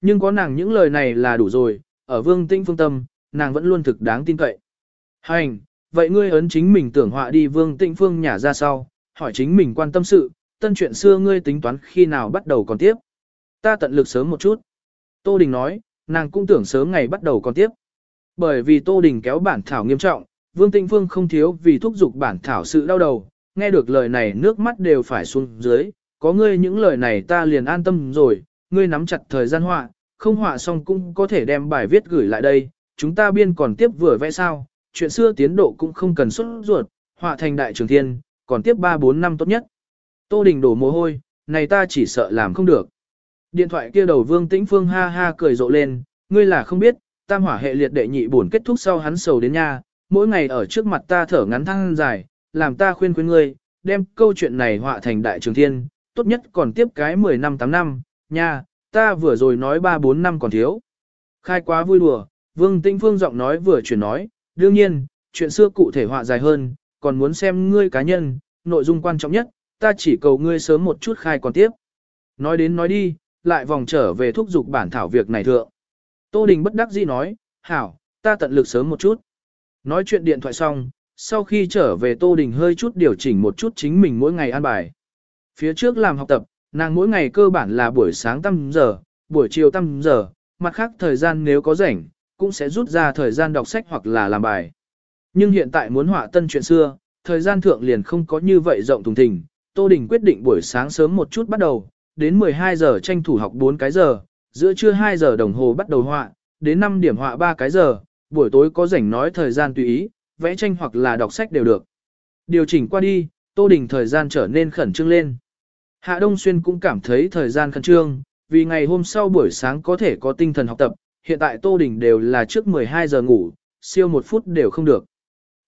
Nhưng có nàng những lời này là đủ rồi, ở vương tĩnh phương tâm, nàng vẫn luôn thực đáng tin cậy. Hành, vậy ngươi ấn chính mình tưởng họa đi vương tĩnh phương nhà ra sau, hỏi chính mình quan tâm sự, tân chuyện xưa ngươi tính toán khi nào bắt đầu còn tiếp. Ta tận lực sớm một chút. Tô Đình nói, nàng cũng tưởng sớm ngày bắt đầu còn tiếp. Bởi vì Tô Đình kéo bản thảo nghiêm trọng, Vương Tĩnh Phương không thiếu vì thúc giục bản thảo sự đau đầu, nghe được lời này nước mắt đều phải xuống dưới, có ngươi những lời này ta liền an tâm rồi, ngươi nắm chặt thời gian họa, không họa xong cũng có thể đem bài viết gửi lại đây, chúng ta biên còn tiếp vừa vẽ sao, chuyện xưa tiến độ cũng không cần xuất ruột, họa thành đại trường thiên, còn tiếp 3-4 năm tốt nhất. Tô Đình đổ mồ hôi, này ta chỉ sợ làm không được. Điện thoại kia đầu Vương Tĩnh Phương ha ha cười rộ lên, ngươi là không biết, tam hỏa hệ liệt đệ nhị buồn kết thúc sau hắn sầu đến nha, mỗi ngày ở trước mặt ta thở ngắn thăng dài, làm ta khuyên khuyên ngươi, đem câu chuyện này họa thành đại trường thiên, tốt nhất còn tiếp cái 10 năm 8 năm, nha, ta vừa rồi nói 3-4 năm còn thiếu. Khai quá vui đùa, Vương Tĩnh Phương giọng nói vừa chuyển nói, đương nhiên, chuyện xưa cụ thể họa dài hơn, còn muốn xem ngươi cá nhân, nội dung quan trọng nhất, ta chỉ cầu ngươi sớm một chút khai còn tiếp. Nói đến nói đi, lại vòng trở về thúc giục bản thảo việc này thượng. Tô Đình bất đắc dĩ nói, hảo, ta tận lực sớm một chút. Nói chuyện điện thoại xong, sau khi trở về Tô Đình hơi chút điều chỉnh một chút chính mình mỗi ngày an bài. Phía trước làm học tập, nàng mỗi ngày cơ bản là buổi sáng tăm giờ, buổi chiều tăm giờ, mặt khác thời gian nếu có rảnh, cũng sẽ rút ra thời gian đọc sách hoặc là làm bài. Nhưng hiện tại muốn họa tân chuyện xưa, thời gian thượng liền không có như vậy rộng thùng thình. Tô Đình quyết định buổi sáng sớm một chút bắt đầu, đến 12 giờ tranh thủ học 4 cái giờ, giữa trưa 2 giờ đồng hồ bắt đầu họa, đến 5 điểm họa 3 cái giờ, buổi tối có rảnh nói thời gian tùy ý, vẽ tranh hoặc là đọc sách đều được. Điều chỉnh qua đi, Tô Đình thời gian trở nên khẩn trương lên. Hạ Đông Xuyên cũng cảm thấy thời gian khẩn trương, vì ngày hôm sau buổi sáng có thể có tinh thần học tập, hiện tại Tô Đình đều là trước 12 giờ ngủ, siêu một phút đều không được.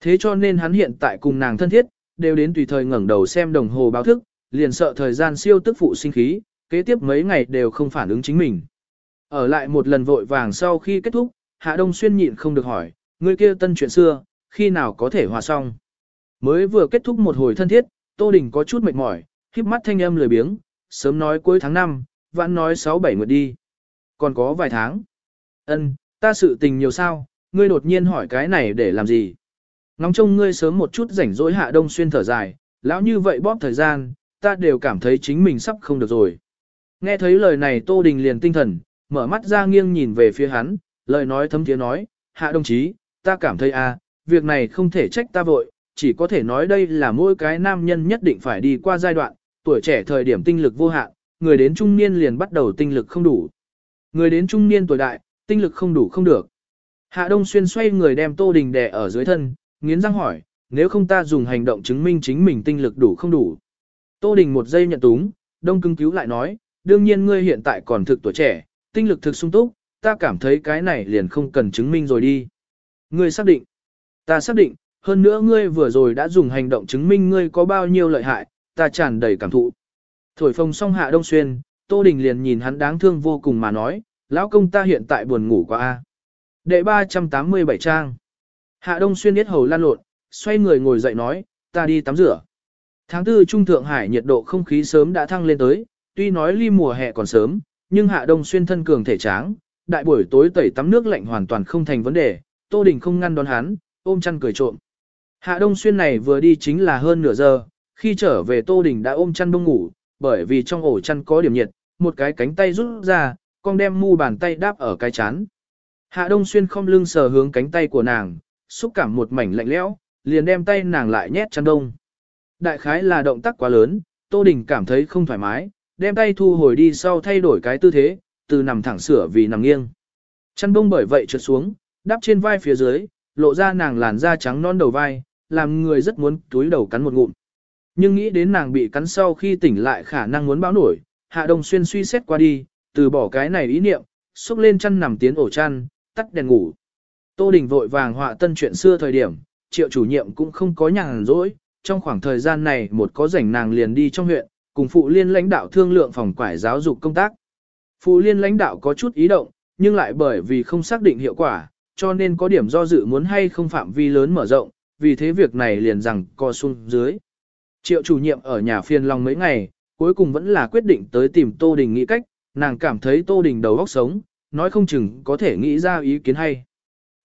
Thế cho nên hắn hiện tại cùng nàng thân thiết, đều đến tùy thời ngẩng đầu xem đồng hồ báo thức, liền sợ thời gian siêu tức phụ sinh khí, kế tiếp mấy ngày đều không phản ứng chính mình. Ở lại một lần vội vàng sau khi kết thúc, Hạ Đông Xuyên nhịn không được hỏi, người kia tân chuyện xưa, khi nào có thể hòa xong. Mới vừa kết thúc một hồi thân thiết, Tô Đình có chút mệt mỏi, híp mắt thanh âm lười biếng, sớm nói cuối tháng 5, vãn nói 6-7 nguyệt đi. Còn có vài tháng. Ân, ta sự tình nhiều sao, ngươi đột nhiên hỏi cái này để làm gì? Ngóng trông ngươi sớm một chút rảnh rỗi hạ đông xuyên thở dài, lão như vậy bóp thời gian, ta đều cảm thấy chính mình sắp không được rồi. Nghe thấy lời này Tô Đình liền tinh thần, mở mắt ra nghiêng nhìn về phía hắn, lời nói thấm tiếng nói, hạ đồng chí, ta cảm thấy a, à, việc này không thể trách ta vội, chỉ có thể nói đây là mỗi cái nam nhân nhất định phải đi qua giai đoạn, tuổi trẻ thời điểm tinh lực vô hạn, người đến trung niên liền bắt đầu tinh lực không đủ. Người đến trung niên tuổi đại, tinh lực không đủ không được. Hạ Đông Xuyên xoay người đem Tô Đình đè ở dưới thân, nghiến răng hỏi, nếu không ta dùng hành động chứng minh chính mình tinh lực đủ không đủ. Tô Đình một giây nhận túng, Đông cưng cứu lại nói, đương nhiên ngươi hiện tại còn thực tuổi trẻ, tinh lực thực sung túc, ta cảm thấy cái này liền không cần chứng minh rồi đi. Ngươi xác định. Ta xác định, hơn nữa ngươi vừa rồi đã dùng hành động chứng minh ngươi có bao nhiêu lợi hại, ta tràn đầy cảm thụ. Thổi phồng xong hạ đông xuyên, Tô Đình liền nhìn hắn đáng thương vô cùng mà nói, lão công ta hiện tại buồn ngủ quá a. Đệ 387 trang. Hạ đông xuyên biết hầu lan lộn, xoay người ngồi dậy nói, ta đi tắm rửa. Tháng 4 Trung Thượng Hải nhiệt độ không khí sớm đã thăng lên tới, tuy nói ly mùa hè còn sớm, nhưng Hạ Đông Xuyên thân cường thể tráng, đại buổi tối tẩy tắm nước lạnh hoàn toàn không thành vấn đề, Tô Đình không ngăn đón hắn, ôm chăn cười trộm. Hạ Đông Xuyên này vừa đi chính là hơn nửa giờ, khi trở về Tô Đình đã ôm chăn đông ngủ, bởi vì trong ổ chăn có điểm nhiệt, một cái cánh tay rút ra, con đem mu bàn tay đáp ở cái chán. Hạ Đông Xuyên không lưng sờ hướng cánh tay của nàng, xúc cảm một mảnh lạnh lẽo, liền đem tay nàng lại nhét chăn đông. Đại khái là động tác quá lớn, Tô Đình cảm thấy không thoải mái, đem tay thu hồi đi sau thay đổi cái tư thế, từ nằm thẳng sửa vì nằm nghiêng. Chăn bông bởi vậy trượt xuống, đắp trên vai phía dưới, lộ ra nàng làn da trắng non đầu vai, làm người rất muốn túi đầu cắn một ngụm. Nhưng nghĩ đến nàng bị cắn sau khi tỉnh lại khả năng muốn báo nổi, Hạ Đông Xuyên suy xét qua đi, từ bỏ cái này ý niệm, xúc lên chăn nằm tiến ổ chăn, tắt đèn ngủ. Tô Đình vội vàng họa tân chuyện xưa thời điểm, triệu chủ nhiệm cũng không có nhàn rỗi, trong khoảng thời gian này một có rảnh nàng liền đi trong huyện, cùng phụ liên lãnh đạo thương lượng phòng quải giáo dục công tác. Phụ liên lãnh đạo có chút ý động, nhưng lại bởi vì không xác định hiệu quả, cho nên có điểm do dự muốn hay không phạm vi lớn mở rộng, vì thế việc này liền rằng co xuống dưới. Triệu chủ nhiệm ở nhà phiền lòng mấy ngày, cuối cùng vẫn là quyết định tới tìm Tô Đình nghĩ cách, nàng cảm thấy Tô Đình đầu óc sống, nói không chừng có thể nghĩ ra ý kiến hay.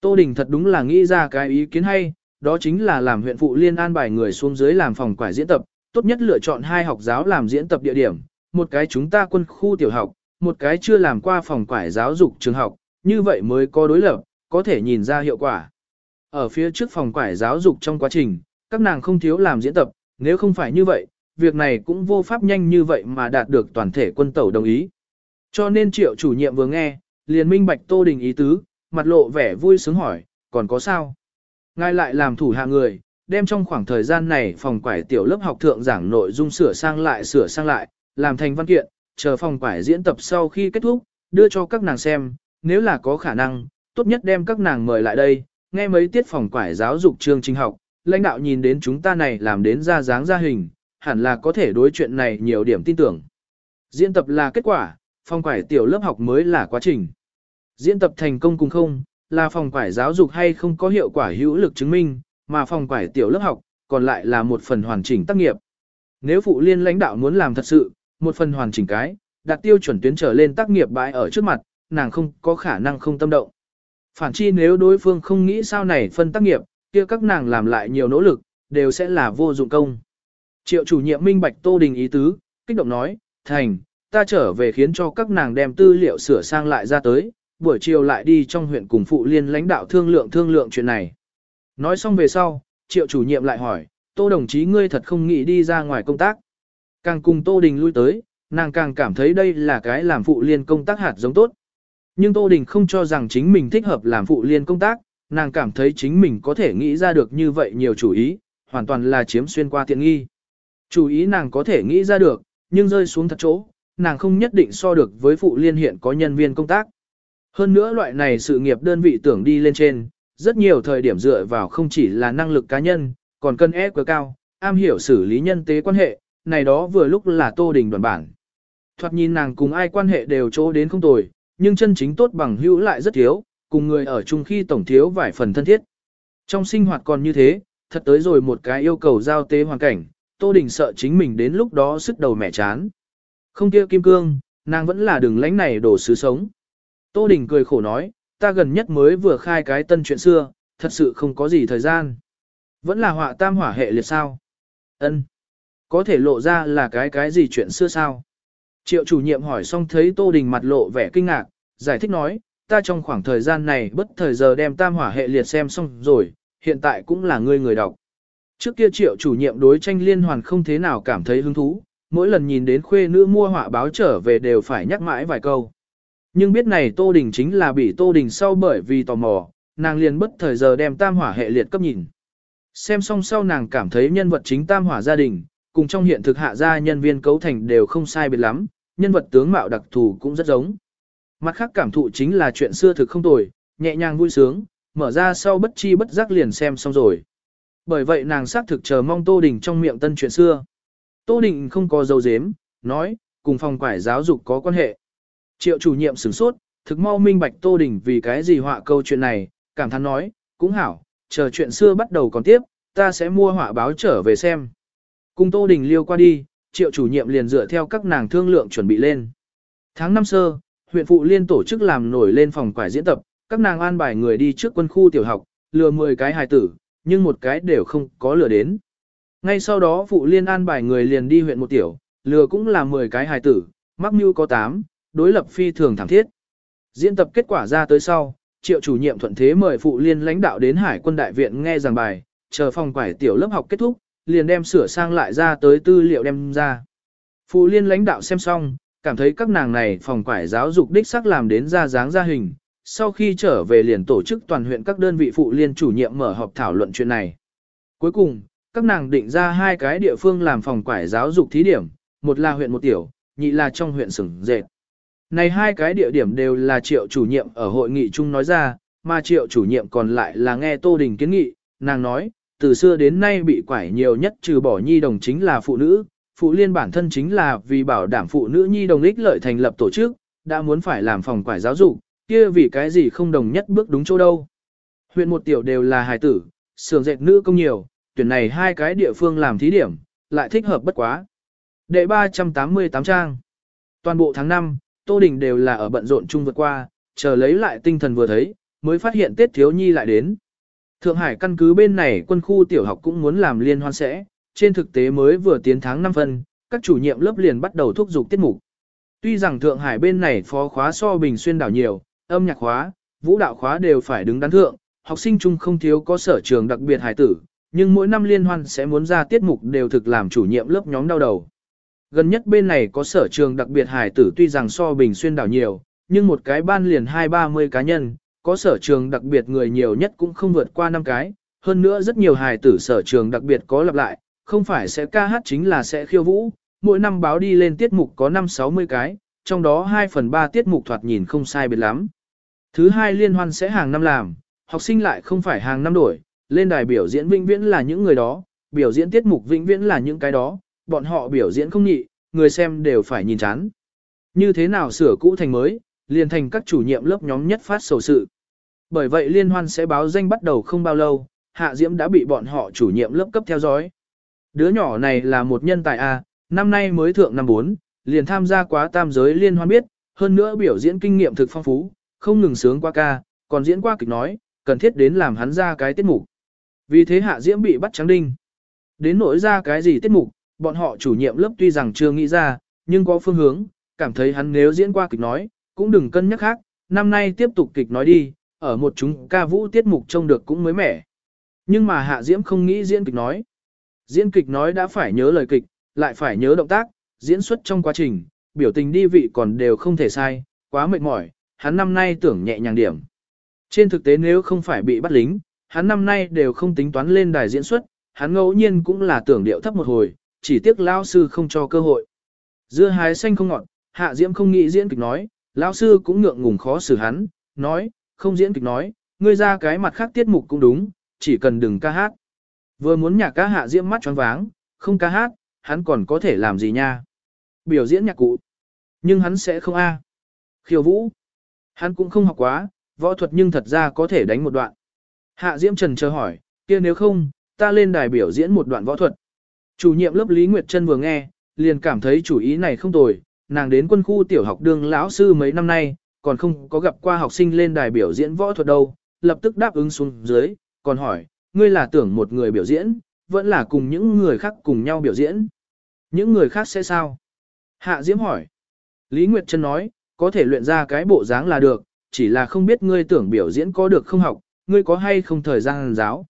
Tô Đình thật đúng là nghĩ ra cái ý kiến hay, đó chính là làm huyện phụ liên an bài người xuống dưới làm phòng quải diễn tập, tốt nhất lựa chọn hai học giáo làm diễn tập địa điểm, một cái chúng ta quân khu tiểu học, một cái chưa làm qua phòng quải giáo dục trường học, như vậy mới có đối lập, có thể nhìn ra hiệu quả. Ở phía trước phòng quải giáo dục trong quá trình, các nàng không thiếu làm diễn tập, nếu không phải như vậy, việc này cũng vô pháp nhanh như vậy mà đạt được toàn thể quân tẩu đồng ý. Cho nên triệu chủ nhiệm vừa nghe, liền minh bạch Tô Đình ý tứ, mặt lộ vẻ vui sướng hỏi, còn có sao? Ngài lại làm thủ hạ người, đem trong khoảng thời gian này phòng quải tiểu lớp học thượng giảng nội dung sửa sang lại sửa sang lại, làm thành văn kiện, chờ phòng quải diễn tập sau khi kết thúc, đưa cho các nàng xem, nếu là có khả năng, tốt nhất đem các nàng mời lại đây, nghe mấy tiết phòng quải giáo dục chương trình học, lãnh đạo nhìn đến chúng ta này làm đến ra dáng ra hình, hẳn là có thể đối chuyện này nhiều điểm tin tưởng. Diễn tập là kết quả, phòng quải tiểu lớp học mới là quá trình. Diễn tập thành công cùng không, là phòng quải giáo dục hay không có hiệu quả hữu lực chứng minh, mà phòng quải tiểu lớp học, còn lại là một phần hoàn chỉnh tác nghiệp. Nếu phụ liên lãnh đạo muốn làm thật sự, một phần hoàn chỉnh cái, đạt tiêu chuẩn tuyến trở lên tác nghiệp bãi ở trước mặt, nàng không có khả năng không tâm động. Phản chi nếu đối phương không nghĩ sao này phân tác nghiệp, kia các nàng làm lại nhiều nỗ lực, đều sẽ là vô dụng công. Triệu chủ nhiệm minh bạch Tô Đình ý tứ, kích động nói, thành, ta trở về khiến cho các nàng đem tư liệu sửa sang lại ra tới, buổi chiều lại đi trong huyện cùng phụ liên lãnh đạo thương lượng thương lượng chuyện này. Nói xong về sau, triệu chủ nhiệm lại hỏi, Tô đồng chí ngươi thật không nghĩ đi ra ngoài công tác. Càng cùng Tô Đình lui tới, nàng càng cảm thấy đây là cái làm phụ liên công tác hạt giống tốt. Nhưng Tô Đình không cho rằng chính mình thích hợp làm phụ liên công tác, nàng cảm thấy chính mình có thể nghĩ ra được như vậy nhiều chủ ý, hoàn toàn là chiếm xuyên qua tiện nghi. Chủ ý nàng có thể nghĩ ra được, nhưng rơi xuống thật chỗ, nàng không nhất định so được với phụ liên hiện có nhân viên công tác. Hơn nữa loại này sự nghiệp đơn vị tưởng đi lên trên, rất nhiều thời điểm dựa vào không chỉ là năng lực cá nhân, còn cần EQ cao, am hiểu xử lý nhân tế quan hệ, này đó vừa lúc là tô đình đoàn bản. Thoạt nhìn nàng cùng ai quan hệ đều chỗ đến không tồi, nhưng chân chính tốt bằng hữu lại rất thiếu, cùng người ở chung khi tổng thiếu vài phần thân thiết. Trong sinh hoạt còn như thế, thật tới rồi một cái yêu cầu giao tế hoàn cảnh, Tô Đình sợ chính mình đến lúc đó sức đầu mẹ chán. Không kia kim cương, nàng vẫn là đường lánh này đổ sứ sống. Tô Đình cười khổ nói, ta gần nhất mới vừa khai cái tân chuyện xưa, thật sự không có gì thời gian. Vẫn là họa tam hỏa hệ liệt sao? Ân, Có thể lộ ra là cái cái gì chuyện xưa sao? Triệu chủ nhiệm hỏi xong thấy Tô Đình mặt lộ vẻ kinh ngạc, giải thích nói, ta trong khoảng thời gian này bất thời giờ đem tam hỏa hệ liệt xem xong rồi, hiện tại cũng là ngươi người đọc. Trước kia triệu chủ nhiệm đối tranh liên hoàn không thế nào cảm thấy hứng thú, mỗi lần nhìn đến khuê nữ mua họa báo trở về đều phải nhắc mãi vài câu. Nhưng biết này Tô Đình chính là bị Tô Đình sau bởi vì tò mò, nàng liền bất thời giờ đem tam hỏa hệ liệt cấp nhìn. Xem xong sau nàng cảm thấy nhân vật chính tam hỏa gia đình, cùng trong hiện thực hạ gia nhân viên cấu thành đều không sai biệt lắm, nhân vật tướng mạo đặc thù cũng rất giống. Mặt khác cảm thụ chính là chuyện xưa thực không tồi, nhẹ nhàng vui sướng, mở ra sau bất chi bất giác liền xem xong rồi. Bởi vậy nàng xác thực chờ mong Tô Đình trong miệng tân chuyện xưa. Tô Đình không có dấu dếm, nói, cùng phòng quải giáo dục có quan hệ. Triệu chủ nhiệm sửng sốt, thực mau minh bạch Tô Đình vì cái gì họa câu chuyện này, cảm thán nói, cũng hảo, chờ chuyện xưa bắt đầu còn tiếp, ta sẽ mua họa báo trở về xem. Cùng Tô Đình liêu qua đi, triệu chủ nhiệm liền dựa theo các nàng thương lượng chuẩn bị lên. Tháng năm sơ, huyện phụ liên tổ chức làm nổi lên phòng quải diễn tập, các nàng an bài người đi trước quân khu tiểu học, lừa 10 cái hài tử, nhưng một cái đều không có lừa đến. Ngay sau đó phụ liên an bài người liền đi huyện một tiểu, lừa cũng là 10 cái hài tử, mắc mưu có 8, đối lập phi thường thẳng thiết. Diễn tập kết quả ra tới sau, triệu chủ nhiệm thuận thế mời phụ liên lãnh đạo đến hải quân đại viện nghe giảng bài, chờ phòng quải tiểu lớp học kết thúc, liền đem sửa sang lại ra tới tư liệu đem ra. Phụ liên lãnh đạo xem xong, cảm thấy các nàng này phòng quải giáo dục đích sắc làm đến ra dáng ra hình. Sau khi trở về liền tổ chức toàn huyện các đơn vị phụ liên chủ nhiệm mở họp thảo luận chuyện này. Cuối cùng, các nàng định ra hai cái địa phương làm phòng quải giáo dục thí điểm, một là huyện một tiểu, nhị là trong huyện sửng dệt. Này hai cái địa điểm đều là triệu chủ nhiệm ở hội nghị chung nói ra, mà triệu chủ nhiệm còn lại là nghe Tô Đình kiến nghị, nàng nói, từ xưa đến nay bị quải nhiều nhất trừ bỏ nhi đồng chính là phụ nữ, phụ liên bản thân chính là vì bảo đảm phụ nữ nhi đồng ích lợi thành lập tổ chức, đã muốn phải làm phòng quải giáo dục, kia vì cái gì không đồng nhất bước đúng chỗ đâu. Huyện một tiểu đều là hài tử, sưởng dệt nữ công nhiều, tuyển này hai cái địa phương làm thí điểm, lại thích hợp bất quá. Đệ 388 trang. Toàn bộ tháng 5, Tô Đình đều là ở bận rộn chung vượt qua, chờ lấy lại tinh thần vừa thấy, mới phát hiện Tết Thiếu Nhi lại đến. Thượng Hải căn cứ bên này quân khu tiểu học cũng muốn làm liên hoan sẽ, trên thực tế mới vừa tiến tháng 5 phân, các chủ nhiệm lớp liền bắt đầu thúc giục tiết mục. Tuy rằng Thượng Hải bên này phó khóa so bình xuyên đảo nhiều, âm nhạc khóa, vũ đạo khóa đều phải đứng đắn thượng, học sinh chung không thiếu có sở trường đặc biệt hải tử, nhưng mỗi năm liên hoan sẽ muốn ra tiết mục đều thực làm chủ nhiệm lớp nhóm đau đầu. Gần nhất bên này có sở trường đặc biệt hải tử tuy rằng so bình xuyên đảo nhiều, nhưng một cái ban liền hai ba mươi cá nhân, có sở trường đặc biệt người nhiều nhất cũng không vượt qua năm cái, hơn nữa rất nhiều hài tử sở trường đặc biệt có lặp lại, không phải sẽ ca hát chính là sẽ khiêu vũ, mỗi năm báo đi lên tiết mục có 5-60 cái, trong đó 2 phần 3 tiết mục thoạt nhìn không sai biệt lắm. Thứ hai liên hoan sẽ hàng năm làm, học sinh lại không phải hàng năm đổi, lên đài biểu diễn vĩnh viễn là những người đó, biểu diễn tiết mục vĩnh viễn là những cái đó, bọn họ biểu diễn không nhị, người xem đều phải nhìn chán. Như thế nào sửa cũ thành mới, liền thành các chủ nhiệm lớp nhóm nhất phát sầu sự. Bởi vậy liên hoan sẽ báo danh bắt đầu không bao lâu, Hạ Diễm đã bị bọn họ chủ nhiệm lớp cấp theo dõi. Đứa nhỏ này là một nhân tài A, năm nay mới thượng năm 4, liền tham gia quá tam giới liên hoan biết, hơn nữa biểu diễn kinh nghiệm thực phong phú, không ngừng sướng qua ca, còn diễn qua kịch nói, cần thiết đến làm hắn ra cái tiết mục. Vì thế Hạ Diễm bị bắt trắng đinh. Đến nỗi ra cái gì tiết mục, bọn họ chủ nhiệm lớp tuy rằng chưa nghĩ ra, nhưng có phương hướng, cảm thấy hắn nếu diễn qua kịch nói, cũng đừng cân nhắc khác, năm nay tiếp tục kịch nói đi, ở một chúng ca vũ tiết mục trông được cũng mới mẻ. Nhưng mà Hạ Diễm không nghĩ diễn kịch nói. Diễn kịch nói đã phải nhớ lời kịch, lại phải nhớ động tác, diễn xuất trong quá trình, biểu tình đi vị còn đều không thể sai, quá mệt mỏi, hắn năm nay tưởng nhẹ nhàng điểm. Trên thực tế nếu không phải bị bắt lính, hắn năm nay đều không tính toán lên đài diễn xuất, hắn ngẫu nhiên cũng là tưởng điệu thấp một hồi, chỉ tiếc lao sư không cho cơ hội. Dưa hái xanh không ngọt, hạ diễm không nghĩ diễn kịch nói, lao sư cũng ngượng ngùng khó xử hắn, nói, không diễn kịch nói, ngươi ra cái mặt khác tiết mục cũng đúng, chỉ cần đừng ca hát. Vừa muốn nhạc ca hạ diễm mắt choáng váng, không ca hát, hắn còn có thể làm gì nha. Biểu diễn nhạc cụ. Nhưng hắn sẽ không a. Khiêu vũ. Hắn cũng không học quá, võ thuật nhưng thật ra có thể đánh một đoạn. Hạ diễm trần chờ hỏi, kia nếu không, ta lên đài biểu diễn một đoạn võ thuật. Chủ nhiệm lớp Lý Nguyệt Trân vừa nghe, liền cảm thấy chủ ý này không tồi, nàng đến quân khu tiểu học đường lão sư mấy năm nay, còn không có gặp qua học sinh lên đài biểu diễn võ thuật đâu, lập tức đáp ứng xuống dưới, còn hỏi, ngươi là tưởng một người biểu diễn, vẫn là cùng những người khác cùng nhau biểu diễn. Những người khác sẽ sao? Hạ Diễm hỏi. Lý Nguyệt Trân nói, có thể luyện ra cái bộ dáng là được, chỉ là không biết ngươi tưởng biểu diễn có được không học, ngươi có hay không thời gian giáo.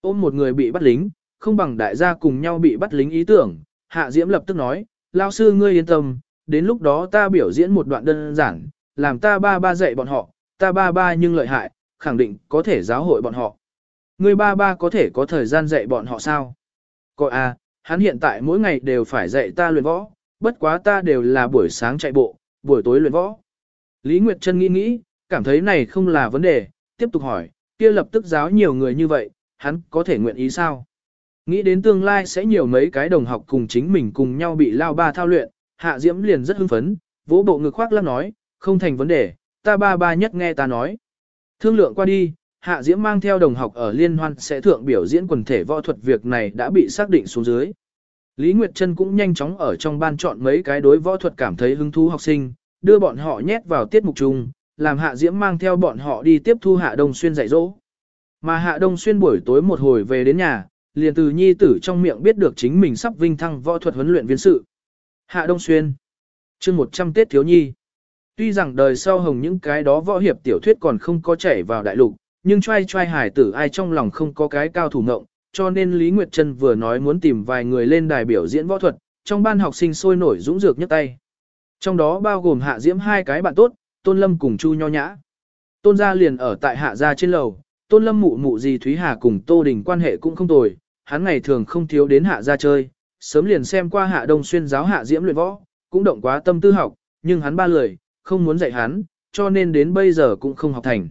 Ôm một người bị bắt lính, không bằng đại gia cùng nhau bị bắt lính ý tưởng, Hạ Diễm lập tức nói, lao sư ngươi yên tâm, đến lúc đó ta biểu diễn một đoạn đơn giản, làm ta ba ba dạy bọn họ, ta ba ba nhưng lợi hại, khẳng định có thể giáo hội bọn họ. Ngươi ba ba có thể có thời gian dạy bọn họ sao? Coi à, hắn hiện tại mỗi ngày đều phải dạy ta luyện võ, bất quá ta đều là buổi sáng chạy bộ, buổi tối luyện võ. Lý Nguyệt Trân nghĩ nghĩ, cảm thấy này không là vấn đề, tiếp tục hỏi, kia lập tức giáo nhiều người như vậy, hắn có thể nguyện ý sao? Nghĩ đến tương lai sẽ nhiều mấy cái đồng học cùng chính mình cùng nhau bị lao ba thao luyện, Hạ Diễm liền rất hưng phấn, vỗ bộ ngực khoác lắc nói, không thành vấn đề, ta ba ba nhất nghe ta nói. Thương lượng qua đi, Hạ Diễm mang theo đồng học ở liên hoan sẽ thượng biểu diễn quần thể võ thuật việc này đã bị xác định xuống dưới. Lý Nguyệt Trân cũng nhanh chóng ở trong ban chọn mấy cái đối võ thuật cảm thấy hứng thú học sinh, đưa bọn họ nhét vào tiết mục chung, làm Hạ Diễm mang theo bọn họ đi tiếp thu Hạ Đông Xuyên dạy dỗ. Mà Hạ Đông Xuyên buổi tối một hồi về đến nhà, liền từ nhi tử trong miệng biết được chính mình sắp vinh thăng võ thuật huấn luyện viên sự. Hạ Đông Xuyên chương 100 Tết Thiếu Nhi Tuy rằng đời sau hồng những cái đó võ hiệp tiểu thuyết còn không có chảy vào đại lục, nhưng trai trai hải tử ai trong lòng không có cái cao thủ ngộng, cho nên Lý Nguyệt Trân vừa nói muốn tìm vài người lên đài biểu diễn võ thuật, trong ban học sinh sôi nổi dũng dược nhấc tay. Trong đó bao gồm Hạ Diễm hai cái bạn tốt, Tôn Lâm cùng Chu Nho Nhã. Tôn gia liền ở tại Hạ gia trên lầu, Tôn Lâm mụ mụ gì Thúy Hà cùng Tô Đình quan hệ cũng không tồi, hắn ngày thường không thiếu đến Hạ gia chơi, sớm liền xem qua Hạ Đông xuyên giáo Hạ Diễm luyện võ, cũng động quá tâm tư học, nhưng hắn ba lời, không muốn dạy hắn, cho nên đến bây giờ cũng không học thành.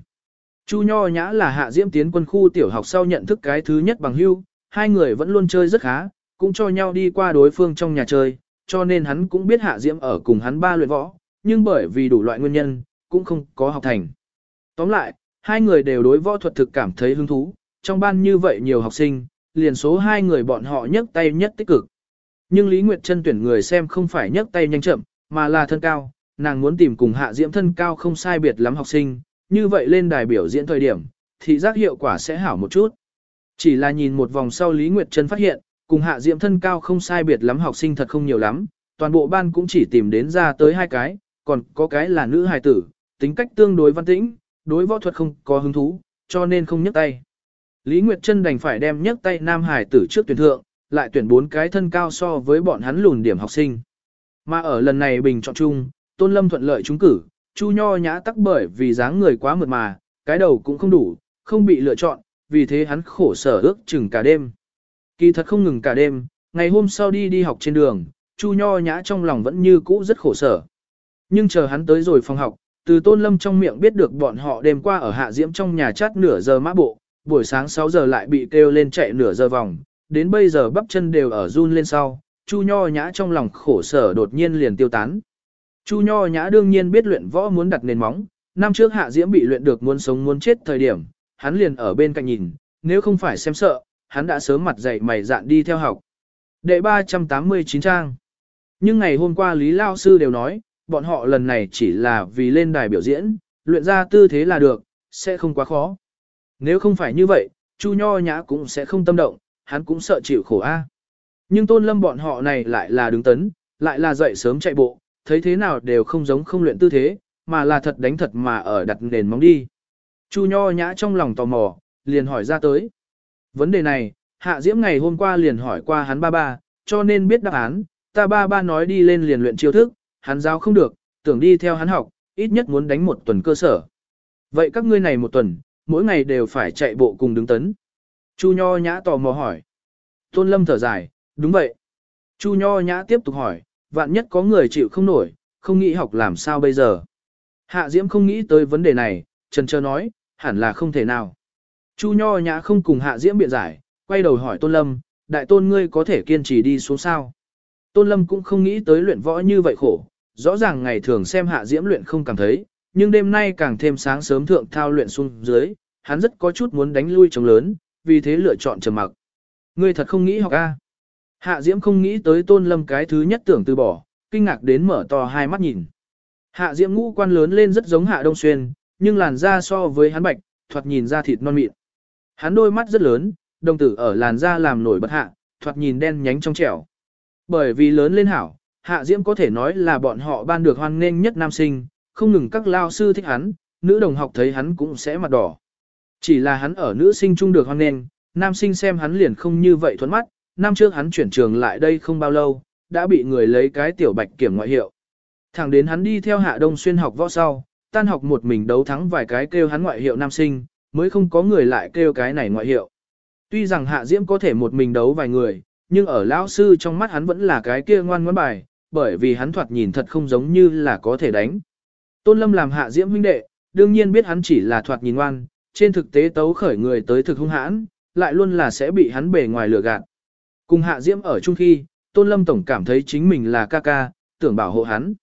Chu Nho Nhã là hạ diễm tiến quân khu tiểu học sau nhận thức cái thứ nhất bằng hưu, hai người vẫn luôn chơi rất khá, cũng cho nhau đi qua đối phương trong nhà chơi, cho nên hắn cũng biết hạ diễm ở cùng hắn ba luyện võ, nhưng bởi vì đủ loại nguyên nhân, cũng không có học thành. Tóm lại, hai người đều đối võ thuật thực cảm thấy hứng thú, trong ban như vậy nhiều học sinh, liền số hai người bọn họ nhấc tay nhất tích cực. Nhưng Lý Nguyệt Trân tuyển người xem không phải nhấc tay nhanh chậm, mà là thân cao, nàng muốn tìm cùng hạ diễm thân cao không sai biệt lắm học sinh, như vậy lên đài biểu diễn thời điểm, thị giác hiệu quả sẽ hảo một chút. Chỉ là nhìn một vòng sau Lý Nguyệt Trân phát hiện, cùng hạ diễm thân cao không sai biệt lắm học sinh thật không nhiều lắm, toàn bộ ban cũng chỉ tìm đến ra tới hai cái, còn có cái là nữ hài tử, tính cách tương đối văn tĩnh, đối võ thuật không có hứng thú, cho nên không nhấc tay. Lý Nguyệt Trân đành phải đem nhấc tay nam hài tử trước tuyển thượng, lại tuyển bốn cái thân cao so với bọn hắn lùn điểm học sinh. Mà ở lần này bình chọn chung, Tôn Lâm thuận lợi trúng cử, Chu Nho nhã tắc bởi vì dáng người quá mượt mà, cái đầu cũng không đủ, không bị lựa chọn, vì thế hắn khổ sở ước chừng cả đêm. Kỳ thật không ngừng cả đêm, ngày hôm sau đi đi học trên đường, Chu Nho nhã trong lòng vẫn như cũ rất khổ sở. Nhưng chờ hắn tới rồi phòng học, từ Tôn Lâm trong miệng biết được bọn họ đêm qua ở Hạ Diễm trong nhà chát nửa giờ mã bộ, buổi sáng 6 giờ lại bị kêu lên chạy nửa giờ vòng, đến bây giờ bắp chân đều ở run lên sau, Chu Nho Nhã trong lòng khổ sở đột nhiên liền tiêu tán. Chu Nho Nhã đương nhiên biết luyện võ muốn đặt nền móng, năm trước Hạ Diễm bị luyện được muốn sống muốn chết thời điểm, hắn liền ở bên cạnh nhìn, nếu không phải xem sợ, hắn đã sớm mặt dày mày dạn đi theo học. Đệ 389 trang. Nhưng ngày hôm qua Lý Lao Sư đều nói, bọn họ lần này chỉ là vì lên đài biểu diễn, luyện ra tư thế là được, sẽ không quá khó. Nếu không phải như vậy, Chu Nho Nhã cũng sẽ không tâm động, hắn cũng sợ chịu khổ a. Nhưng tôn lâm bọn họ này lại là đứng tấn, lại là dậy sớm chạy bộ, thấy thế nào đều không giống không luyện tư thế, mà là thật đánh thật mà ở đặt nền móng đi. Chu nho nhã trong lòng tò mò, liền hỏi ra tới. Vấn đề này, Hạ Diễm ngày hôm qua liền hỏi qua hắn ba ba, cho nên biết đáp án, ta ba ba nói đi lên liền luyện chiêu thức, hắn giáo không được, tưởng đi theo hắn học, ít nhất muốn đánh một tuần cơ sở. Vậy các ngươi này một tuần, mỗi ngày đều phải chạy bộ cùng đứng tấn. Chu Nho Nhã tò mò hỏi. Tôn Lâm thở dài, đúng vậy. Chu Nho Nhã tiếp tục hỏi, vạn nhất có người chịu không nổi, không nghĩ học làm sao bây giờ. Hạ Diễm không nghĩ tới vấn đề này, trần trơ nói, hẳn là không thể nào. Chu Nho Nhã không cùng Hạ Diễm biện giải, quay đầu hỏi Tôn Lâm, đại tôn ngươi có thể kiên trì đi xuống sao. Tôn Lâm cũng không nghĩ tới luyện võ như vậy khổ, rõ ràng ngày thường xem Hạ Diễm luyện không cảm thấy, nhưng đêm nay càng thêm sáng sớm thượng thao luyện xuống dưới, hắn rất có chút muốn đánh lui chống lớn, vì thế lựa chọn trầm mặc. Ngươi thật không nghĩ học a? Hạ Diễm không nghĩ tới Tôn Lâm cái thứ nhất tưởng từ bỏ, kinh ngạc đến mở to hai mắt nhìn. Hạ Diễm ngũ quan lớn lên rất giống Hạ Đông Xuyên, nhưng làn da so với hắn bạch, thoạt nhìn da thịt non mịn. Hắn đôi mắt rất lớn, đồng tử ở làn da làm nổi bật hạ, thoạt nhìn đen nhánh trong trẻo. Bởi vì lớn lên hảo, Hạ Diễm có thể nói là bọn họ ban được hoan nghênh nhất nam sinh, không ngừng các lao sư thích hắn, nữ đồng học thấy hắn cũng sẽ mặt đỏ. Chỉ là hắn ở nữ sinh trung được hoan nghênh, nam sinh xem hắn liền không như vậy thuẫn mắt, năm trước hắn chuyển trường lại đây không bao lâu, đã bị người lấy cái tiểu bạch kiểm ngoại hiệu. Thẳng đến hắn đi theo hạ đông xuyên học võ sau, tan học một mình đấu thắng vài cái kêu hắn ngoại hiệu nam sinh, mới không có người lại kêu cái này ngoại hiệu. Tuy rằng hạ diễm có thể một mình đấu vài người, nhưng ở lão sư trong mắt hắn vẫn là cái kia ngoan ngoãn bài, bởi vì hắn thoạt nhìn thật không giống như là có thể đánh. Tôn Lâm làm hạ diễm huynh đệ, đương nhiên biết hắn chỉ là thoạt nhìn ngoan, trên thực tế tấu khởi người tới thực hung hãn, lại luôn là sẽ bị hắn bề ngoài lừa gạt. Cùng Hạ Diễm ở chung khi, Tôn Lâm Tổng cảm thấy chính mình là ca ca, tưởng bảo hộ hắn.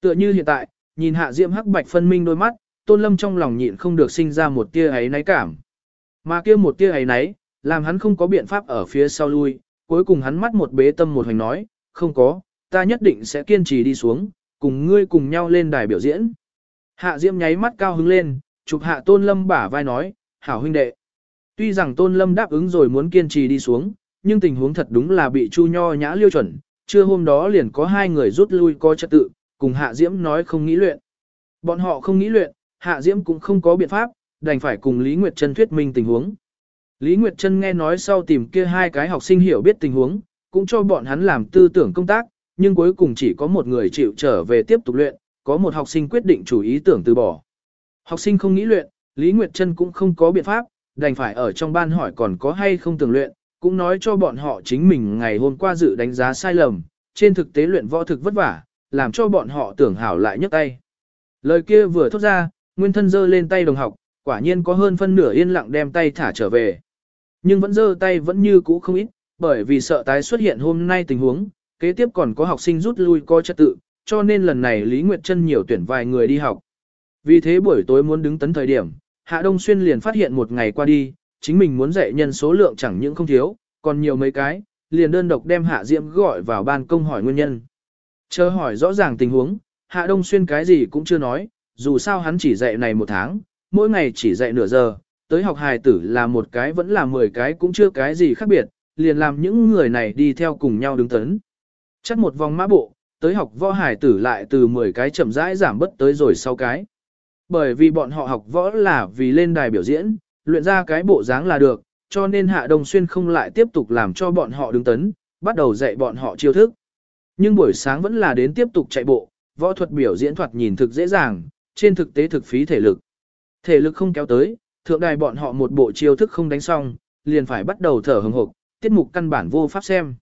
Tựa như hiện tại, nhìn Hạ Diễm hắc bạch phân minh đôi mắt, Tôn Lâm trong lòng nhịn không được sinh ra một tia ấy náy cảm. Mà kia một tia ấy náy, làm hắn không có biện pháp ở phía sau lui, cuối cùng hắn mắt một bế tâm một hành nói, không có, ta nhất định sẽ kiên trì đi xuống, cùng ngươi cùng nhau lên đài biểu diễn. Hạ Diễm nháy mắt cao hứng lên, chụp hạ Tôn Lâm bả vai nói, hảo huynh đệ. Tuy rằng Tôn Lâm đáp ứng rồi muốn kiên trì đi xuống, nhưng tình huống thật đúng là bị Chu Nho nhã liêu chuẩn, trưa hôm đó liền có hai người rút lui có trật tự, cùng Hạ Diễm nói không nghĩ luyện. Bọn họ không nghĩ luyện, Hạ Diễm cũng không có biện pháp, đành phải cùng Lý Nguyệt Trân thuyết minh tình huống. Lý Nguyệt Trân nghe nói sau tìm kia hai cái học sinh hiểu biết tình huống, cũng cho bọn hắn làm tư tưởng công tác, nhưng cuối cùng chỉ có một người chịu trở về tiếp tục luyện, có một học sinh quyết định chủ ý tưởng từ bỏ. Học sinh không nghĩ luyện, Lý Nguyệt Trân cũng không có biện pháp, đành phải ở trong ban hỏi còn có hay không tưởng luyện, cũng nói cho bọn họ chính mình ngày hôm qua dự đánh giá sai lầm, trên thực tế luyện võ thực vất vả, làm cho bọn họ tưởng hảo lại nhấc tay. Lời kia vừa thốt ra, nguyên thân giơ lên tay đồng học, quả nhiên có hơn phân nửa yên lặng đem tay thả trở về. Nhưng vẫn giơ tay vẫn như cũ không ít, bởi vì sợ tái xuất hiện hôm nay tình huống, kế tiếp còn có học sinh rút lui coi trật tự, cho nên lần này Lý Nguyệt Trân nhiều tuyển vài người đi học. Vì thế buổi tối muốn đứng tấn thời điểm, Hạ Đông Xuyên liền phát hiện một ngày qua đi, chính mình muốn dạy nhân số lượng chẳng những không thiếu, còn nhiều mấy cái, liền đơn độc đem Hạ Diễm gọi vào ban công hỏi nguyên nhân. Chờ hỏi rõ ràng tình huống, Hạ Đông Xuyên cái gì cũng chưa nói, dù sao hắn chỉ dạy này một tháng, mỗi ngày chỉ dạy nửa giờ, tới học hài tử là một cái vẫn là 10 cái cũng chưa cái gì khác biệt, liền làm những người này đi theo cùng nhau đứng tấn. Chắc một vòng mã bộ, tới học võ hài tử lại từ 10 cái chậm rãi giảm bất tới rồi sau cái. Bởi vì bọn họ học võ là vì lên đài biểu diễn, luyện ra cái bộ dáng là được, cho nên Hạ Đông Xuyên không lại tiếp tục làm cho bọn họ đứng tấn, bắt đầu dạy bọn họ chiêu thức. Nhưng buổi sáng vẫn là đến tiếp tục chạy bộ, võ thuật biểu diễn thuật nhìn thực dễ dàng, trên thực tế thực phí thể lực. Thể lực không kéo tới, thượng đài bọn họ một bộ chiêu thức không đánh xong, liền phải bắt đầu thở hừng hực, tiết mục căn bản vô pháp xem.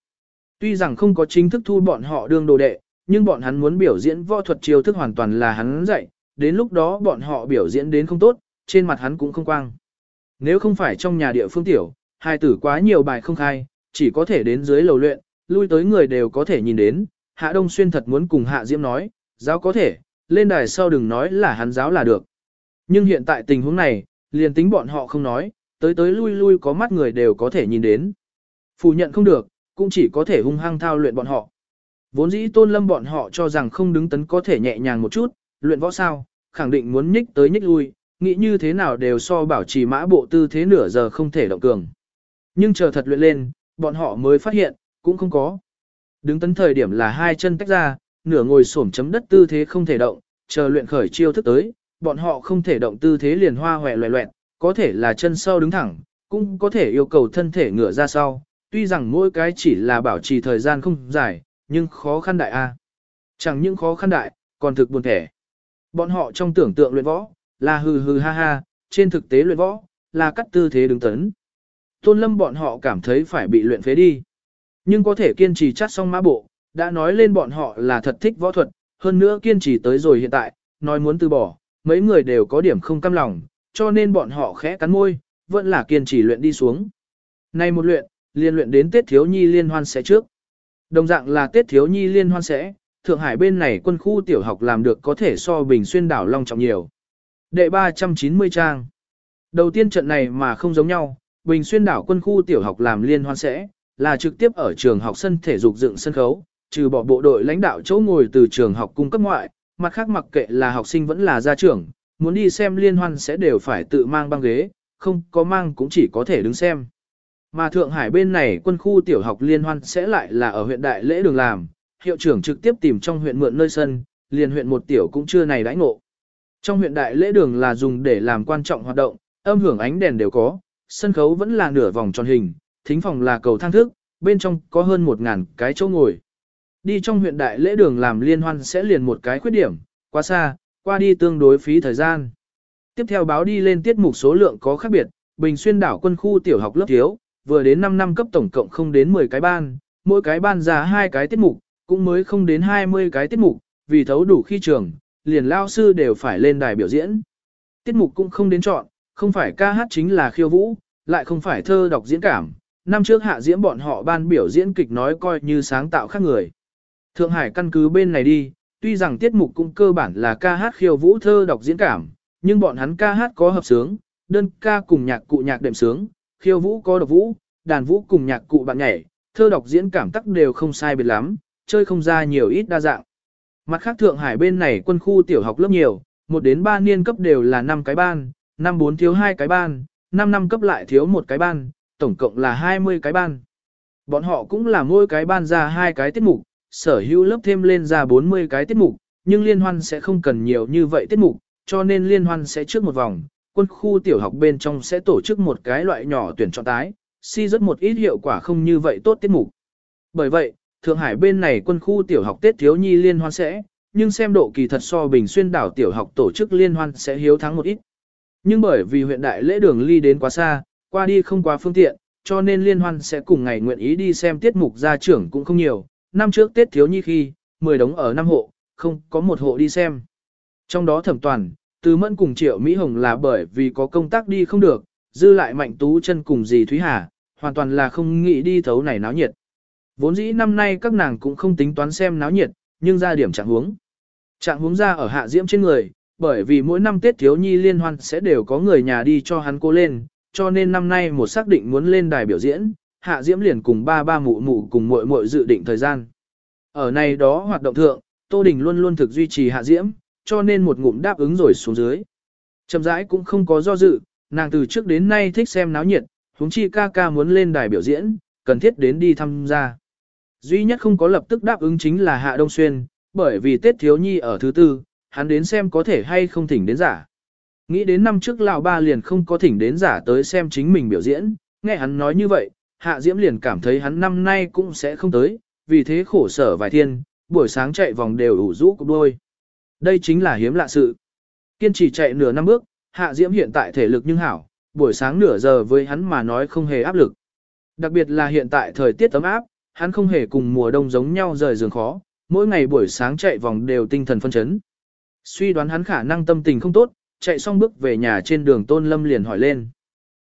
Tuy rằng không có chính thức thu bọn họ đương đồ đệ, nhưng bọn hắn muốn biểu diễn võ thuật chiêu thức hoàn toàn là hắn dạy, đến lúc đó bọn họ biểu diễn đến không tốt, trên mặt hắn cũng không quang. Nếu không phải trong nhà địa phương tiểu, hai tử quá nhiều bài không khai, chỉ có thể đến dưới lầu luyện, lui tới người đều có thể nhìn đến, Hạ Đông Xuyên thật muốn cùng Hạ Diễm nói, giáo có thể, lên đài sau đừng nói là hắn giáo là được. Nhưng hiện tại tình huống này, liền tính bọn họ không nói, tới tới lui lui có mắt người đều có thể nhìn đến. Phủ nhận không được, cũng chỉ có thể hung hăng thao luyện bọn họ. Vốn dĩ tôn lâm bọn họ cho rằng không đứng tấn có thể nhẹ nhàng một chút, luyện võ sao, khẳng định muốn nhích tới nhích lui, nghĩ như thế nào đều so bảo trì mã bộ tư thế nửa giờ không thể động cường. Nhưng chờ thật luyện lên, bọn họ mới phát hiện, cũng không có. Đứng tấn thời điểm là hai chân tách ra, nửa ngồi xổm chấm đất tư thế không thể động, chờ luyện khởi chiêu thức tới, bọn họ không thể động tư thế liền hoa hoẹ loẹ loẹt, có thể là chân sau đứng thẳng, cũng có thể yêu cầu thân thể ngửa ra sau, tuy rằng mỗi cái chỉ là bảo trì thời gian không dài, nhưng khó khăn đại a. Chẳng những khó khăn đại, còn thực buồn thẻ. Bọn họ trong tưởng tượng luyện võ, là hừ hừ ha ha, trên thực tế luyện võ, là cắt tư thế đứng tấn. Tôn lâm bọn họ cảm thấy phải bị luyện phế đi. Nhưng có thể kiên trì chắt xong mã bộ, đã nói lên bọn họ là thật thích võ thuật, hơn nữa kiên trì tới rồi hiện tại, nói muốn từ bỏ, mấy người đều có điểm không cam lòng, cho nên bọn họ khẽ cắn môi, vẫn là kiên trì luyện đi xuống. Nay một luyện, liên luyện đến Tết Thiếu Nhi liên hoan sẽ trước. Đồng dạng là Tết Thiếu Nhi liên hoan sẽ, Thượng Hải bên này quân khu tiểu học làm được có thể so Bình Xuyên đảo Long trọng nhiều. Đệ 390 trang. Đầu tiên trận này mà không giống nhau, Bình Xuyên đảo quân khu tiểu học làm liên hoan sẽ, là trực tiếp ở trường học sân thể dục dựng sân khấu, trừ bỏ bộ đội lãnh đạo chỗ ngồi từ trường học cung cấp ngoại, mặt khác mặc kệ là học sinh vẫn là gia trưởng, muốn đi xem liên hoan sẽ đều phải tự mang băng ghế, không có mang cũng chỉ có thể đứng xem. Mà Thượng Hải bên này quân khu tiểu học liên hoan sẽ lại là ở huyện Đại Lễ Đường làm, hiệu trưởng trực tiếp tìm trong huyện mượn nơi sân, liền huyện một tiểu cũng chưa này đãi ngộ. Trong huyện Đại Lễ Đường là dùng để làm quan trọng hoạt động, âm hưởng ánh đèn đều có, sân khấu vẫn là nửa vòng tròn hình, thính phòng là cầu thang thức, bên trong có hơn một ngàn cái chỗ ngồi. Đi trong huyện đại lễ đường làm liên hoan sẽ liền một cái khuyết điểm, quá xa, qua đi tương đối phí thời gian. Tiếp theo báo đi lên tiết mục số lượng có khác biệt, Bình Xuyên đảo quân khu tiểu học lớp thiếu, vừa đến 5 năm cấp tổng cộng không đến 10 cái ban, mỗi cái ban ra hai cái tiết mục, cũng mới không đến 20 cái tiết mục, vì thấu đủ khi trường, liền lao sư đều phải lên đài biểu diễn. Tiết mục cũng không đến chọn, không phải ca hát chính là khiêu vũ, lại không phải thơ đọc diễn cảm. Năm trước hạ diễn bọn họ ban biểu diễn kịch nói coi như sáng tạo khác người. Thượng Hải căn cứ bên này đi, tuy rằng tiết mục cũng cơ bản là ca hát khiêu vũ thơ đọc diễn cảm, nhưng bọn hắn ca hát có hợp sướng, đơn ca cùng nhạc cụ nhạc đệm sướng, khiêu vũ có độc vũ, đàn vũ cùng nhạc cụ bạn nhảy, thơ đọc diễn cảm tắc đều không sai biệt lắm, chơi không ra nhiều ít đa dạng. Mặt khác Thượng Hải bên này quân khu tiểu học lớp nhiều, một đến ba niên cấp đều là 5 cái ban, năm bốn thiếu hai cái ban, 5 năm cấp lại thiếu một cái ban, tổng cộng là 20 cái ban. Bọn họ cũng là mỗi cái ban ra hai cái tiết mục, sở hữu lớp thêm lên ra 40 cái tiết mục, nhưng liên hoan sẽ không cần nhiều như vậy tiết mục, cho nên liên hoan sẽ trước một vòng, quân khu tiểu học bên trong sẽ tổ chức một cái loại nhỏ tuyển chọn tái, si rất một ít hiệu quả không như vậy tốt tiết mục. Bởi vậy, Thượng Hải bên này quân khu tiểu học Tết thiếu nhi liên hoan sẽ, nhưng xem độ kỳ thật so Bình Xuyên đảo tiểu học tổ chức liên hoan sẽ hiếu thắng một ít. Nhưng bởi vì huyện đại lễ đường ly đến quá xa, qua đi không quá phương tiện, cho nên liên hoan sẽ cùng ngày nguyện ý đi xem tiết mục gia trưởng cũng không nhiều, năm trước Tết thiếu nhi khi, 10 đống ở năm hộ, không có một hộ đi xem. Trong đó thẩm toàn, từ mẫn cùng triệu Mỹ Hồng là bởi vì có công tác đi không được, dư lại mạnh tú chân cùng dì Thúy Hà, hoàn toàn là không nghĩ đi thấu này náo nhiệt. Vốn dĩ năm nay các nàng cũng không tính toán xem náo nhiệt, nhưng ra điểm trạng huống. Trạng huống ra ở hạ diễm trên người, bởi vì mỗi năm Tết thiếu nhi liên hoan sẽ đều có người nhà đi cho hắn cô lên, cho nên năm nay một xác định muốn lên đài biểu diễn, Hạ Diễm liền cùng ba ba mụ mụ cùng muội muội dự định thời gian. Ở này đó hoạt động thượng, Tô Đình luôn luôn thực duy trì hạ diễm, cho nên một ngụm đáp ứng rồi xuống dưới. Trầm rãi cũng không có do dự, nàng từ trước đến nay thích xem náo nhiệt, huống chi ca ca muốn lên đài biểu diễn, cần thiết đến đi tham gia. Duy nhất không có lập tức đáp ứng chính là Hạ Đông Xuyên, bởi vì Tết Thiếu Nhi ở thứ tư, hắn đến xem có thể hay không thỉnh đến giả. Nghĩ đến năm trước lão ba liền không có thỉnh đến giả tới xem chính mình biểu diễn, nghe hắn nói như vậy, Hạ Diễm liền cảm thấy hắn năm nay cũng sẽ không tới, vì thế khổ sở vài thiên, buổi sáng chạy vòng đều ủ rũ cục đôi. Đây chính là hiếm lạ sự. Kiên trì chạy nửa năm bước, Hạ Diễm hiện tại thể lực nhưng hảo, buổi sáng nửa giờ với hắn mà nói không hề áp lực. Đặc biệt là hiện tại thời tiết ấm áp, hắn không hề cùng mùa đông giống nhau rời giường khó, mỗi ngày buổi sáng chạy vòng đều tinh thần phân chấn. Suy đoán hắn khả năng tâm tình không tốt, chạy xong bước về nhà trên đường Tôn Lâm liền hỏi lên.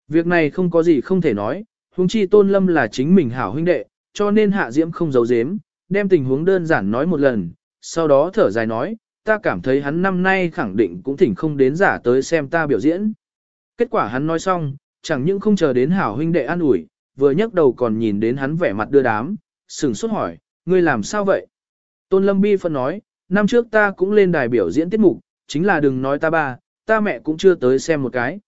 Việc này không có gì không thể nói, huống chi Tôn Lâm là chính mình hảo huynh đệ, cho nên Hạ Diễm không giấu giếm, đem tình huống đơn giản nói một lần, sau đó thở dài nói, ta cảm thấy hắn năm nay khẳng định cũng thỉnh không đến giả tới xem ta biểu diễn. Kết quả hắn nói xong, chẳng những không chờ đến hảo huynh đệ an ủi, vừa nhấc đầu còn nhìn đến hắn vẻ mặt đưa đám, sừng sốt hỏi, ngươi làm sao vậy? Tôn Lâm Bi phân nói, năm trước ta cũng lên đài biểu diễn tiết mục, chính là đừng nói ta ba, ta mẹ cũng chưa tới xem một cái.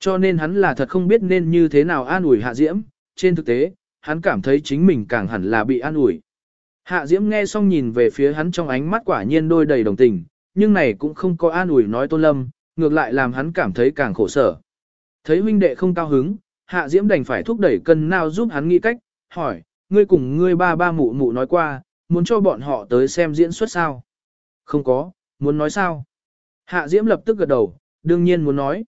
Cho nên hắn là thật không biết nên như thế nào an ủi Hạ Diễm, trên thực tế, hắn cảm thấy chính mình càng hẳn là bị an ủi. Hạ Diễm nghe xong nhìn về phía hắn trong ánh mắt quả nhiên đôi đầy đồng tình, nhưng này cũng không có an ủi nói Tôn Lâm, ngược lại làm hắn cảm thấy càng khổ sở. Thấy huynh đệ không cao hứng, Hạ Diễm đành phải thúc đẩy cân nào giúp hắn nghĩ cách, hỏi, ngươi cùng ngươi ba ba mụ mụ nói qua, muốn cho bọn họ tới xem diễn xuất sao? Không có, muốn nói sao? Hạ Diễm lập tức gật đầu, đương nhiên muốn nói.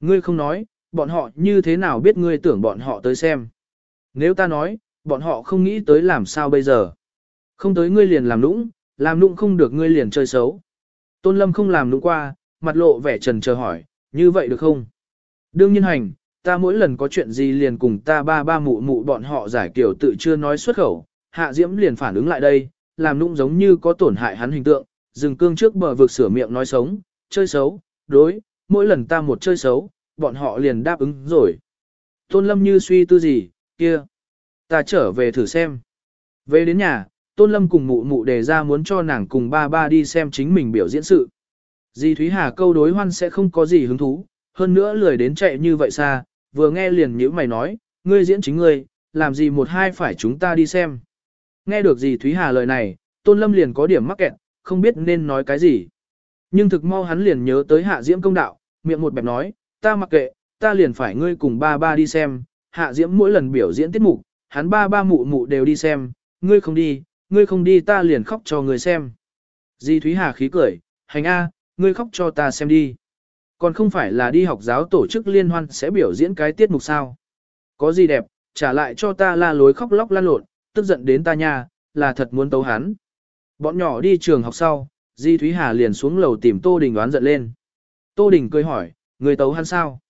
Ngươi không nói, bọn họ như thế nào biết ngươi tưởng bọn họ tới xem? Nếu ta nói, bọn họ không nghĩ tới làm sao bây giờ? Không tới ngươi liền làm nũng, làm nũng không được ngươi liền chơi xấu. Tôn Lâm không làm nũng qua, mặt lộ vẻ trần chờ hỏi, như vậy được không? Đương nhiên hành, ta mỗi lần có chuyện gì liền cùng ta ba ba mụ mụ bọn họ giải kiểu tự chưa nói xuất khẩu, hạ diễm liền phản ứng lại đây, làm nũng giống như có tổn hại hắn hình tượng, dừng cương trước bờ vực sửa miệng nói sống, chơi xấu, đối, mỗi lần ta một chơi xấu, bọn họ liền đáp ứng rồi. Tôn Lâm như suy tư gì, kia, ta trở về thử xem. Về đến nhà, Tôn Lâm cùng mụ mụ đề ra muốn cho nàng cùng ba ba đi xem chính mình biểu diễn sự. Di Thúy Hà câu đối hoan sẽ không có gì hứng thú, hơn nữa lười đến chạy như vậy xa, vừa nghe liền nhữ mày nói, ngươi diễn chính ngươi, làm gì một hai phải chúng ta đi xem. Nghe được gì Thúy Hà lời này, Tôn Lâm liền có điểm mắc kẹt, không biết nên nói cái gì. Nhưng thực mau hắn liền nhớ tới Hạ Diễm công đạo, miệng một bẹp nói, ta mặc kệ, ta liền phải ngươi cùng ba ba đi xem, Hạ Diễm mỗi lần biểu diễn tiết mục, hắn ba ba mụ mụ đều đi xem, ngươi không đi, ngươi không đi ta liền khóc cho ngươi xem. Di Thúy Hà khí cười, hành a, ngươi khóc cho ta xem đi. Còn không phải là đi học giáo tổ chức liên hoan sẽ biểu diễn cái tiết mục sao. Có gì đẹp, trả lại cho ta la lối khóc lóc lan lộn, tức giận đến ta nha, là thật muốn tấu hắn. Bọn nhỏ đi trường học sau, Di Thúy Hà liền xuống lầu tìm Tô Đình đoán giận lên. Tô Đình cười hỏi, người tấu hắn sao?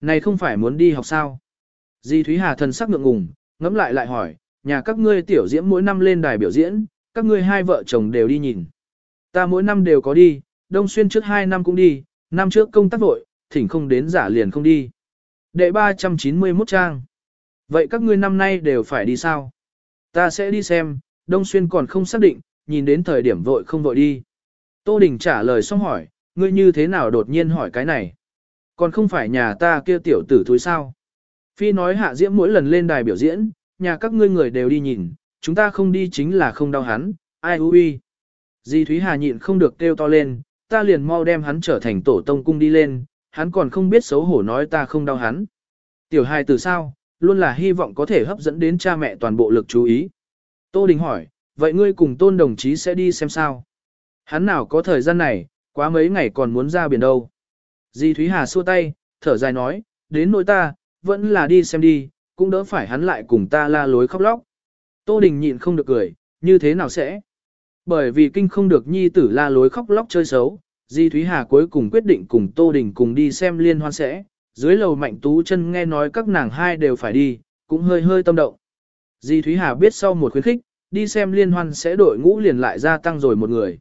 Này không phải muốn đi học sao? Di Thúy Hà thần sắc ngượng ngùng, ngẫm lại lại hỏi, nhà các ngươi tiểu diễm mỗi năm lên đài biểu diễn, các ngươi hai vợ chồng đều đi nhìn. Ta mỗi năm đều có đi, Đông Xuyên trước hai năm cũng đi, năm trước công tác vội, thỉnh không đến giả liền không đi. Đệ 391 trang. Vậy các ngươi năm nay đều phải đi sao? Ta sẽ đi xem, Đông Xuyên còn không xác định, nhìn đến thời điểm vội không vội đi. Tô Đình trả lời xong hỏi, ngươi như thế nào đột nhiên hỏi cái này? Còn không phải nhà ta kia tiểu tử thúi sao? Phi nói hạ diễm mỗi lần lên đài biểu diễn, nhà các ngươi người đều đi nhìn, chúng ta không đi chính là không đau hắn, ai hư uy. Di Thúy Hà nhịn không được kêu to lên, ta liền mau đem hắn trở thành tổ tông cung đi lên, hắn còn không biết xấu hổ nói ta không đau hắn. Tiểu hài từ sao, luôn là hy vọng có thể hấp dẫn đến cha mẹ toàn bộ lực chú ý. Tô Đình hỏi, vậy ngươi cùng tôn đồng chí sẽ đi xem sao? Hắn nào có thời gian này, quá mấy ngày còn muốn ra biển đâu. Di Thúy Hà xua tay, thở dài nói, đến nỗi ta, vẫn là đi xem đi, cũng đỡ phải hắn lại cùng ta la lối khóc lóc. Tô Đình nhịn không được cười, như thế nào sẽ? Bởi vì kinh không được nhi tử la lối khóc lóc chơi xấu, Di Thúy Hà cuối cùng quyết định cùng Tô Đình cùng đi xem liên hoan sẽ. Dưới lầu mạnh tú chân nghe nói các nàng hai đều phải đi, cũng hơi hơi tâm động. Di Thúy Hà biết sau một khuyến khích, đi xem liên hoan sẽ đội ngũ liền lại gia tăng rồi một người.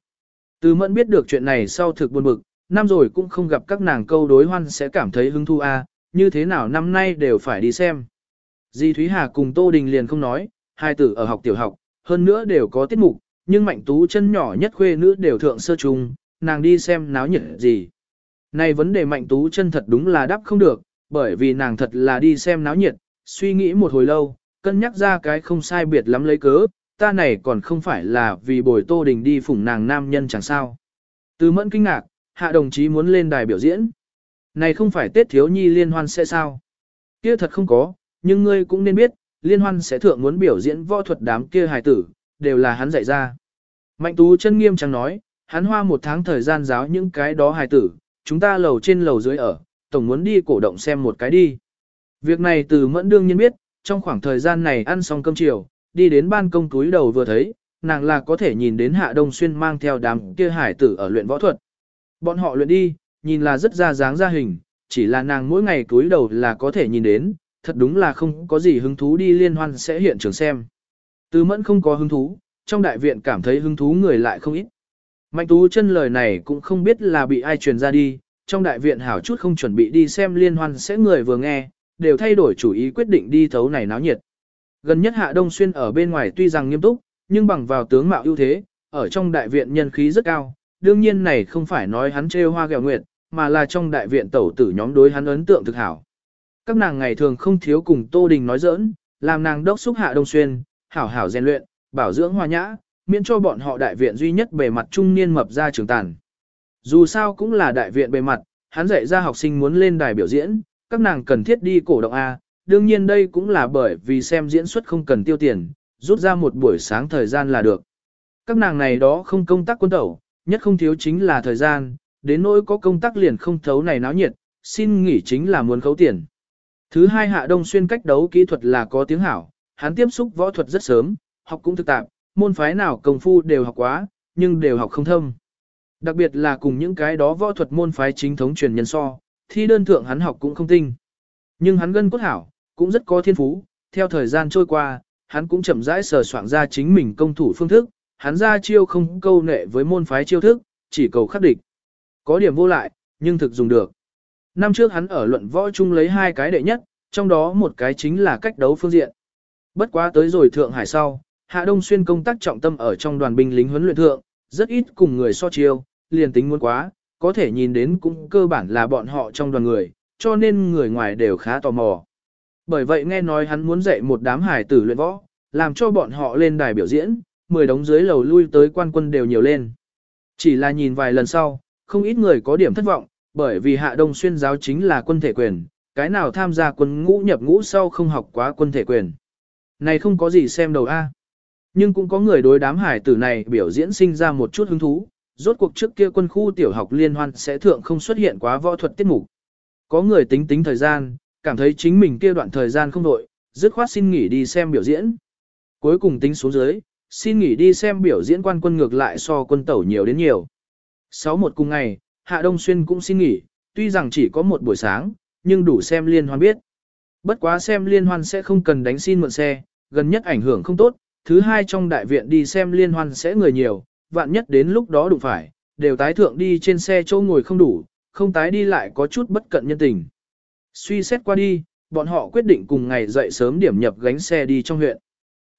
Từ mẫn biết được chuyện này sau thực buồn bực, năm rồi cũng không gặp các nàng câu đối hoan sẽ cảm thấy hứng thu a, như thế nào năm nay đều phải đi xem. Di Thúy Hà cùng Tô Đình liền không nói, hai tử ở học tiểu học, hơn nữa đều có tiết mục, nhưng Mạnh Tú chân nhỏ nhất khuê nữ đều thượng sơ trùng, nàng đi xem náo nhiệt gì. Này vấn đề Mạnh Tú chân thật đúng là đáp không được, bởi vì nàng thật là đi xem náo nhiệt, suy nghĩ một hồi lâu, cân nhắc ra cái không sai biệt lắm lấy cớ, ta này còn không phải là vì bồi Tô Đình đi phủng nàng nam nhân chẳng sao. Từ mẫn kinh ngạc, hạ đồng chí muốn lên đài biểu diễn. Này không phải Tết thiếu nhi liên hoan sẽ sao? Kia thật không có, nhưng ngươi cũng nên biết, liên hoan sẽ thượng muốn biểu diễn võ thuật đám kia hài tử, đều là hắn dạy ra. Mạnh tú chân nghiêm chẳng nói, hắn hoa một tháng thời gian giáo những cái đó hài tử, chúng ta lầu trên lầu dưới ở, tổng muốn đi cổ động xem một cái đi. Việc này từ mẫn đương nhiên biết, trong khoảng thời gian này ăn xong cơm chiều, đi đến ban công túi đầu vừa thấy, nàng là có thể nhìn đến Hạ Đông Xuyên mang theo đám kia hải tử ở luyện võ thuật. Bọn họ luyện đi, nhìn là rất ra dáng ra hình, chỉ là nàng mỗi ngày túi đầu là có thể nhìn đến, thật đúng là không có gì hứng thú đi liên hoan sẽ hiện trường xem. Từ mẫn không có hứng thú, trong đại viện cảm thấy hứng thú người lại không ít. Mạnh tú chân lời này cũng không biết là bị ai truyền ra đi, trong đại viện hảo chút không chuẩn bị đi xem liên hoan sẽ người vừa nghe, đều thay đổi chủ ý quyết định đi thấu này náo nhiệt. Gần nhất Hạ Đông Xuyên ở bên ngoài tuy rằng nghiêm túc, nhưng bằng vào tướng mạo ưu thế, ở trong đại viện nhân khí rất cao, đương nhiên này không phải nói hắn trêu hoa gẹo nguyệt, mà là trong đại viện tẩu tử nhóm đối hắn ấn tượng thực hảo. Các nàng ngày thường không thiếu cùng Tô Đình nói giỡn, làm nàng đốc xúc Hạ Đông Xuyên, hảo hảo rèn luyện, bảo dưỡng hòa nhã, miễn cho bọn họ đại viện duy nhất bề mặt trung niên mập ra trường tàn. Dù sao cũng là đại viện bề mặt, hắn dạy ra học sinh muốn lên đài biểu diễn, các nàng cần thiết đi cổ động A, đương nhiên đây cũng là bởi vì xem diễn xuất không cần tiêu tiền, rút ra một buổi sáng thời gian là được. Các nàng này đó không công tác quân tẩu, nhất không thiếu chính là thời gian, đến nỗi có công tác liền không thấu này náo nhiệt, xin nghỉ chính là muốn khấu tiền. Thứ hai hạ đông xuyên cách đấu kỹ thuật là có tiếng hảo, hắn tiếp xúc võ thuật rất sớm, học cũng thực tạp, môn phái nào công phu đều học quá, nhưng đều học không thâm. Đặc biệt là cùng những cái đó võ thuật môn phái chính thống truyền nhân so, thi đơn thượng hắn học cũng không tinh. Nhưng hắn gân cốt hảo, cũng rất có thiên phú, theo thời gian trôi qua, hắn cũng chậm rãi sờ soạn ra chính mình công thủ phương thức, hắn ra chiêu không câu nệ với môn phái chiêu thức, chỉ cầu khắc địch. Có điểm vô lại, nhưng thực dùng được. Năm trước hắn ở luận võ chung lấy hai cái đệ nhất, trong đó một cái chính là cách đấu phương diện. Bất quá tới rồi Thượng Hải sau, Hạ Đông Xuyên công tác trọng tâm ở trong đoàn binh lính huấn luyện thượng, rất ít cùng người so chiêu, liền tính muốn quá, có thể nhìn đến cũng cơ bản là bọn họ trong đoàn người, cho nên người ngoài đều khá tò mò. Bởi vậy nghe nói hắn muốn dạy một đám hải tử luyện võ, làm cho bọn họ lên đài biểu diễn, mười đống dưới lầu lui tới quan quân đều nhiều lên. Chỉ là nhìn vài lần sau, không ít người có điểm thất vọng, bởi vì Hạ Đông Xuyên giáo chính là quân thể quyền, cái nào tham gia quân ngũ nhập ngũ sau không học quá quân thể quyền. Này không có gì xem đầu A. Nhưng cũng có người đối đám hải tử này biểu diễn sinh ra một chút hứng thú, rốt cuộc trước kia quân khu tiểu học liên hoan sẽ thượng không xuất hiện quá võ thuật tiết mục. Có người tính tính thời gian, cảm thấy chính mình kia đoạn thời gian không đội, dứt khoát xin nghỉ đi xem biểu diễn. Cuối cùng tính xuống dưới, xin nghỉ đi xem biểu diễn quan quân ngược lại so quân tẩu nhiều đến nhiều. Sáu một cùng ngày, Hạ Đông Xuyên cũng xin nghỉ, tuy rằng chỉ có một buổi sáng, nhưng đủ xem liên hoan biết. Bất quá xem liên hoan sẽ không cần đánh xin mượn xe, gần nhất ảnh hưởng không tốt, thứ hai trong đại viện đi xem liên hoan sẽ người nhiều, vạn nhất đến lúc đó đụng phải, đều tái thượng đi trên xe chỗ ngồi không đủ, không tái đi lại có chút bất cận nhân tình. Suy xét qua đi, bọn họ quyết định cùng ngày dậy sớm điểm nhập gánh xe đi trong huyện.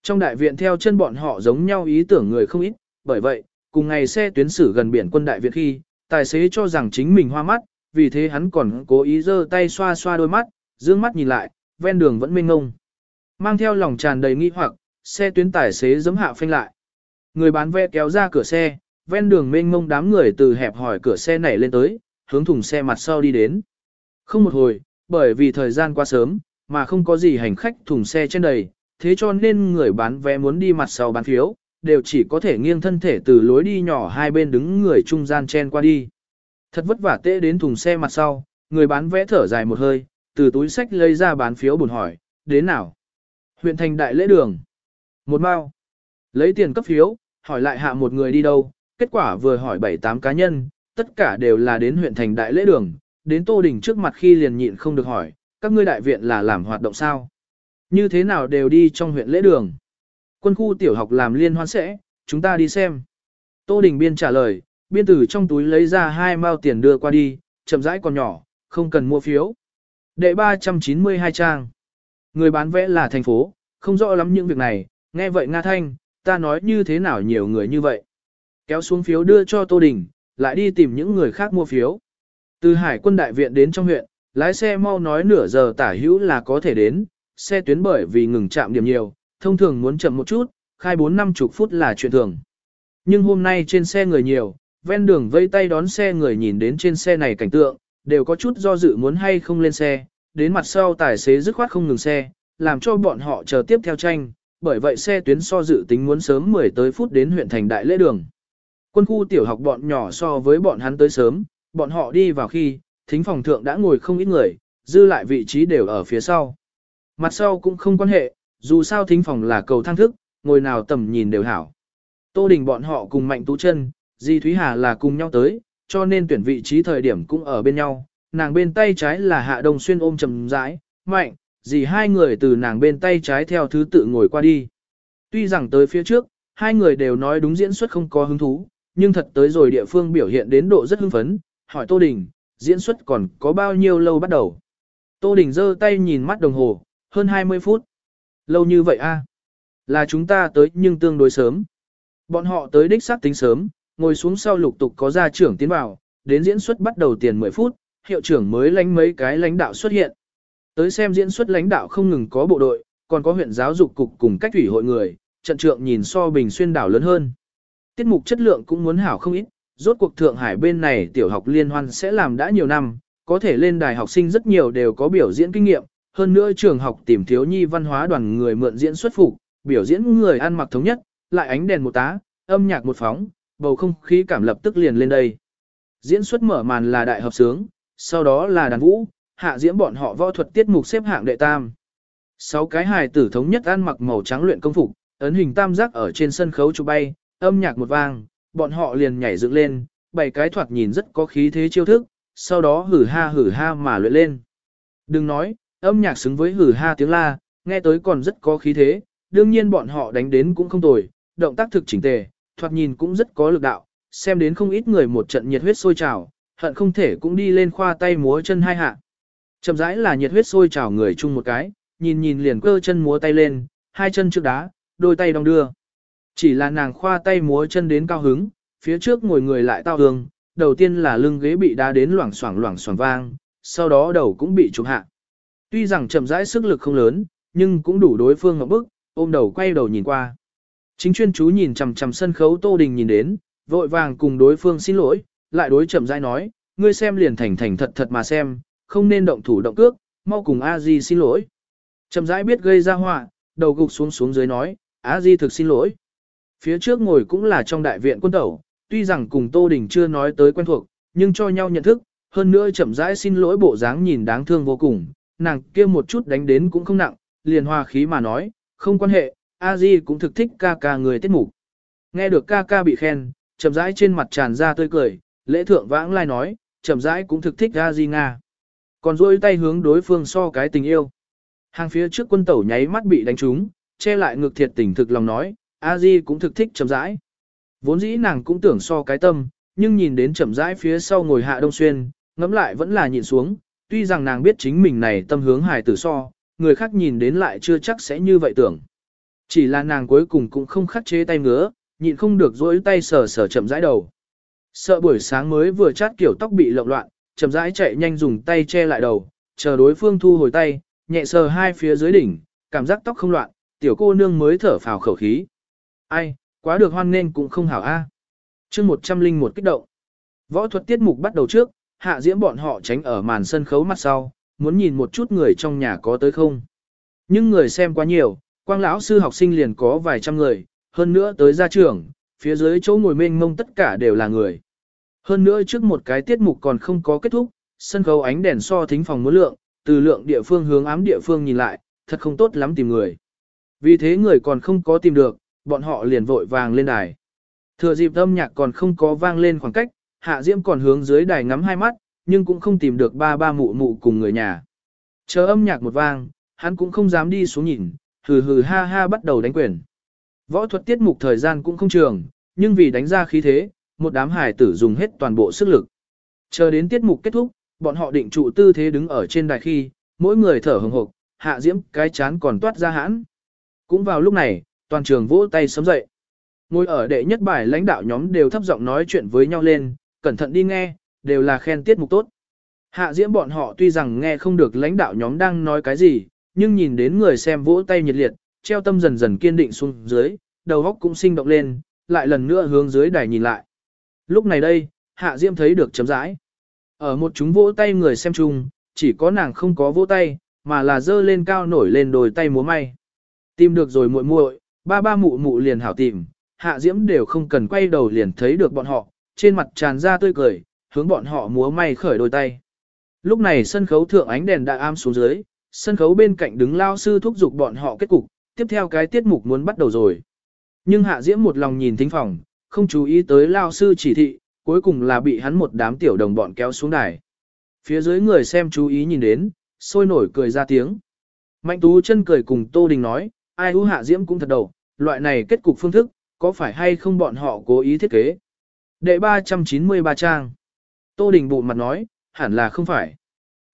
Trong đại viện theo chân bọn họ giống nhau ý tưởng người không ít, bởi vậy, cùng ngày xe tuyến xử gần biển quân đại viện khi, tài xế cho rằng chính mình hoa mắt, vì thế hắn còn cố ý giơ tay xoa xoa đôi mắt, dương mắt nhìn lại, ven đường vẫn mênh ngông. Mang theo lòng tràn đầy nghi hoặc, xe tuyến tài xế giấm hạ phanh lại. Người bán vé kéo ra cửa xe, ven đường mênh ngông đám người từ hẹp hỏi cửa xe nảy lên tới, hướng thùng xe mặt sau đi đến. Không một hồi, bởi vì thời gian quá sớm, mà không có gì hành khách thùng xe trên đầy, thế cho nên người bán vé muốn đi mặt sau bán phiếu, đều chỉ có thể nghiêng thân thể từ lối đi nhỏ hai bên đứng người trung gian chen qua đi. Thật vất vả tệ đến thùng xe mặt sau, người bán vé thở dài một hơi, từ túi sách lấy ra bán phiếu buồn hỏi, đến nào? Huyện thành đại lễ đường. Một mao. Lấy tiền cấp phiếu, hỏi lại hạ một người đi đâu, kết quả vừa hỏi bảy tám cá nhân, tất cả đều là đến huyện thành đại lễ đường, đến Tô Đình trước mặt khi liền nhịn không được hỏi, các ngươi đại viện là làm hoạt động sao? Như thế nào đều đi trong huyện lễ đường? Quân khu tiểu học làm liên hoan sẽ, chúng ta đi xem. Tô Đình biên trả lời, biên tử trong túi lấy ra hai mao tiền đưa qua đi, chậm rãi còn nhỏ, không cần mua phiếu. Đệ 392 trang. Người bán vẽ là thành phố, không rõ lắm những việc này, nghe vậy Nga Thanh, ta nói như thế nào nhiều người như vậy. Kéo xuống phiếu đưa cho Tô Đình, lại đi tìm những người khác mua phiếu. Từ hải quân đại viện đến trong huyện, lái xe mau nói nửa giờ tả hữu là có thể đến, xe tuyến bởi vì ngừng chạm điểm nhiều, thông thường muốn chậm một chút, khai 4 năm chục phút là chuyện thường. Nhưng hôm nay trên xe người nhiều, ven đường vây tay đón xe người nhìn đến trên xe này cảnh tượng, đều có chút do dự muốn hay không lên xe, đến mặt sau tài xế dứt khoát không ngừng xe, làm cho bọn họ chờ tiếp theo tranh, bởi vậy xe tuyến so dự tính muốn sớm 10 tới phút đến huyện thành đại lễ đường. Quân khu tiểu học bọn nhỏ so với bọn hắn tới sớm, bọn họ đi vào khi, thính phòng thượng đã ngồi không ít người, dư lại vị trí đều ở phía sau. Mặt sau cũng không quan hệ, dù sao thính phòng là cầu thang thức, ngồi nào tầm nhìn đều hảo. Tô Đình bọn họ cùng Mạnh Tú chân, Di Thúy Hà là cùng nhau tới, cho nên tuyển vị trí thời điểm cũng ở bên nhau. Nàng bên tay trái là Hạ Đông Xuyên ôm chầm rãi, Mạnh, dì hai người từ nàng bên tay trái theo thứ tự ngồi qua đi. Tuy rằng tới phía trước, hai người đều nói đúng diễn xuất không có hứng thú, nhưng thật tới rồi địa phương biểu hiện đến độ rất hưng phấn, hỏi Tô Đình, diễn xuất còn có bao nhiêu lâu bắt đầu. Tô Đình giơ tay nhìn mắt đồng hồ, hơn 20 phút. Lâu như vậy a Là chúng ta tới nhưng tương đối sớm. Bọn họ tới đích xác tính sớm, ngồi xuống sau lục tục có gia trưởng tiến vào, đến diễn xuất bắt đầu tiền 10 phút, hiệu trưởng mới lánh mấy cái lãnh đạo xuất hiện. Tới xem diễn xuất lãnh đạo không ngừng có bộ đội, còn có huyện giáo dục cục cùng cách ủy hội người, trận trượng nhìn so bình xuyên đảo lớn hơn. Tiết mục chất lượng cũng muốn hảo không ít, rốt cuộc Thượng Hải bên này tiểu học liên hoan sẽ làm đã nhiều năm, có thể lên đài học sinh rất nhiều đều có biểu diễn kinh nghiệm, hơn nữa trường học tìm thiếu nhi văn hóa đoàn người mượn diễn xuất phục, biểu diễn người ăn mặc thống nhất, lại ánh đèn một tá, âm nhạc một phóng, bầu không khí cảm lập tức liền lên đây. Diễn xuất mở màn là đại hợp sướng, sau đó là đàn vũ, hạ diễn bọn họ võ thuật tiết mục xếp hạng đệ tam. Sáu cái hài tử thống nhất ăn mặc màu trắng luyện công phục, ấn hình tam giác ở trên sân khấu chụp bay, âm nhạc một vang, bọn họ liền nhảy dựng lên, bảy cái thoạt nhìn rất có khí thế chiêu thức, sau đó hử ha hử ha mà luyện lên. Đừng nói, âm nhạc xứng với hử ha tiếng la, nghe tới còn rất có khí thế, đương nhiên bọn họ đánh đến cũng không tồi, động tác thực chỉnh tề, thoạt nhìn cũng rất có lực đạo, xem đến không ít người một trận nhiệt huyết sôi trào, hận không thể cũng đi lên khoa tay múa chân hai hạ. Chậm rãi là nhiệt huyết sôi trào người chung một cái, nhìn nhìn liền cơ chân múa tay lên, hai chân trước đá, đôi tay đong đưa. Chỉ là nàng khoa tay múa chân đến cao hứng, phía trước ngồi người lại tao hương, đầu tiên là lưng ghế bị đá đến loảng xoảng loảng xoảng vang, sau đó đầu cũng bị trục hạ. Tuy rằng chậm rãi sức lực không lớn, nhưng cũng đủ đối phương ngọc bức, ôm đầu quay đầu nhìn qua. Chính chuyên chú nhìn chằm chằm sân khấu Tô Đình nhìn đến, vội vàng cùng đối phương xin lỗi, lại đối chậm rãi nói, ngươi xem liền thành thành thật thật mà xem, không nên động thủ động cước, mau cùng A Di xin lỗi. Chậm rãi biết gây ra họa, đầu gục xuống xuống dưới nói, A Di thực xin lỗi. Phía trước ngồi cũng là trong đại viện quân tẩu, tuy rằng cùng Tô Đình chưa nói tới quen thuộc, nhưng cho nhau nhận thức, hơn nữa chậm rãi xin lỗi bộ dáng nhìn đáng thương vô cùng, nàng kia một chút đánh đến cũng không nặng, liền hòa khí mà nói, không quan hệ, A Di cũng thực thích ca ca người tiết mục. Nghe được ca ca bị khen, chậm rãi trên mặt tràn ra tươi cười, lễ thượng vãng lai nói, chậm rãi cũng thực thích A Di Nga. Còn dôi tay hướng đối phương so cái tình yêu. Hàng phía trước quân tẩu nháy mắt bị đánh trúng, che lại ngực thiệt tình thực lòng nói, A Di cũng thực thích chậm rãi. Vốn dĩ nàng cũng tưởng so cái tâm, nhưng nhìn đến chậm rãi phía sau ngồi hạ đông xuyên, ngẫm lại vẫn là nhìn xuống, tuy rằng nàng biết chính mình này tâm hướng hài tử so, người khác nhìn đến lại chưa chắc sẽ như vậy tưởng. Chỉ là nàng cuối cùng cũng không khắc chế tay ngứa, nhịn không được dỗi tay sờ sờ chậm rãi đầu. Sợ buổi sáng mới vừa chát kiểu tóc bị lộn loạn, chậm rãi chạy nhanh dùng tay che lại đầu, chờ đối phương thu hồi tay, nhẹ sờ hai phía dưới đỉnh, cảm giác tóc không loạn, tiểu cô nương mới thở phào khẩu khí. Ai, quá được hoan nên cũng không hảo a. À. Chương 101 kích động. Võ thuật tiết mục bắt đầu trước, hạ diễm bọn họ tránh ở màn sân khấu mặt sau, muốn nhìn một chút người trong nhà có tới không. Nhưng người xem quá nhiều, quang lão sư học sinh liền có vài trăm người, hơn nữa tới gia trưởng, phía dưới chỗ ngồi mênh mông tất cả đều là người. Hơn nữa trước một cái tiết mục còn không có kết thúc, sân khấu ánh đèn so thính phòng muốn lượng, từ lượng địa phương hướng ám địa phương nhìn lại, thật không tốt lắm tìm người. Vì thế người còn không có tìm được, bọn họ liền vội vàng lên đài. Thừa dịp âm nhạc còn không có vang lên khoảng cách, Hạ Diễm còn hướng dưới đài ngắm hai mắt, nhưng cũng không tìm được ba ba mụ mụ cùng người nhà. Chờ âm nhạc một vang, hắn cũng không dám đi xuống nhìn, hừ hừ ha ha bắt đầu đánh quyền. Võ thuật tiết mục thời gian cũng không trường, nhưng vì đánh ra khí thế, một đám hải tử dùng hết toàn bộ sức lực. Chờ đến tiết mục kết thúc, bọn họ định trụ tư thế đứng ở trên đài khi, mỗi người thở hừng hực, hạ diễm cái chán còn toát ra hãn. Cũng vào lúc này, toàn trường vỗ tay sớm dậy. Ngồi ở đệ nhất bài lãnh đạo nhóm đều thấp giọng nói chuyện với nhau lên, cẩn thận đi nghe, đều là khen tiết mục tốt. Hạ diễm bọn họ tuy rằng nghe không được lãnh đạo nhóm đang nói cái gì, nhưng nhìn đến người xem vỗ tay nhiệt liệt, treo tâm dần dần kiên định xuống dưới, đầu óc cũng sinh động lên, lại lần nữa hướng dưới đài nhìn lại. Lúc này đây, Hạ Diễm thấy được chấm rãi. Ở một chúng vỗ tay người xem chung, chỉ có nàng không có vỗ tay, mà là dơ lên cao nổi lên đồi tay múa may. Tìm được rồi muội muội, ba ba mụ mụ liền hảo tìm, Hạ Diễm đều không cần quay đầu liền thấy được bọn họ, trên mặt tràn ra tươi cười, hướng bọn họ múa may khởi đôi tay. Lúc này sân khấu thượng ánh đèn đã am xuống dưới, sân khấu bên cạnh đứng lao sư thúc giục bọn họ kết cục, tiếp theo cái tiết mục muốn bắt đầu rồi. Nhưng Hạ Diễm một lòng nhìn thính phòng, không chú ý tới lao sư chỉ thị, cuối cùng là bị hắn một đám tiểu đồng bọn kéo xuống đài. Phía dưới người xem chú ý nhìn đến, sôi nổi cười ra tiếng. Mạnh Tú chân cười cùng Tô Đình nói, ai hú Hạ Diễm cũng thật đầu, loại này kết cục phương thức, có phải hay không bọn họ cố ý thiết kế. Đệ 393 trang. Tô Đình bụng mặt nói, hẳn là không phải.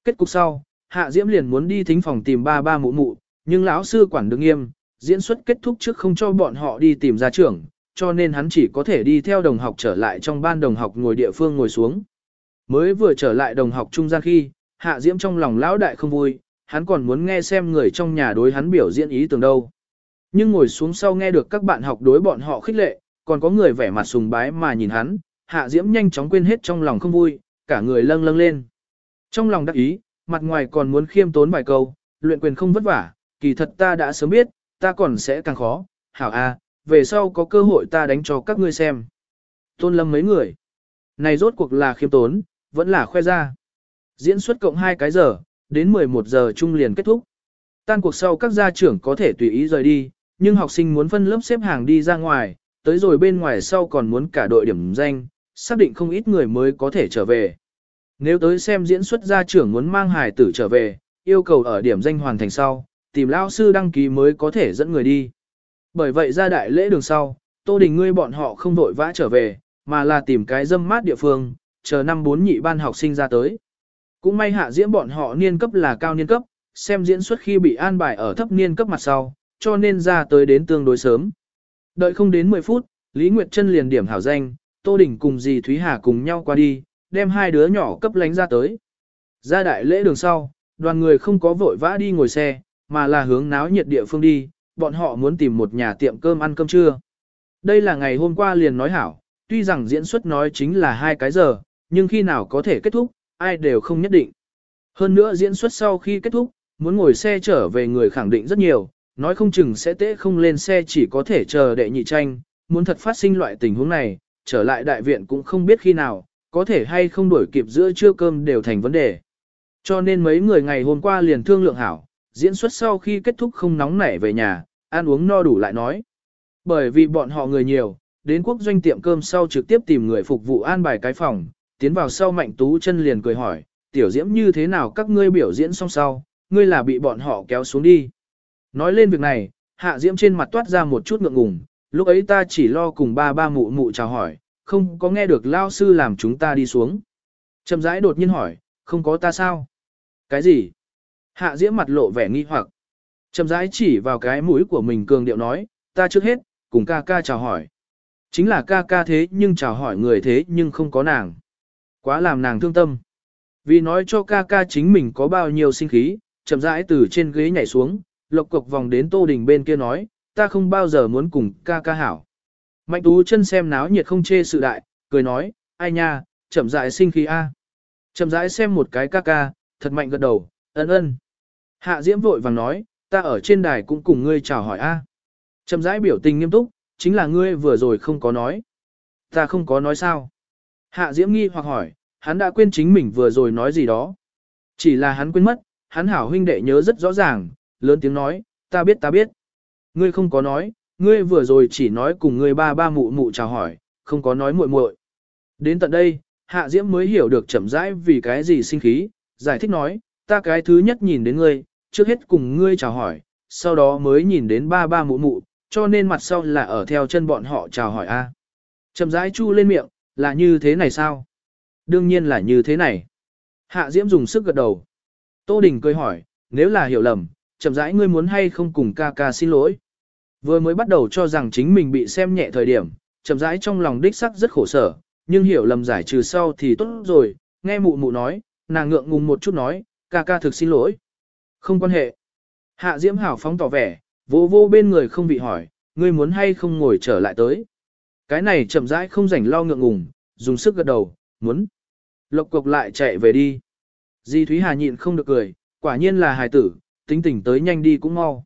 Kết cục sau, Hạ Diễm liền muốn đi thính phòng tìm ba ba mụ mụ, nhưng lão sư quản được nghiêm, diễn xuất kết thúc trước không cho bọn họ đi tìm ra trưởng, cho nên hắn chỉ có thể đi theo đồng học trở lại trong ban đồng học ngồi địa phương ngồi xuống. Mới vừa trở lại đồng học trung gian khi, Hạ Diễm trong lòng lão đại không vui, hắn còn muốn nghe xem người trong nhà đối hắn biểu diễn ý tưởng đâu. Nhưng ngồi xuống sau nghe được các bạn học đối bọn họ khích lệ, còn có người vẻ mặt sùng bái mà nhìn hắn, Hạ Diễm nhanh chóng quên hết trong lòng không vui, cả người lâng lâng lên. Trong lòng đắc ý, mặt ngoài còn muốn khiêm tốn vài câu, luyện quyền không vất vả, kỳ thật ta đã sớm biết, ta còn sẽ càng khó, hảo a, về sau có cơ hội ta đánh cho các ngươi xem. Tôn lâm mấy người. Này rốt cuộc là khiêm tốn, vẫn là khoe ra. Diễn xuất cộng 2 cái giờ, đến 11 giờ trung liền kết thúc. Tan cuộc sau các gia trưởng có thể tùy ý rời đi, nhưng học sinh muốn phân lớp xếp hàng đi ra ngoài, tới rồi bên ngoài sau còn muốn cả đội điểm danh, xác định không ít người mới có thể trở về. Nếu tới xem diễn xuất gia trưởng muốn mang hài tử trở về, yêu cầu ở điểm danh hoàn thành sau, tìm lao sư đăng ký mới có thể dẫn người đi. Bởi vậy ra đại lễ đường sau, Tô Đình ngươi bọn họ không vội vã trở về, mà là tìm cái dâm mát địa phương, chờ năm bốn nhị ban học sinh ra tới. Cũng may hạ diễn bọn họ niên cấp là cao niên cấp, xem diễn xuất khi bị an bài ở thấp niên cấp mặt sau, cho nên ra tới đến tương đối sớm. Đợi không đến 10 phút, Lý Nguyệt Trân liền điểm hảo danh, Tô Đình cùng dì Thúy Hà cùng nhau qua đi, đem hai đứa nhỏ cấp lánh ra tới. Ra đại lễ đường sau, đoàn người không có vội vã đi ngồi xe, mà là hướng náo nhiệt địa phương đi, bọn họ muốn tìm một nhà tiệm cơm ăn cơm trưa. Đây là ngày hôm qua liền nói hảo, tuy rằng diễn xuất nói chính là hai cái giờ, nhưng khi nào có thể kết thúc, ai đều không nhất định. Hơn nữa diễn xuất sau khi kết thúc, muốn ngồi xe trở về người khẳng định rất nhiều, nói không chừng sẽ tễ không lên xe chỉ có thể chờ đệ nhị tranh, muốn thật phát sinh loại tình huống này, trở lại đại viện cũng không biết khi nào, có thể hay không đổi kịp giữa trưa cơm đều thành vấn đề. Cho nên mấy người ngày hôm qua liền thương lượng hảo, diễn xuất sau khi kết thúc không nóng nảy về nhà, ăn uống no đủ lại nói. Bởi vì bọn họ người nhiều, đến quốc doanh tiệm cơm sau trực tiếp tìm người phục vụ an bài cái phòng, tiến vào sau mạnh tú chân liền cười hỏi, tiểu diễm như thế nào các ngươi biểu diễn xong sau, ngươi là bị bọn họ kéo xuống đi. Nói lên việc này, hạ diễm trên mặt toát ra một chút ngượng ngùng, lúc ấy ta chỉ lo cùng ba ba mụ mụ chào hỏi, không có nghe được lao sư làm chúng ta đi xuống. Trầm rãi đột nhiên hỏi, không có ta sao? Cái gì? Hạ diễm mặt lộ vẻ nghi hoặc. Trầm rãi chỉ vào cái mũi của mình cường điệu nói, ta trước hết, cùng ca ca chào hỏi. Chính là ca ca thế nhưng chào hỏi người thế nhưng không có nàng. Quá làm nàng thương tâm. Vì nói cho ca ca chính mình có bao nhiêu sinh khí, chậm rãi từ trên ghế nhảy xuống, lộc cục vòng đến tô đình bên kia nói, ta không bao giờ muốn cùng ca ca hảo. Mạnh tú chân xem náo nhiệt không chê sự đại, cười nói, ai nha, chậm rãi sinh khí a. Chậm rãi xem một cái ca ca, thật mạnh gật đầu, ân ân. Hạ Diễm vội vàng nói, ta ở trên đài cũng cùng ngươi chào hỏi a. Chậm rãi biểu tình nghiêm túc, chính là ngươi vừa rồi không có nói. Ta không có nói sao. Hạ Diễm nghi hoặc hỏi, hắn đã quên chính mình vừa rồi nói gì đó. Chỉ là hắn quên mất, hắn hảo huynh đệ nhớ rất rõ ràng, lớn tiếng nói, ta biết ta biết. Ngươi không có nói, ngươi vừa rồi chỉ nói cùng ngươi ba ba mụ mụ chào hỏi, không có nói muội muội. Đến tận đây, Hạ Diễm mới hiểu được chậm rãi vì cái gì sinh khí, giải thích nói, ta cái thứ nhất nhìn đến ngươi, trước hết cùng ngươi chào hỏi, sau đó mới nhìn đến ba ba mụ mụ, cho nên mặt sau là ở theo chân bọn họ chào hỏi a. Chậm rãi chu lên miệng, là như thế này sao? Đương nhiên là như thế này. Hạ Diễm dùng sức gật đầu. Tô Đình cười hỏi, nếu là hiểu lầm, chậm rãi ngươi muốn hay không cùng ca ca xin lỗi. Vừa mới bắt đầu cho rằng chính mình bị xem nhẹ thời điểm, chậm rãi trong lòng đích sắc rất khổ sở, nhưng hiểu lầm giải trừ sau thì tốt rồi, nghe mụ mụ nói, nàng ngượng ngùng một chút nói, ca ca thực xin lỗi. Không quan hệ. Hạ Diễm hảo phóng tỏ vẻ, vô vô bên người không bị hỏi, ngươi muốn hay không ngồi trở lại tới. Cái này chậm rãi không rảnh lo ngượng ngùng, dùng sức gật đầu, muốn. Lộc cục lại chạy về đi. Di Thúy Hà nhịn không được cười, quả nhiên là hài tử, tính tình tới nhanh đi cũng mau.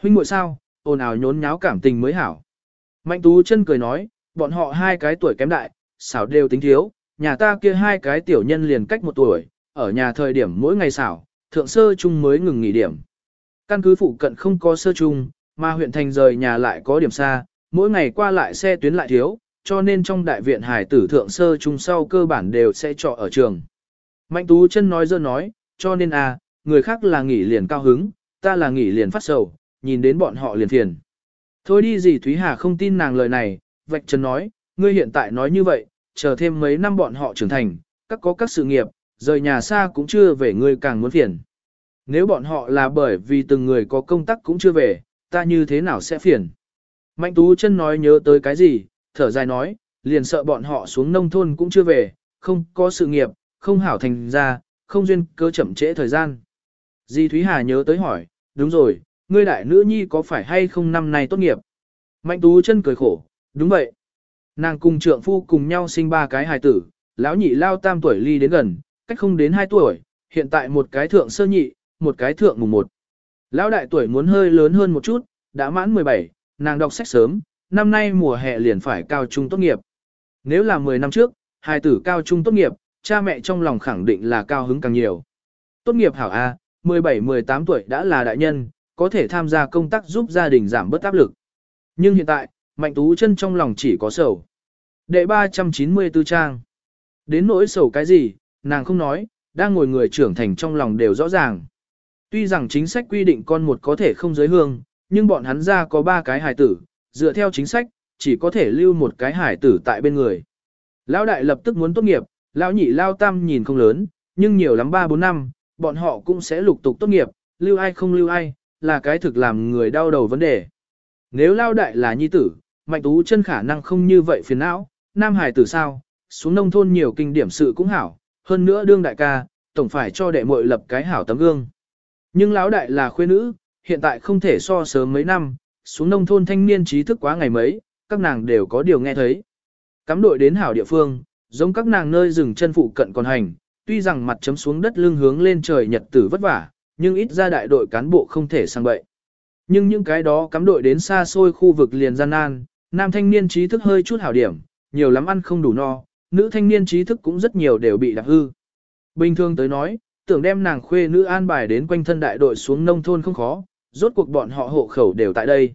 Huynh muội sao, ồn ào nhốn nháo cảm tình mới hảo. Mạnh Tú chân cười nói, bọn họ hai cái tuổi kém đại, xảo đều tính thiếu, nhà ta kia hai cái tiểu nhân liền cách một tuổi, ở nhà thời điểm mỗi ngày xảo, thượng sơ chung mới ngừng nghỉ điểm. Căn cứ phụ cận không có sơ chung, mà huyện thành rời nhà lại có điểm xa, mỗi ngày qua lại xe tuyến lại thiếu, cho nên trong đại viện hải tử thượng sơ chung sau cơ bản đều sẽ trọ ở trường. Mạnh Tú chân nói dơ nói, cho nên à, người khác là nghỉ liền cao hứng, ta là nghỉ liền phát sầu, nhìn đến bọn họ liền phiền. Thôi đi gì Thúy Hà không tin nàng lời này, vạch trần nói, ngươi hiện tại nói như vậy, chờ thêm mấy năm bọn họ trưởng thành, các có các sự nghiệp, rời nhà xa cũng chưa về ngươi càng muốn phiền. Nếu bọn họ là bởi vì từng người có công tác cũng chưa về, ta như thế nào sẽ phiền. Mạnh Tú chân nói nhớ tới cái gì, thở dài nói, liền sợ bọn họ xuống nông thôn cũng chưa về, không có sự nghiệp, không hảo thành ra, không duyên cơ chậm trễ thời gian. Di Thúy Hà nhớ tới hỏi, đúng rồi, ngươi đại nữ nhi có phải hay không năm nay tốt nghiệp? Mạnh Tú chân cười khổ, đúng vậy. Nàng cùng trượng phu cùng nhau sinh ba cái hài tử, lão nhị lao tam tuổi ly đến gần, cách không đến hai tuổi, hiện tại một cái thượng sơ nhị, một cái thượng mùng một. Lão đại tuổi muốn hơi lớn hơn một chút, đã mãn 17, nàng đọc sách sớm, năm nay mùa hè liền phải cao trung tốt nghiệp. Nếu là 10 năm trước, hài tử cao trung tốt nghiệp, cha mẹ trong lòng khẳng định là cao hứng càng nhiều. Tốt nghiệp hảo A, 17-18 tuổi đã là đại nhân, có thể tham gia công tác giúp gia đình giảm bớt áp lực. Nhưng hiện tại, Mạnh Tú chân trong lòng chỉ có sầu. Đệ 394 trang. Đến nỗi sầu cái gì, nàng không nói, đang ngồi người trưởng thành trong lòng đều rõ ràng. Tuy rằng chính sách quy định con một có thể không giới hương, nhưng bọn hắn ra có ba cái hài tử, dựa theo chính sách, chỉ có thể lưu một cái hài tử tại bên người. Lão đại lập tức muốn tốt nghiệp, lão nhị lao tam nhìn không lớn, nhưng nhiều lắm 3-4 năm, bọn họ cũng sẽ lục tục tốt nghiệp, lưu ai không lưu ai, là cái thực làm người đau đầu vấn đề. Nếu lao đại là nhi tử, mạnh tú chân khả năng không như vậy phiền não, nam hải tử sao, xuống nông thôn nhiều kinh điểm sự cũng hảo, hơn nữa đương đại ca, tổng phải cho đệ muội lập cái hảo tấm gương. Nhưng lão đại là khuê nữ, hiện tại không thể so sớm mấy năm, xuống nông thôn thanh niên trí thức quá ngày mấy, các nàng đều có điều nghe thấy. Cắm đội đến hảo địa phương, giống các nàng nơi rừng chân phụ cận còn hành, tuy rằng mặt chấm xuống đất lưng hướng lên trời nhật tử vất vả, nhưng ít ra đại đội cán bộ không thể sang bậy. Nhưng những cái đó cắm đội đến xa xôi khu vực liền gian nan, nam thanh niên trí thức hơi chút hảo điểm, nhiều lắm ăn không đủ no, nữ thanh niên trí thức cũng rất nhiều đều bị đạp hư. Bình thường tới nói, tưởng đem nàng khuê nữ an bài đến quanh thân đại đội xuống nông thôn không khó, rốt cuộc bọn họ hộ khẩu đều tại đây.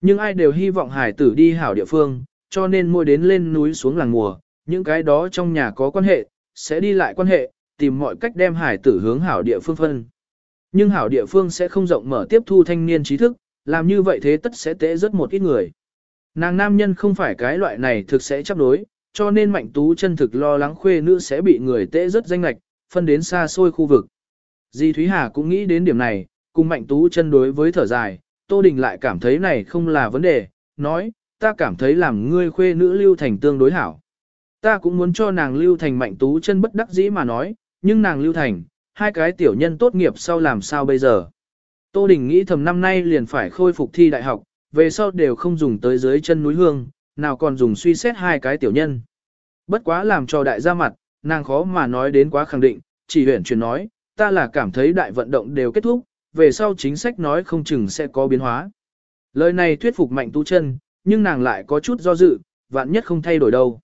Nhưng ai đều hy vọng hải tử đi hảo địa phương, cho nên mua đến lên núi xuống làng mùa, những cái đó trong nhà có quan hệ, sẽ đi lại quan hệ, tìm mọi cách đem hải tử hướng hảo địa phương phân. Nhưng hảo địa phương sẽ không rộng mở tiếp thu thanh niên trí thức, làm như vậy thế tất sẽ tễ rất một ít người. Nàng nam nhân không phải cái loại này thực sẽ chấp đối, cho nên mạnh tú chân thực lo lắng khuê nữ sẽ bị người tễ rất danh lạch, phân đến xa xôi khu vực. Di Thúy Hà cũng nghĩ đến điểm này, cùng mạnh tú chân đối với thở dài, Tô Đình lại cảm thấy này không là vấn đề, nói, ta cảm thấy làm ngươi khuê nữ lưu thành tương đối hảo. Ta cũng muốn cho nàng lưu thành mạnh tú chân bất đắc dĩ mà nói, nhưng nàng lưu thành, hai cái tiểu nhân tốt nghiệp sau làm sao bây giờ. Tô Đình nghĩ thầm năm nay liền phải khôi phục thi đại học, về sau đều không dùng tới dưới chân núi hương, nào còn dùng suy xét hai cái tiểu nhân. Bất quá làm cho đại gia mặt, nàng khó mà nói đến quá khẳng định, chỉ huyển chuyển nói, ta là cảm thấy đại vận động đều kết thúc, về sau chính sách nói không chừng sẽ có biến hóa. Lời này thuyết phục mạnh tu chân, nhưng nàng lại có chút do dự, vạn nhất không thay đổi đâu.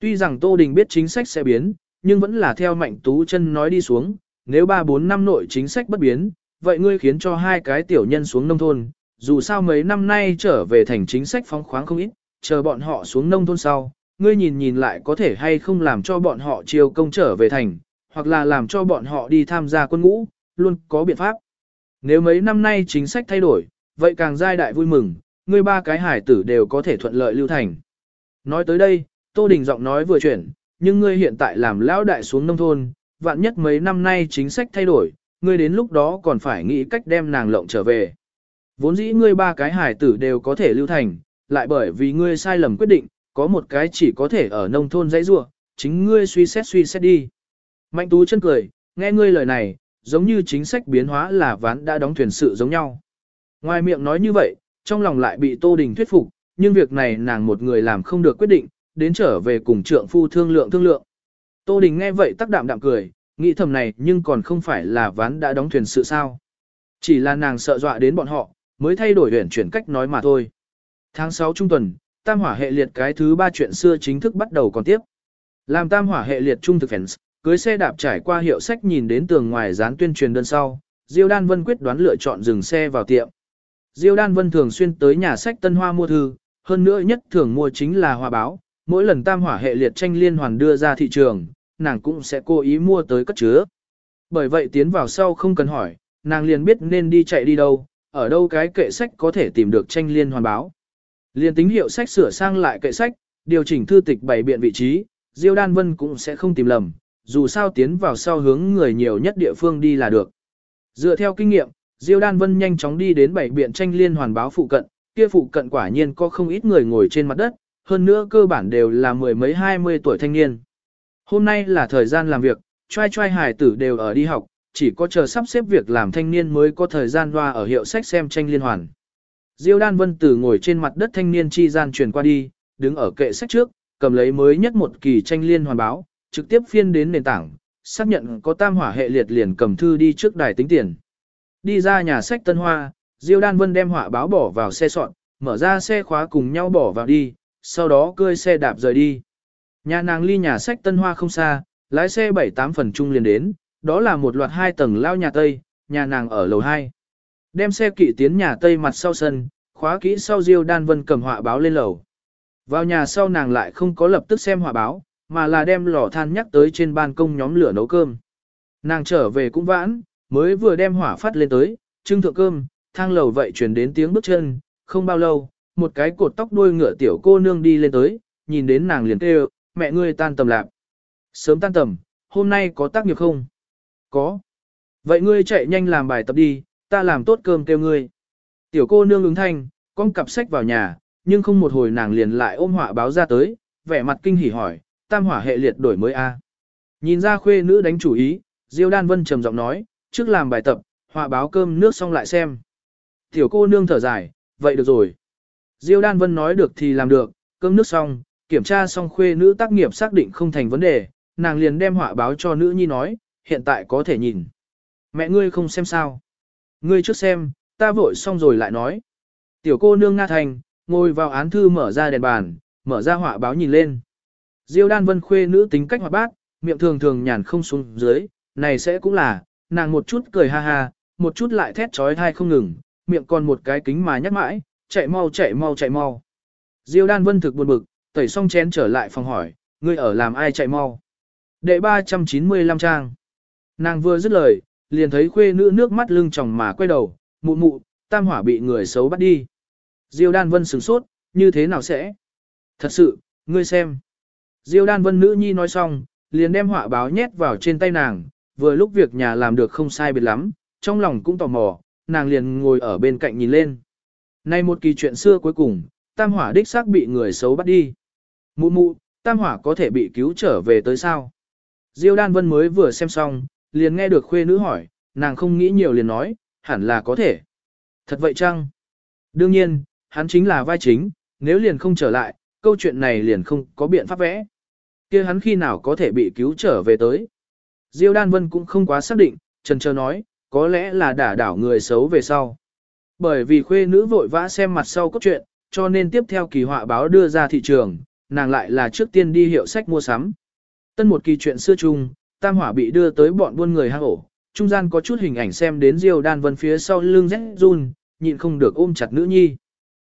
Tuy rằng Tô Đình biết chính sách sẽ biến, nhưng vẫn là theo mạnh tú chân nói đi xuống, nếu 3-4 năm nội chính sách bất biến, vậy ngươi khiến cho hai cái tiểu nhân xuống nông thôn, dù sao mấy năm nay trở về thành chính sách phóng khoáng không ít, chờ bọn họ xuống nông thôn sau, ngươi nhìn nhìn lại có thể hay không làm cho bọn họ chiều công trở về thành, hoặc là làm cho bọn họ đi tham gia quân ngũ, luôn có biện pháp. Nếu mấy năm nay chính sách thay đổi, vậy càng giai đại vui mừng, ngươi ba cái hải tử đều có thể thuận lợi lưu thành. Nói tới đây, Tô Đình giọng nói vừa chuyển, nhưng ngươi hiện tại làm lão đại xuống nông thôn, vạn nhất mấy năm nay chính sách thay đổi, ngươi đến lúc đó còn phải nghĩ cách đem nàng lộng trở về. Vốn dĩ ngươi ba cái hải tử đều có thể lưu thành, lại bởi vì ngươi sai lầm quyết định, có một cái chỉ có thể ở nông thôn dãy rua, chính ngươi suy xét suy xét đi. Mạnh tú chân cười, nghe ngươi lời này, giống như chính sách biến hóa là ván đã đóng thuyền sự giống nhau. Ngoài miệng nói như vậy, trong lòng lại bị Tô Đình thuyết phục, nhưng việc này nàng một người làm không được quyết định, đến trở về cùng trượng phu thương lượng thương lượng. Tô Đình nghe vậy tắc đạm đạm cười, nghĩ thầm này nhưng còn không phải là ván đã đóng thuyền sự sao. Chỉ là nàng sợ dọa đến bọn họ, mới thay đổi huyển chuyển cách nói mà thôi. Tháng 6 trung tuần, tam hỏa hệ liệt cái thứ ba chuyện xưa chính thức bắt đầu còn tiếp. Làm tam hỏa hệ liệt trung thực fans, cưới xe đạp trải qua hiệu sách nhìn đến tường ngoài dán tuyên truyền đơn sau, Diêu Đan Vân quyết đoán lựa chọn dừng xe vào tiệm. Diêu Đan Vân thường xuyên tới nhà sách Tân Hoa mua thư, hơn nữa nhất thường mua chính là hoa báo, mỗi lần tam hỏa hệ liệt tranh liên hoàn đưa ra thị trường, nàng cũng sẽ cố ý mua tới cất chứa. Bởi vậy tiến vào sau không cần hỏi, nàng liền biết nên đi chạy đi đâu, ở đâu cái kệ sách có thể tìm được tranh liên hoàn báo. Liên tính hiệu sách sửa sang lại kệ sách, điều chỉnh thư tịch bày biện vị trí, Diêu Đan Vân cũng sẽ không tìm lầm, dù sao tiến vào sau hướng người nhiều nhất địa phương đi là được. Dựa theo kinh nghiệm, Diêu Đan Vân nhanh chóng đi đến bảy biện tranh liên hoàn báo phụ cận, kia phụ cận quả nhiên có không ít người ngồi trên mặt đất, hơn nữa cơ bản đều là mười mấy hai mươi tuổi thanh niên. Hôm nay là thời gian làm việc, trai trai hài tử đều ở đi học, chỉ có chờ sắp xếp việc làm thanh niên mới có thời gian loa ở hiệu sách xem tranh liên hoàn. Diêu Đan Vân Tử ngồi trên mặt đất thanh niên chi gian truyền qua đi, đứng ở kệ sách trước, cầm lấy mới nhất một kỳ tranh liên hoàn báo, trực tiếp phiên đến nền tảng, xác nhận có tam hỏa hệ liệt liền cầm thư đi trước đài tính tiền. Đi ra nhà sách Tân Hoa, Diêu Đan Vân đem hỏa báo bỏ vào xe soạn, mở ra xe khóa cùng nhau bỏ vào đi, sau đó cơi xe đạp rời đi. Nhà nàng ly nhà sách Tân Hoa không xa, lái xe 7-8 phần chung liền đến, đó là một loạt hai tầng lao nhà Tây, nhà nàng ở lầu 2. Đem xe kỵ tiến nhà Tây mặt sau sân, khóa kỹ sau Diêu Đan Vân cầm họa báo lên lầu. Vào nhà sau nàng lại không có lập tức xem họa báo, mà là đem lò than nhắc tới trên ban công nhóm lửa nấu cơm. Nàng trở về cũng vãn, mới vừa đem hỏa phát lên tới, trưng thượng cơm, thang lầu vậy truyền đến tiếng bước chân, không bao lâu, một cái cột tóc đuôi ngựa tiểu cô nương đi lên tới, nhìn đến nàng liền kêu, mẹ ngươi tan tầm lạc. Sớm tan tầm, hôm nay có tác nghiệp không? Có. Vậy ngươi chạy nhanh làm bài tập đi, ta làm tốt cơm kêu ngươi. Tiểu cô nương ứng thanh, con cặp sách vào nhà, nhưng không một hồi nàng liền lại ôm họa báo ra tới, vẻ mặt kinh hỉ hỏi, tam hỏa hệ liệt đổi mới A. Nhìn ra khuê nữ đánh chủ ý, Diêu Đan Vân trầm giọng nói, trước làm bài tập, họa báo cơm nước xong lại xem. Tiểu cô nương thở dài, vậy được rồi. Diêu Đan Vân nói được thì làm được, cơm nước xong, kiểm tra xong khuê nữ tác nghiệp xác định không thành vấn đề, nàng liền đem họa báo cho nữ nhi nói, hiện tại có thể nhìn. Mẹ ngươi không xem sao. Ngươi trước xem, ta vội xong rồi lại nói. Tiểu cô nương Nga Thành, ngồi vào án thư mở ra đèn bàn, mở ra họa báo nhìn lên. Diêu đan vân khuê nữ tính cách hoạt bát, miệng thường thường nhàn không xuống dưới, này sẽ cũng là, nàng một chút cười ha ha, một chút lại thét trói thai không ngừng, miệng còn một cái kính mà nhắc mãi, chạy mau chạy mau chạy mau. Diêu đan vân thực buồn bực, tẩy xong chén trở lại phòng hỏi, ngươi ở làm ai chạy mau. Đệ 395 trang. Nàng vừa dứt lời, liền thấy khuê nữ nước mắt lưng tròng mà quay đầu, mụ mụ, tam hỏa bị người xấu bắt đi. Diêu đan vân sửng sốt, như thế nào sẽ? Thật sự, ngươi xem. Diêu đan vân nữ nhi nói xong, liền đem họa báo nhét vào trên tay nàng, vừa lúc việc nhà làm được không sai biệt lắm, trong lòng cũng tò mò, nàng liền ngồi ở bên cạnh nhìn lên. Nay một kỳ chuyện xưa cuối cùng, tam hỏa đích xác bị người xấu bắt đi. Mụ mụ, tam hỏa có thể bị cứu trở về tới sao? Diêu đan vân mới vừa xem xong, liền nghe được khuê nữ hỏi, nàng không nghĩ nhiều liền nói, hẳn là có thể. Thật vậy chăng? Đương nhiên, hắn chính là vai chính, nếu liền không trở lại, câu chuyện này liền không có biện pháp vẽ kia hắn khi nào có thể bị cứu trở về tới. Diêu Đan Vân cũng không quá xác định, trần chờ nói, có lẽ là đả đảo người xấu về sau. Bởi vì khuê nữ vội vã xem mặt sau cốt truyện, cho nên tiếp theo kỳ họa báo đưa ra thị trường, nàng lại là trước tiên đi hiệu sách mua sắm. Tân một kỳ chuyện xưa chung, tam hỏa bị đưa tới bọn buôn người hang ổ, trung gian có chút hình ảnh xem đến Diêu Đan Vân phía sau lưng rét run, nhịn không được ôm chặt nữ nhi.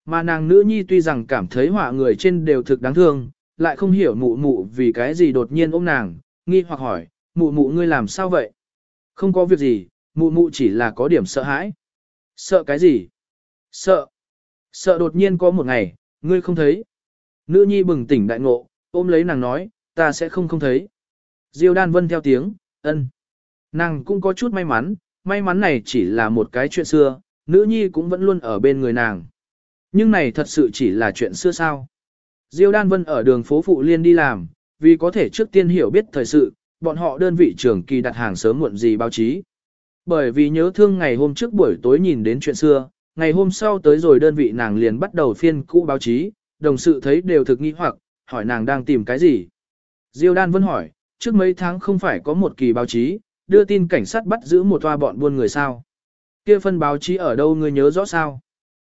Mà nàng nữ nhi tuy rằng cảm thấy họa người trên đều thực đáng thương, lại không hiểu mụ mụ vì cái gì đột nhiên ôm nàng, nghi hoặc hỏi, mụ mụ ngươi làm sao vậy? Không có việc gì, mụ mụ chỉ là có điểm sợ hãi. Sợ cái gì? Sợ. Sợ đột nhiên có một ngày, ngươi không thấy. Nữ nhi bừng tỉnh đại ngộ, ôm lấy nàng nói, ta sẽ không không thấy. Diêu đan vân theo tiếng, ân. Nàng cũng có chút may mắn, may mắn này chỉ là một cái chuyện xưa, nữ nhi cũng vẫn luôn ở bên người nàng. Nhưng này thật sự chỉ là chuyện xưa sao. Diêu Đan Vân ở đường phố Phụ Liên đi làm, vì có thể trước tiên hiểu biết thời sự, bọn họ đơn vị trưởng kỳ đặt hàng sớm muộn gì báo chí. Bởi vì nhớ thương ngày hôm trước buổi tối nhìn đến chuyện xưa, ngày hôm sau tới rồi đơn vị nàng liền bắt đầu phiên cũ báo chí, đồng sự thấy đều thực nghi hoặc, hỏi nàng đang tìm cái gì. Diêu Đan Vân hỏi, trước mấy tháng không phải có một kỳ báo chí, đưa tin cảnh sát bắt giữ một toa bọn buôn người sao. kia phân báo chí ở đâu ngươi nhớ rõ sao?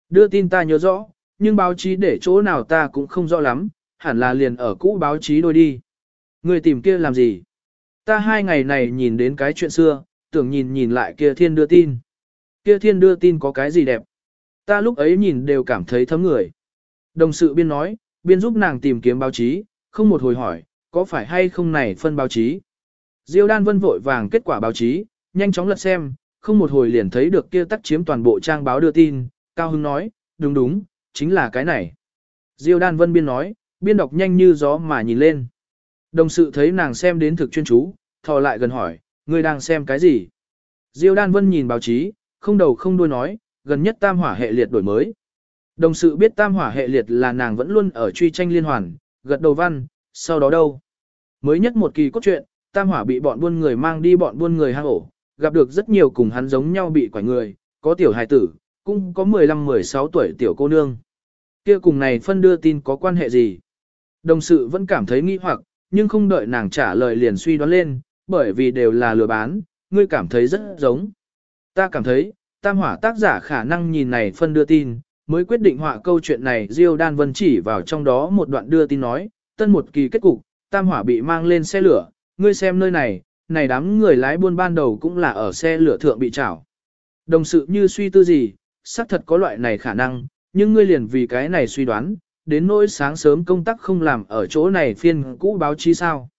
Đưa tin ta nhớ rõ, nhưng báo chí để chỗ nào ta cũng không rõ lắm, hẳn là liền ở cũ báo chí đôi đi. Ngươi tìm kia làm gì? Ta hai ngày này nhìn đến cái chuyện xưa, tưởng nhìn nhìn lại kia thiên đưa tin. Kia thiên đưa tin có cái gì đẹp? Ta lúc ấy nhìn đều cảm thấy thấm người. Đồng sự biên nói, biên giúp nàng tìm kiếm báo chí, không một hồi hỏi, có phải hay không này phân báo chí. Diêu đan vân vội vàng kết quả báo chí, nhanh chóng lật xem, không một hồi liền thấy được kia tắt chiếm toàn bộ trang báo đưa tin, Cao Hưng nói, đúng đúng, chính là cái này. Diêu đan vân biên nói, biên đọc nhanh như gió mà nhìn lên. Đồng sự thấy nàng xem đến thực chuyên chú, thò lại gần hỏi, ngươi đang xem cái gì? Diêu đan vân nhìn báo chí, không đầu không đuôi nói, gần nhất tam hỏa hệ liệt đổi mới. Đồng sự biết tam hỏa hệ liệt là nàng vẫn luôn ở truy tranh liên hoàn, gật đầu văn, sau đó đâu? Mới nhất một kỳ cốt truyện, tam hỏa bị bọn buôn người mang đi bọn buôn người hang ổ, gặp được rất nhiều cùng hắn giống nhau bị quải người, có tiểu hài tử, cũng có 15-16 tuổi tiểu cô nương. Kia cùng này phân đưa tin có quan hệ gì? Đồng sự vẫn cảm thấy nghi hoặc, nhưng không đợi nàng trả lời liền suy đoán lên, bởi vì đều là lừa bán, ngươi cảm thấy rất giống. Ta cảm thấy, tam hỏa tác giả khả năng nhìn này phân đưa tin, mới quyết định họa câu chuyện này Diêu Đan Vân chỉ vào trong đó một đoạn đưa tin nói, tân một kỳ kết cục, tam hỏa bị mang lên xe lửa, ngươi xem nơi này, này đám người lái buôn ban đầu cũng là ở xe lửa thượng bị trảo. Đồng sự như suy tư gì, xác thật có loại này khả năng, nhưng ngươi liền vì cái này suy đoán, đến nỗi sáng sớm công tác không làm ở chỗ này phiên cũ báo chí sao.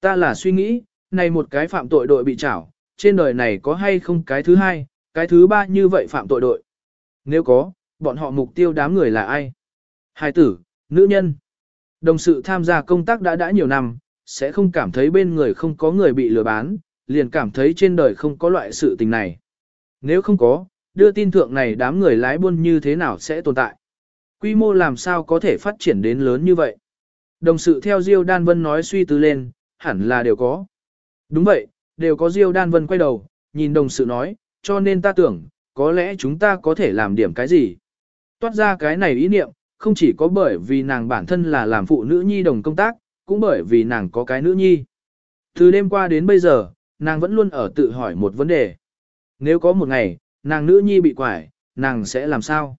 Ta là suy nghĩ, này một cái phạm tội đội bị trảo, trên đời này có hay không cái thứ hai, cái thứ ba như vậy phạm tội đội. Nếu có, bọn họ mục tiêu đám người là ai? Hai tử, nữ nhân. Đồng sự tham gia công tác đã đã nhiều năm, sẽ không cảm thấy bên người không có người bị lừa bán, liền cảm thấy trên đời không có loại sự tình này. Nếu không có, đưa tin thượng này đám người lái buôn như thế nào sẽ tồn tại? Quy mô làm sao có thể phát triển đến lớn như vậy? Đồng sự theo Diêu Đan Vân nói suy tư lên, hẳn là đều có. Đúng vậy, đều có Diêu Đan Vân quay đầu, nhìn đồng sự nói, cho nên ta tưởng, có lẽ chúng ta có thể làm điểm cái gì. Toát ra cái này ý niệm, không chỉ có bởi vì nàng bản thân là làm phụ nữ nhi đồng công tác, cũng bởi vì nàng có cái nữ nhi. Từ đêm qua đến bây giờ, nàng vẫn luôn ở tự hỏi một vấn đề. Nếu có một ngày, nàng nữ nhi bị quải, nàng sẽ làm sao?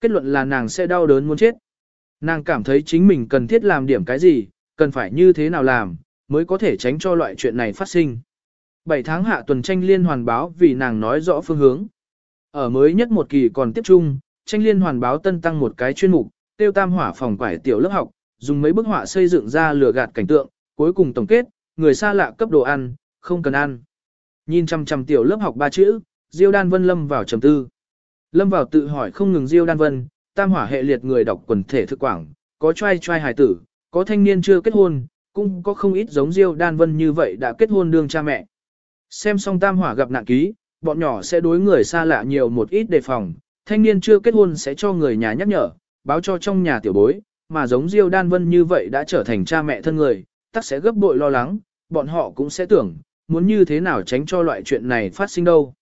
Kết luận là nàng sẽ đau đớn muốn chết. Nàng cảm thấy chính mình cần thiết làm điểm cái gì, cần phải như thế nào làm, mới có thể tránh cho loại chuyện này phát sinh. 7 tháng hạ tuần tranh liên hoàn báo vì nàng nói rõ phương hướng. Ở mới nhất một kỳ còn tiếp trung, tranh liên hoàn báo tân tăng một cái chuyên mục, tiêu tam hỏa phòng quải tiểu lớp học, dùng mấy bức họa xây dựng ra lừa gạt cảnh tượng, cuối cùng tổng kết, người xa lạ cấp đồ ăn, không cần ăn. Nhìn chăm chăm tiểu lớp học ba chữ, Diêu Đan Vân lâm vào trầm tư. Lâm vào tự hỏi không ngừng Diêu Đan Vân, tam hỏa hệ liệt người đọc quần thể thực quảng, có trai trai hài tử, có thanh niên chưa kết hôn, cũng có không ít giống Diêu Đan Vân như vậy đã kết hôn đương cha mẹ. Xem xong tam hỏa gặp nạn ký, bọn nhỏ sẽ đối người xa lạ nhiều một ít đề phòng, thanh niên chưa kết hôn sẽ cho người nhà nhắc nhở, báo cho trong nhà tiểu bối, mà giống Diêu Đan Vân như vậy đã trở thành cha mẹ thân người, tắc sẽ gấp bội lo lắng, bọn họ cũng sẽ tưởng, muốn như thế nào tránh cho loại chuyện này phát sinh đâu.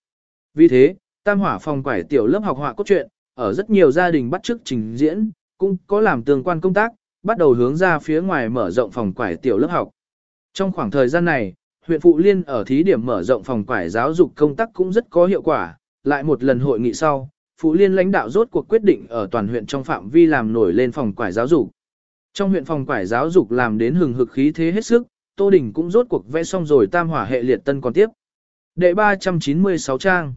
Vì thế, tam hỏa phòng quải tiểu lớp học họa cốt truyện, ở rất nhiều gia đình bắt chước trình diễn, cũng có làm tương quan công tác, bắt đầu hướng ra phía ngoài mở rộng phòng quải tiểu lớp học. Trong khoảng thời gian này, huyện Phụ Liên ở thí điểm mở rộng phòng quải giáo dục công tác cũng rất có hiệu quả, lại một lần hội nghị sau, Phụ Liên lãnh đạo rốt cuộc quyết định ở toàn huyện trong phạm vi làm nổi lên phòng quải giáo dục. Trong huyện phòng quải giáo dục làm đến hừng hực khí thế hết sức, Tô Đình cũng rốt cuộc vẽ xong rồi tam hỏa hệ liệt tân còn tiếp. Đệ 396 trang.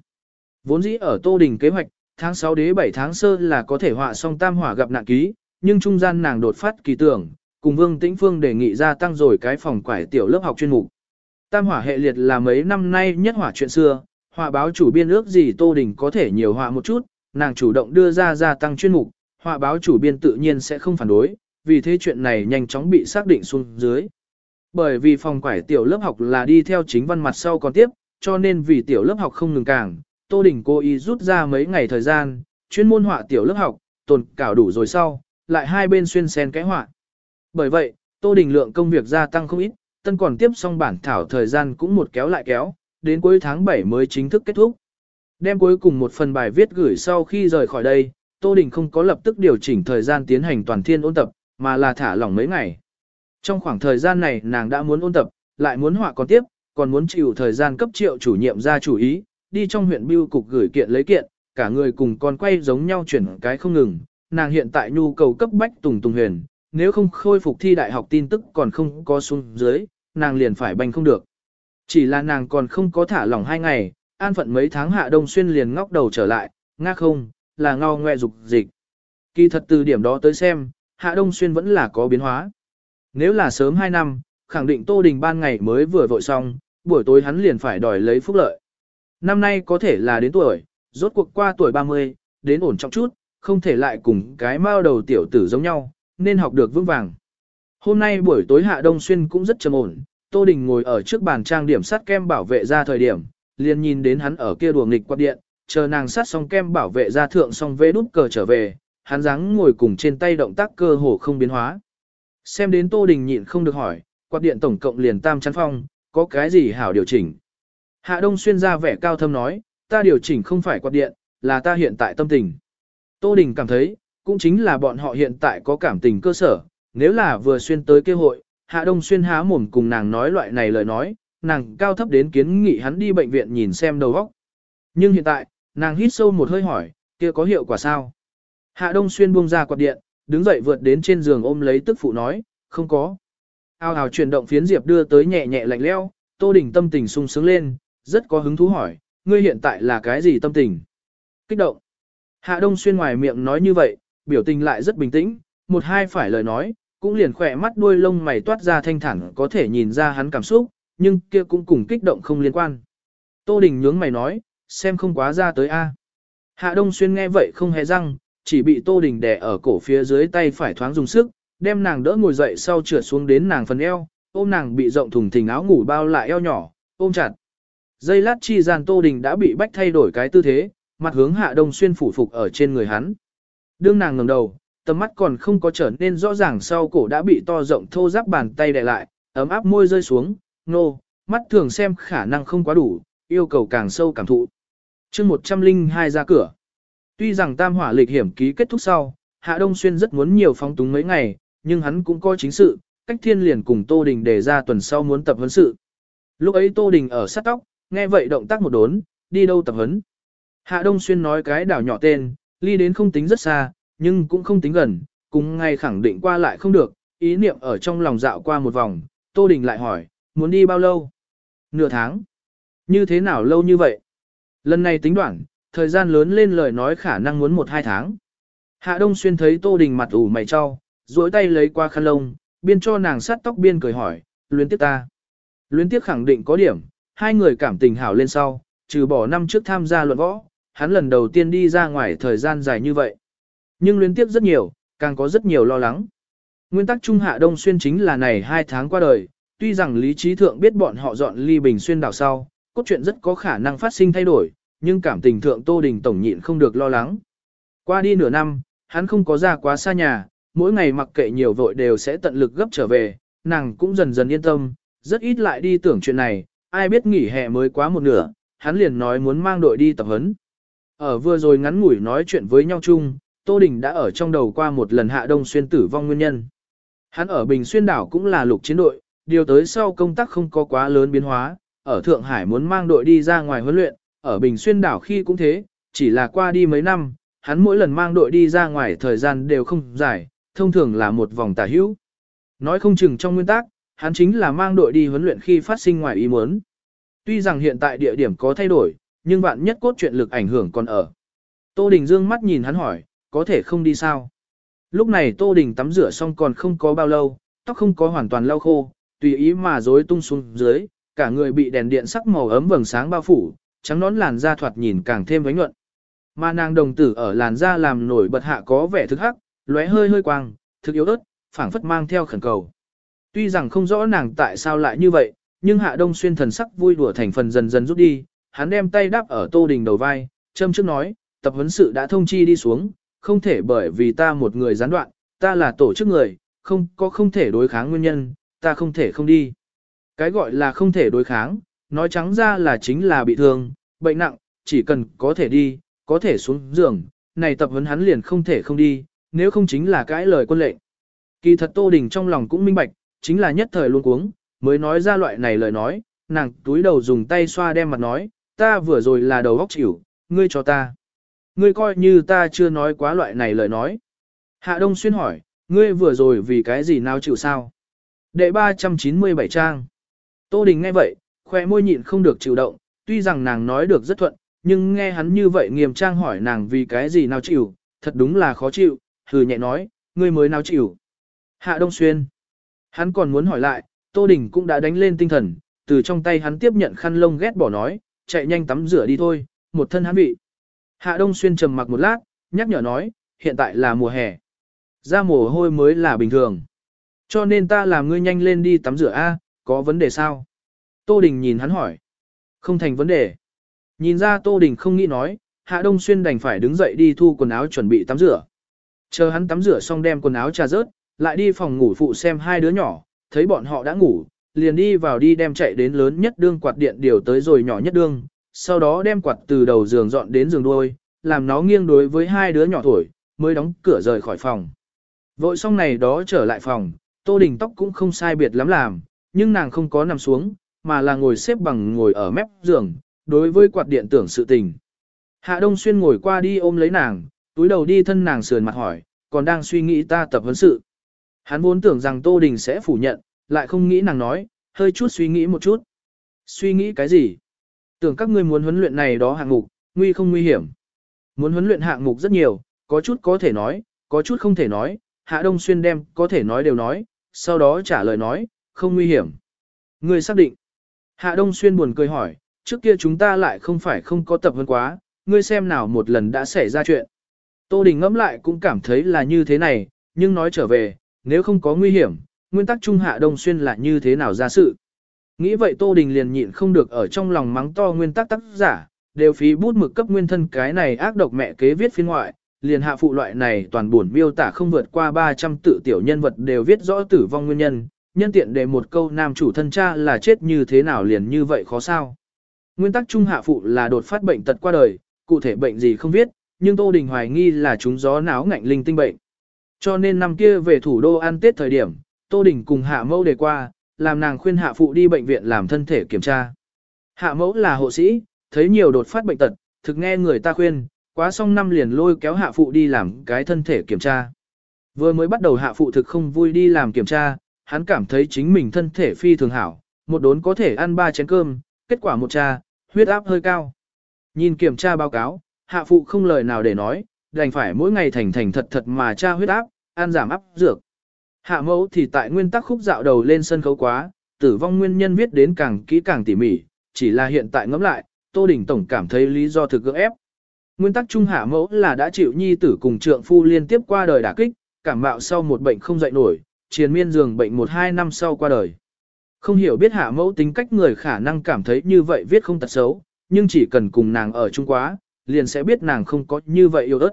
Vốn dĩ ở Tô Đình kế hoạch, tháng 6 đế 7 tháng sơ là có thể họa xong tam hỏa gặp nạn ký, nhưng trung gian nàng đột phát kỳ tưởng, cùng Vương Tĩnh Phương đề nghị ra tăng rồi cái phòng quải tiểu lớp học chuyên mục. Tam hỏa hệ liệt là mấy năm nay nhất hỏa chuyện xưa, họa báo chủ biên ước gì Tô Đình có thể nhiều họa một chút, nàng chủ động đưa ra gia tăng chuyên mục, họa báo chủ biên tự nhiên sẽ không phản đối, vì thế chuyện này nhanh chóng bị xác định xuống dưới. Bởi vì phòng quải tiểu lớp học là đi theo chính văn mặt sau còn tiếp, cho nên vì tiểu lớp học không ngừng càng, Tô Đình cố ý rút ra mấy ngày thời gian, chuyên môn họa tiểu lớp học, tồn cảo đủ rồi sau, lại hai bên xuyên xen cái họa. Bởi vậy, Tô Đình lượng công việc gia tăng không ít, tân còn tiếp xong bản thảo thời gian cũng một kéo lại kéo, đến cuối tháng 7 mới chính thức kết thúc. Đem cuối cùng một phần bài viết gửi sau khi rời khỏi đây, Tô Đình không có lập tức điều chỉnh thời gian tiến hành toàn thiên ôn tập, mà là thả lỏng mấy ngày. Trong khoảng thời gian này nàng đã muốn ôn tập, lại muốn họa còn tiếp, còn muốn chịu thời gian cấp triệu chủ nhiệm ra chủ ý, đi trong huyện biêu cục gửi kiện lấy kiện, cả người cùng con quay giống nhau chuyển cái không ngừng. Nàng hiện tại nhu cầu cấp bách tùng tùng huyền, nếu không khôi phục thi đại học tin tức còn không có xuống dưới, nàng liền phải banh không được. Chỉ là nàng còn không có thả lỏng hai ngày, an phận mấy tháng hạ đông xuyên liền ngóc đầu trở lại, ngác không, là ngao ngoe dục dịch. Kỳ thật từ điểm đó tới xem, hạ đông xuyên vẫn là có biến hóa. Nếu là sớm 2 năm, khẳng định Tô Đình ban ngày mới vừa vội xong, buổi tối hắn liền phải đòi lấy phúc lợi. Năm nay có thể là đến tuổi, rốt cuộc qua tuổi 30, đến ổn trọng chút, không thể lại cùng cái mao đầu tiểu tử giống nhau, nên học được vững vàng. Hôm nay buổi tối Hạ Đông Xuyên cũng rất trầm ổn, Tô Đình ngồi ở trước bàn trang điểm sắt kem bảo vệ ra thời điểm, liền nhìn đến hắn ở kia đùa nghịch quạt điện, chờ nàng sát xong kem bảo vệ ra thượng xong vế đút cờ trở về, hắn dáng ngồi cùng trên tay động tác cơ hồ không biến hóa. Xem đến Tô Đình nhịn không được hỏi, quạt điện tổng cộng liền tam chắn phong, có cái gì hảo điều chỉnh. Hạ Đông Xuyên ra vẻ cao thâm nói, ta điều chỉnh không phải quạt điện, là ta hiện tại tâm tình. Tô Đình cảm thấy, cũng chính là bọn họ hiện tại có cảm tình cơ sở, nếu là vừa xuyên tới kêu hội, Hạ Đông Xuyên há mồm cùng nàng nói loại này lời nói, nàng cao thấp đến kiến nghị hắn đi bệnh viện nhìn xem đầu óc. Nhưng hiện tại, nàng hít sâu một hơi hỏi, kia có hiệu quả sao? Hạ Đông Xuyên buông ra quạt điện, đứng dậy vượt đến trên giường ôm lấy tức phụ nói, không có. Ao ào chuyển động phiến diệp đưa tới nhẹ nhẹ lạnh leo, Tô Đình tâm tình sung sướng lên, rất có hứng thú hỏi, ngươi hiện tại là cái gì tâm tình? Kích động. Hạ Đông Xuyên ngoài miệng nói như vậy, biểu tình lại rất bình tĩnh, một hai phải lời nói, cũng liền khỏe mắt đuôi lông mày toát ra thanh thản có thể nhìn ra hắn cảm xúc, nhưng kia cũng cùng kích động không liên quan. Tô Đình nhướng mày nói, xem không quá ra tới A. Hạ Đông Xuyên nghe vậy không hề răng, chỉ bị Tô Đình đè ở cổ phía dưới tay phải thoáng dùng sức, đem nàng đỡ ngồi dậy sau trượt xuống đến nàng phần eo, ôm nàng bị rộng thùng thình áo ngủ bao lại eo nhỏ, ôm chặt. Dây lát chi gian Tô Đình đã bị bách thay đổi cái tư thế, mặt hướng Hạ Đông Xuyên phủ phục ở trên người hắn. Đương nàng ngẩng đầu, tầm mắt còn không có trở nên rõ ràng sau cổ đã bị to rộng thô giáp bàn tay đè lại, ấm áp môi rơi xuống, nô, mắt thường xem khả năng không quá đủ, yêu cầu càng sâu cảm thụ. chương 102 ra cửa. Tuy rằng tam hỏa lịch hiểm ký kết thúc sau, Hạ Đông Xuyên rất muốn nhiều phóng túng mấy ngày, nhưng hắn cũng có chính sự, cách thiên liền cùng Tô Đình đề ra tuần sau muốn tập huấn sự. Lúc ấy Tô Đình ở sát tóc, nghe vậy động tác một đốn, đi đâu tập huấn. Hạ Đông Xuyên nói cái đảo nhỏ tên, ly đến không tính rất xa, nhưng cũng không tính gần, cùng ngay khẳng định qua lại không được, ý niệm ở trong lòng dạo qua một vòng, Tô Đình lại hỏi, muốn đi bao lâu? Nửa tháng. Như thế nào lâu như vậy? Lần này tính đoạn, thời gian lớn lên lời nói khả năng muốn một hai tháng. Hạ Đông Xuyên thấy Tô Đình mặt ủ mày cho, duỗi tay lấy qua khăn lông, biên cho nàng sát tóc biên cười hỏi, luyến tiếp ta. Luyến tiếp khẳng định có điểm, hai người cảm tình hảo lên sau, trừ bỏ năm trước tham gia luận võ, hắn lần đầu tiên đi ra ngoài thời gian dài như vậy. Nhưng luyến tiếp rất nhiều, càng có rất nhiều lo lắng. Nguyên tắc Trung Hạ Đông Xuyên chính là này hai tháng qua đời, tuy rằng lý trí thượng biết bọn họ dọn ly bình xuyên đảo sau, cốt truyện rất có khả năng phát sinh thay đổi, nhưng cảm tình thượng Tô Đình Tổng nhịn không được lo lắng. Qua đi nửa năm, hắn không có ra quá xa nhà, mỗi ngày mặc kệ nhiều vội đều sẽ tận lực gấp trở về, nàng cũng dần dần yên tâm, rất ít lại đi tưởng chuyện này, ai biết nghỉ hè mới quá một nửa, hắn liền nói muốn mang đội đi tập huấn. Ở vừa rồi ngắn ngủi nói chuyện với nhau chung, Tô Đình đã ở trong đầu qua một lần Hạ Đông Xuyên tử vong nguyên nhân. Hắn ở Bình Xuyên đảo cũng là lục chiến đội, điều tới sau công tác không có quá lớn biến hóa, ở Thượng Hải muốn mang đội đi ra ngoài huấn luyện, ở Bình Xuyên đảo khi cũng thế, chỉ là qua đi mấy năm, hắn mỗi lần mang đội đi ra ngoài thời gian đều không dài, thông thường là một vòng tả hữu. Nói không chừng trong nguyên tắc, hắn chính là mang đội đi huấn luyện khi phát sinh ngoài ý muốn. Tuy rằng hiện tại địa điểm có thay đổi, nhưng vạn nhất cốt truyện lực ảnh hưởng còn ở. Tô Đình dương mắt nhìn hắn hỏi, có thể không đi sao? Lúc này Tô Đình tắm rửa xong còn không có bao lâu, tóc không có hoàn toàn lau khô, tùy ý mà rối tung xuống dưới, cả người bị đèn điện sắc màu ấm vầng sáng bao phủ, trắng nón làn da thoạt nhìn càng thêm vánh nhuận. Mà nàng đồng tử ở làn da làm nổi bật hạ có vẻ thực hắc, lóe hơi hơi quang, thực yếu ớt, phảng phất mang theo khẩn cầu. Tuy rằng không rõ nàng tại sao lại như vậy, nhưng Hạ Đông Xuyên thần sắc vui đùa thành phần dần dần rút đi, hắn đem tay đắp ở Tô Đình đầu vai, châm trước nói, tập huấn sự đã thông chi đi xuống, không thể bởi vì ta một người gián đoạn, ta là tổ chức người, không có không thể đối kháng nguyên nhân, ta không thể không đi. Cái gọi là không thể đối kháng, nói trắng ra là chính là bị thương, bệnh nặng, chỉ cần có thể đi, có thể xuống giường, này tập huấn hắn liền không thể không đi, nếu không chính là cãi lời quân lệnh. Kỳ thật Tô Đình trong lòng cũng minh bạch, chính là nhất thời luôn cuống, mới nói ra loại này lời nói, nàng túi đầu dùng tay xoa đem mặt nói, ta vừa rồi là đầu góc chịu, ngươi cho ta. Ngươi coi như ta chưa nói quá loại này lời nói. Hạ Đông Xuyên hỏi, ngươi vừa rồi vì cái gì nào chịu sao? Đệ 397 trang. Tô Đình nghe vậy, khoe môi nhịn không được chịu động, tuy rằng nàng nói được rất thuận, nhưng nghe hắn như vậy nghiêm trang hỏi nàng vì cái gì nào chịu, thật đúng là khó chịu, hừ nhẹ nói, ngươi mới nào chịu. Hạ Đông Xuyên. Hắn còn muốn hỏi lại, Tô Đình cũng đã đánh lên tinh thần, từ trong tay hắn tiếp nhận khăn lông ghét bỏ nói, chạy nhanh tắm rửa đi thôi, một thân hắn bị. Hạ Đông Xuyên trầm mặc một lát, nhắc nhở nói, hiện tại là mùa hè. Ra mồ hôi mới là bình thường. Cho nên ta làm ngươi nhanh lên đi tắm rửa A, có vấn đề sao? Tô Đình nhìn hắn hỏi. Không thành vấn đề. Nhìn ra Tô Đình không nghĩ nói, Hạ Đông Xuyên đành phải đứng dậy đi thu quần áo chuẩn bị tắm rửa. Chờ hắn tắm rửa xong đem quần áo trà rớt, lại đi phòng ngủ phụ xem hai đứa nhỏ, thấy bọn họ đã ngủ, liền đi vào đi đem chạy đến lớn nhất đương quạt điện điều tới rồi nhỏ nhất đương, sau đó đem quạt từ đầu giường dọn đến giường đuôi, làm nó nghiêng đối với hai đứa nhỏ thổi, mới đóng cửa rời khỏi phòng. Vội xong này đó trở lại phòng, Tô Đình tóc cũng không sai biệt lắm làm, nhưng nàng không có nằm xuống, mà là ngồi xếp bằng ngồi ở mép giường, đối với quạt điện tưởng sự tình. Hạ Đông Xuyên ngồi qua đi ôm lấy nàng, túi đầu đi thân nàng sườn mặt hỏi, còn đang suy nghĩ ta tập huấn sự. Hắn vốn tưởng rằng Tô Đình sẽ phủ nhận, lại không nghĩ nàng nói, hơi chút suy nghĩ một chút. Suy nghĩ cái gì? Tưởng các ngươi muốn huấn luyện này đó hạng mục, nguy không nguy hiểm. Muốn huấn luyện hạng mục rất nhiều, có chút có thể nói, có chút không thể nói, Hạ Đông Xuyên đem có thể nói đều nói, sau đó trả lời nói, không nguy hiểm. Ngươi xác định. Hạ Đông Xuyên buồn cười hỏi, trước kia chúng ta lại không phải không có tập huấn quá, ngươi xem nào một lần đã xảy ra chuyện. Tô Đình ngẫm lại cũng cảm thấy là như thế này, nhưng nói trở về, nếu không có nguy hiểm, nguyên tắc trung Hạ Đông Xuyên là như thế nào ra sự. Nghĩ vậy Tô Đình liền nhịn không được ở trong lòng mắng to nguyên tắc tác giả, đều phí bút mực cấp nguyên thân cái này ác độc mẹ kế viết phiên ngoại, liền hạ phụ loại này toàn buồn miêu tả không vượt qua 300 tự tiểu nhân vật đều viết rõ tử vong nguyên nhân, nhân tiện để một câu nam chủ thân cha là chết như thế nào liền như vậy khó sao. Nguyên tắc trung hạ phụ là đột phát bệnh tật qua đời, cụ thể bệnh gì không viết, nhưng Tô Đình hoài nghi là chúng gió náo ngạnh linh tinh bệnh. Cho nên năm kia về thủ đô ăn Tết thời điểm, Tô Đình cùng hạ mẫu đề qua, làm nàng khuyên hạ phụ đi bệnh viện làm thân thể kiểm tra. Hạ mẫu là hộ sĩ, thấy nhiều đột phát bệnh tật, thực nghe người ta khuyên, quá xong năm liền lôi kéo hạ phụ đi làm cái thân thể kiểm tra. Vừa mới bắt đầu hạ phụ thực không vui đi làm kiểm tra, hắn cảm thấy chính mình thân thể phi thường hảo, một đốn có thể ăn ba chén cơm, kết quả một cha, huyết áp hơi cao. Nhìn kiểm tra báo cáo, hạ phụ không lời nào để nói, đành phải mỗi ngày thành thành thật thật mà tra huyết áp, ăn giảm áp dược. Hạ mẫu thì tại nguyên tắc khúc dạo đầu lên sân khấu quá, tử vong nguyên nhân viết đến càng kỹ càng tỉ mỉ, chỉ là hiện tại ngẫm lại, Tô Đình Tổng cảm thấy lý do thực gỡ ép. Nguyên tắc trung hạ mẫu là đã chịu nhi tử cùng trượng phu liên tiếp qua đời đả kích, cảm mạo sau một bệnh không dậy nổi, triền miên giường bệnh một hai năm sau qua đời. Không hiểu biết hạ mẫu tính cách người khả năng cảm thấy như vậy viết không tật xấu, nhưng chỉ cần cùng nàng ở chung quá, liền sẽ biết nàng không có như vậy yếu ớt.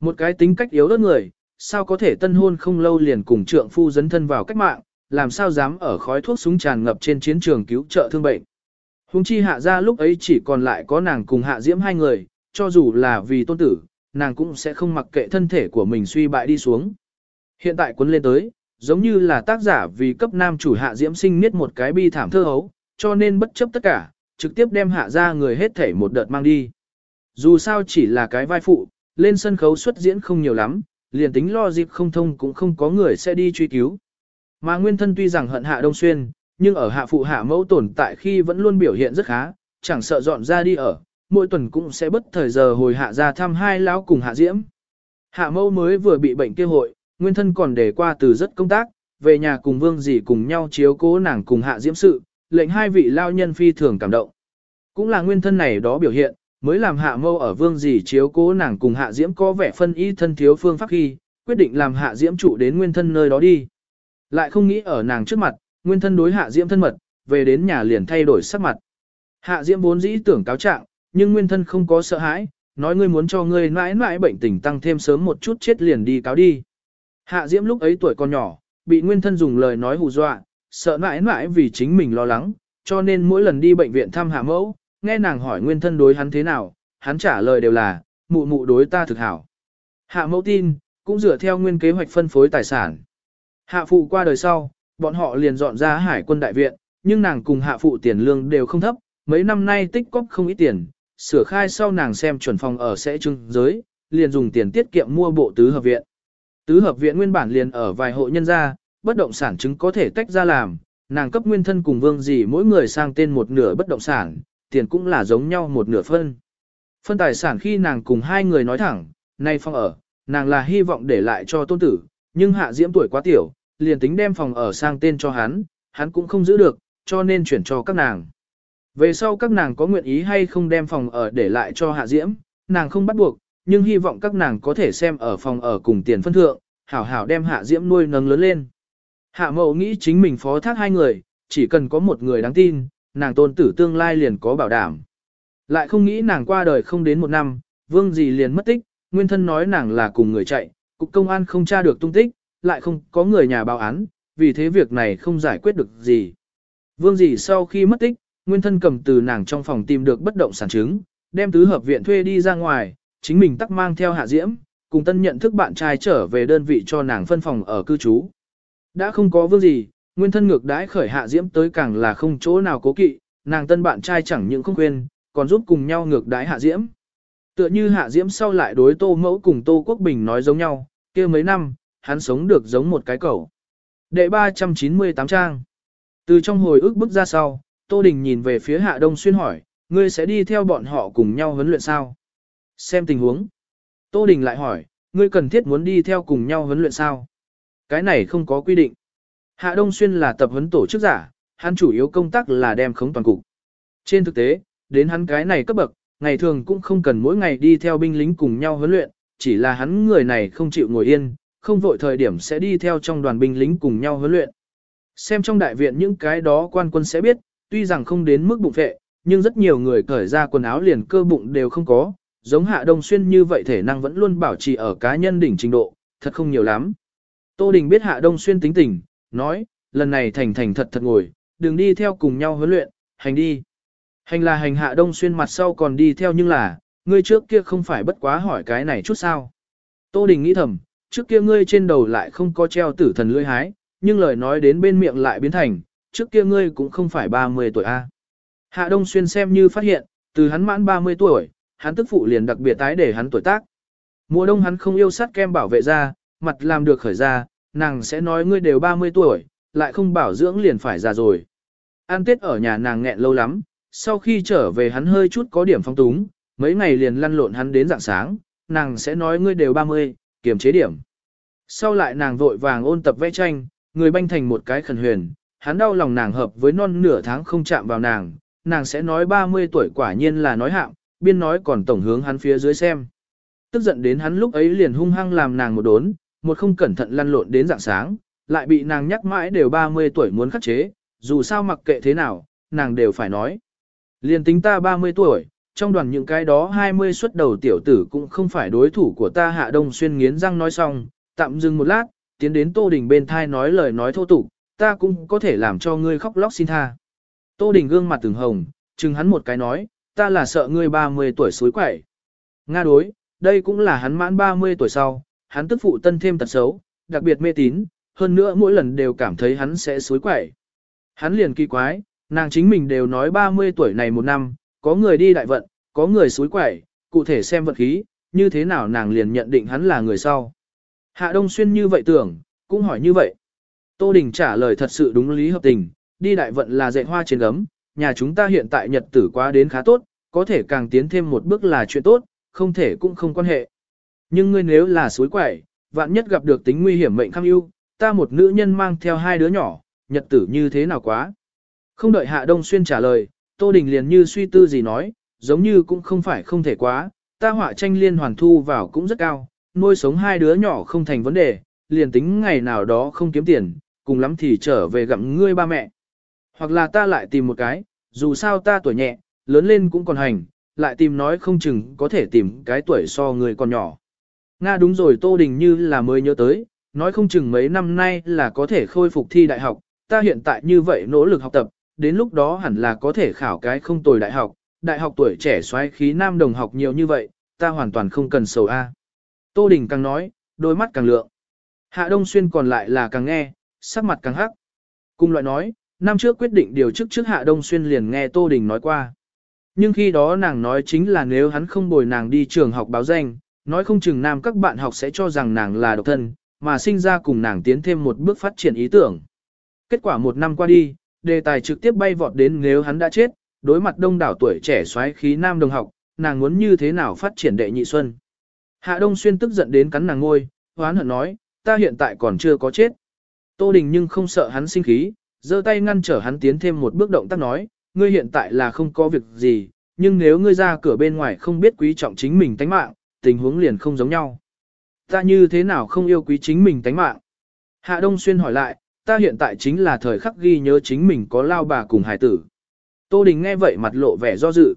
Một cái tính cách yếu ớt người, sao có thể tân hôn không lâu liền cùng trượng phu dấn thân vào cách mạng, làm sao dám ở khói thuốc súng tràn ngập trên chiến trường cứu trợ thương bệnh. Hùng chi hạ ra lúc ấy chỉ còn lại có nàng cùng hạ diễm hai người, cho dù là vì tôn tử, nàng cũng sẽ không mặc kệ thân thể của mình suy bại đi xuống. Hiện tại cuốn lên tới, giống như là tác giả vì cấp nam chủ hạ diễm sinh miết một cái bi thảm thơ hấu, cho nên bất chấp tất cả, trực tiếp đem hạ ra người hết thể một đợt mang đi. Dù sao chỉ là cái vai phụ, lên sân khấu xuất diễn không nhiều lắm, liền tính lo dịp không thông cũng không có người sẽ đi truy cứu. Mà nguyên thân tuy rằng hận hạ đông xuyên, nhưng ở hạ phụ hạ mẫu tồn tại khi vẫn luôn biểu hiện rất khá, chẳng sợ dọn ra đi ở, mỗi tuần cũng sẽ bất thời giờ hồi hạ ra thăm hai lão cùng hạ diễm. Hạ mẫu mới vừa bị bệnh kia hội, nguyên thân còn để qua từ rất công tác, về nhà cùng vương dì cùng nhau chiếu cố nàng cùng hạ diễm sự, lệnh hai vị lao nhân phi thường cảm động. Cũng là nguyên thân này đó biểu hiện, mới làm hạ mâu ở vương dì chiếu cố nàng cùng hạ diễm có vẻ phân y thân thiếu phương pháp khi, quyết định làm hạ diễm trụ đến nguyên thân nơi đó đi. Lại không nghĩ ở nàng trước mặt, nguyên thân đối hạ diễm thân mật, về đến nhà liền thay đổi sắc mặt. Hạ Diễm vốn dĩ tưởng cáo trạng, nhưng nguyên thân không có sợ hãi, nói ngươi muốn cho ngươi mãi mãi bệnh tình tăng thêm sớm một chút chết liền đi cáo đi. Hạ Diễm lúc ấy tuổi còn nhỏ, bị nguyên thân dùng lời nói hù dọa, sợ mãi mãi vì chính mình lo lắng, cho nên mỗi lần đi bệnh viện thăm hạ mẫu, nghe nàng hỏi nguyên thân đối hắn thế nào, hắn trả lời đều là, mụ mụ đối ta thực hảo. Hạ mẫu tin, cũng dựa theo nguyên kế hoạch phân phối tài sản. Hạ phụ qua đời sau, bọn họ liền dọn ra hải quân đại viện, nhưng nàng cùng hạ phụ tiền lương đều không thấp, mấy năm nay tích cóp không ít tiền, sửa khai sau nàng xem chuẩn phòng ở sẽ trưng giới, liền dùng tiền tiết kiệm mua bộ tứ hợp viện. Tứ hợp viện nguyên bản liền ở vài hộ nhân gia, bất động sản chứng có thể tách ra làm, nàng cấp nguyên thân cùng vương gì mỗi người sang tên một nửa bất động sản, tiền cũng là giống nhau một nửa phân. Phân tài sản khi nàng cùng hai người nói thẳng, nay phòng ở, nàng là hy vọng để lại cho tôn tử, nhưng hạ diễm tuổi quá tiểu, liền tính đem phòng ở sang tên cho hắn, hắn cũng không giữ được, cho nên chuyển cho các nàng. Về sau các nàng có nguyện ý hay không đem phòng ở để lại cho hạ diễm, nàng không bắt buộc, nhưng hy vọng các nàng có thể xem ở phòng ở cùng tiền phân thượng, hảo hảo đem hạ diễm nuôi nâng lớn lên. Hạ mậu nghĩ chính mình phó thác hai người, chỉ cần có một người đáng tin, nàng tôn tử tương lai liền có bảo đảm. Lại không nghĩ nàng qua đời không đến một năm, vương gì liền mất tích, nguyên thân nói nàng là cùng người chạy, cục công an không tra được tung tích, lại không có người nhà báo án, vì thế việc này không giải quyết được gì. Vương gì sau khi mất tích, nguyên thân cầm từ nàng trong phòng tìm được bất động sản chứng, đem tứ hợp viện thuê đi ra ngoài, chính mình tắc mang theo hạ diễm, cùng tân nhận thức bạn trai trở về đơn vị cho nàng phân phòng ở cư trú. Đã không có vương gì, nguyên thân ngược đãi khởi hạ diễm tới càng là không chỗ nào cố kỵ, nàng tân bạn trai chẳng những không quên, còn giúp cùng nhau ngược đãi hạ diễm. Tựa như hạ diễm sau lại đối tô mẫu cùng tô quốc bình nói giống nhau, kia mấy năm, hắn sống được giống một cái cẩu. Đệ 398 trang. Từ trong hồi ức bước ra sau, Tô Đình nhìn về phía Hạ Đông Xuyên hỏi, ngươi sẽ đi theo bọn họ cùng nhau huấn luyện sao? Xem tình huống. Tô Đình lại hỏi, ngươi cần thiết muốn đi theo cùng nhau huấn luyện sao? Cái này không có quy định. Hạ Đông Xuyên là tập huấn tổ chức giả, hắn chủ yếu công tác là đem khống toàn cục. Trên thực tế, đến hắn cái này cấp bậc, ngày thường cũng không cần mỗi ngày đi theo binh lính cùng nhau huấn luyện, chỉ là hắn người này không chịu ngồi yên, không vội thời điểm sẽ đi theo trong đoàn binh lính cùng nhau huấn luyện. Xem trong đại viện những cái đó quan quân sẽ biết, tuy rằng không đến mức bụng vệ, nhưng rất nhiều người cởi ra quần áo liền cơ bụng đều không có, giống Hạ Đông Xuyên như vậy thể năng vẫn luôn bảo trì ở cá nhân đỉnh trình độ, thật không nhiều lắm. Tô Đình biết Hạ Đông Xuyên tính tình, nói, lần này thành thành thật thật ngồi, đừng đi theo cùng nhau huấn luyện, hành đi. Hành là hành Hạ Đông Xuyên mặt sau còn đi theo nhưng là, ngươi trước kia không phải bất quá hỏi cái này chút sao. Tô Đình nghĩ thầm, trước kia ngươi trên đầu lại không có treo tử thần lưỡi hái, nhưng lời nói đến bên miệng lại biến thành, trước kia ngươi cũng không phải 30 tuổi a. Hạ Đông Xuyên xem như phát hiện, từ hắn mãn 30 tuổi, hắn tức phụ liền đặc biệt tái để hắn tuổi tác. Mùa đông hắn không yêu sát kem bảo vệ da, mặt làm được khởi ra, nàng sẽ nói ngươi đều 30 tuổi, lại không bảo dưỡng liền phải già rồi. An tết ở nhà nàng nghẹn lâu lắm, sau khi trở về hắn hơi chút có điểm phong túng, mấy ngày liền lăn lộn hắn đến dạng sáng, nàng sẽ nói ngươi đều 30, kiềm chế điểm. Sau lại nàng vội vàng ôn tập vẽ tranh, người banh thành một cái khẩn huyền, hắn đau lòng nàng hợp với non nửa tháng không chạm vào nàng, nàng sẽ nói 30 tuổi quả nhiên là nói hạng, biên nói còn tổng hướng hắn phía dưới xem. Tức giận đến hắn lúc ấy liền hung hăng làm nàng một đốn, một không cẩn thận lăn lộn đến dạng sáng, lại bị nàng nhắc mãi đều 30 tuổi muốn khắc chế, dù sao mặc kệ thế nào, nàng đều phải nói. liên tính ta 30 tuổi, trong đoàn những cái đó 20 xuất đầu tiểu tử cũng không phải đối thủ của ta hạ đông xuyên nghiến răng nói xong, tạm dừng một lát, tiến đến Tô Đình bên thai nói lời nói thô tục, ta cũng có thể làm cho ngươi khóc lóc xin tha. Tô Đình gương mặt từng hồng, chừng hắn một cái nói, ta là sợ ngươi 30 tuổi suối quẩy. Nga đối, đây cũng là hắn mãn 30 tuổi sau, hắn tức phụ tân thêm tật xấu, đặc biệt mê tín, hơn nữa mỗi lần đều cảm thấy hắn sẽ suối quẩy. Hắn liền kỳ quái, nàng chính mình đều nói 30 tuổi này một năm, có người đi đại vận, có người suối quẩy, cụ thể xem vận khí, như thế nào nàng liền nhận định hắn là người sau. Hạ Đông Xuyên như vậy tưởng, cũng hỏi như vậy. Tô Đình trả lời thật sự đúng lý hợp tình, đi đại vận là dạy hoa trên gấm, nhà chúng ta hiện tại nhật tử quá đến khá tốt, có thể càng tiến thêm một bước là chuyện tốt, không thể cũng không quan hệ. Nhưng ngươi nếu là suối quẩy, vạn nhất gặp được tính nguy hiểm mệnh kham ưu, ta một nữ nhân mang theo hai đứa nhỏ, nhật tử như thế nào quá. Không đợi Hạ Đông Xuyên trả lời, Tô Đình liền như suy tư gì nói, giống như cũng không phải không thể quá, ta họa tranh liên hoàn thu vào cũng rất cao, nuôi sống hai đứa nhỏ không thành vấn đề, liền tính ngày nào đó không kiếm tiền, cùng lắm thì trở về gặm ngươi ba mẹ. Hoặc là ta lại tìm một cái, dù sao ta tuổi nhẹ, lớn lên cũng còn hành, lại tìm nói không chừng có thể tìm cái tuổi so người còn nhỏ. Nga đúng rồi Tô Đình như là mới nhớ tới, nói không chừng mấy năm nay là có thể khôi phục thi đại học, ta hiện tại như vậy nỗ lực học tập, đến lúc đó hẳn là có thể khảo cái không tồi đại học, đại học tuổi trẻ xoáy khí nam đồng học nhiều như vậy, ta hoàn toàn không cần sầu A. Tô Đình càng nói, đôi mắt càng lượng. Hạ Đông Xuyên còn lại là càng nghe, sắc mặt càng hắc. Cùng loại nói, năm trước quyết định điều chức trước Hạ Đông Xuyên liền nghe Tô Đình nói qua. Nhưng khi đó nàng nói chính là nếu hắn không bồi nàng đi trường học báo danh, nói không chừng nam các bạn học sẽ cho rằng nàng là độc thân, mà sinh ra cùng nàng tiến thêm một bước phát triển ý tưởng. Kết quả một năm qua đi, đề tài trực tiếp bay vọt đến nếu hắn đã chết, đối mặt đông đảo tuổi trẻ xoáy khí nam đồng học, nàng muốn như thế nào phát triển đệ nhị xuân. Hạ Đông Xuyên tức giận đến cắn nàng ngôi, hoán hận nói, ta hiện tại còn chưa có chết. Tô Đình nhưng không sợ hắn sinh khí, giơ tay ngăn trở hắn tiến thêm một bước động tác nói, ngươi hiện tại là không có việc gì, nhưng nếu ngươi ra cửa bên ngoài không biết quý trọng chính mình tánh mạng, tình huống liền không giống nhau. Ta như thế nào không yêu quý chính mình tánh mạng? Hạ Đông Xuyên hỏi lại, ta hiện tại chính là thời khắc ghi nhớ chính mình có lao bà cùng hải tử. Tô Đình nghe vậy mặt lộ vẻ do dự.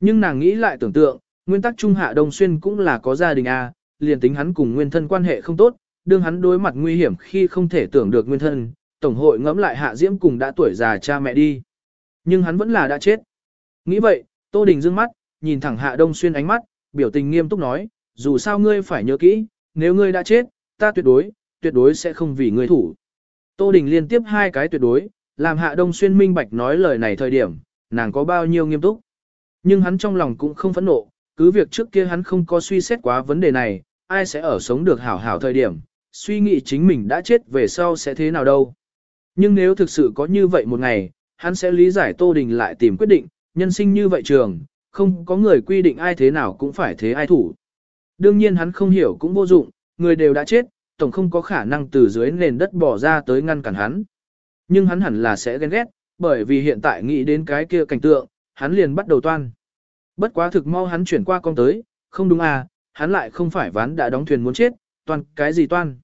Nhưng nàng nghĩ lại tưởng tượng, nguyên tắc Trung Hạ Đông Xuyên cũng là có gia đình A, liền tính hắn cùng nguyên thân quan hệ không tốt, đương hắn đối mặt nguy hiểm khi không thể tưởng được nguyên thân, Tổng hội ngẫm lại Hạ Diễm cùng đã tuổi già cha mẹ đi. Nhưng hắn vẫn là đã chết. Nghĩ vậy, Tô Đình dương mắt, nhìn thẳng Hạ Đông Xuyên ánh mắt, biểu tình nghiêm túc nói, dù sao ngươi phải nhớ kỹ, nếu ngươi đã chết, ta tuyệt đối, tuyệt đối sẽ không vì ngươi thủ. Tô Đình liên tiếp hai cái tuyệt đối, làm Hạ Đông Xuyên minh bạch nói lời này thời điểm, nàng có bao nhiêu nghiêm túc. Nhưng hắn trong lòng cũng không phẫn nộ, cứ việc trước kia hắn không có suy xét quá vấn đề này, ai sẽ ở sống được hảo hảo thời điểm, suy nghĩ chính mình đã chết về sau sẽ thế nào đâu. Nhưng nếu thực sự có như vậy một ngày, hắn sẽ lý giải Tô Đình lại tìm quyết định, nhân sinh như vậy trường, không có người quy định ai thế nào cũng phải thế ai thủ. Đương nhiên hắn không hiểu cũng vô dụng, người đều đã chết, tổng không có khả năng từ dưới nền đất bỏ ra tới ngăn cản hắn. Nhưng hắn hẳn là sẽ ghen ghét, bởi vì hiện tại nghĩ đến cái kia cảnh tượng, hắn liền bắt đầu toan. Bất quá thực mau hắn chuyển qua con tới, không đúng à, hắn lại không phải ván đã đóng thuyền muốn chết, toan cái gì toan.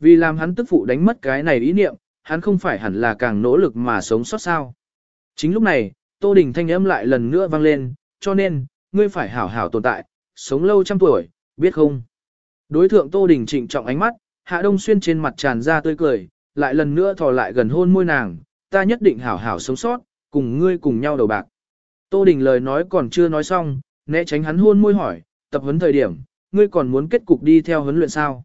Vì làm hắn tức phụ đánh mất cái này ý niệm, hắn không phải hẳn là càng nỗ lực mà sống sót sao. Chính lúc này, Tô Đình thanh âm lại lần nữa vang lên, cho nên, ngươi phải hảo hảo tồn tại, sống lâu trăm tuổi, biết không? Đối thượng Tô Đình trịnh trọng ánh mắt, Hạ Đông Xuyên trên mặt tràn ra tươi cười, lại lần nữa thò lại gần hôn môi nàng, ta nhất định hảo hảo sống sót, cùng ngươi cùng nhau đầu bạc. Tô Đình lời nói còn chưa nói xong, né tránh hắn hôn môi hỏi, tập huấn thời điểm, ngươi còn muốn kết cục đi theo huấn luyện sao?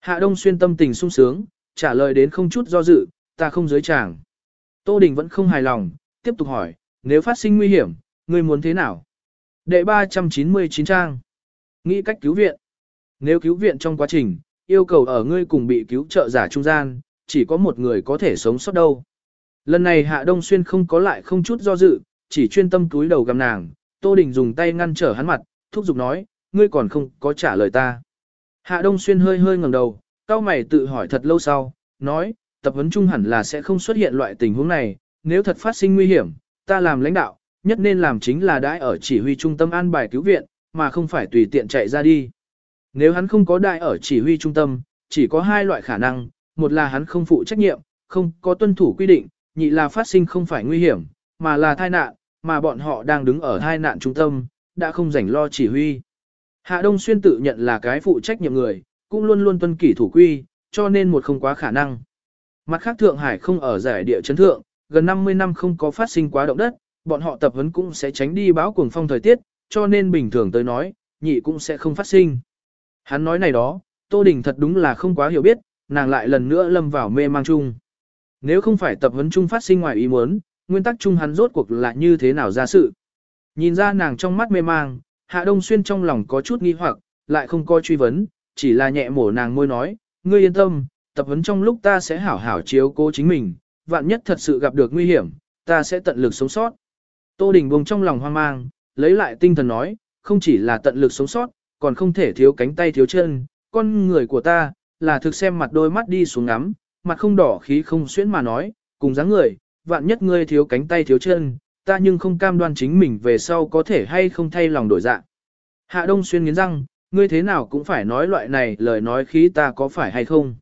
Hạ Đông Xuyên tâm tình sung sướng, trả lời đến không chút do dự, ta không giới chàng. Tô Đình vẫn không hài lòng, tiếp tục hỏi, nếu phát sinh nguy hiểm, ngươi muốn thế nào? Đệ 399 trang. Nghĩ cách cứu viện. Nếu cứu viện trong quá trình, yêu cầu ở ngươi cùng bị cứu trợ giả trung gian, chỉ có một người có thể sống sót đâu. Lần này Hạ Đông Xuyên không có lại không chút do dự, chỉ chuyên tâm túi đầu gầm nàng, Tô Đình dùng tay ngăn trở hắn mặt, thúc giục nói, ngươi còn không có trả lời ta. Hạ Đông Xuyên hơi hơi ngẩng đầu, cao mày tự hỏi thật lâu sau, nói, tập huấn trung hẳn là sẽ không xuất hiện loại tình huống này, nếu thật phát sinh nguy hiểm, ta làm lãnh đạo, nhất nên làm chính là đãi ở chỉ huy trung tâm an bài cứu viện, mà không phải tùy tiện chạy ra đi. Nếu hắn không có đại ở chỉ huy trung tâm, chỉ có hai loại khả năng, một là hắn không phụ trách nhiệm, không có tuân thủ quy định, nhị là phát sinh không phải nguy hiểm, mà là tai nạn, mà bọn họ đang đứng ở tai nạn trung tâm, đã không rảnh lo chỉ huy. Hạ Đông Xuyên tự nhận là cái phụ trách nhiệm người, cũng luôn luôn tuân kỷ thủ quy, cho nên một không quá khả năng. Mặt khác Thượng Hải không ở giải địa chấn thượng, gần 50 năm không có phát sinh quá động đất, bọn họ tập huấn cũng sẽ tránh đi báo cuồng phong thời tiết, cho nên bình thường tới nói, nhị cũng sẽ không phát sinh. Hắn nói này đó, Tô Đình thật đúng là không quá hiểu biết, nàng lại lần nữa lâm vào mê mang chung. Nếu không phải tập huấn chung phát sinh ngoài ý muốn, nguyên tắc chung hắn rốt cuộc là như thế nào ra sự. Nhìn ra nàng trong mắt mê mang, Hạ Đông Xuyên trong lòng có chút nghi hoặc, lại không coi truy vấn, chỉ là nhẹ mổ nàng môi nói, ngươi yên tâm, tập huấn trong lúc ta sẽ hảo hảo chiếu cố chính mình, vạn nhất thật sự gặp được nguy hiểm, ta sẽ tận lực sống sót. Tô Đình buông trong lòng hoang mang, lấy lại tinh thần nói, không chỉ là tận lực sống sót, còn không thể thiếu cánh tay thiếu chân, con người của ta, là thực xem mặt đôi mắt đi xuống ngắm, mặt không đỏ khí không xuyễn mà nói, cùng dáng người, vạn nhất ngươi thiếu cánh tay thiếu chân, ta nhưng không cam đoan chính mình về sau có thể hay không thay lòng đổi dạ. Hạ Đông Xuyên nghiến răng, ngươi thế nào cũng phải nói loại này lời nói khí ta có phải hay không.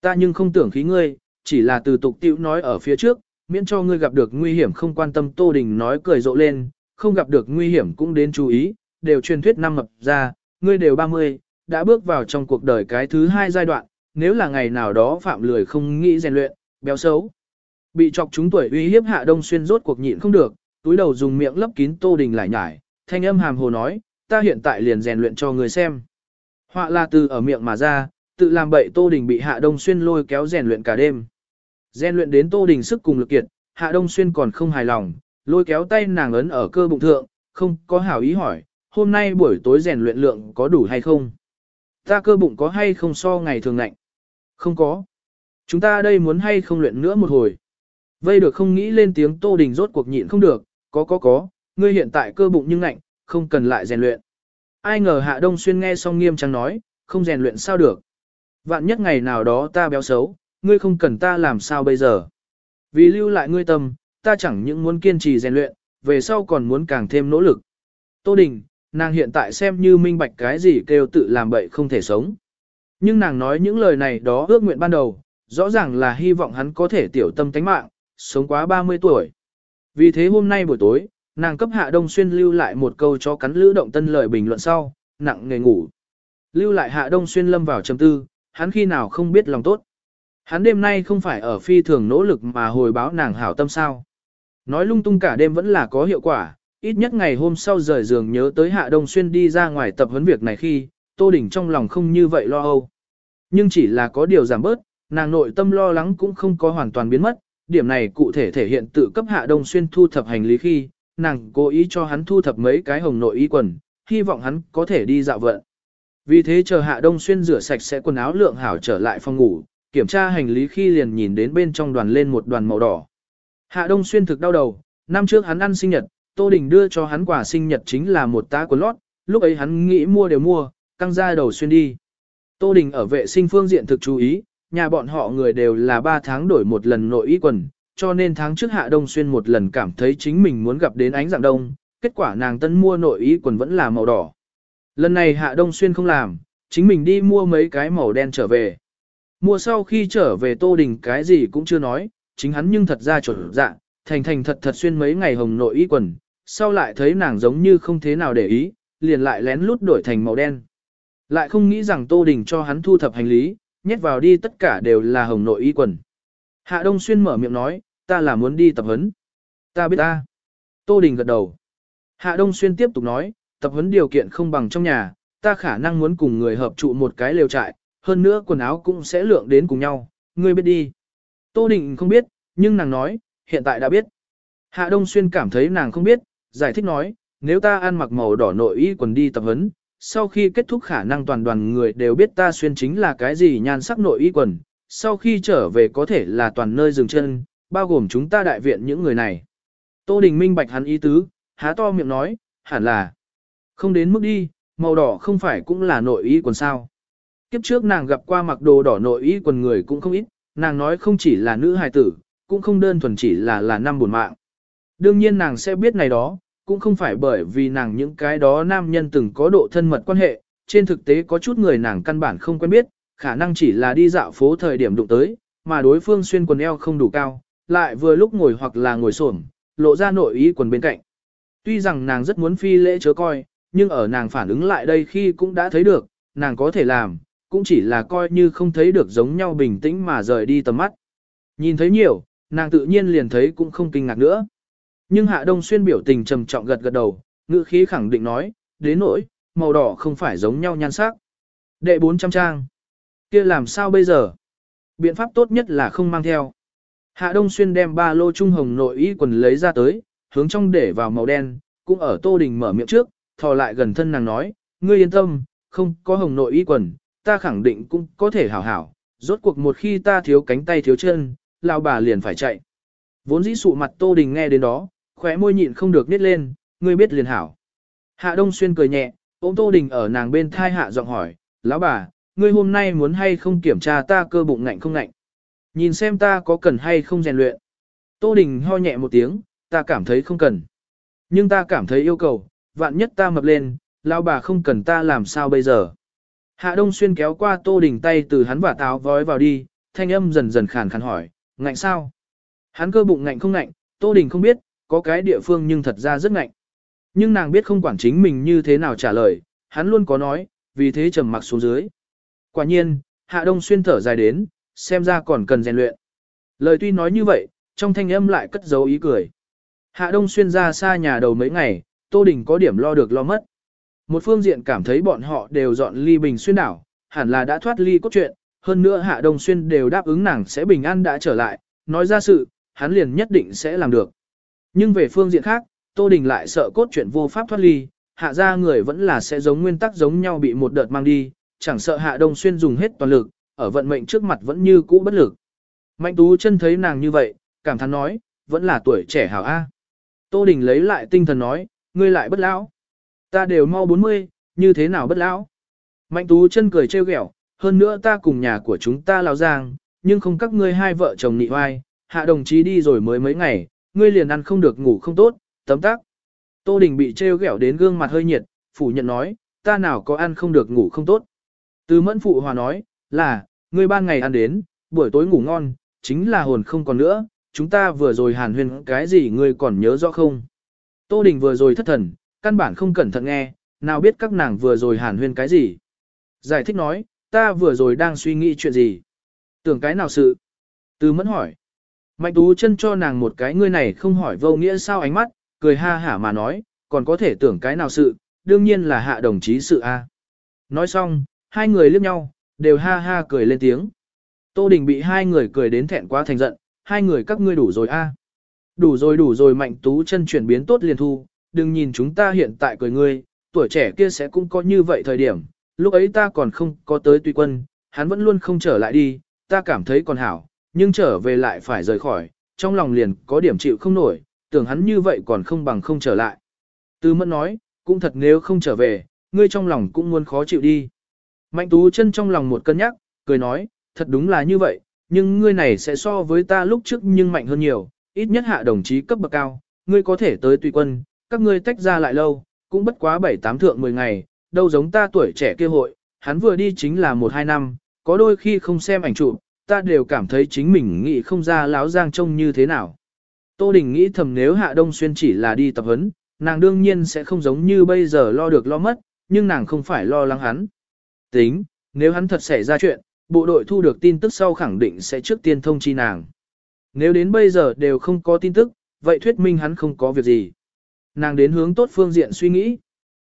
Ta nhưng không tưởng khí ngươi, chỉ là từ tục tiểu nói ở phía trước, miễn cho ngươi gặp được nguy hiểm không quan tâm Tô Đình nói cười rộ lên, không gặp được nguy hiểm cũng đến chú ý, đều truyền thuyết năm mập ra, ngươi đều 30, đã bước vào trong cuộc đời cái thứ hai giai đoạn, nếu là ngày nào đó phạm lười không nghĩ rèn luyện, béo xấu. Bị chọc chúng tuổi uy hiếp hạ đông xuyên rốt cuộc nhịn không được, túi đầu dùng miệng lấp kín tô đình lại nhải, thanh âm hàm hồ nói, ta hiện tại liền rèn luyện cho người xem. Họa là từ ở miệng mà ra, tự làm bậy tô đình bị hạ đông xuyên lôi kéo rèn luyện cả đêm. Rèn luyện đến tô đình sức cùng lực kiệt, hạ đông xuyên còn không hài lòng, lôi kéo tay nàng ấn ở cơ bụng thượng, không có hảo ý hỏi, hôm nay buổi tối rèn luyện lượng có đủ hay không? Ta cơ bụng có hay không so ngày thường lạnh? Không có. Chúng ta đây muốn hay không luyện nữa một hồi. Vây được không nghĩ lên tiếng Tô Đình rốt cuộc nhịn không được, có có có, ngươi hiện tại cơ bụng nhưng lạnh, không cần lại rèn luyện. Ai ngờ Hạ Đông Xuyên nghe xong nghiêm trang nói, không rèn luyện sao được. Vạn nhất ngày nào đó ta béo xấu, ngươi không cần ta làm sao bây giờ. Vì lưu lại ngươi tâm, ta chẳng những muốn kiên trì rèn luyện, về sau còn muốn càng thêm nỗ lực. Tô Đình, nàng hiện tại xem như minh bạch cái gì kêu tự làm bậy không thể sống. Nhưng nàng nói những lời này đó ước nguyện ban đầu, rõ ràng là hy vọng hắn có thể tiểu tâm tánh mạng, sống quá 30 tuổi. Vì thế hôm nay buổi tối, nàng cấp Hạ Đông Xuyên lưu lại một câu cho cắn lữ động tân lời bình luận sau, nặng nghề ngủ. Lưu lại Hạ Đông Xuyên lâm vào trầm tư, hắn khi nào không biết lòng tốt. Hắn đêm nay không phải ở phi thường nỗ lực mà hồi báo nàng hảo tâm sao. Nói lung tung cả đêm vẫn là có hiệu quả, ít nhất ngày hôm sau rời giường nhớ tới Hạ Đông Xuyên đi ra ngoài tập huấn việc này khi, Tô Đình trong lòng không như vậy lo âu. Nhưng chỉ là có điều giảm bớt, nàng nội tâm lo lắng cũng không có hoàn toàn biến mất, điểm này cụ thể thể hiện tự cấp Hạ Đông Xuyên thu thập hành lý khi, nàng cố ý cho hắn thu thập mấy cái hồng nội y quần, hy vọng hắn có thể đi dạo vận. Vì thế chờ Hạ Đông Xuyên rửa sạch sẽ quần áo lượng hảo trở lại phòng ngủ, kiểm tra hành lý khi liền nhìn đến bên trong đoàn lên một đoàn màu đỏ. Hạ Đông Xuyên thực đau đầu, năm trước hắn ăn sinh nhật, Tô Đình đưa cho hắn quà sinh nhật chính là một tá quần lót, lúc ấy hắn nghĩ mua đều mua, căng ra đầu xuyên đi. Tô Đình ở vệ sinh phương diện thực chú ý, nhà bọn họ người đều là 3 tháng đổi một lần nội y quần, cho nên tháng trước Hạ Đông Xuyên một lần cảm thấy chính mình muốn gặp đến ánh dạng đông, kết quả nàng tân mua nội y quần vẫn là màu đỏ. Lần này Hạ Đông Xuyên không làm, chính mình đi mua mấy cái màu đen trở về. Mua sau khi trở về Tô Đình cái gì cũng chưa nói, chính hắn nhưng thật ra chuẩn dạ, thành thành thật thật xuyên mấy ngày hồng nội y quần, sau lại thấy nàng giống như không thế nào để ý, liền lại lén lút đổi thành màu đen. Lại không nghĩ rằng Tô Đình cho hắn thu thập hành lý, nhét vào đi tất cả đều là hồng nội y quần. Hạ Đông Xuyên mở miệng nói, ta là muốn đi tập huấn. Ta biết ta. Tô Đình gật đầu. Hạ Đông Xuyên tiếp tục nói, tập huấn điều kiện không bằng trong nhà, ta khả năng muốn cùng người hợp trụ một cái lều trại, hơn nữa quần áo cũng sẽ lượng đến cùng nhau, ngươi biết đi. Tô Đình không biết, nhưng nàng nói, hiện tại đã biết. Hạ Đông Xuyên cảm thấy nàng không biết, giải thích nói, nếu ta ăn mặc màu đỏ nội y quần đi tập huấn, sau khi kết thúc khả năng toàn đoàn người đều biết ta xuyên chính là cái gì nhan sắc nội y quần, sau khi trở về có thể là toàn nơi dừng chân, bao gồm chúng ta đại viện những người này. Tô Đình minh bạch hắn ý tứ, há to miệng nói, hẳn là không đến mức đi, màu đỏ không phải cũng là nội y quần sao. Kiếp trước nàng gặp qua mặc đồ đỏ nội y quần người cũng không ít, nàng nói không chỉ là nữ hài tử, cũng không đơn thuần chỉ là là năm buồn mạng. Đương nhiên nàng sẽ biết này đó, cũng không phải bởi vì nàng những cái đó nam nhân từng có độ thân mật quan hệ, trên thực tế có chút người nàng căn bản không quen biết, khả năng chỉ là đi dạo phố thời điểm đụng tới, mà đối phương xuyên quần eo không đủ cao, lại vừa lúc ngồi hoặc là ngồi xổm, lộ ra nội ý quần bên cạnh. Tuy rằng nàng rất muốn phi lễ chớ coi, nhưng ở nàng phản ứng lại đây khi cũng đã thấy được, nàng có thể làm, cũng chỉ là coi như không thấy được giống nhau bình tĩnh mà rời đi tầm mắt. Nhìn thấy nhiều, nàng tự nhiên liền thấy cũng không kinh ngạc nữa. Nhưng Hạ Đông Xuyên biểu tình trầm trọng gật gật đầu, ngữ khí khẳng định nói, đến nỗi, màu đỏ không phải giống nhau nhan sắc. Đệ 400 trang. kia làm sao bây giờ? Biện pháp tốt nhất là không mang theo. Hạ Đông Xuyên đem ba lô trung hồng nội y quần lấy ra tới, hướng trong để vào màu đen, cũng ở Tô Đình mở miệng trước, thò lại gần thân nàng nói, ngươi yên tâm, không có hồng nội y quần, ta khẳng định cũng có thể hảo hảo, rốt cuộc một khi ta thiếu cánh tay thiếu chân, lão bà liền phải chạy. Vốn dĩ sụ mặt Tô Đình nghe đến đó, khóe môi nhịn không được nít lên, ngươi biết liền hảo. Hạ Đông Xuyên cười nhẹ, ôm Tô Đình ở nàng bên thai hạ giọng hỏi, lão bà, ngươi hôm nay muốn hay không kiểm tra ta cơ bụng ngạnh không ngạnh? Nhìn xem ta có cần hay không rèn luyện. Tô Đình ho nhẹ một tiếng, ta cảm thấy không cần. Nhưng ta cảm thấy yêu cầu, vạn nhất ta mập lên, lão bà không cần ta làm sao bây giờ. Hạ Đông Xuyên kéo qua Tô Đình tay từ hắn và táo vói vào đi, thanh âm dần dần khàn khàn hỏi, ngạnh sao? Hắn cơ bụng ngạnh không ngạnh, Tô Đình không biết, có cái địa phương nhưng thật ra rất ngạnh. Nhưng nàng biết không quản chính mình như thế nào trả lời, hắn luôn có nói, vì thế trầm mặc xuống dưới. Quả nhiên, Hạ Đông Xuyên thở dài đến, xem ra còn cần rèn luyện. Lời tuy nói như vậy, trong thanh âm lại cất giấu ý cười. Hạ Đông Xuyên ra xa nhà đầu mấy ngày, Tô Đình có điểm lo được lo mất. Một phương diện cảm thấy bọn họ đều dọn ly bình xuyên đảo, hẳn là đã thoát ly cốt truyện, hơn nữa Hạ Đông Xuyên đều đáp ứng nàng sẽ bình an đã trở lại, nói ra sự, hắn liền nhất định sẽ làm được. Nhưng về phương diện khác, Tô Đình lại sợ cốt truyện vô pháp thoát ly, hạ ra người vẫn là sẽ giống nguyên tắc giống nhau bị một đợt mang đi, chẳng sợ Hạ Đông Xuyên dùng hết toàn lực, ở vận mệnh trước mặt vẫn như cũ bất lực. Mạnh Tú chân thấy nàng như vậy, cảm thán nói, vẫn là tuổi trẻ hảo A. Tô Đình lấy lại tinh thần nói, ngươi lại bất lão. Ta đều mau 40, như thế nào bất lão? Mạnh Tú chân cười trêu ghẹo, hơn nữa ta cùng nhà của chúng ta lao giang, nhưng không các ngươi hai vợ chồng nị oai, hạ đồng chí đi rồi mới mấy ngày, ngươi liền ăn không được ngủ không tốt, tấm tắc. Tô Đình bị trêu ghẹo đến gương mặt hơi nhiệt, phủ nhận nói, ta nào có ăn không được ngủ không tốt. Từ mẫn phụ hòa nói, là, ngươi ban ngày ăn đến, buổi tối ngủ ngon, chính là hồn không còn nữa, chúng ta vừa rồi hàn huyên cái gì ngươi còn nhớ rõ không? Tô Đình vừa rồi thất thần, căn bản không cẩn thận nghe, nào biết các nàng vừa rồi hàn huyên cái gì. Giải thích nói, ta vừa rồi đang suy nghĩ chuyện gì. Tưởng cái nào sự? Từ mẫn hỏi. Mạnh tú chân cho nàng một cái ngươi này không hỏi vô nghĩa sao ánh mắt, cười ha hả mà nói, còn có thể tưởng cái nào sự, đương nhiên là hạ đồng chí sự A. Nói xong, hai người liếc nhau, đều ha ha cười lên tiếng. Tô Đình bị hai người cười đến thẹn quá thành giận, hai người các ngươi đủ rồi A. Đủ rồi đủ rồi mạnh tú chân chuyển biến tốt liền thu, đừng nhìn chúng ta hiện tại cười ngươi, tuổi trẻ kia sẽ cũng có như vậy thời điểm, lúc ấy ta còn không có tới tùy quân, hắn vẫn luôn không trở lại đi, ta cảm thấy còn hảo, nhưng trở về lại phải rời khỏi, trong lòng liền có điểm chịu không nổi, tưởng hắn như vậy còn không bằng không trở lại. Tư mẫn nói, cũng thật nếu không trở về, ngươi trong lòng cũng muốn khó chịu đi. Mạnh tú chân trong lòng một cân nhắc, cười nói, thật đúng là như vậy, nhưng ngươi này sẽ so với ta lúc trước nhưng mạnh hơn nhiều, ít nhất hạ đồng chí cấp bậc cao, ngươi có thể tới tùy quân, các ngươi tách ra lại lâu, cũng bất quá 7-8 thượng 10 ngày, đâu giống ta tuổi trẻ kia hội, hắn vừa đi chính là 1-2 năm, có đôi khi không xem ảnh chụp, ta đều cảm thấy chính mình nghĩ không ra láo giang trông như thế nào. Tô Đình nghĩ thầm nếu Hạ Đông Xuyên chỉ là đi tập huấn, nàng đương nhiên sẽ không giống như bây giờ lo được lo mất, nhưng nàng không phải lo lắng hắn. Tính, nếu hắn thật xảy ra chuyện, bộ đội thu được tin tức sau khẳng định sẽ trước tiên thông chi nàng. Nếu đến bây giờ đều không có tin tức, vậy thuyết minh hắn không có việc gì. Nàng đến hướng tốt phương diện suy nghĩ.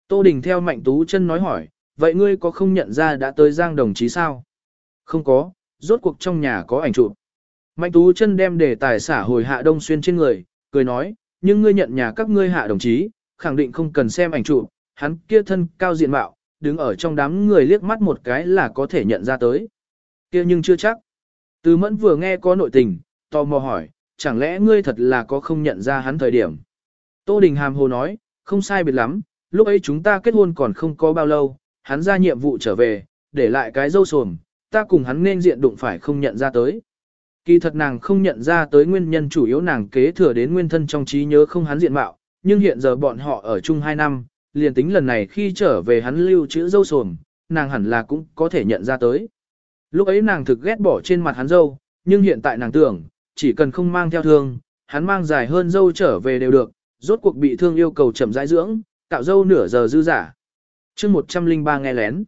Tô Đình theo Mạnh Tú chân nói hỏi, vậy ngươi có không nhận ra đã tới Giang đồng chí sao? Không có, rốt cuộc trong nhà có ảnh chụp. Mạnh Tú chân đem đề tài xả hồi Hạ Đông Xuyên trên người, cười nói, nhưng ngươi nhận nhà các ngươi hạ đồng chí, khẳng định không cần xem ảnh chụp, hắn kia thân cao diện mạo, đứng ở trong đám người liếc mắt một cái là có thể nhận ra tới. Kia nhưng chưa chắc. Từ mẫn vừa nghe có nội tình, tò mò hỏi, chẳng lẽ ngươi thật là có không nhận ra hắn thời điểm. Tô Đình hàm hồ nói, không sai biệt lắm, lúc ấy chúng ta kết hôn còn không có bao lâu, hắn ra nhiệm vụ trở về, để lại cái dâu sồm, ta cùng hắn nên diện đụng phải không nhận ra tới. Kỳ thật nàng không nhận ra tới nguyên nhân chủ yếu nàng kế thừa đến nguyên thân trong trí nhớ không hắn diện mạo, nhưng hiện giờ bọn họ ở chung 2 năm, liền tính lần này khi trở về hắn lưu chữ dâu sồm, nàng hẳn là cũng có thể nhận ra tới. Lúc ấy nàng thực ghét bỏ trên mặt hắn dâu, nhưng hiện tại nàng tưởng, chỉ cần không mang theo thương, hắn mang dài hơn dâu trở về đều được, rốt cuộc bị thương yêu cầu chậm rãi dưỡng, tạo dâu nửa giờ dư giả. chương 103 nghe lén.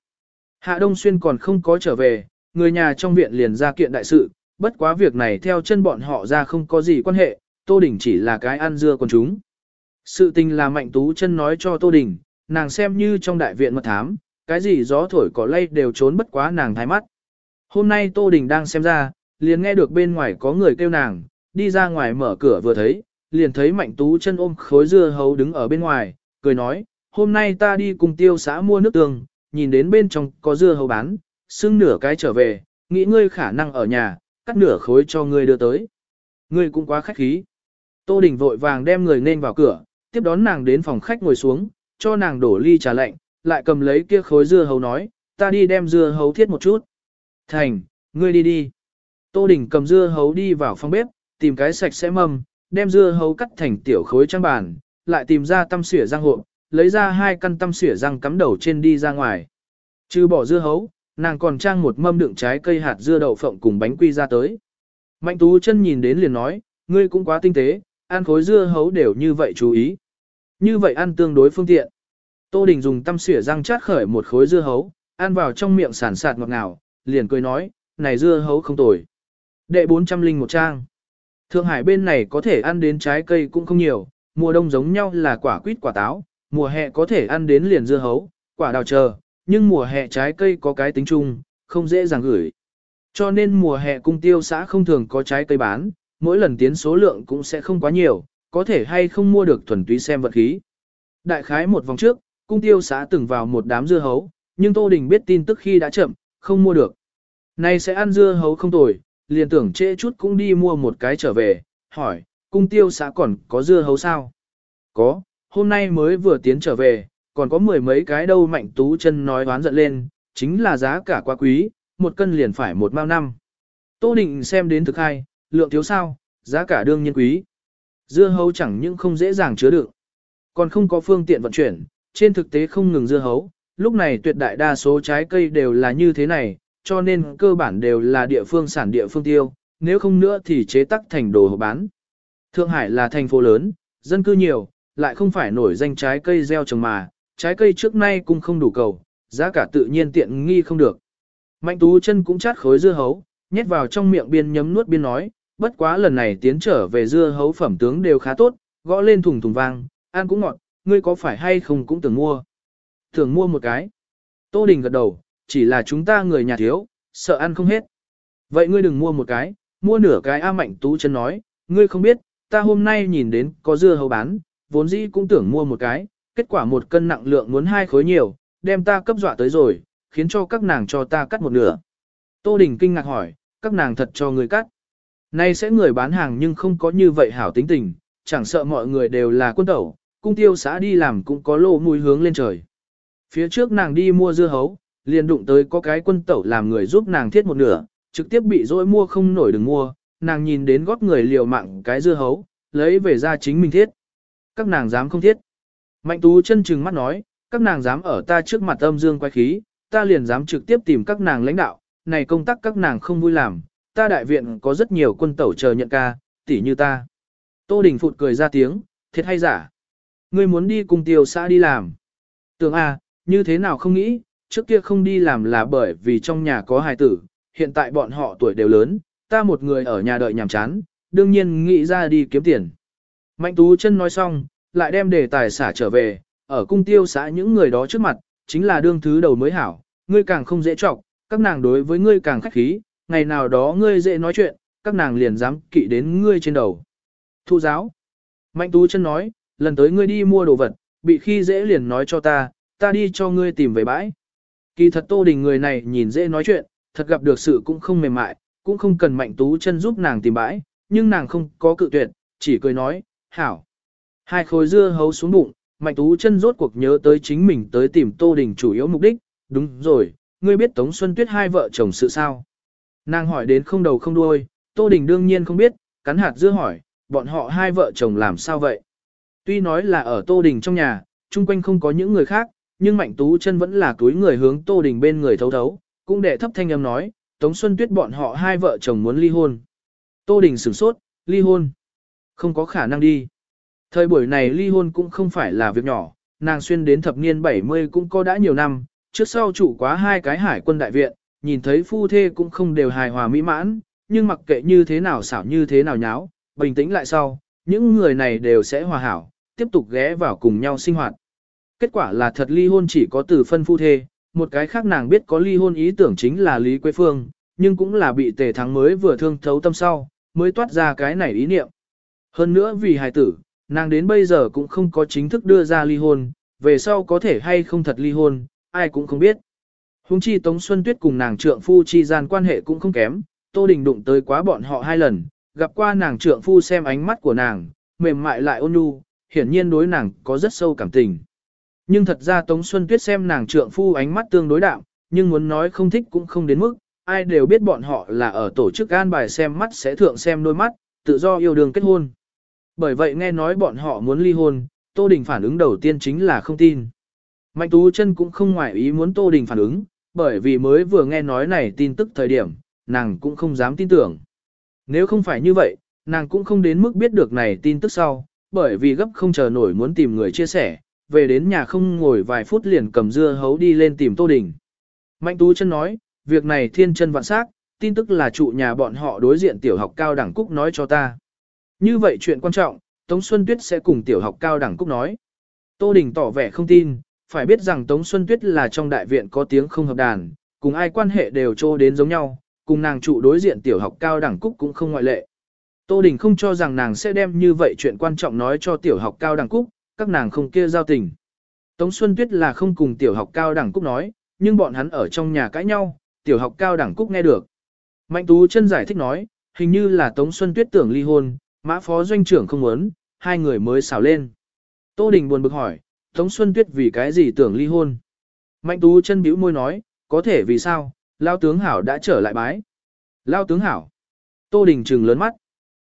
Hạ Đông Xuyên còn không có trở về, người nhà trong viện liền ra kiện đại sự, bất quá việc này theo chân bọn họ ra không có gì quan hệ, Tô Đình chỉ là cái ăn dưa con chúng. Sự tình là Mạnh Tú chân nói cho Tô Đình, nàng xem như trong đại viện mật thám, cái gì gió thổi cỏ lay đều trốn bất quá nàng thái mắt. Hôm nay Tô Đình đang xem ra, liền nghe được bên ngoài có người kêu nàng, đi ra ngoài mở cửa vừa thấy, liền thấy Mạnh Tú chân ôm khối dưa hấu đứng ở bên ngoài, cười nói, hôm nay ta đi cùng tiêu xã mua nước tương, nhìn đến bên trong có dưa hấu bán, xưng nửa cái trở về, nghĩ ngươi khả năng ở nhà, cắt nửa khối cho ngươi đưa tới. Ngươi cũng quá khách khí. Tô Đình vội vàng đem người nên vào cửa, tiếp đón nàng đến phòng khách ngồi xuống, cho nàng đổ ly trà lạnh, lại cầm lấy kia khối dưa hấu nói, ta đi đem dưa hấu thiết một chút. Thành, ngươi đi đi. Tô Đình cầm dưa hấu đi vào phòng bếp, tìm cái sạch sẽ mâm, đem dưa hấu cắt thành tiểu khối trang bàn, lại tìm ra tăm xỉa răng hộp, lấy ra hai căn tăm xỉa răng cắm đầu trên đi ra ngoài. Trừ bỏ dưa hấu, nàng còn trang một mâm đựng trái cây hạt dưa đậu phộng cùng bánh quy ra tới. Mạnh tú chân nhìn đến liền nói, ngươi cũng quá tinh tế, ăn khối dưa hấu đều như vậy chú ý. như vậy ăn tương đối phương tiện. Tô Đình dùng tăm xỉa răng chát khởi một khối dưa hấu, ăn vào trong miệng sản sạt ngọt ngào, liền cười nói, này dưa hấu không tồi. Đệ 401 trang. Thượng Hải bên này có thể ăn đến trái cây cũng không nhiều, mùa đông giống nhau là quả quýt quả táo, mùa hè có thể ăn đến liền dưa hấu, quả đào chờ, nhưng mùa hè trái cây có cái tính chung, không dễ dàng gửi. Cho nên mùa hè cung tiêu xã không thường có trái cây bán, mỗi lần tiến số lượng cũng sẽ không quá nhiều, có thể hay không mua được thuần túy xem vật khí. Đại khái một vòng trước, cung tiêu xã từng vào một đám dưa hấu, nhưng Tô Đình biết tin tức khi đã chậm, không mua được. Nay sẽ ăn dưa hấu không tồi, liền tưởng trễ chút cũng đi mua một cái trở về, hỏi, cung tiêu xã còn có dưa hấu sao? Có, hôm nay mới vừa tiến trở về, còn có mười mấy cái đâu mạnh tú chân nói đoán giận lên, chính là giá cả quá quý, một cân liền phải một mao năm. Tô định xem đến thực hai, lượng thiếu sao, giá cả đương nhiên quý. Dưa hấu chẳng những không dễ dàng chứa được còn không có phương tiện vận chuyển, trên thực tế không ngừng dưa hấu, lúc này tuyệt đại đa số trái cây đều là như thế này, cho nên cơ bản đều là địa phương sản địa phương tiêu, nếu không nữa thì chế tắc thành đồ bán. Thượng Hải là thành phố lớn, dân cư nhiều, lại không phải nổi danh trái cây gieo trồng mà, trái cây trước nay cũng không đủ cầu, giá cả tự nhiên tiện nghi không được. Mạnh tú chân cũng chát khối dưa hấu, nhét vào trong miệng biên nhấm nuốt biên nói, bất quá lần này tiến trở về dưa hấu phẩm tướng đều khá tốt, gõ lên thùng thùng vang, ăn cũng ngọt, ngươi có phải hay không cũng tưởng mua. Tưởng mua một cái. Tô Đình gật đầu, chỉ là chúng ta người nhà thiếu, sợ ăn không hết. Vậy ngươi đừng mua một cái, mua nửa cái A Mạnh Tú chân nói, ngươi không biết, ta hôm nay nhìn đến có dưa hấu bán, vốn dĩ cũng tưởng mua một cái, kết quả một cân nặng lượng muốn hai khối nhiều, đem ta cấp dọa tới rồi, khiến cho các nàng cho ta cắt một nửa. Tô Đình kinh ngạc hỏi, các nàng thật cho người cắt. Nay sẽ người bán hàng nhưng không có như vậy hảo tính tình, chẳng sợ mọi người đều là quân tẩu, cung tiêu xã đi làm cũng có lô mùi hướng lên trời. Phía trước nàng đi mua dưa hấu, liền đụng tới có cái quân tẩu làm người giúp nàng thiết một nửa, trực tiếp bị dỗi mua không nổi đừng mua, nàng nhìn đến gót người liều mạng cái dưa hấu, lấy về ra chính mình thiết. Các nàng dám không thiết. Mạnh tú chân chừng mắt nói, các nàng dám ở ta trước mặt âm dương quay khí, ta liền dám trực tiếp tìm các nàng lãnh đạo, này công tác các nàng không vui làm, ta đại viện có rất nhiều quân tẩu chờ nhận ca, tỷ như ta. Tô Đình Phụt cười ra tiếng, thiệt hay giả. Ngươi muốn đi cùng tiêu xã đi làm. Tưởng à, như thế nào không nghĩ, trước kia không đi làm là bởi vì trong nhà có hài tử, hiện tại bọn họ tuổi đều lớn, ta một người ở nhà đợi nhàm chán, đương nhiên nghĩ ra đi kiếm tiền. Mạnh Tú chân nói xong, lại đem đề tài xả trở về, ở cung tiêu xã những người đó trước mặt, chính là đương thứ đầu mới hảo, ngươi càng không dễ trọng, các nàng đối với ngươi càng khách khí, ngày nào đó ngươi dễ nói chuyện, các nàng liền dám kỵ đến ngươi trên đầu. Thu giáo. Mạnh Tú chân nói, lần tới ngươi đi mua đồ vật, bị khi dễ liền nói cho ta, ta đi cho ngươi tìm về bãi. Kỳ thật Tô Đình người này nhìn dễ nói chuyện, thật gặp được sự cũng không mềm mại, cũng không cần Mạnh Tú chân giúp nàng tìm bãi, nhưng nàng không có cự tuyệt, chỉ cười nói, hảo. Hai khối dưa hấu xuống bụng, Mạnh Tú chân rốt cuộc nhớ tới chính mình tới tìm Tô Đình chủ yếu mục đích, đúng rồi, ngươi biết Tống Xuân Tuyết hai vợ chồng sự sao? Nàng hỏi đến không đầu không đuôi, Tô Đình đương nhiên không biết, cắn hạt dưa hỏi, bọn họ hai vợ chồng làm sao vậy? Tuy nói là ở Tô Đình trong nhà, chung quanh không có những người khác, nhưng Mạnh Tú chân vẫn là túi người hướng Tô Đình bên người thấu thấu, cũng để thấp thanh âm nói, Tống Xuân Tuyết bọn họ hai vợ chồng muốn ly hôn. Tô Đình sửng sốt, ly hôn. Không có khả năng đi. Thời buổi này ly hôn cũng không phải là việc nhỏ, nàng xuyên đến thập niên 70 cũng có đã nhiều năm, trước sau chủ quá hai cái hải quân đại viện, nhìn thấy phu thê cũng không đều hài hòa mỹ mãn, nhưng mặc kệ như thế nào xảo như thế nào nháo, bình tĩnh lại sau, những người này đều sẽ hòa hảo, tiếp tục ghé vào cùng nhau sinh hoạt. Kết quả là thật ly hôn chỉ có từ phân phu thê, một cái khác nàng biết có ly hôn ý tưởng chính là Lý Quế Phương, nhưng cũng là bị tề thắng mới vừa thương thấu tâm sau, mới toát ra cái này ý niệm. Hơn nữa vì hài tử, nàng đến bây giờ cũng không có chính thức đưa ra ly hôn, về sau có thể hay không thật ly hôn, ai cũng không biết. Hùng chi Tống Xuân Tuyết cùng nàng trượng phu chi gian quan hệ cũng không kém, Tô Đình đụng tới quá bọn họ hai lần, gặp qua nàng trượng phu xem ánh mắt của nàng, mềm mại lại ôn nhu, hiển nhiên đối nàng có rất sâu cảm tình. Nhưng thật ra Tống Xuân Tuyết xem nàng trượng phu ánh mắt tương đối đạm, nhưng muốn nói không thích cũng không đến mức, ai đều biết bọn họ là ở tổ chức an bài xem mắt sẽ thượng xem đôi mắt, tự do yêu đương kết hôn. Bởi vậy nghe nói bọn họ muốn ly hôn, Tô Đình phản ứng đầu tiên chính là không tin. Mạnh Tú chân cũng không ngoại ý muốn Tô Đình phản ứng, bởi vì mới vừa nghe nói này tin tức thời điểm, nàng cũng không dám tin tưởng. Nếu không phải như vậy, nàng cũng không đến mức biết được này tin tức sau, bởi vì gấp không chờ nổi muốn tìm người chia sẻ, về đến nhà không ngồi vài phút liền cầm dưa hấu đi lên tìm Tô Đình. Mạnh Tú chân nói, việc này thiên chân vạn xác, tin tức là trụ nhà bọn họ đối diện tiểu học cao đẳng Cúc nói cho ta. Như vậy chuyện quan trọng, Tống Xuân Tuyết sẽ cùng tiểu học cao đẳng Cúc nói. Tô Đình tỏ vẻ không tin, phải biết rằng Tống Xuân Tuyết là trong đại viện có tiếng không hợp đàn, cùng ai quan hệ đều trô đến giống nhau, cùng nàng trụ đối diện tiểu học cao đẳng Cúc cũng không ngoại lệ. Tô Đình không cho rằng nàng sẽ đem như vậy chuyện quan trọng nói cho tiểu học cao đẳng Cúc, các nàng không kia giao tình. Tống Xuân Tuyết là không cùng tiểu học cao đẳng Cúc nói, nhưng bọn hắn ở trong nhà cãi nhau, tiểu học cao đẳng Cúc nghe được. Mạnh Tú chân giải thích nói, hình như là Tống Xuân Tuyết tưởng ly hôn, mã phó doanh trưởng không muốn, hai người mới xào lên. Tô Đình buồn bực hỏi, Tống Xuân Tuyết vì cái gì tưởng ly hôn? Mạnh Tú chân bĩu môi nói, có thể vì sao, Lao tướng Hảo đã trở lại bái. Lao tướng Hảo. Tô Đình trừng lớn mắt.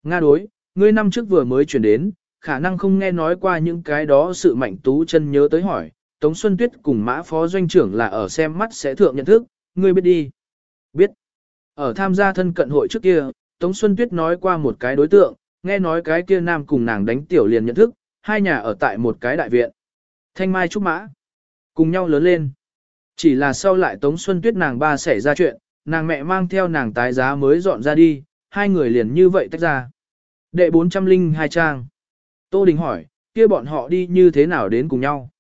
Nga đối, ngươi năm trước vừa mới chuyển đến, khả năng không nghe nói qua những cái đó sự Mạnh Tú chân nhớ tới hỏi. Tống Xuân Tuyết cùng mã phó doanh trưởng là ở xem mắt sẽ thượng nhận thức, ngươi biết đi. Biết. Ở tham gia thân cận hội trước kia, Tống Xuân Tuyết nói qua một cái đối tượng, nghe nói cái kia nam cùng nàng đánh tiểu liền nhận thức, hai nhà ở tại một cái đại viện. Thanh Mai Trúc Mã, cùng nhau lớn lên. Chỉ là sau lại Tống Xuân Tuyết nàng ba xảy ra chuyện, nàng mẹ mang theo nàng tái giá mới dọn ra đi, hai người liền như vậy tách ra. Đệ 402 trang. Tô Đình hỏi, kia bọn họ đi như thế nào đến cùng nhau?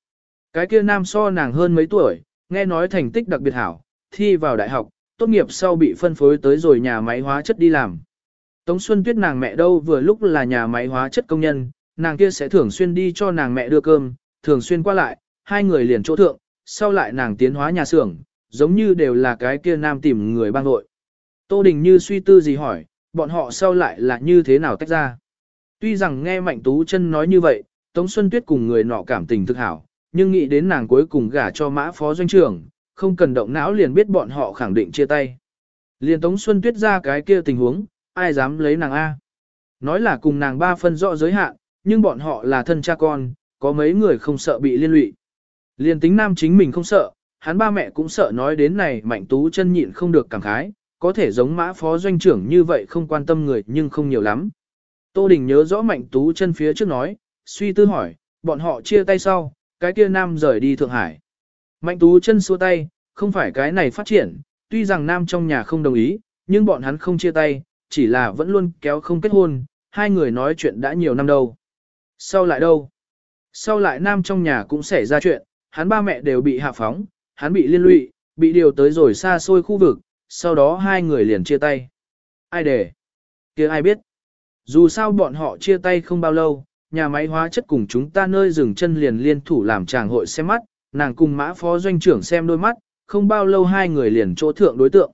Cái kia nam so nàng hơn mấy tuổi, nghe nói thành tích đặc biệt hảo, thi vào đại học, tốt nghiệp sau bị phân phối tới rồi nhà máy hóa chất đi làm. Tống Xuân Tuyết nàng mẹ đâu vừa lúc là nhà máy hóa chất công nhân, nàng kia sẽ thường xuyên đi cho nàng mẹ đưa cơm, thường xuyên qua lại, hai người liền chỗ thượng, sau lại nàng tiến hóa nhà xưởng, giống như đều là cái kia nam tìm người bang nội. Tô Đình như suy tư gì hỏi, bọn họ sau lại là như thế nào tách ra. Tuy rằng nghe Mạnh Tú chân nói như vậy, Tống Xuân Tuyết cùng người nọ cảm tình thực hảo, nhưng nghĩ đến nàng cuối cùng gả cho mã phó doanh trưởng, không cần động não liền biết bọn họ khẳng định chia tay. Liền Tống Xuân Tuyết ra cái kia tình huống, ai dám lấy nàng A. Nói là cùng nàng ba phân rõ giới hạn, nhưng bọn họ là thân cha con, có mấy người không sợ bị liên lụy. Liền tính nam chính mình không sợ, hắn ba mẹ cũng sợ nói đến này mạnh tú chân nhịn không được cảm khái, có thể giống mã phó doanh trưởng như vậy không quan tâm người nhưng không nhiều lắm. Tô Đình nhớ rõ mạnh tú chân phía trước nói, suy tư hỏi, bọn họ chia tay sau, cái kia nam rời đi Thượng Hải. Mạnh tú chân xua tay, không phải cái này phát triển, tuy rằng nam trong nhà không đồng ý, nhưng bọn hắn không chia tay, chỉ là vẫn luôn kéo không kết hôn, hai người nói chuyện đã nhiều năm đâu. Sau lại đâu? Sau lại nam trong nhà cũng xảy ra chuyện, hắn ba mẹ đều bị hạ phóng, hắn bị liên lụy, bị điều tới rồi xa xôi khu vực, sau đó hai người liền chia tay. Ai để? kia ai biết? Dù sao bọn họ chia tay không bao lâu, nhà máy hóa chất cùng chúng ta nơi dừng chân liền liên thủ làm chàng hội xem mắt, nàng cùng mã phó doanh trưởng xem đôi mắt, không bao lâu hai người liền chỗ thượng đối tượng.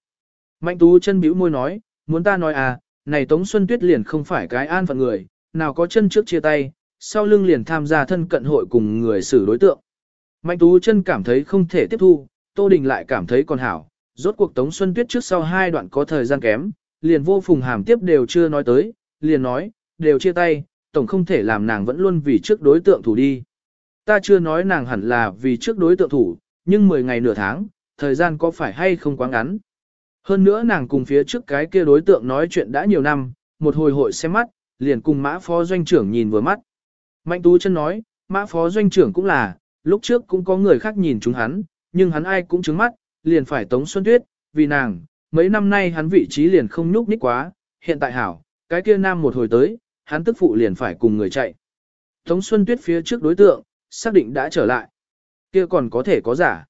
Mạnh tú chân bĩu môi nói, muốn ta nói à, này Tống Xuân Tuyết liền không phải cái an phận người, nào có chân trước chia tay, sau lưng liền tham gia thân cận hội cùng người xử đối tượng. Mạnh tú chân cảm thấy không thể tiếp thu, Tô Đình lại cảm thấy còn hảo, rốt cuộc Tống Xuân Tuyết trước sau hai đoạn có thời gian kém, liền vô phùng hàm tiếp đều chưa nói tới, liền nói, đều chia tay, tổng không thể làm nàng vẫn luôn vì trước đối tượng thủ đi. Ta chưa nói nàng hẳn là vì trước đối tượng thủ, nhưng 10 ngày nửa tháng, thời gian có phải hay không quá ngắn. Hơn nữa nàng cùng phía trước cái kia đối tượng nói chuyện đã nhiều năm, một hồi hội xem mắt, liền cùng mã phó doanh trưởng nhìn vừa mắt. Mạnh Tú chân nói, mã phó doanh trưởng cũng là, lúc trước cũng có người khác nhìn chúng hắn, nhưng hắn ai cũng trứng mắt, liền phải Tống Xuân Tuyết, vì nàng, mấy năm nay hắn vị trí liền không nhúc nhích quá, hiện tại hảo, cái kia nam một hồi tới, hắn tức phụ liền phải cùng người chạy. Tống Xuân Tuyết phía trước đối tượng, xác định đã trở lại. Kia còn có thể có giả.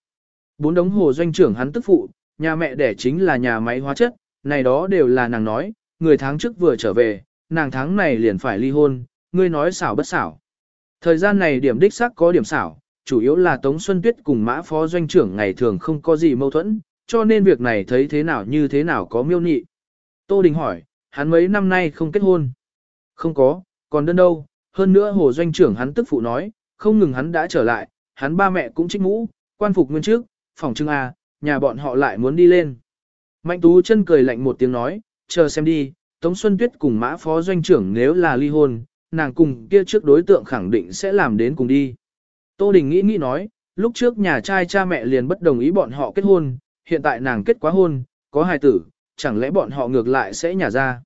Bốn đống hồ doanh trưởng hắn tức phụ, nhà mẹ đẻ chính là nhà máy hóa chất, này đó đều là nàng nói, người tháng trước vừa trở về, nàng tháng này liền phải ly hôn, ngươi nói xảo bất xảo. Thời gian này điểm đích xác có điểm xảo, chủ yếu là Tống Xuân Tuyết cùng mã phó doanh trưởng ngày thường không có gì mâu thuẫn, cho nên việc này thấy thế nào như thế nào có miêu nị. Tô Đình hỏi, hắn mấy năm nay không kết hôn? Không có, còn đơn đâu, hơn nữa hồ doanh trưởng hắn tức phụ nói, không ngừng hắn đã trở lại, hắn ba mẹ cũng trích mũ, quan phục nguyên trước, phòng trưng A, nhà bọn họ lại muốn đi lên. Mạnh Tú chân cười lạnh một tiếng nói, chờ xem đi, Tống Xuân Tuyết cùng mã phó doanh trưởng nếu là ly hôn, nàng cùng kia trước đối tượng khẳng định sẽ làm đến cùng đi. Tô Đình nghĩ nghĩ nói, lúc trước nhà trai cha mẹ liền bất đồng ý bọn họ kết hôn, hiện tại nàng kết quá hôn, có hài tử, chẳng lẽ bọn họ ngược lại sẽ nhả ra.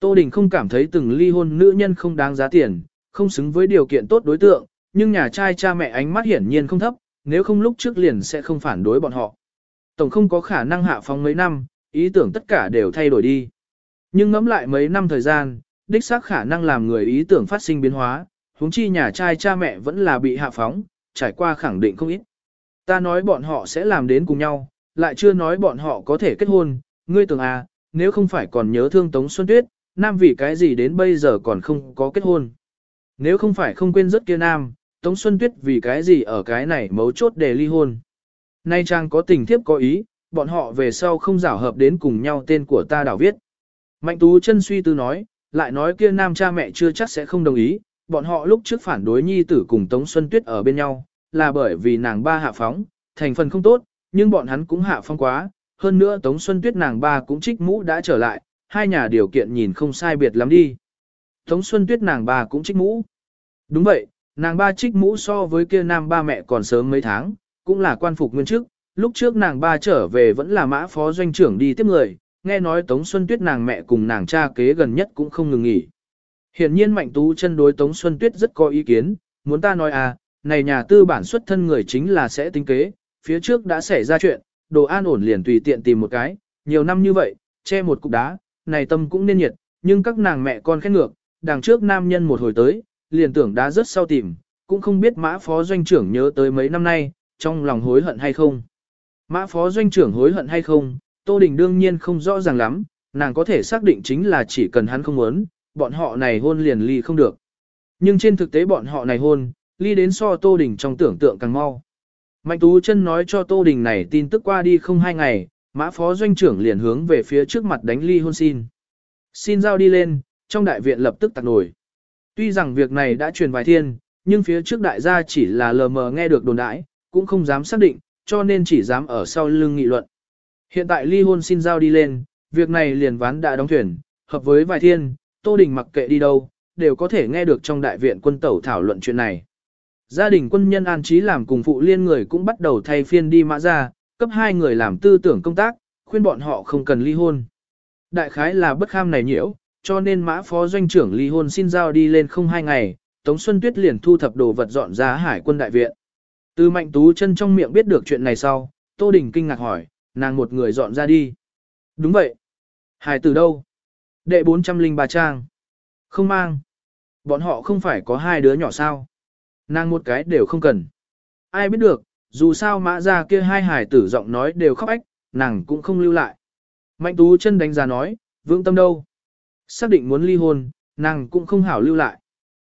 Tô Đình không cảm thấy từng ly hôn nữ nhân không đáng giá tiền, không xứng với điều kiện tốt đối tượng, nhưng nhà trai cha mẹ ánh mắt hiển nhiên không thấp, nếu không lúc trước liền sẽ không phản đối bọn họ. Tổng không có khả năng hạ phóng mấy năm, ý tưởng tất cả đều thay đổi đi. Nhưng ngẫm lại mấy năm thời gian, đích xác khả năng làm người ý tưởng phát sinh biến hóa, huống chi nhà trai cha mẹ vẫn là bị hạ phóng, trải qua khẳng định không ít. Ta nói bọn họ sẽ làm đến cùng nhau, lại chưa nói bọn họ có thể kết hôn, ngươi tưởng à, nếu không phải còn nhớ thương Tống Xuân Tuyết, Nam vì cái gì đến bây giờ còn không có kết hôn. Nếu không phải không quên rất kia Nam, Tống Xuân Tuyết vì cái gì ở cái này mấu chốt để ly hôn. Nay trang có tình thiếp có ý, bọn họ về sau không giảo hợp đến cùng nhau tên của ta đảo viết. Mạnh Tú chân suy tư nói, lại nói kia Nam cha mẹ chưa chắc sẽ không đồng ý, bọn họ lúc trước phản đối nhi tử cùng Tống Xuân Tuyết ở bên nhau, là bởi vì nàng ba hạ phóng, thành phần không tốt, nhưng bọn hắn cũng hạ phong quá, hơn nữa Tống Xuân Tuyết nàng ba cũng trích mũ đã trở lại, hai nhà điều kiện nhìn không sai biệt lắm đi. Tống Xuân Tuyết nàng ba cũng trích mũ. Đúng vậy, nàng ba trích mũ so với kia nam ba mẹ còn sớm mấy tháng, cũng là quan phục nguyên chức, lúc trước nàng ba trở về vẫn là mã phó doanh trưởng đi tiếp người, nghe nói Tống Xuân Tuyết nàng mẹ cùng nàng cha kế gần nhất cũng không ngừng nghỉ. Hiện nhiên Mạnh Tú chân đối Tống Xuân Tuyết rất có ý kiến, muốn ta nói à, này nhà tư bản xuất thân người chính là sẽ tính kế, phía trước đã xảy ra chuyện, đồ an ổn liền tùy tiện tìm một cái, nhiều năm như vậy, che một cục đá, này tâm cũng nên nhiệt, nhưng các nàng mẹ con khét ngược, đằng trước nam nhân một hồi tới, liền tưởng đá rất sau tìm, cũng không biết mã phó doanh trưởng nhớ tới mấy năm nay, trong lòng hối hận hay không. Mã phó doanh trưởng hối hận hay không, Tô Đình đương nhiên không rõ ràng lắm, nàng có thể xác định chính là chỉ cần hắn không muốn, bọn họ này hôn liền ly không được. Nhưng trên thực tế bọn họ này hôn, ly đến so Tô Đình trong tưởng tượng càng mau. Mạnh Tú chân nói cho Tô Đình này tin tức qua đi không hai ngày, mã phó doanh trưởng liền hướng về phía trước mặt đánh ly hôn xin. Xin giao đi lên, trong đại viện lập tức tạc nổi. Tuy rằng việc này đã truyền vài thiên, nhưng phía trước đại gia chỉ là lờ mờ nghe được đồn đãi, cũng không dám xác định, cho nên chỉ dám ở sau lưng nghị luận. Hiện tại ly hôn xin giao đi lên, việc này liền ván đã đóng thuyền, hợp với vài thiên, Tô Đình mặc kệ đi đâu, đều có thể nghe được trong đại viện quân tẩu thảo luận chuyện này. Gia đình quân nhân an trí làm cùng phụ liên người cũng bắt đầu thay phiên đi mã ra, cấp hai người làm tư tưởng công tác, khuyên bọn họ không cần ly hôn. Đại khái là bất kham này nhiễu, cho nên mã phó doanh trưởng ly hôn xin giao đi lên không hai ngày, Tống Xuân Tuyết liền thu thập đồ vật dọn ra hải quân đại viện. Từ mạnh tú chân trong miệng biết được chuyện này sau, Tô Đình kinh ngạc hỏi, nàng một người dọn ra đi. Đúng vậy. Hải từ đâu? Đệ 403 trang. Không mang. Bọn họ không phải có hai đứa nhỏ sao? Nàng một cái đều không cần. Ai biết được, dù sao mã ra kia hai hải tử giọng nói đều khóc ách, nàng cũng không lưu lại. Mạnh tú chân đánh giá nói, vững tâm đâu. Xác định muốn ly hôn, nàng cũng không hảo lưu lại.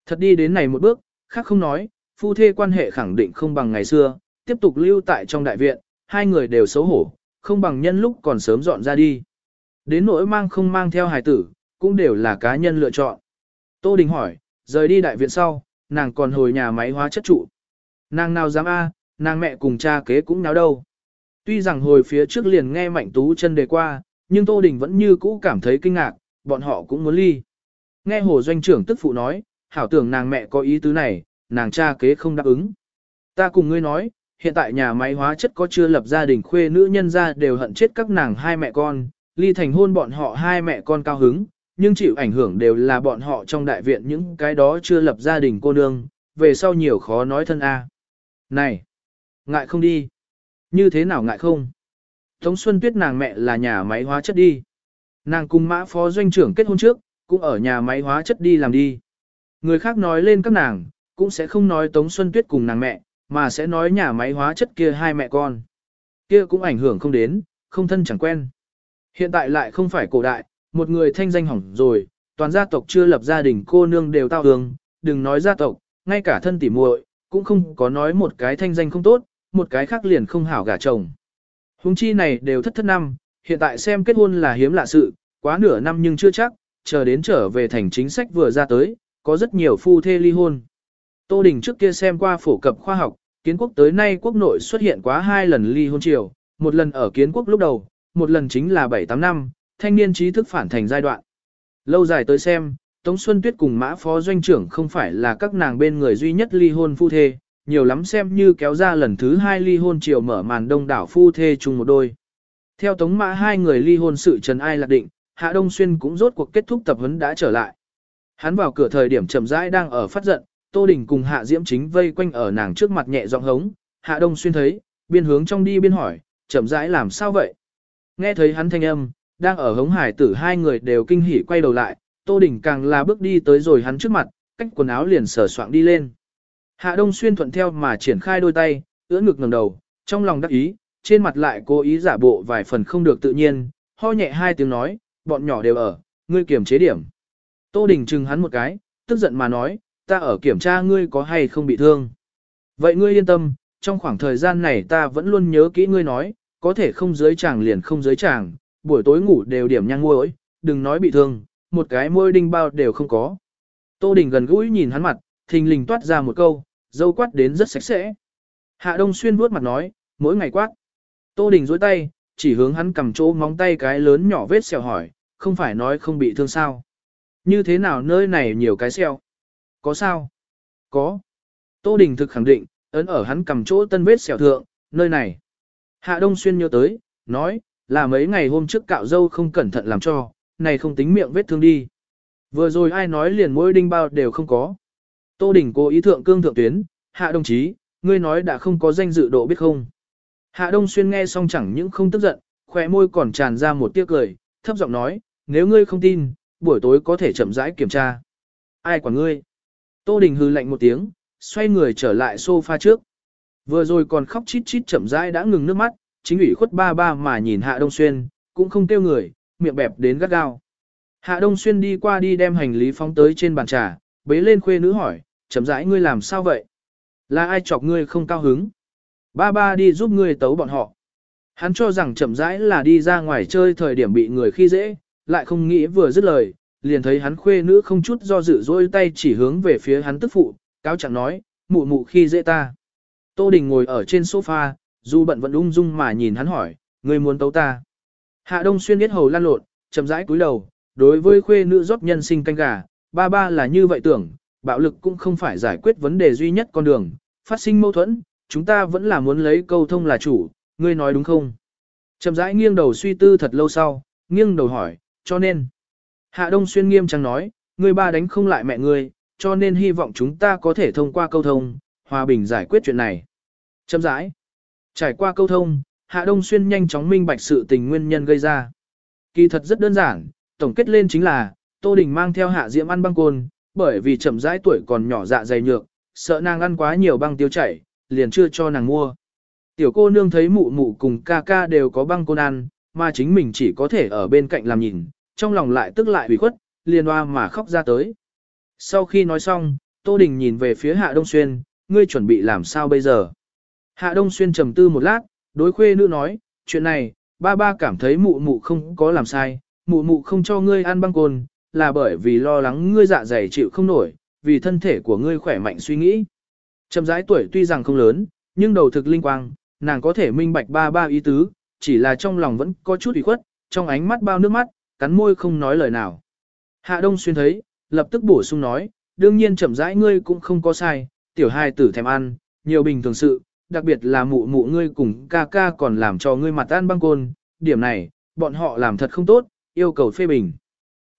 Thật đi đến này một bước, khác không nói, phu thê quan hệ khẳng định không bằng ngày xưa, tiếp tục lưu tại trong đại viện, hai người đều xấu hổ, không bằng nhân lúc còn sớm dọn ra đi. Đến nỗi mang không mang theo hài tử, cũng đều là cá nhân lựa chọn. Tô Đình hỏi, rời đi đại viện sau, nàng còn hồi nhà máy hóa chất trụ. Nàng nào dám a, nàng mẹ cùng cha kế cũng náo đâu. Tuy rằng hồi phía trước liền nghe Mạnh Tú chân đề qua, nhưng Tô Đình vẫn như cũ cảm thấy kinh ngạc, bọn họ cũng muốn ly. Nghe Hồ Doanh trưởng tức phụ nói, hảo tưởng nàng mẹ có ý tứ này, nàng cha kế không đáp ứng. Ta cùng ngươi nói, hiện tại nhà máy hóa chất có chưa lập gia đình khuê nữ nhân ra đều hận chết các nàng hai mẹ con, ly thành hôn bọn họ hai mẹ con cao hứng, nhưng chịu ảnh hưởng đều là bọn họ trong đại viện những cái đó chưa lập gia đình cô nương, về sau nhiều khó nói thân a. Này, ngại không đi. Như thế nào ngại không? Tống Xuân Tuyết nàng mẹ là nhà máy hóa chất đi. Nàng cùng mã phó doanh trưởng kết hôn trước, cũng ở nhà máy hóa chất đi làm đi. Người khác nói lên các nàng, cũng sẽ không nói Tống Xuân Tuyết cùng nàng mẹ, mà sẽ nói nhà máy hóa chất kia hai mẹ con. Kia cũng ảnh hưởng không đến, không thân chẳng quen. Hiện tại lại không phải cổ đại, một người thanh danh hỏng rồi, toàn gia tộc chưa lập gia đình cô nương đều tao hương, đừng nói gia tộc, ngay cả thân tỉ muội cũng không có nói một cái thanh danh không tốt, một cái khác liền không hảo gả chồng. Hùng chi này đều thất thất năm, hiện tại xem kết hôn là hiếm lạ sự, quá nửa năm nhưng chưa chắc, chờ đến trở về thành chính sách vừa ra tới, có rất nhiều phu thê ly hôn. Tô Đình trước kia xem qua phổ cập khoa học, kiến quốc tới nay quốc nội xuất hiện quá hai lần ly hôn triều, một lần ở kiến quốc lúc đầu, một lần chính là 7-8 năm, thanh niên trí thức phản thành giai đoạn. Lâu dài tới xem, Tống Xuân Tuyết cùng mã phó doanh trưởng không phải là các nàng bên người duy nhất ly hôn phu thê, nhiều lắm xem như kéo ra lần thứ hai ly hôn triều mở màn đông đảo phu thê chung một đôi. Theo Tống Mã hai người ly hôn sự trần ai lạc định, Hạ Đông Xuyên cũng rốt cuộc kết thúc tập huấn đã trở lại. Hắn vào cửa thời điểm chậm rãi đang ở phát giận, Tô Đình cùng Hạ Diễm chính vây quanh ở nàng trước mặt nhẹ giọng hống, Hạ Đông Xuyên thấy, biên hướng trong đi biên hỏi, chậm rãi làm sao vậy? Nghe thấy hắn thanh âm, đang ở hống hải tử hai người đều kinh hỉ quay đầu lại, Tô Đình càng là bước đi tới rồi hắn trước mặt, cách quần áo liền sờ soạng đi lên. Hạ Đông Xuyên thuận theo mà triển khai đôi tay, ưỡn ngực ngẩng đầu, trong lòng đắc ý, trên mặt lại cố ý giả bộ vài phần không được tự nhiên, ho nhẹ hai tiếng nói, bọn nhỏ đều ở, ngươi kiểm chế điểm. Tô Đình chừng hắn một cái, tức giận mà nói, ta ở kiểm tra ngươi có hay không bị thương. Vậy ngươi yên tâm, trong khoảng thời gian này ta vẫn luôn nhớ kỹ ngươi nói, có thể không dưới chàng liền không dưới chàng, buổi tối ngủ đều điểm nhang môi, đừng nói bị thương, một cái môi đinh bao đều không có. Tô Đình gần gũi nhìn hắn mặt, thình lình toát ra một câu, dâu quát đến rất sạch sẽ. Hạ Đông Xuyên vuốt mặt nói, mỗi ngày quát. Tô Đình dối tay, chỉ hướng hắn cầm chỗ móng tay cái lớn nhỏ vết sẹo hỏi, không phải nói không bị thương sao. Như thế nào nơi này nhiều cái sẹo? Có sao? Có. Tô Đình thực khẳng định, ấn ở hắn cầm chỗ tân vết sẹo thượng, nơi này. Hạ Đông Xuyên nhớ tới, nói, là mấy ngày hôm trước cạo dâu không cẩn thận làm cho, này không tính miệng vết thương đi. Vừa rồi ai nói liền mỗi đinh bao đều không có. Tô Đình cố ý thượng cương thượng tuyến, hạ đồng chí, ngươi nói đã không có danh dự độ biết không. Hạ Đông Xuyên nghe xong chẳng những không tức giận, khóe môi còn tràn ra một tiếc cười, thấp giọng nói, nếu ngươi không tin, buổi tối có thể chậm rãi kiểm tra. Ai quản ngươi? Tô Đình hư lạnh một tiếng, xoay người trở lại sofa trước. Vừa rồi còn khóc chít chít chậm rãi đã ngừng nước mắt, chính ủy khuất ba ba mà nhìn Hạ Đông Xuyên, cũng không kêu người, miệng bẹp đến gắt gao. Hạ Đông Xuyên đi qua đi đem hành lý phóng tới trên bàn trà, bế lên khuê nữ hỏi, chậm rãi ngươi làm sao vậy? Là ai chọc ngươi không cao hứng? Ba ba đi giúp ngươi tấu bọn họ. Hắn cho rằng chậm rãi là đi ra ngoài chơi thời điểm bị người khi dễ, lại không nghĩ vừa dứt lời, liền thấy hắn khuê nữ không chút do dự dỗi tay chỉ hướng về phía hắn tức phụ, cáo chẳng nói, mụ mụ khi dễ ta. Tô Đình ngồi ở trên sofa, dù bận vẫn ung dung mà nhìn hắn hỏi, ngươi muốn tấu ta. Hạ Đông Xuyên biết hầu lan lộn, chậm rãi cúi đầu, đối với khuê nữ rót nhân sinh canh gà, ba ba là như vậy tưởng, bạo lực cũng không phải giải quyết vấn đề duy nhất con đường, phát sinh mâu thuẫn, chúng ta vẫn là muốn lấy câu thông là chủ, ngươi nói đúng không? Chậm rãi nghiêng đầu suy tư thật lâu sau, nghiêng đầu hỏi, cho nên. Hạ Đông Xuyên nghiêm trang nói, ngươi ba đánh không lại mẹ ngươi, cho nên hy vọng chúng ta có thể thông qua câu thông, hòa bình giải quyết chuyện này. Chậm rãi. Trải qua câu thông, Hạ Đông Xuyên nhanh chóng minh bạch sự tình nguyên nhân gây ra. Kỳ thật rất đơn giản, tổng kết lên chính là, Tô Đình mang theo Hạ Diễm ăn băng côn, bởi vì chậm rãi tuổi còn nhỏ dạ dày nhược, sợ nàng ăn quá nhiều băng tiêu chảy, liền chưa cho nàng mua. Tiểu cô nương thấy mụ mụ cùng ca ca đều có băng côn ăn, mà chính mình chỉ có thể ở bên cạnh làm nhìn, trong lòng lại tức lại ủy khuất, liền hoa mà khóc ra tới. Sau khi nói xong, Tô Đình nhìn về phía Hạ Đông Xuyên, ngươi chuẩn bị làm sao bây giờ? Hạ Đông Xuyên trầm tư một lát, đối khuê nữ nói, chuyện này, ba ba cảm thấy mụ mụ không có làm sai, mụ mụ không cho ngươi ăn băng côn, là bởi vì lo lắng ngươi dạ dày chịu không nổi, vì thân thể của ngươi khỏe mạnh suy nghĩ. Trầm rãi tuổi tuy rằng không lớn, nhưng đầu thực linh quang, nàng có thể minh bạch ba ba ý tứ, chỉ là trong lòng vẫn có chút ủy khuất, trong ánh mắt bao nước mắt, cắn môi không nói lời nào. Hạ Đông Xuyên thấy, lập tức bổ sung nói, đương nhiên chậm rãi ngươi cũng không có sai, tiểu hai tử thèm ăn, nhiều bình thường sự, đặc biệt là mụ mụ ngươi cùng ca ca còn làm cho ngươi mặt ăn băng côn, điểm này, bọn họ làm thật không tốt, yêu cầu phê bình.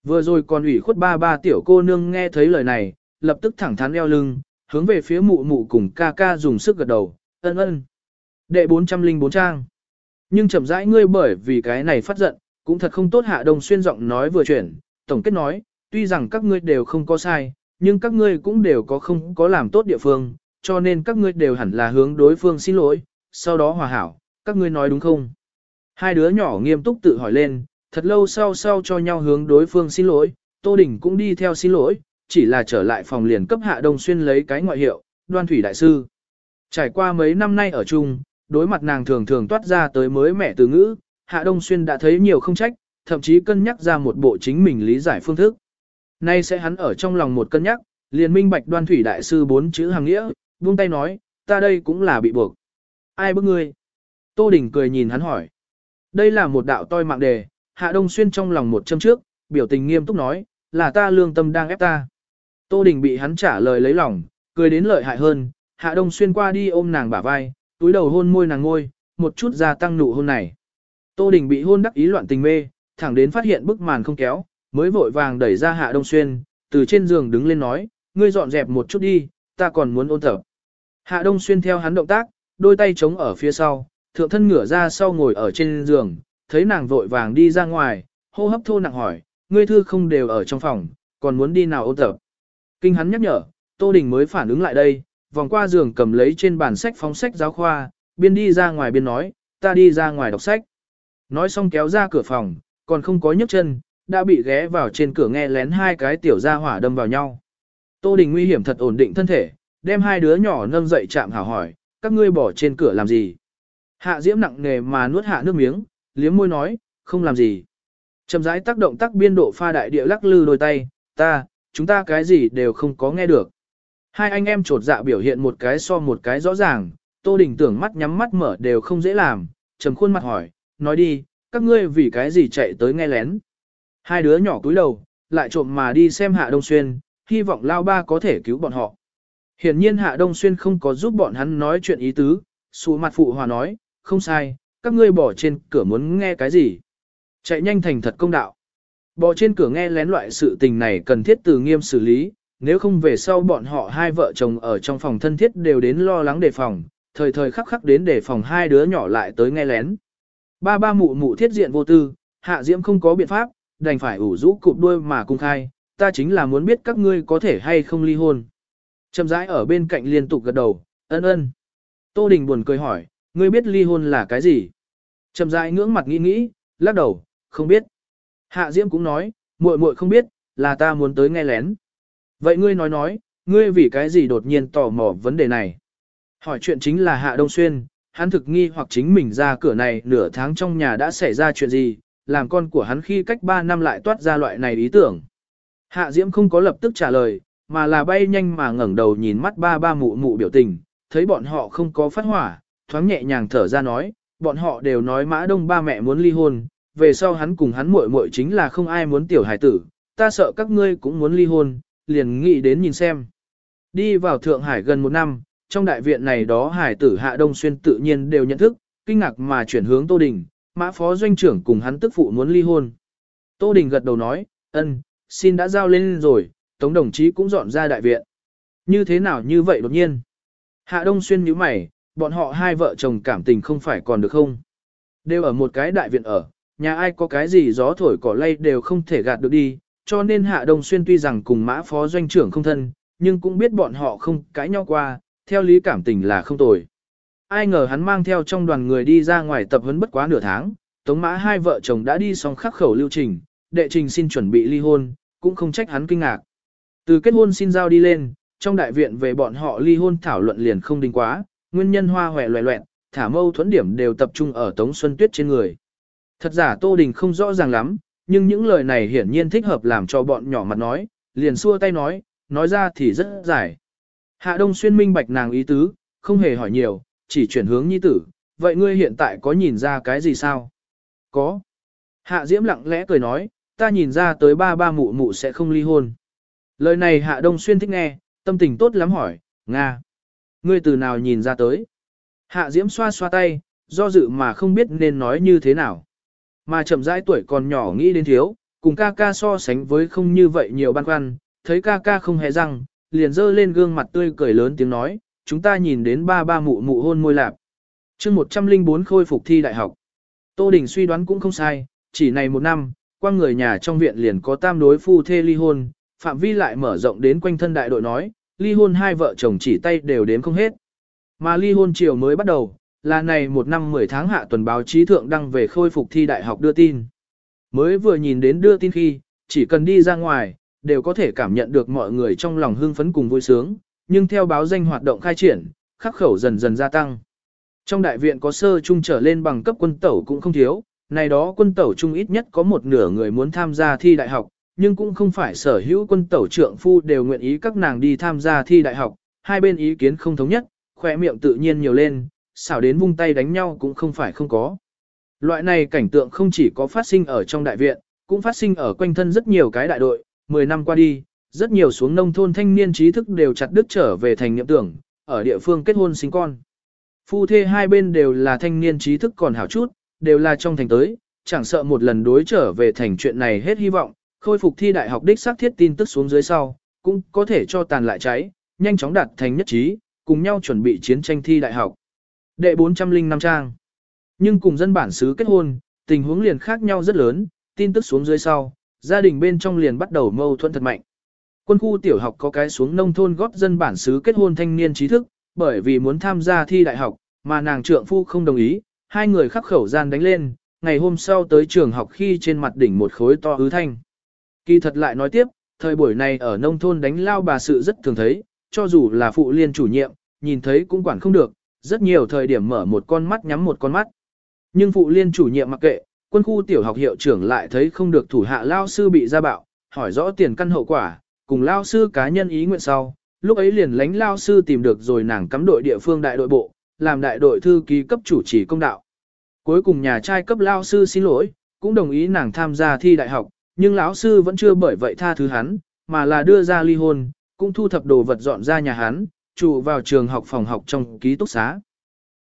Vừa rồi còn ủy khuất ba ba tiểu cô nương nghe thấy lời này, lập tức thẳng thắn eo lưng, hướng về phía mụ mụ cùng ca ca dùng sức gật đầu, ân ân. Đệ 404 trang. Nhưng chậm rãi ngươi bởi vì cái này phát giận, cũng thật không tốt hạ đồng xuyên giọng nói vừa chuyển, tổng kết nói, tuy rằng các ngươi đều không có sai, nhưng các ngươi cũng đều có không có làm tốt địa phương, cho nên các ngươi đều hẳn là hướng đối phương xin lỗi, sau đó hòa hảo, các ngươi nói đúng không? Hai đứa nhỏ nghiêm túc tự hỏi lên, thật lâu sau sau cho nhau hướng đối phương xin lỗi, Tô Đình cũng đi theo xin lỗi, chỉ là trở lại phòng liền cấp Hạ Đông Xuyên lấy cái ngoại hiệu, đoan thủy đại sư. Trải qua mấy năm nay ở chung, đối mặt nàng thường thường toát ra tới mới mẹ từ ngữ, Hạ Đông Xuyên đã thấy nhiều không trách, thậm chí cân nhắc ra một bộ chính mình lý giải phương thức. Nay sẽ hắn ở trong lòng một cân nhắc, liền minh bạch đoan thủy đại sư bốn chữ hàng nghĩa, buông tay nói, ta đây cũng là bị buộc. Ai bức ngươi? Tô Đình cười nhìn hắn hỏi. Đây là một đạo toi mạng đề, Hạ Đông Xuyên trong lòng một châm trước, biểu tình nghiêm túc nói, là ta lương tâm đang ép ta. Tô Đình bị hắn trả lời lấy lòng, cười đến lợi hại hơn, Hạ Đông Xuyên qua đi ôm nàng bả vai, túi đầu hôn môi nàng ngôi, một chút gia tăng nụ hôn này. Tô Đình bị hôn đắc ý loạn tình mê, thẳng đến phát hiện bức màn không kéo, mới vội vàng đẩy ra Hạ Đông Xuyên, từ trên giường đứng lên nói, ngươi dọn dẹp một chút đi, ta còn muốn ôn tập. Hạ Đông Xuyên theo hắn động tác, đôi tay chống ở phía sau, thượng thân ngửa ra sau ngồi ở trên giường, thấy nàng vội vàng đi ra ngoài, hô hấp thô nặng hỏi, ngươi thư không đều ở trong phòng, còn muốn đi nào ôn tập. Kinh hắn nhắc nhở, Tô Đình mới phản ứng lại đây, vòng qua giường cầm lấy trên bàn sách phóng sách giáo khoa, biên đi ra ngoài biên nói, ta đi ra ngoài đọc sách. Nói xong kéo ra cửa phòng, còn không có nhấc chân, đã bị ghé vào trên cửa nghe lén hai cái tiểu gia hỏa đâm vào nhau. Tô Đình nguy hiểm thật ổn định thân thể, đem hai đứa nhỏ nâng dậy chạm hảo hỏi, các ngươi bỏ trên cửa làm gì? Hạ Diễm nặng nề mà nuốt hạ nước miếng, liếm môi nói, không làm gì. Chậm rãi tác động tác biên độ pha đại địa lắc lư đôi tay, ta, chúng ta cái gì đều không có nghe được. Hai anh em trột dạ biểu hiện một cái so một cái rõ ràng, Tô Đình tưởng mắt nhắm mắt mở đều không dễ làm, trầm khuôn mặt hỏi, nói đi, các ngươi vì cái gì chạy tới nghe lén. Hai đứa nhỏ cúi đầu, lại trộm mà đi xem Hạ Đông Xuyên, hy vọng Lao Ba có thể cứu bọn họ. Hiển nhiên Hạ Đông Xuyên không có giúp bọn hắn nói chuyện ý tứ, xù mặt phụ hòa nói, không sai, các ngươi bỏ trên cửa muốn nghe cái gì. Chạy nhanh thành thật công đạo. Bỏ trên cửa nghe lén loại sự tình này cần thiết từ nghiêm xử lý, nếu không về sau bọn họ hai vợ chồng ở trong phòng thân thiết đều đến lo lắng đề phòng, thời thời khắc khắc đến đề phòng hai đứa nhỏ lại tới nghe lén. Ba ba mụ mụ thiết diện vô tư, hạ diễm không có biện pháp, đành phải ủ rũ cụp đuôi mà cung khai, ta chính là muốn biết các ngươi có thể hay không ly hôn. Chậm rãi ở bên cạnh liên tục gật đầu, ân ân. Tô Đình buồn cười hỏi, ngươi biết ly hôn là cái gì? Chậm rãi ngưỡng mặt nghĩ nghĩ, lắc đầu, không biết. Hạ Diễm cũng nói, muội muội không biết, là ta muốn tới nghe lén. Vậy ngươi nói nói, ngươi vì cái gì đột nhiên tò mò vấn đề này? Hỏi chuyện chính là Hạ Đông Xuyên, hắn thực nghi hoặc chính mình ra cửa này nửa tháng trong nhà đã xảy ra chuyện gì, làm con của hắn khi cách 3 năm lại toát ra loại này ý tưởng. Hạ Diễm không có lập tức trả lời, mà là bay nhanh mà ngẩng đầu nhìn mắt ba ba mụ mụ biểu tình, thấy bọn họ không có phát hỏa, thoáng nhẹ nhàng thở ra nói, bọn họ đều nói mã đông ba mẹ muốn ly hôn, về sau hắn cùng hắn muội muội chính là không ai muốn tiểu hải tử, ta sợ các ngươi cũng muốn ly hôn, liền nghĩ đến nhìn xem. Đi vào Thượng Hải gần một năm, trong đại viện này đó hải tử Hạ Đông Xuyên tự nhiên đều nhận thức, kinh ngạc mà chuyển hướng Tô Đình, mã phó doanh trưởng cùng hắn tức phụ muốn ly hôn. Tô Đình gật đầu nói, ân, xin đã giao lên rồi, Tống đồng chí cũng dọn ra đại viện. Như thế nào như vậy đột nhiên? Hạ Đông Xuyên nhíu mày, bọn họ hai vợ chồng cảm tình không phải còn được không? Đều ở một cái đại viện ở, nhà ai có cái gì gió thổi cỏ lay đều không thể gạt được đi, cho nên Hạ Đông Xuyên tuy rằng cùng mã phó doanh trưởng không thân, nhưng cũng biết bọn họ không cãi nhau qua, theo lý cảm tình là không tồi. Ai ngờ hắn mang theo trong đoàn người đi ra ngoài tập huấn bất quá nửa tháng, tống mã hai vợ chồng đã đi xong khắc khẩu lưu trình, đệ trình xin chuẩn bị ly hôn, cũng không trách hắn kinh ngạc. Từ kết hôn xin giao đi lên, trong đại viện về bọn họ ly hôn thảo luận liền không đình quá, nguyên nhân hoa hòe loẹ loẹn, thả mâu thuẫn điểm đều tập trung ở Tống Xuân Tuyết trên người. Thật giả Tô Đình không rõ ràng lắm, nhưng những lời này hiển nhiên thích hợp làm cho bọn nhỏ mặt nói, liền xua tay nói, nói ra thì rất dài. Hạ Đông Xuyên minh bạch nàng ý tứ, không hề hỏi nhiều, chỉ chuyển hướng nhi tử, vậy ngươi hiện tại có nhìn ra cái gì sao? Có. Hạ Diễm lặng lẽ cười nói, ta nhìn ra tới ba ba mụ mụ sẽ không ly hôn. Lời này Hạ Đông Xuyên thích nghe, tâm tình tốt lắm hỏi, Nga. Ngươi từ nào nhìn ra tới? Hạ Diễm xoa xoa tay, do dự mà không biết nên nói như thế nào. Mà chậm rãi tuổi còn nhỏ nghĩ đến thiếu, cùng ca ca so sánh với không như vậy nhiều băn khoăn, thấy ca ca không hề răng, liền dơ lên gương mặt tươi cười lớn tiếng nói, chúng ta nhìn đến ba ba mụ mụ hôn môi lạp. chương 104 khôi phục thi đại học. Tô Đình suy đoán cũng không sai, chỉ này một năm, qua người nhà trong viện liền có tam đối phu thê ly hôn, phạm vi lại mở rộng đến quanh thân đại đội nói, ly hôn hai vợ chồng chỉ tay đều đếm không hết. Mà ly hôn chiều mới bắt đầu, là này một năm 10 tháng hạ tuần báo chí thượng đăng về khôi phục thi đại học đưa tin. Mới vừa nhìn đến đưa tin khi, chỉ cần đi ra ngoài, đều có thể cảm nhận được mọi người trong lòng hưng phấn cùng vui sướng, nhưng theo báo danh hoạt động khai triển, khắc khẩu dần dần gia tăng. Trong đại viện có sơ trung trở lên bằng cấp quân tẩu cũng không thiếu, này đó quân tẩu trung ít nhất có một nửa người muốn tham gia thi đại học, nhưng cũng không phải sở hữu quân tẩu trượng phu đều nguyện ý các nàng đi tham gia thi đại học, hai bên ý kiến không thống nhất, khỏe miệng tự nhiên nhiều lên, xảo đến vung tay đánh nhau cũng không phải không có. Loại này cảnh tượng không chỉ có phát sinh ở trong đại viện, cũng phát sinh ở quanh thân rất nhiều cái đại đội, 10 năm qua đi, rất nhiều xuống nông thôn thanh niên trí thức đều chặt đứt trở về thành niệm tưởng, ở địa phương kết hôn sinh con. Phu thê hai bên đều là thanh niên trí thức còn hảo chút, đều là trong thành tới, chẳng sợ một lần đối trở về thành chuyện này hết hy vọng, khôi phục thi đại học đích xác thiết tin tức xuống dưới sau, cũng có thể cho tàn lại cháy, nhanh chóng đạt thành nhất trí, cùng nhau chuẩn bị chiến tranh thi đại học. Đệ 405 trang. Nhưng cùng dân bản xứ kết hôn, tình huống liền khác nhau rất lớn, tin tức xuống dưới sau, gia đình bên trong liền bắt đầu mâu thuẫn thật mạnh. Quân khu tiểu học có cái xuống nông thôn góp dân bản xứ kết hôn thanh niên trí thức, bởi vì muốn tham gia thi đại học, mà nàng trượng phu không đồng ý, hai người khắc khẩu gian đánh lên, ngày hôm sau tới trường học khi trên mặt đỉnh một khối to ứ thanh. Kỳ thật lại nói tiếp, thời buổi này ở nông thôn đánh lao bà sự rất thường thấy, cho dù là phụ liên chủ nhiệm, nhìn thấy cũng quản không được, rất nhiều thời điểm mở một con mắt nhắm một con mắt. Nhưng phụ liên chủ nhiệm mặc kệ, quân khu tiểu học hiệu trưởng lại thấy không được thủ hạ lao sư bị ra bạo, hỏi rõ tiền căn hậu quả, cùng lao sư cá nhân ý nguyện sau, lúc ấy liền lánh lao sư tìm được rồi nàng cắm đội địa phương đại đội bộ, làm đại đội thư ký cấp chủ trì công đạo. Cuối cùng nhà trai cấp lao sư xin lỗi, cũng đồng ý nàng tham gia thi đại học, nhưng lão sư vẫn chưa bởi vậy tha thứ hắn, mà là đưa ra ly hôn, cũng thu thập đồ vật dọn ra nhà hắn, trụ vào trường học phòng học trong ký túc xá.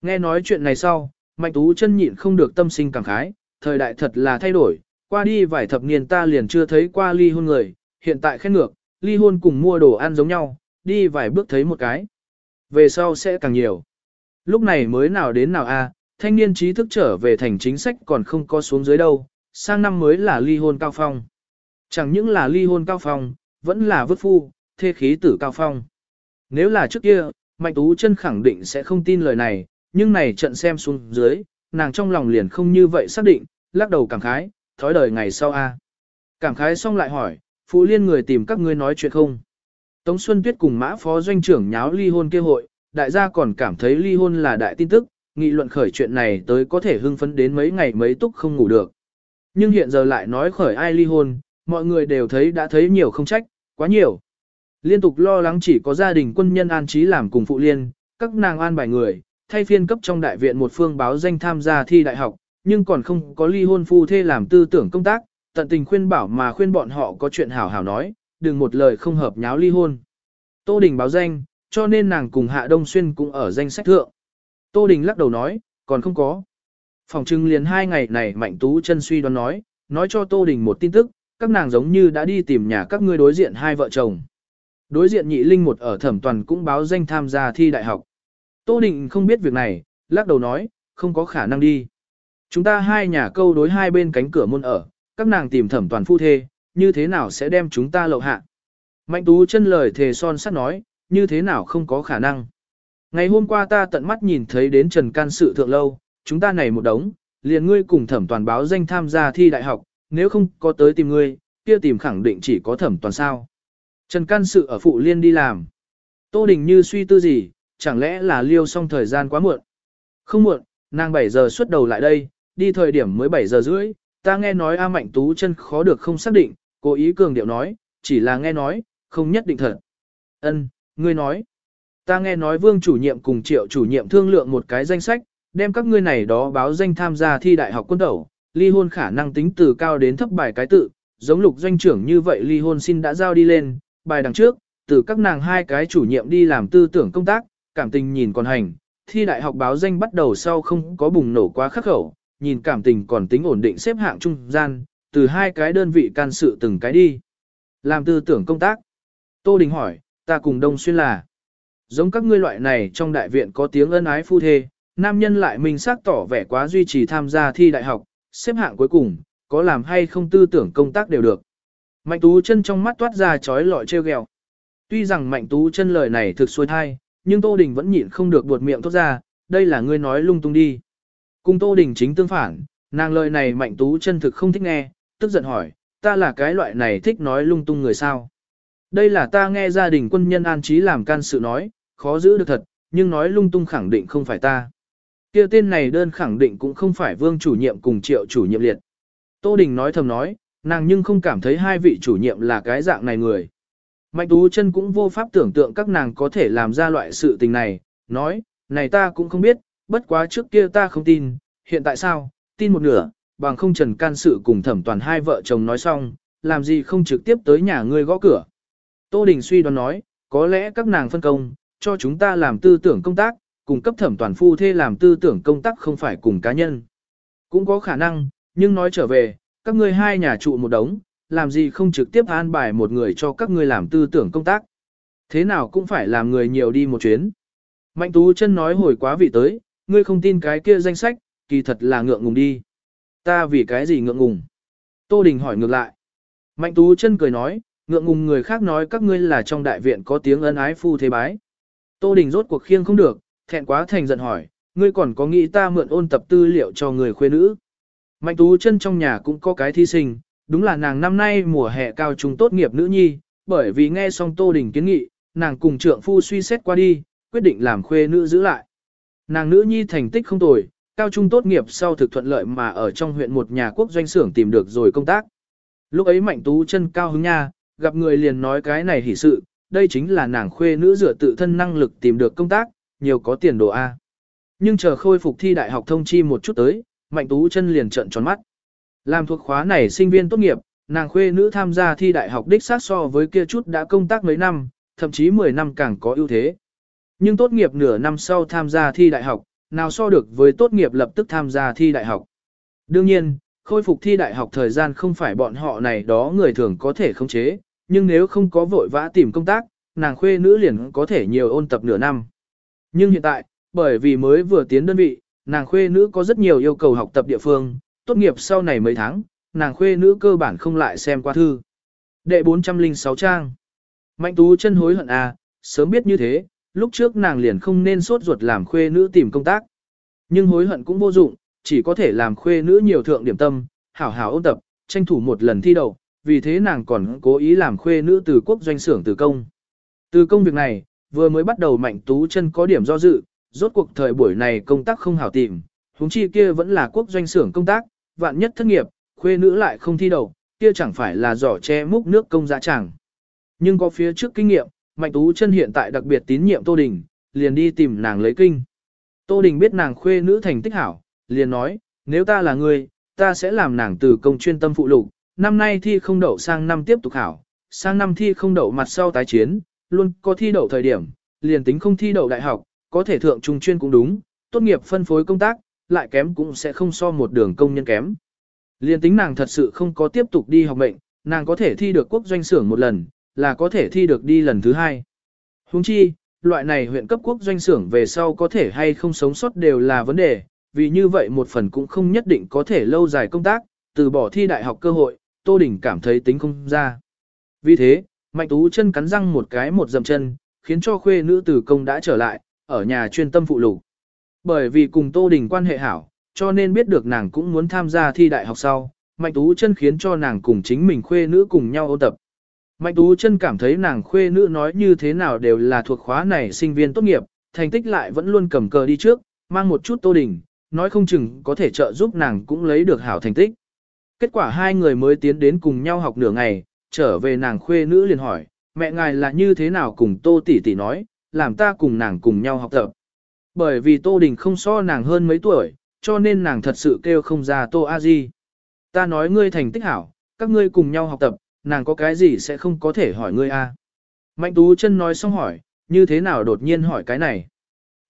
Nghe nói chuyện này sau, Mạnh Tú chân nhịn không được tâm sinh cảm khái, thời đại thật là thay đổi, qua đi vài thập niên ta liền chưa thấy qua ly hôn người, hiện tại khen ngược, ly hôn cùng mua đồ ăn giống nhau, đi vài bước thấy một cái. Về sau sẽ càng nhiều. Lúc này mới nào đến nào a, thanh niên trí thức trở về thành chính sách còn không có xuống dưới đâu, sang năm mới là ly hôn cao phong. Chẳng những là ly hôn cao phong, vẫn là vứt phu, thê khí tử cao phong. Nếu là trước kia, Mạnh Tú chân khẳng định sẽ không tin lời này, nhưng này trận xem xuống dưới, nàng trong lòng liền không như vậy xác định, lắc đầu cảm khái, thói đời ngày sau a. Cảm khái xong lại hỏi, phụ liên người tìm các ngươi nói chuyện không? Tống Xuân Tuyết cùng mã phó doanh trưởng nháo ly hôn kia hội, đại gia còn cảm thấy ly hôn là đại tin tức, nghị luận khởi chuyện này tới có thể hưng phấn đến mấy ngày mấy túc không ngủ được. Nhưng hiện giờ lại nói khởi ai ly hôn, mọi người đều thấy đã thấy nhiều không trách, quá nhiều. Liên tục lo lắng chỉ có gia đình quân nhân an trí làm cùng phụ liên, các nàng an bài người, thay phiên cấp trong đại viện một phương báo danh tham gia thi đại học, nhưng còn không có ly hôn phu thê làm tư tưởng công tác, tận tình khuyên bảo mà khuyên bọn họ có chuyện hảo hảo nói, đừng một lời không hợp nháo ly hôn. Tô Đình báo danh, cho nên nàng cùng Hạ Đông Xuyên cũng ở danh sách thượng. Tô Đình lắc đầu nói, còn không có. Phòng trưng liền hai ngày này Mạnh Tú chân suy đoán nói, nói cho Tô Đình một tin tức, các nàng giống như đã đi tìm nhà các ngươi đối diện hai vợ chồng. Đối diện nhị linh một ở thẩm toàn cũng báo danh tham gia thi đại học. Tô Đình không biết việc này, lắc đầu nói, không có khả năng đi. Chúng ta hai nhà câu đối hai bên cánh cửa môn ở, các nàng tìm thẩm toàn phu thê, như thế nào sẽ đem chúng ta lậu hạ. Mạnh tú chân lời thề son sắt nói, như thế nào không có khả năng. Ngày hôm qua ta tận mắt nhìn thấy đến Trần Can sự thượng lâu, chúng ta này một đống, liền ngươi cùng thẩm toàn báo danh tham gia thi đại học, nếu không có tới tìm ngươi, kia tìm khẳng định chỉ có thẩm toàn sao. Trần Can sự ở phụ liên đi làm. Tô Đình như suy tư gì, chẳng lẽ là liêu xong thời gian quá muộn. Không muộn, nàng 7 giờ xuất đầu lại đây, đi thời điểm mới 7 giờ rưỡi, ta nghe nói A Mạnh Tú chân khó được không xác định, cố ý cường điệu nói, chỉ là nghe nói, không nhất định thật. Ân, ngươi nói. Ta nghe nói vương chủ nhiệm cùng triệu chủ nhiệm thương lượng một cái danh sách, đem các ngươi này đó báo danh tham gia thi đại học quân đầu, ly hôn khả năng tính từ cao đến thấp bài cái tự, giống lục doanh trưởng như vậy ly hôn xin đã giao đi lên, bài đằng trước, từ các nàng hai cái chủ nhiệm đi làm tư tưởng công tác, cảm tình nhìn còn hành, thi đại học báo danh bắt đầu sau không có bùng nổ quá khắc khẩu, nhìn cảm tình còn tính ổn định xếp hạng trung gian, từ hai cái đơn vị can sự từng cái đi. Làm tư tưởng công tác. Tô Đình hỏi, ta cùng Đông Xuyên là, giống các ngươi loại này trong đại viện có tiếng ân ái phu thê, nam nhân lại mình xác tỏ vẻ quá duy trì tham gia thi đại học, xếp hạng cuối cùng, có làm hay không tư tưởng công tác đều được. Mạnh Tú chân trong mắt toát ra chói lọi treo ghẹo. Tuy rằng Mạnh Tú chân lời này thực xuôi thai, nhưng Tô Đình vẫn nhịn không được buột miệng thốt ra, đây là ngươi nói lung tung đi. Cùng Tô Đình chính tương phản, nàng lời này Mạnh Tú chân thực không thích nghe, tức giận hỏi, ta là cái loại này thích nói lung tung người sao. Đây là ta nghe gia đình quân nhân an trí làm can sự nói, khó giữ được thật, nhưng nói lung tung khẳng định không phải ta kia tên này đơn khẳng định cũng không phải vương chủ nhiệm cùng triệu chủ nhiệm liệt. Tô Đình nói thầm nói, nàng nhưng không cảm thấy hai vị chủ nhiệm là cái dạng này người. Mạnh Tú chân cũng vô pháp tưởng tượng các nàng có thể làm ra loại sự tình này, nói, này ta cũng không biết, bất quá trước kia ta không tin, hiện tại sao, tin một nửa, bằng không trần can sự cùng thẩm toàn hai vợ chồng nói xong, làm gì không trực tiếp tới nhà ngươi gõ cửa. Tô Đình suy đoán nói, có lẽ các nàng phân công, cho chúng ta làm tư tưởng công tác, cùng cấp thẩm toàn phu thê làm tư tưởng công tác không phải cùng cá nhân. Cũng có khả năng, nhưng nói trở về, các ngươi hai nhà trụ một đống, làm gì không trực tiếp an bài một người cho các ngươi làm tư tưởng công tác. Thế nào cũng phải làm người nhiều đi một chuyến. Mạnh Tú chân nói hồi quá vị tới, ngươi không tin cái kia danh sách, kỳ thật là ngượng ngùng đi. Ta vì cái gì ngượng ngùng? Tô Đình hỏi ngược lại. Mạnh Tú chân cười nói, ngượng ngùng người khác nói các ngươi là trong đại viện có tiếng ân ái phu thế bái. Tô Đình rốt cuộc khiêng không được, thẹn quá thành giận hỏi, ngươi còn có nghĩ ta mượn ôn tập tư liệu cho người khuê nữ. Mạnh Tú chân trong nhà cũng có cái thí sinh, đúng là nàng năm nay mùa hè cao trung tốt nghiệp nữ nhi, bởi vì nghe xong Tô Đình kiến nghị, nàng cùng trượng phu suy xét qua đi, quyết định làm khuê nữ giữ lại. Nàng nữ nhi thành tích không tồi, cao trung tốt nghiệp sau thực thuận lợi mà ở trong huyện một nhà quốc doanh xưởng tìm được rồi công tác. Lúc ấy Mạnh Tú chân cao hứng nha, gặp người liền nói cái này hỉ sự, đây chính là nàng khuê nữ dựa tự thân năng lực tìm được công tác, nhiều có tiền đồ A. Nhưng chờ khôi phục thi đại học thông chi một chút tới, Mạnh Tú chân liền trợn tròn mắt. Làm thuộc khóa này sinh viên tốt nghiệp, nàng khuê nữ tham gia thi đại học đích sát so với kia chút đã công tác mấy năm, thậm chí 10 năm càng có ưu thế. Nhưng tốt nghiệp nửa năm sau tham gia thi đại học, nào so được với tốt nghiệp lập tức tham gia thi đại học. Đương nhiên, khôi phục thi đại học thời gian không phải bọn họ này đó người thường có thể khống chế, nhưng nếu không có vội vã tìm công tác, nàng khuê nữ liền có thể nhiều ôn tập nửa năm. Nhưng hiện tại, bởi vì mới vừa tiến đơn vị, nàng khuê nữ có rất nhiều yêu cầu học tập địa phương, tốt nghiệp sau này mấy tháng, nàng khuê nữ cơ bản không lại xem qua thư. Đệ 406 trang. Mạnh tú chân hối hận à, sớm biết như thế, lúc trước nàng liền không nên sốt ruột làm khuê nữ tìm công tác. Nhưng hối hận cũng vô dụng, chỉ có thể làm khuê nữ nhiều thượng điểm tâm, hảo hảo ôn tập, tranh thủ một lần thi đậu, vì thế nàng còn cố ý làm khuê nữ từ quốc doanh xưởng từ công. Từ công việc này, vừa mới bắt đầu mạnh tú chân có điểm do dự, rốt cuộc thời buổi này công tác không hảo tìm, huống chi kia vẫn là quốc doanh xưởng công tác, vạn nhất thất nghiệp, khuê nữ lại không thi đậu, kia chẳng phải là giỏ che múc nước công giá chẳng. Nhưng có phía trước kinh nghiệm, Mạnh Tú chân hiện tại đặc biệt tín nhiệm Tô Đình, liền đi tìm nàng lấy kinh. Tô Đình biết nàng khuê nữ thành tích hảo, liền nói, nếu ta là người, ta sẽ làm nàng từ công chuyên tâm phụ lục, năm nay thi không đậu sang năm tiếp tục hảo, sang năm thi không đậu mặt sau tái chiến, luôn có thi đậu thời điểm, liền tính không thi đậu đại học, có thể thượng trung chuyên cũng đúng, tốt nghiệp phân phối công tác, lại kém cũng sẽ không so một đường công nhân kém. Liền tính nàng thật sự không có tiếp tục đi học mệnh, nàng có thể thi được quốc doanh xưởng một lần, là có thể thi được đi lần thứ hai. Huống chi, loại này huyện cấp quốc doanh xưởng về sau có thể hay không sống sót đều là vấn đề, vì như vậy một phần cũng không nhất định có thể lâu dài công tác, từ bỏ thi đại học cơ hội, Tô Đình cảm thấy tính không ra. Vì thế, Mạnh Tú chân cắn răng một cái một dầm chân, khiến cho khuê nữ tử công đã trở lại, ở nhà chuyên tâm phụ lục. Bởi vì cùng Tô Đình quan hệ hảo, cho nên biết được nàng cũng muốn tham gia thi đại học sau, Mạnh Tú chân khiến cho nàng cùng chính mình khuê nữ cùng nhau ôn tập. Mạnh Tú chân cảm thấy nàng khuê nữ nói như thế nào đều là thuộc khóa này sinh viên tốt nghiệp, thành tích lại vẫn luôn cầm cờ đi trước, mang một chút Tô Đình, nói không chừng có thể trợ giúp nàng cũng lấy được hảo thành tích. Kết quả hai người mới tiến đến cùng nhau học nửa ngày, trở về nàng khuê nữ liền hỏi, mẹ ngài là như thế nào cùng Tô tỷ tỷ nói, làm ta cùng nàng cùng nhau học tập. Bởi vì Tô Đình không so nàng hơn mấy tuổi, cho nên nàng thật sự kêu không ra Tô A Di. Ta nói ngươi thành tích hảo, các ngươi cùng nhau học tập, nàng có cái gì sẽ không có thể hỏi ngươi a? Mạnh Tú chân nói xong hỏi, như thế nào đột nhiên hỏi cái này?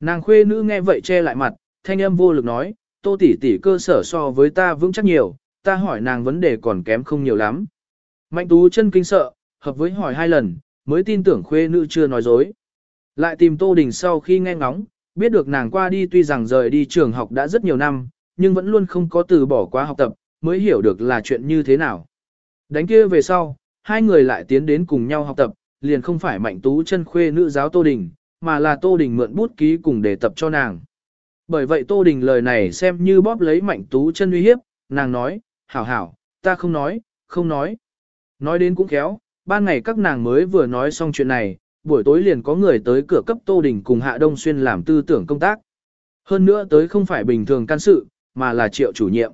Nàng khuê nữ nghe vậy che lại mặt, thanh âm vô lực nói, Tô tỷ tỷ cơ sở so với ta vững chắc nhiều, ta hỏi nàng vấn đề còn kém không nhiều lắm. Mạnh Tú chân kinh sợ, hợp với hỏi hai lần, mới tin tưởng khuê nữ chưa nói dối. Lại tìm Tô Đình sau khi nghe ngóng, biết được nàng qua đi tuy rằng rời đi trường học đã rất nhiều năm, nhưng vẫn luôn không có từ bỏ qua học tập, mới hiểu được là chuyện như thế nào. Đánh kia về sau, hai người lại tiến đến cùng nhau học tập, liền không phải mạnh tú chân khuê nữ giáo Tô Đình, mà là Tô Đình mượn bút ký cùng để tập cho nàng. Bởi vậy Tô Đình lời này xem như bóp lấy mạnh tú chân uy hiếp, nàng nói, hảo hảo, ta không nói, không nói. Nói đến cũng khéo, ban ngày các nàng mới vừa nói xong chuyện này, buổi tối liền có người tới cửa cấp Tô Đình cùng Hạ Đông Xuyên làm tư tưởng công tác. Hơn nữa tới không phải bình thường can sự, mà là triệu chủ nhiệm.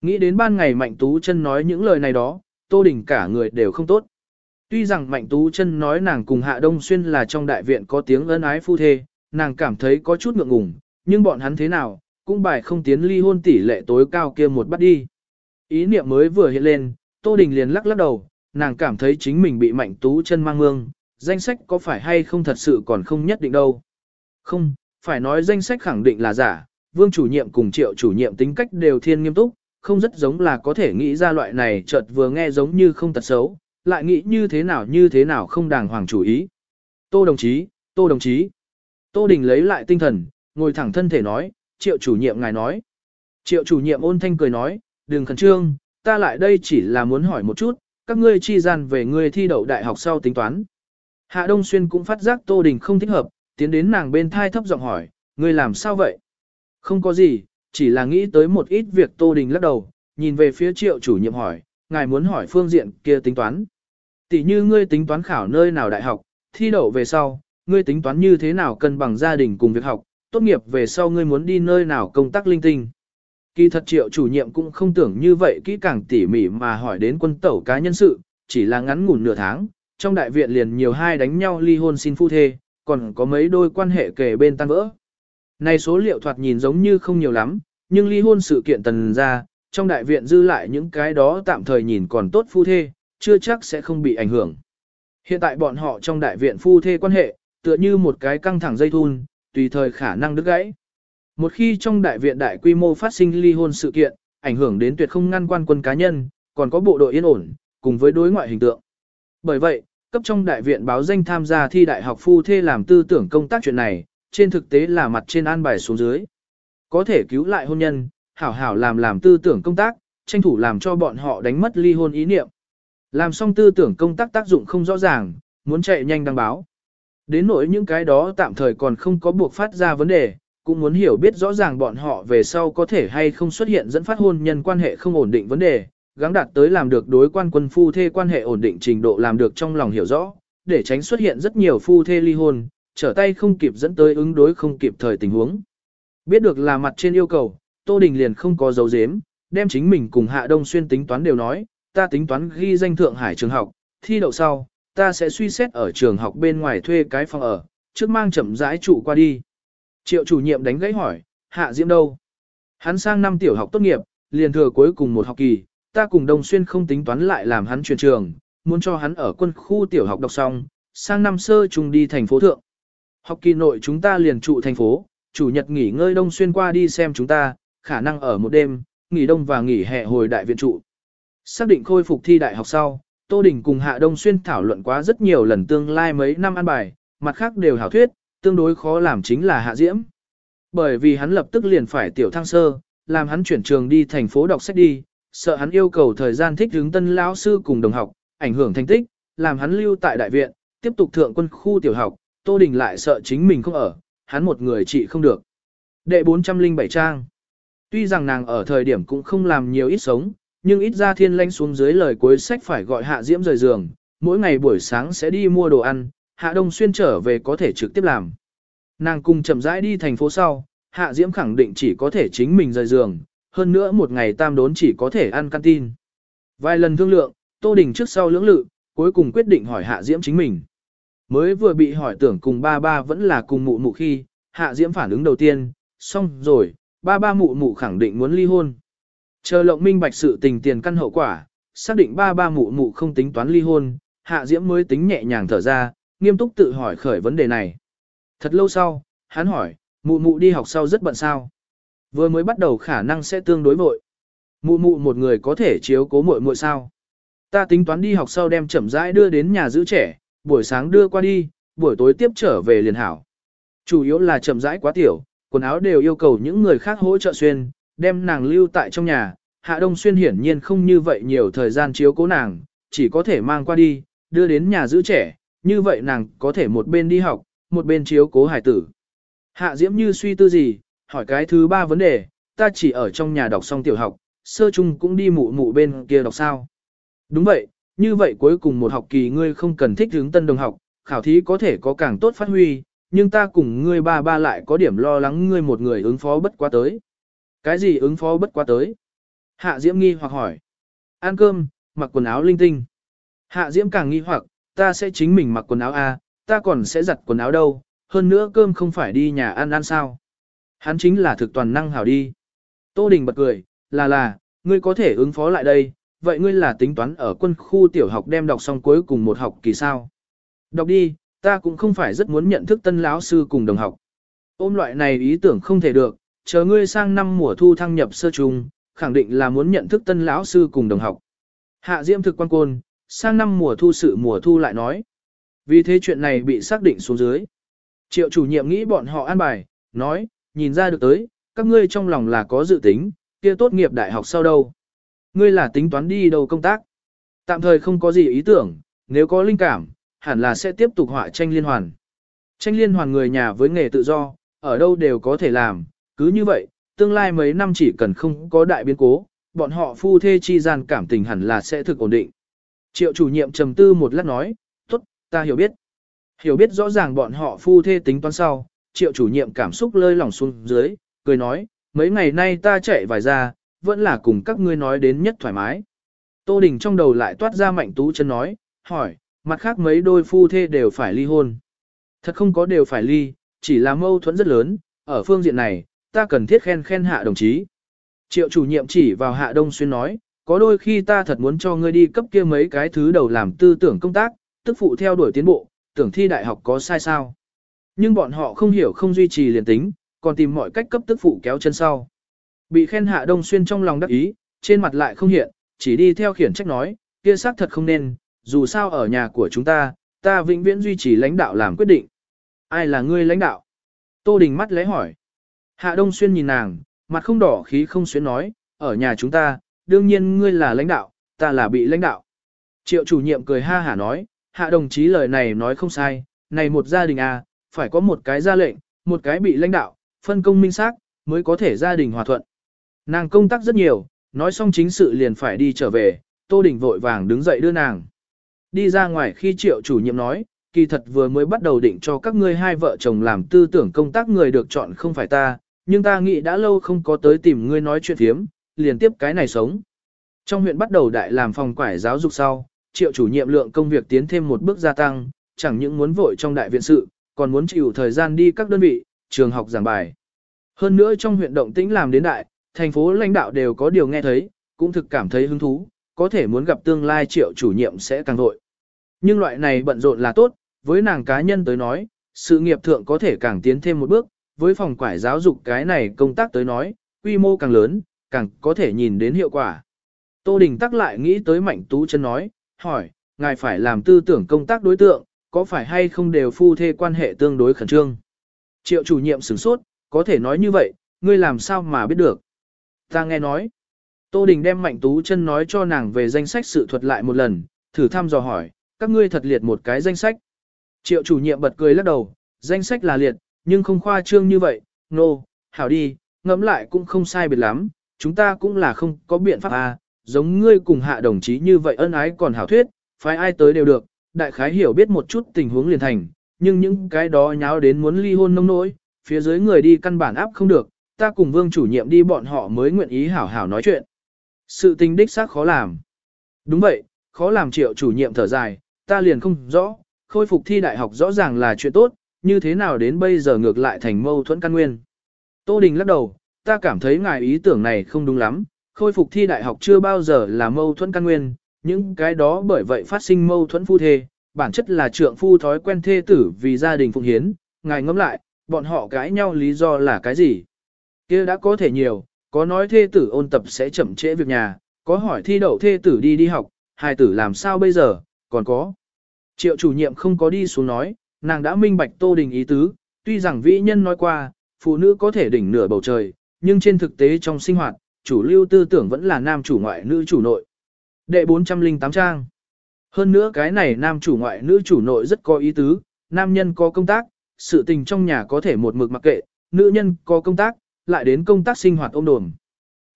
Nghĩ đến ban ngày Mạnh Tú chân nói những lời này đó, Tô Đình cả người đều không tốt. Tuy rằng Mạnh Tú chân nói nàng cùng Hạ Đông Xuyên là trong đại viện có tiếng ân ái phu thê, nàng cảm thấy có chút ngượng ngùng, nhưng bọn hắn thế nào, cũng bài không tiến ly hôn tỷ lệ tối cao kia một bắt đi. Ý niệm mới vừa hiện lên, Tô Đình liền lắc lắc đầu, nàng cảm thấy chính mình bị Mạnh Tú chân mang mương, danh sách có phải hay không thật sự còn không nhất định đâu. Không, phải nói danh sách khẳng định là giả, vương chủ nhiệm cùng triệu chủ nhiệm tính cách đều thiên nghiêm túc, không rất giống là có thể nghĩ ra loại này chợt vừa nghe giống như không tật xấu, lại nghĩ như thế nào như thế nào không đàng hoàng chủ ý. Tô đồng chí, tô đồng chí. Tô Đình lấy lại tinh thần, ngồi thẳng thân thể nói, triệu chủ nhiệm ngài nói. Triệu chủ nhiệm ôn thanh cười nói, đừng khẩn trương, ta lại đây chỉ là muốn hỏi một chút, các ngươi chi gian về ngươi thi đậu đại học sau tính toán. Hạ Đông Xuyên cũng phát giác Tô Đình không thích hợp, tiến đến nàng bên thai thấp giọng hỏi, ngươi làm sao vậy? Không có gì, chỉ là nghĩ tới một ít việc Tô Đình lắc đầu, nhìn về phía triệu chủ nhiệm hỏi, ngài muốn hỏi phương diện kia tính toán. Tỷ như ngươi tính toán khảo nơi nào đại học, thi đậu về sau, ngươi tính toán như thế nào cân bằng gia đình cùng việc học, tốt nghiệp về sau ngươi muốn đi nơi nào công tác linh tinh. Kỳ thật triệu chủ nhiệm cũng không tưởng như vậy kỹ càng tỉ mỉ mà hỏi đến quân tẩu cá nhân sự, chỉ là ngắn ngủn nửa tháng, trong đại viện liền nhiều hai đánh nhau ly hôn xin phu thê, còn có mấy đôi quan hệ kề bên tan vỡ. Này số liệu thoạt nhìn giống như không nhiều lắm, nhưng ly hôn sự kiện tần ra, trong đại viện dư lại những cái đó tạm thời nhìn còn tốt phu thê, chưa chắc sẽ không bị ảnh hưởng. Hiện tại bọn họ trong đại viện phu thê quan hệ, tựa như một cái căng thẳng dây thun, tùy thời khả năng đứt gãy. Một khi trong đại viện đại quy mô phát sinh ly hôn sự kiện, ảnh hưởng đến tuyệt không ngăn quan quân cá nhân, còn có bộ đội yên ổn, cùng với đối ngoại hình tượng. Bởi vậy, cấp trong đại viện báo danh tham gia thi đại học phu thê làm tư tưởng công tác chuyện này, trên thực tế là mặt trên an bài xuống dưới. Có thể cứu lại hôn nhân, hảo hảo làm làm tư tưởng công tác, tranh thủ làm cho bọn họ đánh mất ly hôn ý niệm. Làm xong tư tưởng công tác tác dụng không rõ ràng, muốn chạy nhanh đăng báo. Đến nỗi những cái đó tạm thời còn không có buộc phát ra vấn đề, cũng muốn hiểu biết rõ ràng bọn họ về sau có thể hay không xuất hiện dẫn phát hôn nhân quan hệ không ổn định vấn đề, gắng đạt tới làm được đối quan quân phu thê quan hệ ổn định trình độ làm được trong lòng hiểu rõ, để tránh xuất hiện rất nhiều phu thê ly hôn, trở tay không kịp dẫn tới ứng đối không kịp thời tình huống. Biết được là mặt trên yêu cầu, Tô Đình liền không có dấu dếm, đem chính mình cùng Hạ Đông Xuyên tính toán đều nói, ta tính toán ghi danh Thượng Hải trường học, thi đậu sau, ta sẽ suy xét ở trường học bên ngoài thuê cái phòng ở, trước mang chậm rãi trụ qua đi. Triệu chủ nhiệm đánh gãy hỏi, Hạ Diễm đâu? Hắn sang năm tiểu học tốt nghiệp, liền thừa cuối cùng một học kỳ, ta cùng Đông Xuyên không tính toán lại làm hắn chuyển trường, muốn cho hắn ở quân khu tiểu học đọc xong, sang năm sơ trùng đi thành phố thượng. Học kỳ nội chúng ta liền trụ thành phố, chủ nhật nghỉ ngơi Đông Xuyên qua đi xem chúng ta, khả năng ở một đêm, nghỉ đông và nghỉ hè hồi đại viện trụ. Xác định khôi phục thi đại học sau, Tô Đình cùng Hạ Đông Xuyên thảo luận quá rất nhiều lần tương lai mấy năm ăn bài, mặt khác đều hảo thuyết, tương đối khó làm chính là Hạ Diễm. Bởi vì hắn lập tức liền phải tiểu thăng sơ, làm hắn chuyển trường đi thành phố đọc sách đi, sợ hắn yêu cầu thời gian thích hướng tân lão sư cùng đồng học, ảnh hưởng thành tích, làm hắn lưu tại đại viện, tiếp tục thượng quân khu tiểu học, Tô Đình lại sợ chính mình không ở, hắn một người chị không được. Đệ 407 trang Tuy rằng nàng ở thời điểm cũng không làm nhiều ít sống, nhưng ít ra thiên lanh xuống dưới lời cuối sách phải gọi Hạ Diễm rời giường, mỗi ngày buổi sáng sẽ đi mua đồ ăn, Hạ Đông Xuyên trở về có thể trực tiếp làm. Nàng cùng chậm rãi đi thành phố sau, Hạ Diễm khẳng định chỉ có thể chính mình rời giường, hơn nữa một ngày tam đốn chỉ có thể ăn canteen. Vài lần thương lượng, Tô Đình trước sau lưỡng lự, cuối cùng quyết định hỏi Hạ Diễm chính mình. Mới vừa bị hỏi tưởng cùng ba ba vẫn là cùng mụ mụ khi, Hạ Diễm phản ứng đầu tiên, xong rồi, ba ba mụ mụ khẳng định muốn ly hôn. Chờ lộng minh bạch sự tình tiền căn hậu quả, xác định ba ba mụ mụ không tính toán ly hôn, Hạ Diễm mới tính nhẹ nhàng thở ra, nghiêm túc tự hỏi khởi vấn đề này. Thật lâu sau, hắn hỏi, mụ mụ đi học sau rất bận sao. Vừa mới bắt đầu khả năng sẽ tương đối vội. Mụ mụ một người có thể chiếu cố muội muội sao. Ta tính toán đi học sau đem chậm rãi đưa đến nhà giữ trẻ, buổi sáng đưa qua đi, buổi tối tiếp trở về liền hảo. Chủ yếu là chậm rãi quá tiểu, quần áo đều yêu cầu những người khác hỗ trợ xuyên, đem nàng lưu tại trong nhà. Hạ Đông Xuyên hiển nhiên không như vậy nhiều thời gian chiếu cố nàng, chỉ có thể mang qua đi, đưa đến nhà giữ trẻ, như vậy nàng có thể một bên đi học, một bên chiếu cố hải tử. Hạ Diễm như suy tư gì, hỏi cái thứ ba vấn đề, ta chỉ ở trong nhà đọc xong tiểu học, sơ chung cũng đi mụ mụ bên kia đọc sao. Đúng vậy, như vậy cuối cùng một học kỳ ngươi không cần thích hướng tân đồng học, khảo thí có thể có càng tốt phát huy, nhưng ta cùng ngươi ba ba lại có điểm lo lắng ngươi một người ứng phó bất quá tới. Cái gì ứng phó bất quá tới? Hạ Diễm nghi hoặc hỏi. Ăn cơm, mặc quần áo linh tinh. Hạ Diễm càng nghi hoặc, ta sẽ chính mình mặc quần áo A, ta còn sẽ giặt quần áo đâu, hơn nữa cơm không phải đi nhà ăn ăn sao. Hắn chính là thực toàn năng hảo đi. Tô Đình bật cười, là là, ngươi có thể ứng phó lại đây, vậy ngươi là tính toán ở quân khu tiểu học đem đọc xong cuối cùng một học kỳ sao. Đọc đi, ta cũng không phải rất muốn nhận thức tân lão sư cùng đồng học. Ôm loại này ý tưởng không thể được, chờ ngươi sang năm mùa thu thăng nhập sơ trung, khẳng định là muốn nhận thức tân lão sư cùng đồng học. Hạ Diễm thực quan côn, sang năm mùa thu sự mùa thu lại nói. Vì thế chuyện này bị xác định xuống dưới. Triệu chủ nhiệm nghĩ bọn họ an bài, nói, nhìn ra được tới, các ngươi trong lòng là có dự tính, kia tốt nghiệp đại học sau đâu. Ngươi là tính toán đi đâu công tác. Tạm thời không có gì ý tưởng, nếu có linh cảm, hẳn là sẽ tiếp tục họa tranh liên hoàn. Tranh liên hoàn người nhà với nghề tự do, ở đâu đều có thể làm, cứ như vậy, tương lai mấy năm chỉ cần không có đại biến cố, bọn họ phu thê chi gian cảm tình hẳn là sẽ thực ổn định. Triệu chủ nhiệm trầm tư một lát nói, tốt, ta hiểu biết. Hiểu biết rõ ràng bọn họ phu thê tính toán sau, triệu chủ nhiệm cảm xúc lơi lỏng xuống dưới, cười nói, mấy ngày nay ta chạy vài ra, vẫn là cùng các ngươi nói đến nhất thoải mái. Tô Đình trong đầu lại toát ra mạnh tú chân nói, hỏi, mặt khác mấy đôi phu thê đều phải ly hôn. Thật không có đều phải ly, chỉ là mâu thuẫn rất lớn, ở phương diện này, ta cần thiết khen khen hạ đồng chí. Triệu chủ nhiệm chỉ vào hạ đông xuyên nói, có đôi khi ta thật muốn cho ngươi đi cấp kia mấy cái thứ đầu làm tư tưởng công tác, tức phụ theo đuổi tiến bộ, tưởng thi đại học có sai sao. Nhưng bọn họ không hiểu không duy trì liền tính, còn tìm mọi cách cấp tức phụ kéo chân sau. Bị khen hạ đông xuyên trong lòng đắc ý, trên mặt lại không hiện, chỉ đi theo khiển trách nói, kia xác thật không nên, dù sao ở nhà của chúng ta, ta vĩnh viễn duy trì lãnh đạo làm quyết định. Ai là ngươi lãnh đạo? Tô Đình mắt lẽ hỏi. Hạ Đông Xuyên nhìn nàng, mặt không đỏ khí không xuyến nói, ở nhà chúng ta, đương nhiên ngươi là lãnh đạo, ta là bị lãnh đạo. Triệu chủ nhiệm cười ha hả nói, hạ đồng chí lời này nói không sai, này một gia đình à, phải có một cái ra lệnh, một cái bị lãnh đạo, phân công minh xác mới có thể gia đình hòa thuận. Nàng công tác rất nhiều, nói xong chính sự liền phải đi trở về, Tô Đình vội vàng đứng dậy đưa nàng. Đi ra ngoài khi triệu chủ nhiệm nói, kỳ thật vừa mới bắt đầu định cho các ngươi hai vợ chồng làm tư tưởng công tác người được chọn không phải ta, nhưng ta nghĩ đã lâu không có tới tìm ngươi nói chuyện thiếm, liền tiếp cái này sống. Trong huyện bắt đầu đại làm phòng quải giáo dục sau, triệu chủ nhiệm lượng công việc tiến thêm một bước gia tăng, chẳng những muốn vội trong đại viện sự, còn muốn chịu thời gian đi các đơn vị, trường học giảng bài. Hơn nữa trong huyện động tĩnh làm đến đại, thành phố lãnh đạo đều có điều nghe thấy, cũng thực cảm thấy hứng thú, có thể muốn gặp tương lai triệu chủ nhiệm sẽ càng vội. Nhưng loại này bận rộn là tốt, với nàng cá nhân tới nói, sự nghiệp thượng có thể càng tiến thêm một bước, với phòng quải giáo dục cái này công tác tới nói, quy mô càng lớn, càng có thể nhìn đến hiệu quả. Tô Đình tắc lại nghĩ tới Mạnh Tú chân nói, hỏi, ngài phải làm tư tưởng công tác đối tượng, có phải hay không đều phu thê quan hệ tương đối khẩn trương? Triệu chủ nhiệm sửng sốt, có thể nói như vậy, ngươi làm sao mà biết được? Ta nghe nói. Tô Đình đem Mạnh Tú chân nói cho nàng về danh sách sự thuật lại một lần, thử thăm dò hỏi, các ngươi thật liệt một cái danh sách. Triệu chủ nhiệm bật cười lắc đầu, danh sách là liệt, nhưng không khoa trương như vậy, nô, no, hảo đi, ngẫm lại cũng không sai biệt lắm, chúng ta cũng là không có biện pháp à, giống ngươi cùng hạ đồng chí như vậy ân ái còn hảo thuyết, phải ai tới đều được, đại khái hiểu biết một chút tình huống liền thành, nhưng những cái đó nháo đến muốn ly hôn nông nỗi, phía dưới người đi căn bản áp không được, ta cùng vương chủ nhiệm đi bọn họ mới nguyện ý hảo hảo nói chuyện. Sự tình đích xác khó làm. Đúng vậy, khó làm triệu chủ nhiệm thở dài, ta liền không rõ, khôi phục thi đại học rõ ràng là chuyện tốt, như thế nào đến bây giờ ngược lại thành mâu thuẫn căn nguyên. Tô Đình lắc đầu, ta cảm thấy ngài ý tưởng này không đúng lắm, khôi phục thi đại học chưa bao giờ là mâu thuẫn căn nguyên, những cái đó bởi vậy phát sinh mâu thuẫn phu thê, bản chất là trượng phu thói quen thê tử vì gia đình phụng hiến, ngài ngẫm lại, bọn họ cãi nhau lý do là cái gì? kia đã có thể nhiều, có nói thê tử ôn tập sẽ chậm trễ việc nhà, có hỏi thi đậu thê tử đi đi học, hài tử làm sao bây giờ, còn có. Triệu chủ nhiệm không có đi xuống nói, nàng đã minh bạch tô đình ý tứ, tuy rằng vĩ nhân nói qua, phụ nữ có thể đỉnh nửa bầu trời, nhưng trên thực tế trong sinh hoạt, chủ lưu tư tưởng vẫn là nam chủ ngoại nữ chủ nội. Đệ 408 trang. Hơn nữa cái này nam chủ ngoại nữ chủ nội rất có ý tứ, nam nhân có công tác, sự tình trong nhà có thể một mực mặc kệ, nữ nhân có công tác, lại đến công tác sinh hoạt ôm đồm.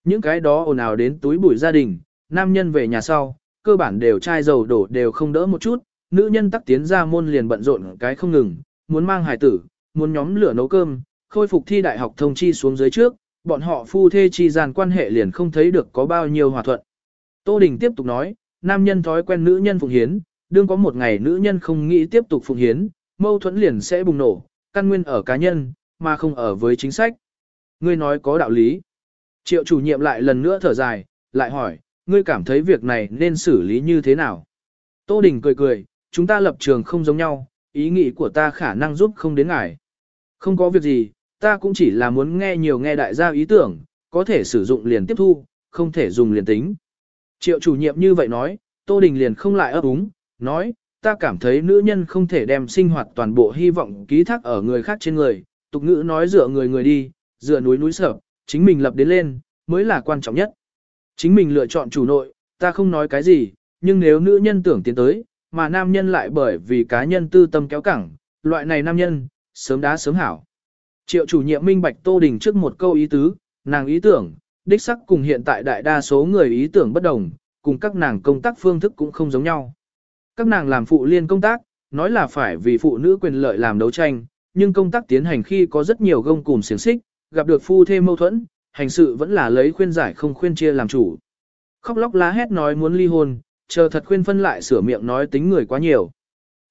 Những cái đó ồn ào đến túi bụi gia đình, nam nhân về nhà sau, cơ bản đều chai dầu đổ đều không đỡ một chút, nữ nhân tắc tiến ra môn liền bận rộn cái không ngừng, muốn mang hài tử, muốn nhóm lửa nấu cơm, khôi phục thi đại học thông chi xuống dưới trước, bọn họ phu thê chi gian quan hệ liền không thấy được có bao nhiêu hòa thuận. Tô Đình tiếp tục nói, nam nhân thói quen nữ nhân phụng hiến, đương có một ngày nữ nhân không nghĩ tiếp tục phụng hiến, mâu thuẫn liền sẽ bùng nổ, căn nguyên ở cá nhân, mà không ở với chính sách. Ngươi nói có đạo lý. Triệu chủ nhiệm lại lần nữa thở dài, lại hỏi, ngươi cảm thấy việc này nên xử lý như thế nào? Tô Đình cười cười, chúng ta lập trường không giống nhau, ý nghĩ của ta khả năng giúp không đến ngài. Không có việc gì, ta cũng chỉ là muốn nghe nhiều nghe đại gia ý tưởng, có thể sử dụng liền tiếp thu, không thể dùng liền tính. Triệu chủ nhiệm như vậy nói, Tô Đình liền không lại ấp úng, nói, ta cảm thấy nữ nhân không thể đem sinh hoạt toàn bộ hy vọng ký thác ở người khác trên người, tục ngữ nói dựa người người đi, dựa núi núi sở, chính mình lập đến lên, mới là quan trọng nhất. Chính mình lựa chọn chủ nội, ta không nói cái gì, nhưng nếu nữ nhân tưởng tiến tới, mà nam nhân lại bởi vì cá nhân tư tâm kéo cẳng, loại này nam nhân, sớm đá sớm hảo. Triệu chủ nhiệm minh bạch Tô Đình trước một câu ý tứ, nàng ý tưởng, đích sắc cùng hiện tại đại đa số người ý tưởng bất đồng, cùng các nàng công tác phương thức cũng không giống nhau. Các nàng làm phụ liên công tác, nói là phải vì phụ nữ quyền lợi làm đấu tranh, nhưng công tác tiến hành khi có rất nhiều gông cùm xiềng xích, gặp được phu thêm mâu thuẫn, hành sự vẫn là lấy khuyên giải không khuyên chia làm chủ. Khóc lóc lá hét nói muốn ly hôn, chờ thật khuyên phân lại sửa miệng nói tính người quá nhiều.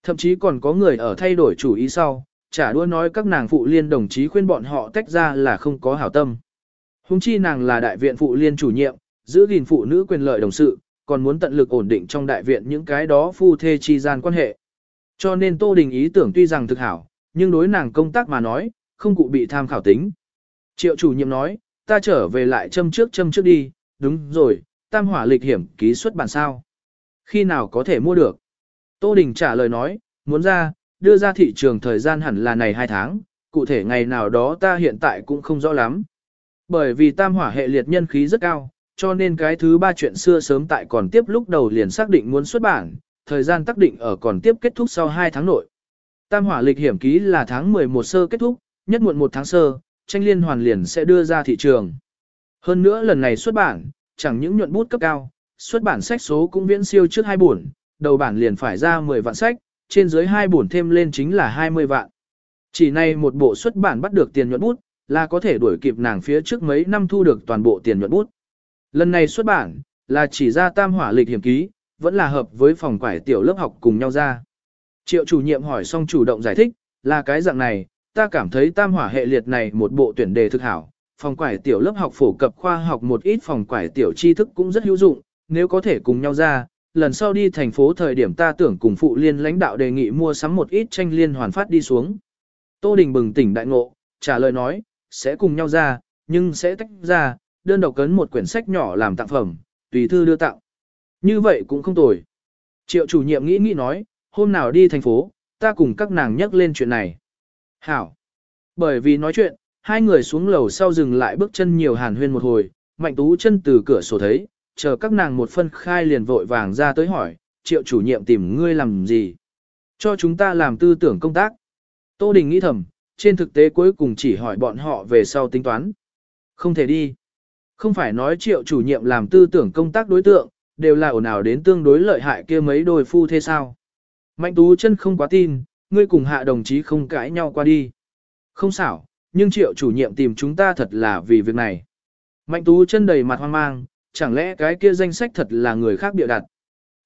Thậm chí còn có người ở thay đổi chủ ý sau, trả đua nói các nàng phụ liên đồng chí khuyên bọn họ tách ra là không có hảo tâm. Hùng chi nàng là đại viện phụ liên chủ nhiệm, giữ gìn phụ nữ quyền lợi đồng sự, còn muốn tận lực ổn định trong đại viện những cái đó phu thê chi gian quan hệ. Cho nên Tô Đình ý tưởng tuy rằng thực hảo, nhưng đối nàng công tác mà nói, không cụ bị tham khảo tính. Triệu chủ nhiệm nói, ta trở về lại châm trước châm trước đi, đúng rồi, tam hỏa lịch hiểm ký xuất bản sao. Khi nào có thể mua được? Tô Đình trả lời nói, muốn ra, đưa ra thị trường thời gian hẳn là này 2 tháng, cụ thể ngày nào đó ta hiện tại cũng không rõ lắm. Bởi vì tam hỏa hệ liệt nhân khí rất cao, cho nên cái thứ ba chuyện xưa sớm tại còn tiếp lúc đầu liền xác định muốn xuất bản, thời gian tác định ở còn tiếp kết thúc sau 2 tháng nội. Tam hỏa lịch hiểm ký là tháng 11 sơ kết thúc, nhất muộn một tháng sơ, tranh liên hoàn liền sẽ đưa ra thị trường. Hơn nữa lần này xuất bản, chẳng những nhuận bút cấp cao, xuất bản sách số cũng viễn siêu trước hai buồn, đầu bản liền phải ra 10 vạn sách, trên dưới hai bổn thêm lên chính là 20 vạn. Chỉ này một bộ xuất bản bắt được tiền nhuận bút, là có thể đuổi kịp nàng phía trước mấy năm thu được toàn bộ tiền nhuận bút. Lần này xuất bản, là chỉ ra tam hỏa lịch hiểm ký, vẫn là hợp với phòng quải tiểu lớp học cùng nhau ra. Triệu chủ nhiệm hỏi xong chủ động giải thích, là cái dạng này, ta cảm thấy tam hỏa hệ liệt này một bộ tuyển đề thực hảo, phòng quải tiểu lớp học phổ cập khoa học một ít phòng quải tiểu tri thức cũng rất hữu dụng, nếu có thể cùng nhau ra, lần sau đi thành phố thời điểm ta tưởng cùng phụ liên lãnh đạo đề nghị mua sắm một ít tranh liên hoàn phát đi xuống. Tô Đình bừng tỉnh đại ngộ, trả lời nói, sẽ cùng nhau ra, nhưng sẽ tách ra, đơn độc cấn một quyển sách nhỏ làm tặng phẩm, tùy thư đưa tặng. Như vậy cũng không tồi. Triệu chủ nhiệm nghĩ nghĩ nói, hôm nào đi thành phố, ta cùng các nàng nhắc lên chuyện này. Hảo. Bởi vì nói chuyện, hai người xuống lầu sau dừng lại bước chân nhiều hàn huyên một hồi, mạnh tú chân từ cửa sổ thấy, chờ các nàng một phân khai liền vội vàng ra tới hỏi, triệu chủ nhiệm tìm ngươi làm gì? Cho chúng ta làm tư tưởng công tác. Tô Đình nghĩ thầm, trên thực tế cuối cùng chỉ hỏi bọn họ về sau tính toán. Không thể đi. Không phải nói triệu chủ nhiệm làm tư tưởng công tác đối tượng, đều là ổn nào đến tương đối lợi hại kia mấy đôi phu thế sao. Mạnh tú chân không quá tin, ngươi cùng hạ đồng chí không cãi nhau qua đi. Không xảo, nhưng triệu chủ nhiệm tìm chúng ta thật là vì việc này. Mạnh tú chân đầy mặt hoang mang, chẳng lẽ cái kia danh sách thật là người khác bịa đặt.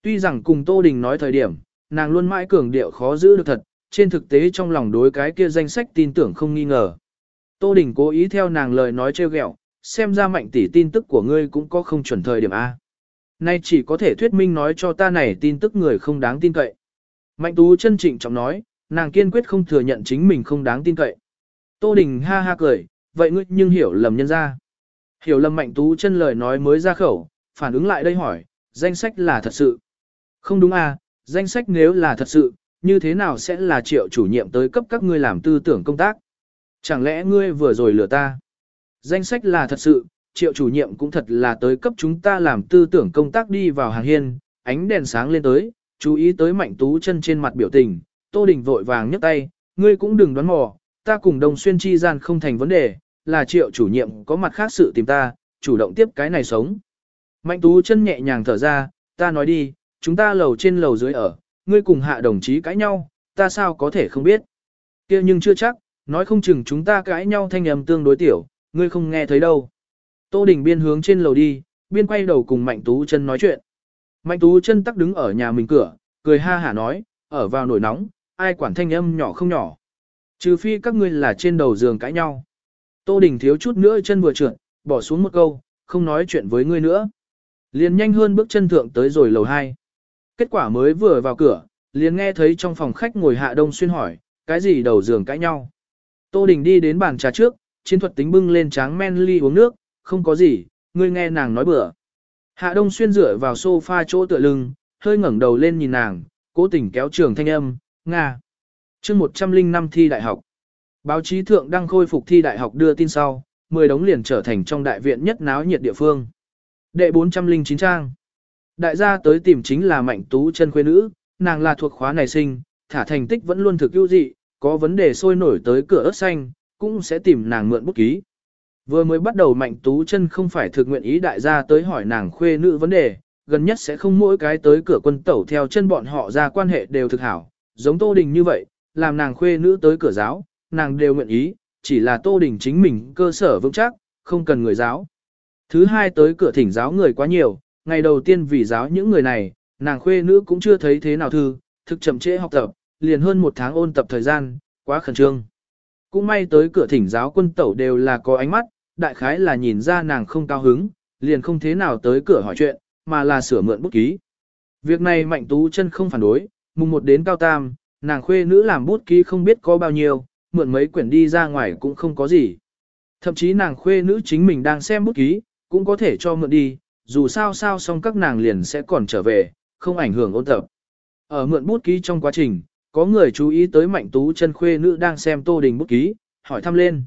Tuy rằng cùng Tô Đình nói thời điểm, nàng luôn mãi cường điệu khó giữ được thật, trên thực tế trong lòng đối cái kia danh sách tin tưởng không nghi ngờ. Tô Đình cố ý theo nàng lời nói trêu ghẹo, xem ra mạnh tỷ tin tức của ngươi cũng có không chuẩn thời điểm A. Nay chỉ có thể thuyết minh nói cho ta này tin tức người không đáng tin cậy. Mạnh tú chân trịnh trọng nói, nàng kiên quyết không thừa nhận chính mình không đáng tin cậy. Tô Đình ha ha cười, vậy ngươi nhưng hiểu lầm nhân ra. Hiểu lầm mạnh tú chân lời nói mới ra khẩu, phản ứng lại đây hỏi, danh sách là thật sự. Không đúng à, danh sách nếu là thật sự, như thế nào sẽ là triệu chủ nhiệm tới cấp các ngươi làm tư tưởng công tác? Chẳng lẽ ngươi vừa rồi lừa ta? Danh sách là thật sự, triệu chủ nhiệm cũng thật là tới cấp chúng ta làm tư tưởng công tác đi vào hàng hiên, ánh đèn sáng lên tới, chú ý tới mạnh tú chân trên mặt biểu tình, Tô Đình vội vàng nhấc tay, ngươi cũng đừng đoán mò, ta cùng đồng xuyên chi gian không thành vấn đề, là triệu chủ nhiệm có mặt khác sự tìm ta, chủ động tiếp cái này sống. Mạnh tú chân nhẹ nhàng thở ra, ta nói đi, chúng ta lầu trên lầu dưới ở, ngươi cùng hạ đồng chí cãi nhau, ta sao có thể không biết. kia nhưng chưa chắc, nói không chừng chúng ta cãi nhau thanh âm tương đối tiểu, ngươi không nghe thấy đâu. Tô Đình biên hướng trên lầu đi, biên quay đầu cùng Mạnh Tú chân nói chuyện. Mạnh Tú chân tắc đứng ở nhà mình cửa, cười ha hả nói, ở vào nổi nóng, ai quản thanh âm nhỏ không nhỏ. Trừ phi các ngươi là trên đầu giường cãi nhau. Tô Đình thiếu chút nữa chân vừa trượt, bỏ xuống một câu, không nói chuyện với ngươi nữa. Liền nhanh hơn bước chân thượng tới rồi lầu 2. Kết quả mới vừa vào cửa, liền nghe thấy trong phòng khách ngồi hạ đông xuyên hỏi, cái gì đầu giường cãi nhau. Tô Đình đi đến bàn trà trước, chiến thuật tính bưng lên tráng men ly uống nước, không có gì, ngươi nghe nàng nói bừa. Hạ Đông Xuyên dựa vào sofa chỗ tựa lưng, hơi ngẩng đầu lên nhìn nàng, cố tình kéo trường thanh âm, Nga. chương 105 thi đại học. Báo chí thượng đăng khôi phục thi đại học đưa tin sau, 10 đống liền trở thành trong đại viện nhất náo nhiệt địa phương. Đệ 409 trang. Đại gia tới tìm chính là Mạnh Tú chân khuê nữ, nàng là thuộc khóa này sinh, thả thành tích vẫn luôn thực ưu dị, có vấn đề sôi nổi tới cửa ớt xanh, cũng sẽ tìm nàng mượn bút ký. Vừa mới bắt đầu Mạnh Tú chân không phải thực nguyện ý đại gia tới hỏi nàng khuê nữ vấn đề, gần nhất sẽ không mỗi cái tới cửa quân tẩu theo chân bọn họ ra quan hệ đều thực hảo, giống Tô Đình như vậy, làm nàng khuê nữ tới cửa giáo, nàng đều nguyện ý, chỉ là Tô Đình chính mình cơ sở vững chắc, không cần người giáo. Thứ hai tới cửa thỉnh giáo người quá nhiều, ngày đầu tiên vì giáo những người này, nàng khuê nữ cũng chưa thấy thế nào thư, thực chậm trễ học tập, liền hơn một tháng ôn tập thời gian, quá khẩn trương. Cũng may tới cửa thỉnh giáo quân tẩu đều là có ánh mắt, đại khái là nhìn ra nàng không cao hứng, liền không thế nào tới cửa hỏi chuyện, mà là sửa mượn bút ký. Việc này Mạnh Tú chân không phản đối, mùng một đến cao tam, nàng khuê nữ làm bút ký không biết có bao nhiêu, mượn mấy quyển đi ra ngoài cũng không có gì. Thậm chí nàng khuê nữ chính mình đang xem bút ký, cũng có thể cho mượn đi, dù sao sao xong các nàng liền sẽ còn trở về, không ảnh hưởng ôn tập. Ở mượn bút ký trong quá trình, có người chú ý tới Mạnh Tú chân khuê nữ đang xem Tô Đình bút ký, hỏi thăm lên.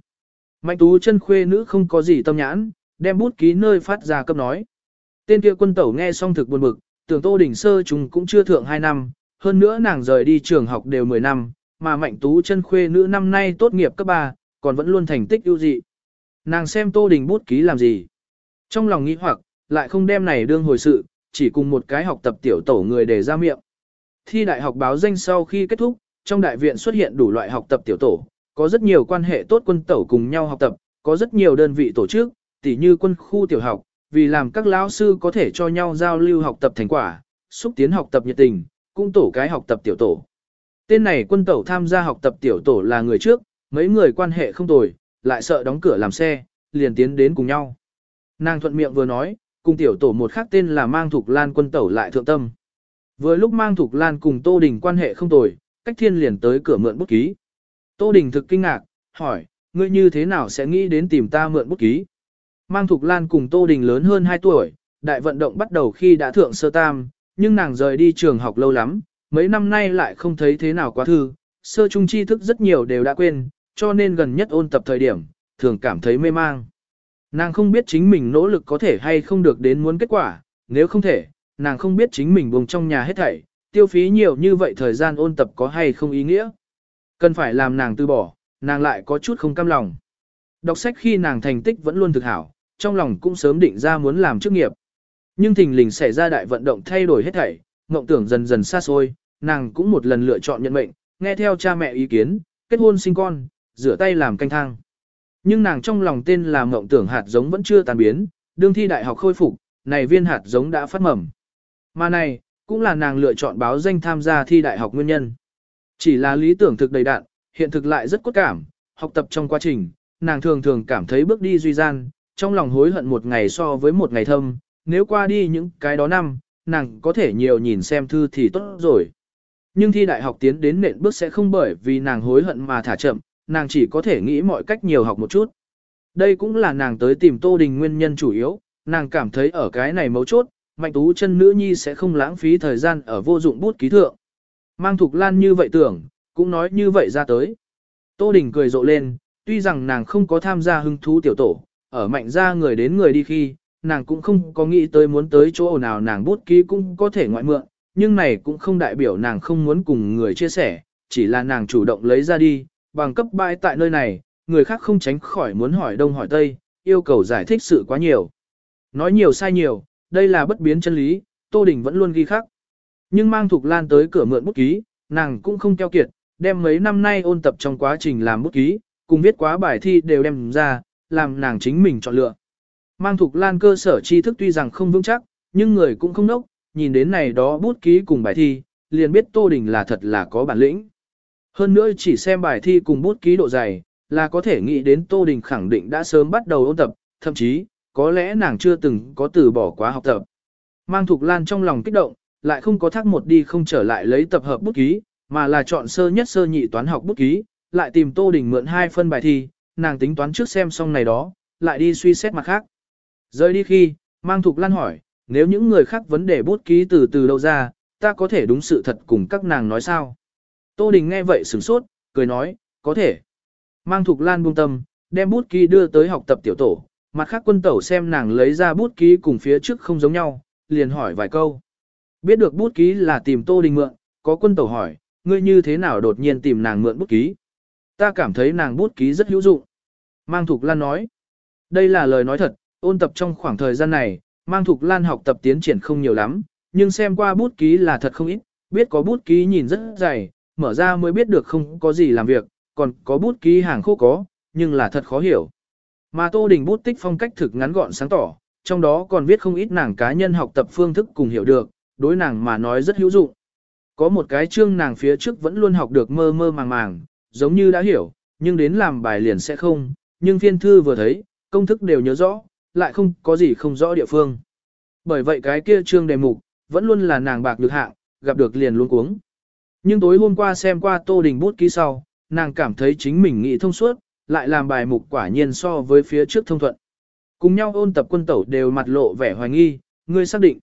Mạnh Tú chân khuê nữ không có gì tâm nhãn, đem bút ký nơi phát ra cấp nói. Tên kia quân tẩu nghe xong thực buồn bực, tưởng Tô Đình sơ chúng cũng chưa thượng 2 năm, hơn nữa nàng rời đi trường học đều 10 năm, mà Mạnh Tú chân khuê nữ năm nay tốt nghiệp cấp 3, còn vẫn luôn thành tích ưu dị. Nàng xem Tô Đình bút ký làm gì? Trong lòng nghĩ hoặc, lại không đem này đương hồi sự, chỉ cùng một cái học tập tiểu tổ người để ra miệng. Thi đại học báo danh sau khi kết thúc, trong đại viện xuất hiện đủ loại học tập tiểu tổ, có rất nhiều quan hệ tốt quân tẩu cùng nhau học tập, có rất nhiều đơn vị tổ chức, tỉ như quân khu tiểu học, vì làm các lão sư có thể cho nhau giao lưu học tập thành quả, xúc tiến học tập nhiệt tình, cũng tổ cái học tập tiểu tổ. Tên này quân tẩu tham gia học tập tiểu tổ là người trước, mấy người quan hệ không tồi, lại sợ đóng cửa làm xe, liền tiến đến cùng nhau. Nàng thuận miệng vừa nói, cùng tiểu tổ một khác tên là mang thục lan quân tẩu lại thượng tâm. Vừa lúc mang thục lan cùng Tô Đình quan hệ không tồi, cách thiên liền tới cửa mượn bút ký. Tô Đình thực kinh ngạc, hỏi, ngươi như thế nào sẽ nghĩ đến tìm ta mượn bút ký? Mang thục lan cùng Tô Đình lớn hơn 2 tuổi, đại vận động bắt đầu khi đã thượng sơ tam, nhưng nàng rời đi trường học lâu lắm, mấy năm nay lại không thấy thế nào quá thư, sơ trung tri thức rất nhiều đều đã quên, cho nên gần nhất ôn tập thời điểm, thường cảm thấy mê mang. Nàng không biết chính mình nỗ lực có thể hay không được đến muốn kết quả, nếu không thể, nàng không biết chính mình buông trong nhà hết thảy, tiêu phí nhiều như vậy thời gian ôn tập có hay không ý nghĩa. Cần phải làm nàng từ bỏ, nàng lại có chút không cam lòng. Đọc sách khi nàng thành tích vẫn luôn thực hảo, trong lòng cũng sớm định ra muốn làm chức nghiệp. Nhưng thình lình xảy ra đại vận động thay đổi hết thảy, mộng tưởng dần dần xa xôi, nàng cũng một lần lựa chọn nhận mệnh, nghe theo cha mẹ ý kiến, kết hôn sinh con, rửa tay làm canh thang. Nhưng nàng trong lòng tên là mộng tưởng hạt giống vẫn chưa tàn biến, đương thi đại học khôi phục, này viên hạt giống đã phát mầm. Mà này, cũng là nàng lựa chọn báo danh tham gia thi đại học nguyên nhân. Chỉ là lý tưởng thực đầy đạn, hiện thực lại rất cốt cảm, học tập trong quá trình, nàng thường thường cảm thấy bước đi duy gian, trong lòng hối hận một ngày so với một ngày thâm, nếu qua đi những cái đó năm, nàng có thể nhiều nhìn xem thư thì tốt rồi. Nhưng thi đại học tiến đến nện bước sẽ không bởi vì nàng hối hận mà thả chậm, nàng chỉ có thể nghĩ mọi cách nhiều học một chút. Đây cũng là nàng tới tìm Tô Đình nguyên nhân chủ yếu, nàng cảm thấy ở cái này mấu chốt, Mạnh Tú chân nữ nhi sẽ không lãng phí thời gian ở vô dụng bút ký thượng. Mang Thục Lan như vậy tưởng, cũng nói như vậy ra tới. Tô Đình cười rộ lên, tuy rằng nàng không có tham gia hứng thú tiểu tổ, ở mạnh ra người đến người đi khi, nàng cũng không có nghĩ tới muốn tới chỗ nào nàng bút ký cũng có thể ngoại mượn, nhưng này cũng không đại biểu nàng không muốn cùng người chia sẻ, chỉ là nàng chủ động lấy ra đi, bằng cấp bãi tại nơi này, người khác không tránh khỏi muốn hỏi đông hỏi tây, yêu cầu giải thích sự quá nhiều. Nói nhiều sai nhiều, đây là bất biến chân lý, Tô Đình vẫn luôn ghi khắc. Nhưng mang Thục Lan tới cửa mượn bút ký, nàng cũng không keo kiệt, đem mấy năm nay ôn tập trong quá trình làm bút ký, cùng viết quá bài thi đều đem ra, làm nàng chính mình chọn lựa. Mang Thục Lan cơ sở tri thức tuy rằng không vững chắc, nhưng người cũng không nốc, nhìn đến này đó bút ký cùng bài thi, liền biết Tô Đình là thật là có bản lĩnh. Hơn nữa chỉ xem bài thi cùng bút ký độ dày, là có thể nghĩ đến Tô Đình khẳng định đã sớm bắt đầu ôn tập, thậm chí, có lẽ nàng chưa từng có từ bỏ quá học tập. Mang Thục Lan trong lòng kích động, lại không có thắc một đi không trở lại lấy tập hợp bút ký, mà là chọn sơ nhất sơ nhị toán học bút ký, lại tìm Tô Đình mượn hai phân bài thi, nàng tính toán trước xem xong này đó, lại đi suy xét mặt khác. Rời đi khi, mang Thục Lan hỏi, nếu những người khác vấn đề bút ký từ từ đâu ra, ta có thể đúng sự thật cùng các nàng nói sao? Tô Đình nghe vậy sửng sốt, cười nói, có thể. Mang Thục Lan buông tâm, đem bút ký đưa tới học tập tiểu tổ, mặt khác quân tẩu xem nàng lấy ra bút ký cùng phía trước không giống nhau, liền hỏi vài câu. Biết được bút ký là tìm Tô Đình mượn, có quân tẩu hỏi, ngươi như thế nào đột nhiên tìm nàng mượn bút ký? Ta cảm thấy nàng bút ký rất hữu dụng. Mang Thục Lan nói, đây là lời nói thật, ôn tập trong khoảng thời gian này, Mang Thục Lan học tập tiến triển không nhiều lắm, nhưng xem qua bút ký là thật không ít, biết có bút ký nhìn rất dày, mở ra mới biết được không có gì làm việc, còn có bút ký hàng khô có, nhưng là thật khó hiểu. Mà Tô Đình bút tích phong cách thực ngắn gọn sáng tỏ, trong đó còn viết không ít nàng cá nhân học tập phương thức cùng hiểu được, đối nàng mà nói rất hữu dụng. Có một cái chương nàng phía trước vẫn luôn học được mơ mơ màng màng, giống như đã hiểu, nhưng đến làm bài liền sẽ không, nhưng phiên thư vừa thấy, công thức đều nhớ rõ, lại không có gì không rõ địa phương. Bởi vậy cái kia trương đề mục, vẫn luôn là nàng bạc được hạng, gặp được liền luôn cuống. Nhưng tối hôm qua xem qua Tô Đình bút ký sau, nàng cảm thấy chính mình nghĩ thông suốt, lại làm bài mục quả nhiên so với phía trước thông thuận. Cùng nhau ôn tập quân tẩu đều mặt lộ vẻ hoài nghi, ngươi xác định.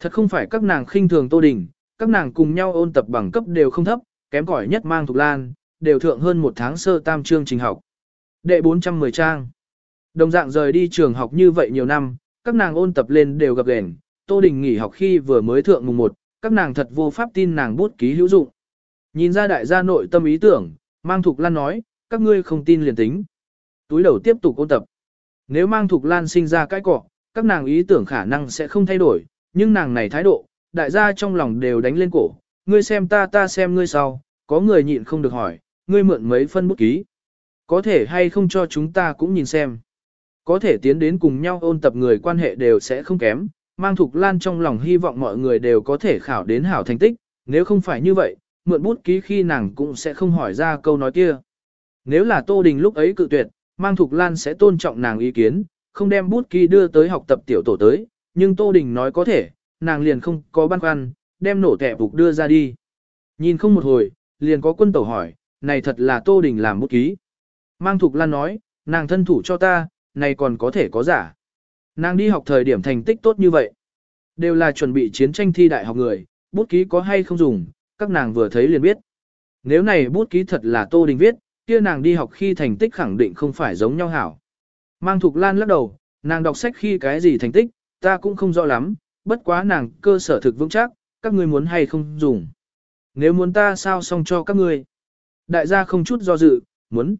Thật không phải các nàng khinh thường Tô Đình, các nàng cùng nhau ôn tập bằng cấp đều không thấp, kém cỏi nhất mang thuộc lan, đều thượng hơn một tháng sơ tam chương trình học. Đệ 410 trang. Đồng dạng rời đi trường học như vậy nhiều năm, các nàng ôn tập lên đều gặp gền. Tô Đình nghỉ học khi vừa mới thượng mùng 1, các nàng thật vô pháp tin nàng bút ký hữu dụng. Nhìn ra đại gia nội tâm ý tưởng, mang Thục Lan nói, các ngươi không tin liền tính. Túi đầu tiếp tục ôn tập. Nếu mang Thục Lan sinh ra cái cọ, các nàng ý tưởng khả năng sẽ không thay đổi, nhưng nàng này thái độ, đại gia trong lòng đều đánh lên cổ. Ngươi xem ta ta xem ngươi sau, có người nhịn không được hỏi, ngươi mượn mấy phân bút ký. Có thể hay không cho chúng ta cũng nhìn xem. Có thể tiến đến cùng nhau ôn tập người quan hệ đều sẽ không kém, mang Thục Lan trong lòng hy vọng mọi người đều có thể khảo đến hảo thành tích, nếu không phải như vậy, mượn bút ký khi nàng cũng sẽ không hỏi ra câu nói kia. Nếu là Tô Đình lúc ấy cự tuyệt, mang Thục Lan sẽ tôn trọng nàng ý kiến, không đem bút ký đưa tới học tập tiểu tổ tới, nhưng Tô Đình nói có thể, nàng liền không có băn khoăn, đem nổ tẻ phục đưa ra đi. Nhìn không một hồi, liền có quân tẩu hỏi, này thật là Tô Đình làm bút ký. Mang Thục Lan nói, nàng thân thủ cho ta, này còn có thể có giả. Nàng đi học thời điểm thành tích tốt như vậy. Đều là chuẩn bị chiến tranh thi đại học người, bút ký có hay không dùng, các nàng vừa thấy liền biết. Nếu này bút ký thật là Tô Đình viết, kia nàng đi học khi thành tích khẳng định không phải giống nhau hảo. Mang Thục Lan lắc đầu, nàng đọc sách khi cái gì thành tích, ta cũng không rõ lắm, bất quá nàng cơ sở thực vững chắc, các ngươi muốn hay không dùng. Nếu muốn ta sao xong cho các ngươi. Đại gia không chút do dự, muốn.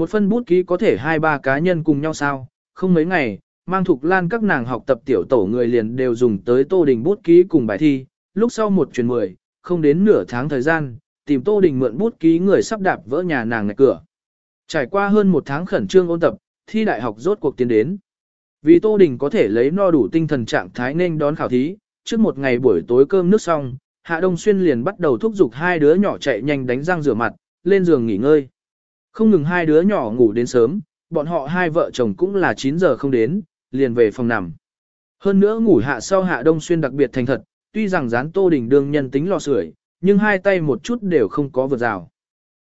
Một phân bút ký có thể hai ba cá nhân cùng nhau sao, không mấy ngày, mang Thục Lan các nàng học tập tiểu tổ người liền đều dùng tới Tô Đình bút ký cùng bài thi, lúc sau một chuyển mười, không đến nửa tháng thời gian, tìm Tô Đình mượn bút ký người sắp đạp vỡ nhà nàng ngạch cửa. Trải qua hơn một tháng khẩn trương ôn tập, thi đại học rốt cuộc tiến đến. Vì Tô Đình có thể lấy no đủ tinh thần trạng thái nên đón khảo thí, trước một ngày buổi tối cơm nước xong, Hạ Đông Xuyên liền bắt đầu thúc giục hai đứa nhỏ chạy nhanh đánh răng rửa mặt, lên giường nghỉ ngơi. Không ngừng hai đứa nhỏ ngủ đến sớm, bọn họ hai vợ chồng cũng là 9 giờ không đến, liền về phòng nằm. Hơn nữa ngủ hạ sau Hạ Đông Xuyên đặc biệt thành thật, tuy rằng dán Tô Đình đương nhân tính lò sưởi, nhưng hai tay một chút đều không có vượt rào.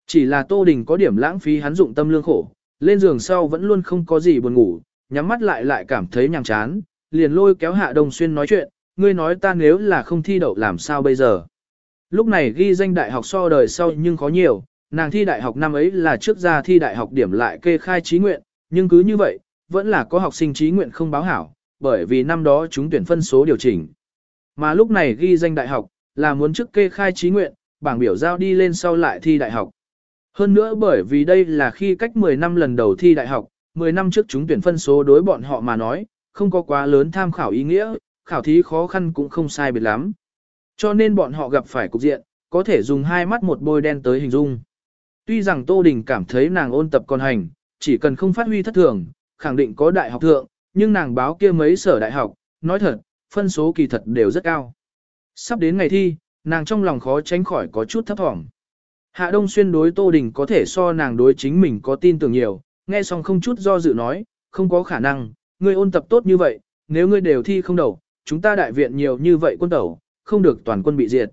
Chỉ là Tô Đình có điểm lãng phí hắn dụng tâm lương khổ, lên giường sau vẫn luôn không có gì buồn ngủ, nhắm mắt lại lại cảm thấy nhàm chán, liền lôi kéo Hạ Đông Xuyên nói chuyện, ngươi nói ta nếu là không thi đậu làm sao bây giờ. Lúc này ghi danh đại học so đời sau nhưng có nhiều, nàng thi đại học năm ấy là trước ra thi đại học điểm lại kê khai trí nguyện, nhưng cứ như vậy, vẫn là có học sinh trí nguyện không báo hảo, bởi vì năm đó chúng tuyển phân số điều chỉnh. Mà lúc này ghi danh đại học, là muốn trước kê khai trí nguyện, bảng biểu giao đi lên sau lại thi đại học. Hơn nữa bởi vì đây là khi cách 10 năm lần đầu thi đại học, 10 năm trước chúng tuyển phân số đối bọn họ mà nói, không có quá lớn tham khảo ý nghĩa, khảo thí khó khăn cũng không sai biệt lắm. Cho nên bọn họ gặp phải cục diện, có thể dùng hai mắt một bôi đen tới hình dung. Tuy rằng Tô Đình cảm thấy nàng ôn tập còn hành, chỉ cần không phát huy thất thường, khẳng định có đại học thượng, nhưng nàng báo kia mấy sở đại học, nói thật, phân số kỳ thật đều rất cao. Sắp đến ngày thi, nàng trong lòng khó tránh khỏi có chút thấp thỏm. Hạ Đông Xuyên đối Tô Đình có thể so nàng đối chính mình có tin tưởng nhiều, nghe xong không chút do dự nói, không có khả năng, ngươi ôn tập tốt như vậy, nếu ngươi đều thi không đầu, chúng ta đại viện nhiều như vậy quân tẩu, không được toàn quân bị diệt.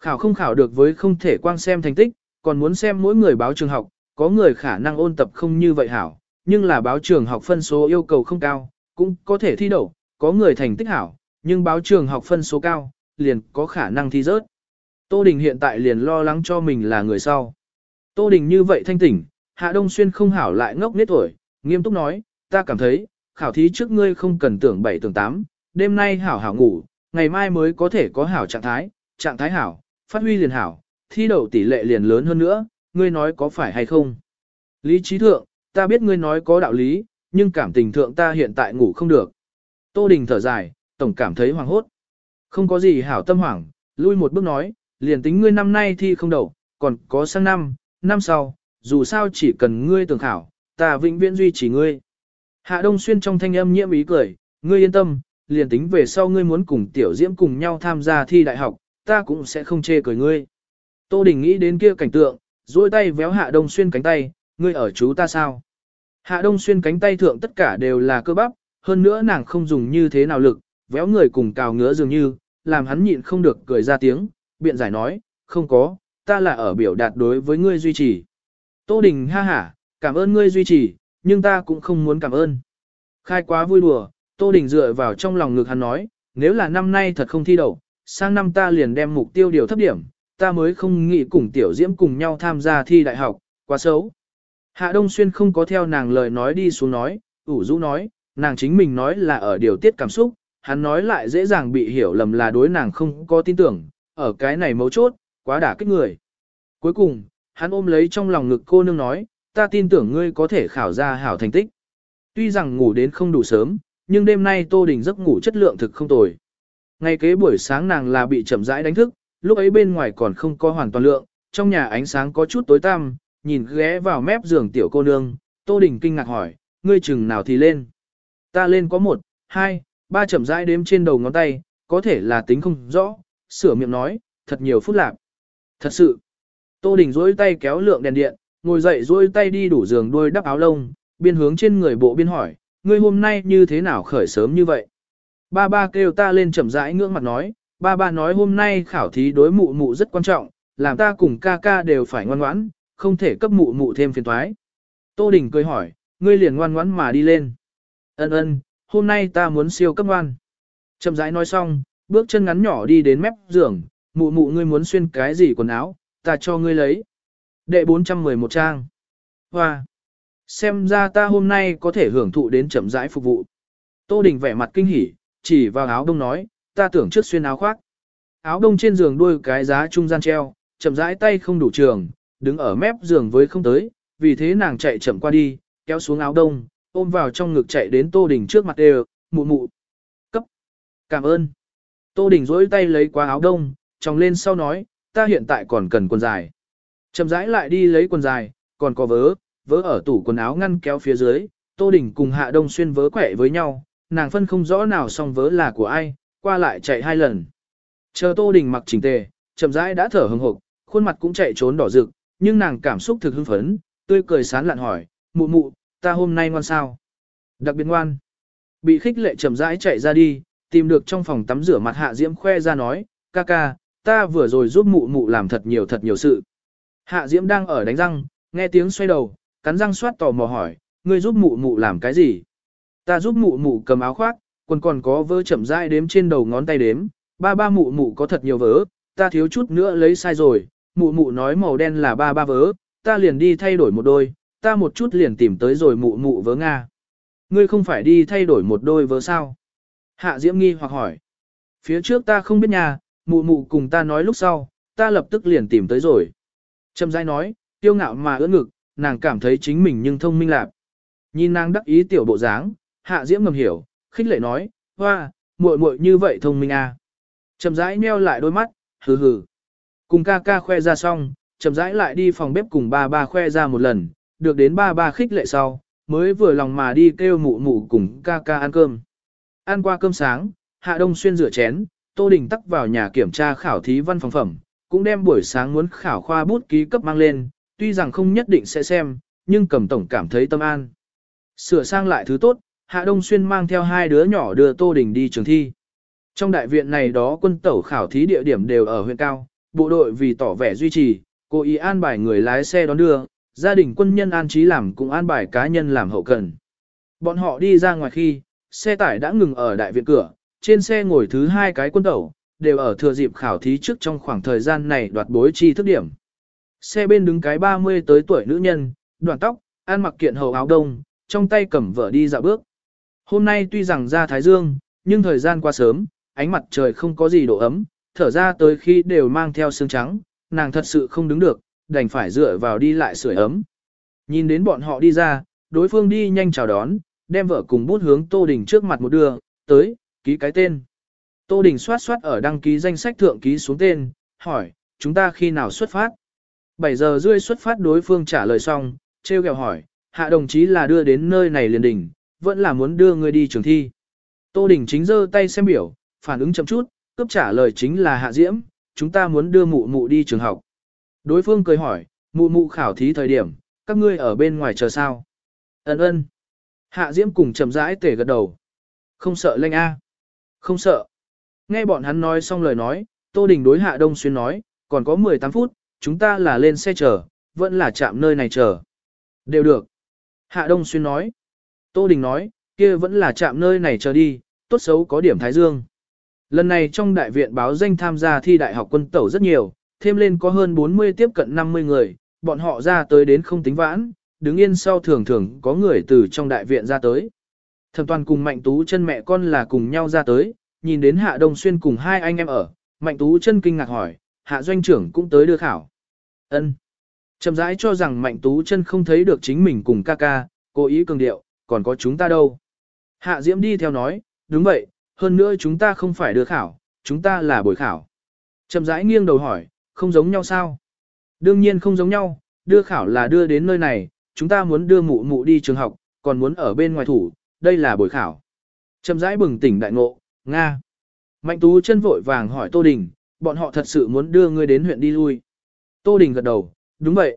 Khảo không khảo được với không thể quang xem thành tích, còn muốn xem mỗi người báo trường học, có người khả năng ôn tập không như vậy hảo, nhưng là báo trường học phân số yêu cầu không cao, cũng có thể thi đậu, có người thành tích hảo, nhưng báo trường học phân số cao, liền có khả năng thi rớt. Tô Đình hiện tại liền lo lắng cho mình là người sau. Tô Đình như vậy thanh tỉnh, Hạ Đông Xuyên không hảo lại ngốc nết tuổi, nghiêm túc nói, ta cảm thấy, khảo thí trước ngươi không cần tưởng 7 tưởng 8, đêm nay hảo hảo ngủ, ngày mai mới có thể có hảo trạng thái, trạng thái hảo, phát huy liền hảo, thi đậu tỷ lệ liền lớn hơn nữa, ngươi nói có phải hay không? Lý trí thượng, ta biết ngươi nói có đạo lý, nhưng cảm tình thượng ta hiện tại ngủ không được. Tô Đình thở dài, tổng cảm thấy hoàng hốt. Không có gì hảo tâm hoảng, lui một bước nói, liền tính ngươi năm nay thi không đậu, còn có sang năm, năm sau, dù sao chỉ cần ngươi tưởng khảo, ta vĩnh viễn duy trì ngươi. Hạ Đông Xuyên trong thanh âm nhiễm ý cười, ngươi yên tâm, liền tính về sau ngươi muốn cùng Tiểu Diễm cùng nhau tham gia thi đại học, ta cũng sẽ không chê cười ngươi. Tô Đình nghĩ đến kia cảnh tượng, duỗi tay véo Hạ Đông Xuyên cánh tay, ngươi ở chú ta sao? Hạ Đông Xuyên cánh tay thượng tất cả đều là cơ bắp, hơn nữa nàng không dùng như thế nào lực, véo người cùng cào ngứa dường như, làm hắn nhịn không được cười ra tiếng, biện giải nói, không có, ta là ở biểu đạt đối với ngươi duy trì. Tô Đình ha hả, cảm ơn ngươi duy trì, nhưng ta cũng không muốn cảm ơn. Khai quá vui đùa, Tô Đình dựa vào trong lòng ngực hắn nói, nếu là năm nay thật không thi đậu, sang năm ta liền đem mục tiêu điều thấp điểm, ta mới không nghĩ cùng tiểu diễm cùng nhau tham gia thi đại học, quá xấu. Hạ Đông Xuyên không có theo nàng lời nói đi xuống nói, ủ rũ nói, nàng chính mình nói là ở điều tiết cảm xúc, hắn nói lại dễ dàng bị hiểu lầm là đối nàng không có tin tưởng, ở cái này mấu chốt, quá đả kích người. Cuối cùng, hắn ôm lấy trong lòng ngực cô nương nói, ta tin tưởng ngươi có thể khảo ra hảo thành tích. Tuy rằng ngủ đến không đủ sớm, nhưng đêm nay Tô Đình giấc ngủ chất lượng thực không tồi. Ngay kế buổi sáng nàng là bị chậm rãi đánh thức, lúc ấy bên ngoài còn không có hoàn toàn lượng, trong nhà ánh sáng có chút tối tăm, nhìn ghé vào mép giường tiểu cô nương, Tô Đình kinh ngạc hỏi, ngươi chừng nào thì lên. Ta lên có một, hai, ba chậm rãi đếm trên đầu ngón tay, có thể là tính không rõ, sửa miệng nói, thật nhiều phút lạc. Thật sự, Tô Đình duỗi tay kéo lượng đèn điện, ngồi dậy duỗi tay đi đủ giường đuôi đắp áo lông, biên hướng trên người bộ biên hỏi, ngươi hôm nay như thế nào khởi sớm như vậy? Ba ba kêu ta lên chậm rãi ngưỡng mặt nói, ba ba nói hôm nay khảo thí đối mụ mụ rất quan trọng, làm ta cùng ca ca đều phải ngoan ngoãn, không thể cấp mụ mụ thêm phiền toái. Tô Đình cười hỏi, ngươi liền ngoan ngoãn mà đi lên. Ân ân, hôm nay ta muốn siêu cấp ngoan. Chậm rãi nói xong, bước chân ngắn nhỏ đi đến mép giường, mụ mụ ngươi muốn xuyên cái gì quần áo, ta cho ngươi lấy. Đệ 411 trang. Hoa. Xem ra ta hôm nay có thể hưởng thụ đến chậm rãi phục vụ. Tô Đình vẻ mặt kinh hỉ, chỉ vào áo đông nói, ta tưởng trước xuyên áo khoác. Áo đông trên giường đuôi cái giá trung gian treo, chậm rãi tay không đủ trường, đứng ở mép giường với không tới, vì thế nàng chạy chậm qua đi, kéo xuống áo đông, ôm vào trong ngực chạy đến Tô Đình trước mặt đều, mụ mụ. Cấp. Cảm ơn. Tô Đình rỗi tay lấy qua áo đông, tròng lên sau nói, ta hiện tại còn cần quần dài. Chậm rãi lại đi lấy quần dài, còn có vớ, vớ ở tủ quần áo ngăn kéo phía dưới, Tô Đình cùng Hạ Đông Xuyên vớ quẻ với nhau, nàng phân không rõ nào song vớ là của ai, qua lại chạy hai lần. Chờ Tô Đình mặc chỉnh tề, chậm rãi đã thở hừng hực, khuôn mặt cũng chạy trốn đỏ rực, nhưng nàng cảm xúc thực hưng phấn, tươi cười sán lạn hỏi, mụ mụ, ta hôm nay ngoan sao? Đặc biệt ngoan. Bị khích lệ chậm rãi chạy ra đi, tìm được trong phòng tắm rửa mặt Hạ Diễm khoe ra nói, ca ca, ta vừa rồi giúp mụ mụ làm thật nhiều thật nhiều sự. Hạ Diễm đang ở đánh răng, nghe tiếng xoay đầu, cắn răng soát tò mò hỏi, ngươi giúp mụ mụ làm cái gì? Ta giúp mụ mụ cầm áo khoác, còn còn có vớ chậm rãi đếm trên đầu ngón tay đếm, ba ba mụ mụ có thật nhiều vớ, ta thiếu chút nữa lấy sai rồi, mụ mụ nói màu đen là ba ba vớ, ta liền đi thay đổi một đôi, ta một chút liền tìm tới rồi mụ mụ vớ Nga. Ngươi không phải đi thay đổi một đôi vớ sao? Hạ Diễm nghi hoặc hỏi. Phía trước ta không biết nhà, mụ mụ cùng ta nói lúc sau, ta lập tức liền tìm tới rồi. Trầm rãi nói, tiêu ngạo mà ưỡn ngực, nàng cảm thấy chính mình nhưng thông minh lạc. Nhìn nàng đắc ý tiểu bộ dáng, hạ diễm ngầm hiểu, khích lệ nói, hoa, muội muội như vậy thông minh à. Trầm rãi nheo lại đôi mắt, hừ hừ. Cùng ca ca khoe ra xong, chậm rãi lại đi phòng bếp cùng ba ba khoe ra một lần, được đến ba ba khích lệ sau, mới vừa lòng mà đi kêu mụ mụ cùng ca ca ăn cơm. Ăn qua cơm sáng, Hạ Đông Xuyên rửa chén, Tô Đình tắc vào nhà kiểm tra khảo thí văn phòng phẩm, cũng đem buổi sáng muốn khảo khoa bút ký cấp mang lên, tuy rằng không nhất định sẽ xem, nhưng cầm tổng cảm thấy tâm an. Sửa sang lại thứ tốt, Hạ Đông Xuyên mang theo hai đứa nhỏ đưa Tô Đình đi trường thi. Trong đại viện này đó quân tẩu khảo thí địa điểm đều ở huyện cao, bộ đội vì tỏ vẻ duy trì, cố ý an bài người lái xe đón đưa, gia đình quân nhân an trí làm cũng an bài cá nhân làm hậu cần. Bọn họ đi ra ngoài khi, xe tải đã ngừng ở đại viện cửa, trên xe ngồi thứ hai cái quân tẩu, đều ở thừa dịp khảo thí trước trong khoảng thời gian này đoạt bối chi thức điểm. Xe bên đứng cái 30 tới tuổi nữ nhân, đoàn tóc, ăn mặc kiện hầu áo đông, trong tay cầm vợ đi dạo bước. Hôm nay tuy rằng ra Thái Dương, nhưng thời gian qua sớm, ánh mặt trời không có gì độ ấm, thở ra tới khi đều mang theo sương trắng, nàng thật sự không đứng được, đành phải dựa vào đi lại sưởi ấm. Nhìn đến bọn họ đi ra, đối phương đi nhanh chào đón, đem vợ cùng bút hướng Tô Đình trước mặt một đưa, tới, ký cái tên. Tô Đình soát soát ở đăng ký danh sách thượng ký xuống tên, hỏi, chúng ta khi nào xuất phát? 7 giờ rưỡi xuất phát đối phương trả lời xong, treo kẹo hỏi, hạ đồng chí là đưa đến nơi này liền đỉnh, vẫn là muốn đưa người đi trường thi. Tô Đình chính giơ tay xem biểu, phản ứng chậm chút, cấp trả lời chính là hạ diễm, chúng ta muốn đưa mụ mụ đi trường học. Đối phương cười hỏi, mụ mụ khảo thí thời điểm, các ngươi ở bên ngoài chờ sao? Ấn ơn. Hạ diễm cùng chậm rãi tể gật đầu. Không sợ lanh A. Không sợ. Nghe bọn hắn nói xong lời nói, Tô Đình đối Hạ Đông Xuyên nói, còn có 18 phút, chúng ta là lên xe chờ, vẫn là chạm nơi này chờ. Đều được. Hạ Đông Xuyên nói. Tô Đình nói, kia vẫn là chạm nơi này chờ đi, tốt xấu có điểm Thái Dương. Lần này trong đại viện báo danh tham gia thi đại học quân tẩu rất nhiều, thêm lên có hơn 40 tiếp cận 50 người, bọn họ ra tới đến không tính vãn, đứng yên sau thường thường có người từ trong đại viện ra tới. Thẩm toàn cùng Mạnh Tú chân mẹ con là cùng nhau ra tới, nhìn đến Hạ Đông Xuyên cùng hai anh em ở, Mạnh Tú chân kinh ngạc hỏi, Hạ Doanh trưởng cũng tới đưa khảo. ân Chậm rãi cho rằng Mạnh Tú chân không thấy được chính mình cùng ca ca, cố ý cường điệu, còn có chúng ta đâu. Hạ Diễm đi theo nói, đúng vậy, hơn nữa chúng ta không phải đưa khảo, chúng ta là buổi khảo. Chậm rãi nghiêng đầu hỏi, không giống nhau sao? Đương nhiên không giống nhau, đưa khảo là đưa đến nơi này, chúng ta muốn đưa mụ mụ đi trường học, còn muốn ở bên ngoài thủ, đây là buổi khảo. Chậm rãi bừng tỉnh đại ngộ, Nga. Mạnh Tú chân vội vàng hỏi Tô Đình, bọn họ thật sự muốn đưa ngươi đến huyện đi lui. Tô Đình gật đầu, đúng vậy.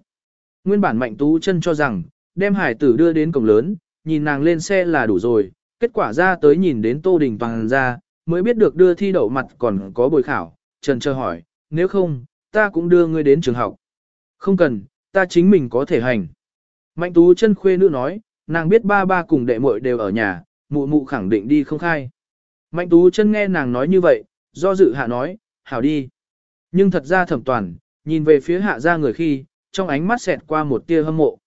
Nguyên bản Mạnh Tú chân cho rằng, đem hải tử đưa đến cổng lớn, nhìn nàng lên xe là đủ rồi, kết quả ra tới nhìn đến Tô Đình toàn ra, mới biết được đưa thi đậu mặt còn có buổi khảo, trần chờ hỏi, nếu không, ta cũng đưa ngươi đến trường học. Không cần, ta chính mình có thể hành. Mạnh Tú chân khuê nữ nói, nàng biết ba ba cùng đệ muội đều ở nhà, mụ mụ khẳng định đi không khai. Mạnh Tú chân nghe nàng nói như vậy, do dự hạ nói, hảo đi. Nhưng thật ra thẩm toàn, nhìn về phía hạ ra người khi, trong ánh mắt xẹt qua một tia hâm mộ.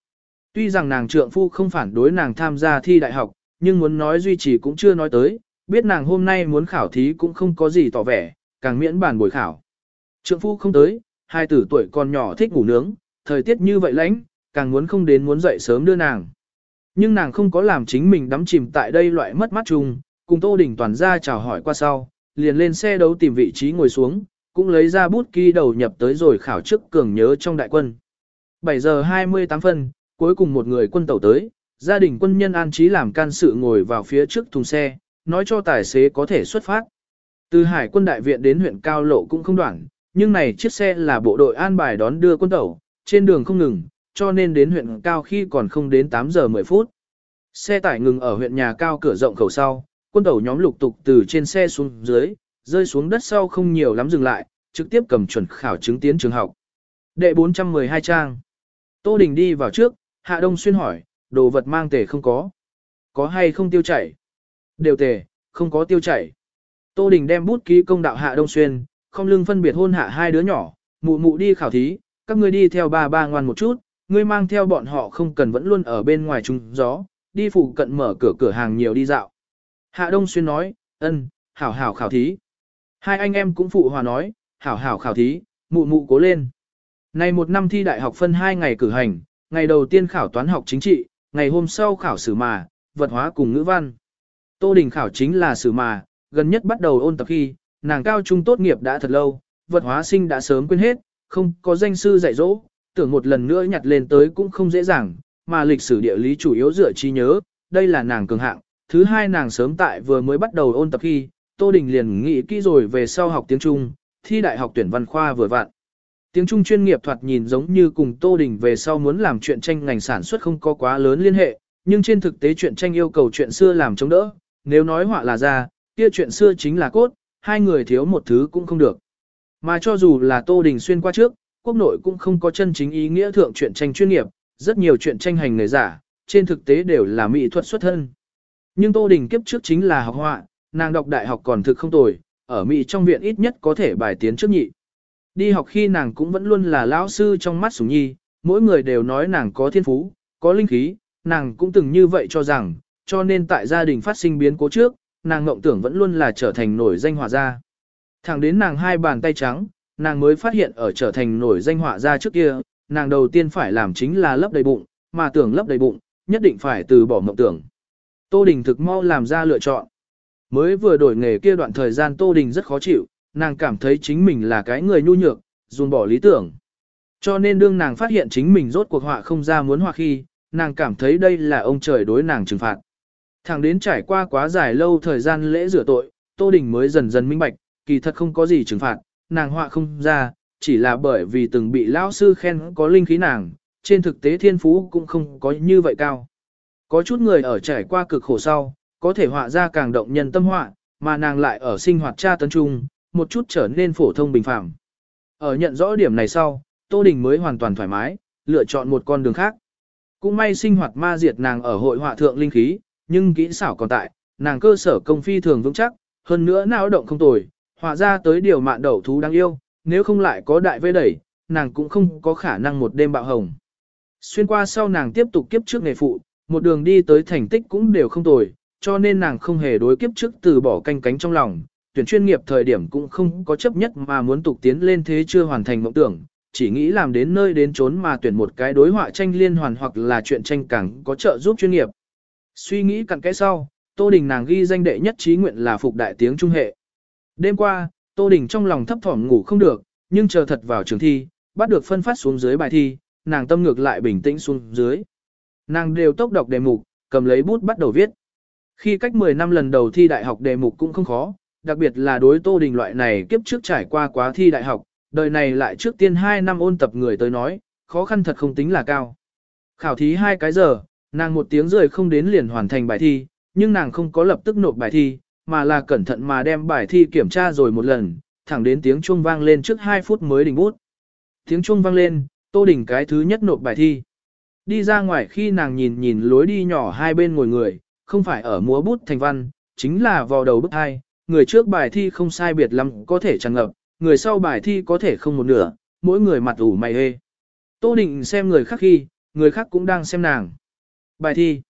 Tuy rằng nàng trượng phu không phản đối nàng tham gia thi đại học, nhưng muốn nói duy trì cũng chưa nói tới, biết nàng hôm nay muốn khảo thí cũng không có gì tỏ vẻ, càng miễn bàn buổi khảo. Trượng phu không tới, hai tử tuổi còn nhỏ thích ngủ nướng, thời tiết như vậy lạnh, càng muốn không đến muốn dậy sớm đưa nàng. Nhưng nàng không có làm chính mình đắm chìm tại đây loại mất mắt chung, cùng Tô Đình toàn ra chào hỏi qua sau, liền lên xe đấu tìm vị trí ngồi xuống, cũng lấy ra bút ký đầu nhập tới rồi khảo chức cường nhớ trong đại quân. 7 giờ 28 phân, cuối cùng một người quân tàu tới, gia đình quân nhân an trí làm can sự ngồi vào phía trước thùng xe, nói cho tài xế có thể xuất phát. Từ hải quân đại viện đến huyện Cao Lộ cũng không đoạn, nhưng này chiếc xe là bộ đội an bài đón đưa quân tàu, trên đường không ngừng, cho nên đến huyện Cao khi còn không đến 8 giờ 10 phút. Xe tải ngừng ở huyện nhà Cao cửa rộng khẩu sau, quân tàu nhóm lục tục từ trên xe xuống dưới, rơi xuống đất sau không nhiều lắm dừng lại, trực tiếp cầm chuẩn khảo chứng tiến trường học. Đệ 412 trang. Tô Đình đi vào trước, Hạ Đông Xuyên hỏi, đồ vật mang tề không có. Có hay không tiêu chảy? Đều tề, không có tiêu chảy. Tô Đình đem bút ký công đạo Hạ Đông Xuyên, không lưng phân biệt hôn hạ hai đứa nhỏ, mụ mụ đi khảo thí, các ngươi đi theo ba ba ngoan một chút, ngươi mang theo bọn họ không cần vẫn luôn ở bên ngoài trung gió, đi phụ cận mở cửa cửa hàng nhiều đi dạo. Hạ Đông Xuyên nói, ân, hảo hảo khảo thí. Hai anh em cũng phụ hòa nói, hảo hảo khảo thí, mụ mụ cố lên. Này một năm thi đại học phân hai ngày cử hành, ngày đầu tiên khảo toán học chính trị, ngày hôm sau khảo sử mà, vật hóa cùng ngữ văn. Tô Đình khảo chính là sử mà, gần nhất bắt đầu ôn tập khi, nàng cao trung tốt nghiệp đã thật lâu, vật hóa sinh đã sớm quên hết, không có danh sư dạy dỗ, tưởng một lần nữa nhặt lên tới cũng không dễ dàng, mà lịch sử địa lý chủ yếu dựa trí nhớ, đây là nàng cường hạng. Thứ hai nàng sớm tại vừa mới bắt đầu ôn tập khi, Tô Đình liền nghĩ kỹ rồi về sau học tiếng Trung, thi đại học tuyển văn khoa vừa vặn. Tiếng Trung chuyên nghiệp thoạt nhìn giống như cùng Tô Đình về sau muốn làm chuyện tranh ngành sản xuất không có quá lớn liên hệ, nhưng trên thực tế chuyện tranh yêu cầu chuyện xưa làm chống đỡ, nếu nói họa là ra, kia chuyện xưa chính là cốt, hai người thiếu một thứ cũng không được. Mà cho dù là Tô Đình xuyên qua trước, quốc nội cũng không có chân chính ý nghĩa thượng chuyện tranh chuyên nghiệp, rất nhiều chuyện tranh hành người giả, trên thực tế đều là mỹ thuật xuất thân. Nhưng Tô Đình kiếp trước chính là học họa, nàng đọc đại học còn thực không tồi, ở Mỹ trong viện ít nhất có thể bài tiến trước nhị. Đi học khi nàng cũng vẫn luôn là lão sư trong mắt sủng nhi, mỗi người đều nói nàng có thiên phú, có linh khí, nàng cũng từng như vậy cho rằng, cho nên tại gia đình phát sinh biến cố trước, nàng ngộng tưởng vẫn luôn là trở thành nổi danh họa gia. Thẳng đến nàng hai bàn tay trắng, nàng mới phát hiện ở trở thành nổi danh họa gia trước kia, nàng đầu tiên phải làm chính là lấp đầy bụng, mà tưởng lấp đầy bụng, nhất định phải từ bỏ mộng tưởng. Tô Đình thực mau làm ra lựa chọn. Mới vừa đổi nghề kia đoạn thời gian Tô Đình rất khó chịu, nàng cảm thấy chính mình là cái người nhu nhược, dùng bỏ lý tưởng. Cho nên đương nàng phát hiện chính mình rốt cuộc họa không ra muốn họa khi, nàng cảm thấy đây là ông trời đối nàng trừng phạt. Thẳng đến trải qua quá dài lâu thời gian lễ rửa tội, Tô Đình mới dần dần minh bạch, kỳ thật không có gì trừng phạt, nàng họa không ra, chỉ là bởi vì từng bị lão sư khen có linh khí nàng, trên thực tế thiên phú cũng không có như vậy cao. Có chút người ở trải qua cực khổ sau, có thể họa ra càng động nhân tâm họa, mà nàng lại ở sinh hoạt tra tấn trung, một chút trở nên phổ thông bình phẳng. Ở nhận rõ điểm này sau, Tô Đình mới hoàn toàn thoải mái, lựa chọn một con đường khác. Cũng may sinh hoạt ma diệt nàng ở hội họa thượng linh khí, nhưng kỹ xảo còn tại, nàng cơ sở công phi thường vững chắc, hơn nữa não động không tồi, họa ra tới điều mạn đậu thú đáng yêu, nếu không lại có đại vây đẩy, nàng cũng không có khả năng một đêm bạo hồng. Xuyên qua sau nàng tiếp tục kiếp trước nghề phụ, một đường đi tới thành tích cũng đều không tồi, cho nên nàng không hề đối kiếp trước từ bỏ canh cánh trong lòng, tuyển chuyên nghiệp thời điểm cũng không có chấp nhất mà muốn tục tiến lên thế chưa hoàn thành mộng tưởng, chỉ nghĩ làm đến nơi đến trốn mà tuyển một cái đối họa tranh liên hoàn hoặc là chuyện tranh càng có trợ giúp chuyên nghiệp. Suy nghĩ cặn cái sau, Tô Đình nàng ghi danh đệ nhất trí nguyện là phục đại tiếng trung hệ. Đêm qua, Tô Đình trong lòng thấp thỏm ngủ không được, nhưng chờ thật vào trường thi, bắt được phân phát xuống dưới bài thi, nàng tâm ngược lại bình tĩnh xuống dưới. Nàng đều tốc đọc đề mục, cầm lấy bút bắt đầu viết. Khi cách 10 năm lần đầu thi đại học đề mục cũng không khó, đặc biệt là đối Tô Đình loại này kiếp trước trải qua quá thi đại học, đời này lại trước tiên 2 năm ôn tập người tới nói, khó khăn thật không tính là cao. Khảo thí hai cái giờ, nàng một tiếng rưỡi không đến liền hoàn thành bài thi, nhưng nàng không có lập tức nộp bài thi, mà là cẩn thận mà đem bài thi kiểm tra rồi một lần, thẳng đến tiếng chuông vang lên trước 2 phút mới đình bút. Tiếng chuông vang lên, Tô Đình cái thứ nhất nộp bài thi. Đi ra ngoài khi nàng nhìn nhìn lối đi nhỏ hai bên ngồi người, không phải ở múa bút thành văn, chính là vào đầu bức hai, người trước bài thi không sai biệt lắm có thể tràn ngập, người sau bài thi có thể không một nửa, mỗi người mặt ủ mày hê. Tô Định xem người khác khi, người khác cũng đang xem nàng. Bài thi.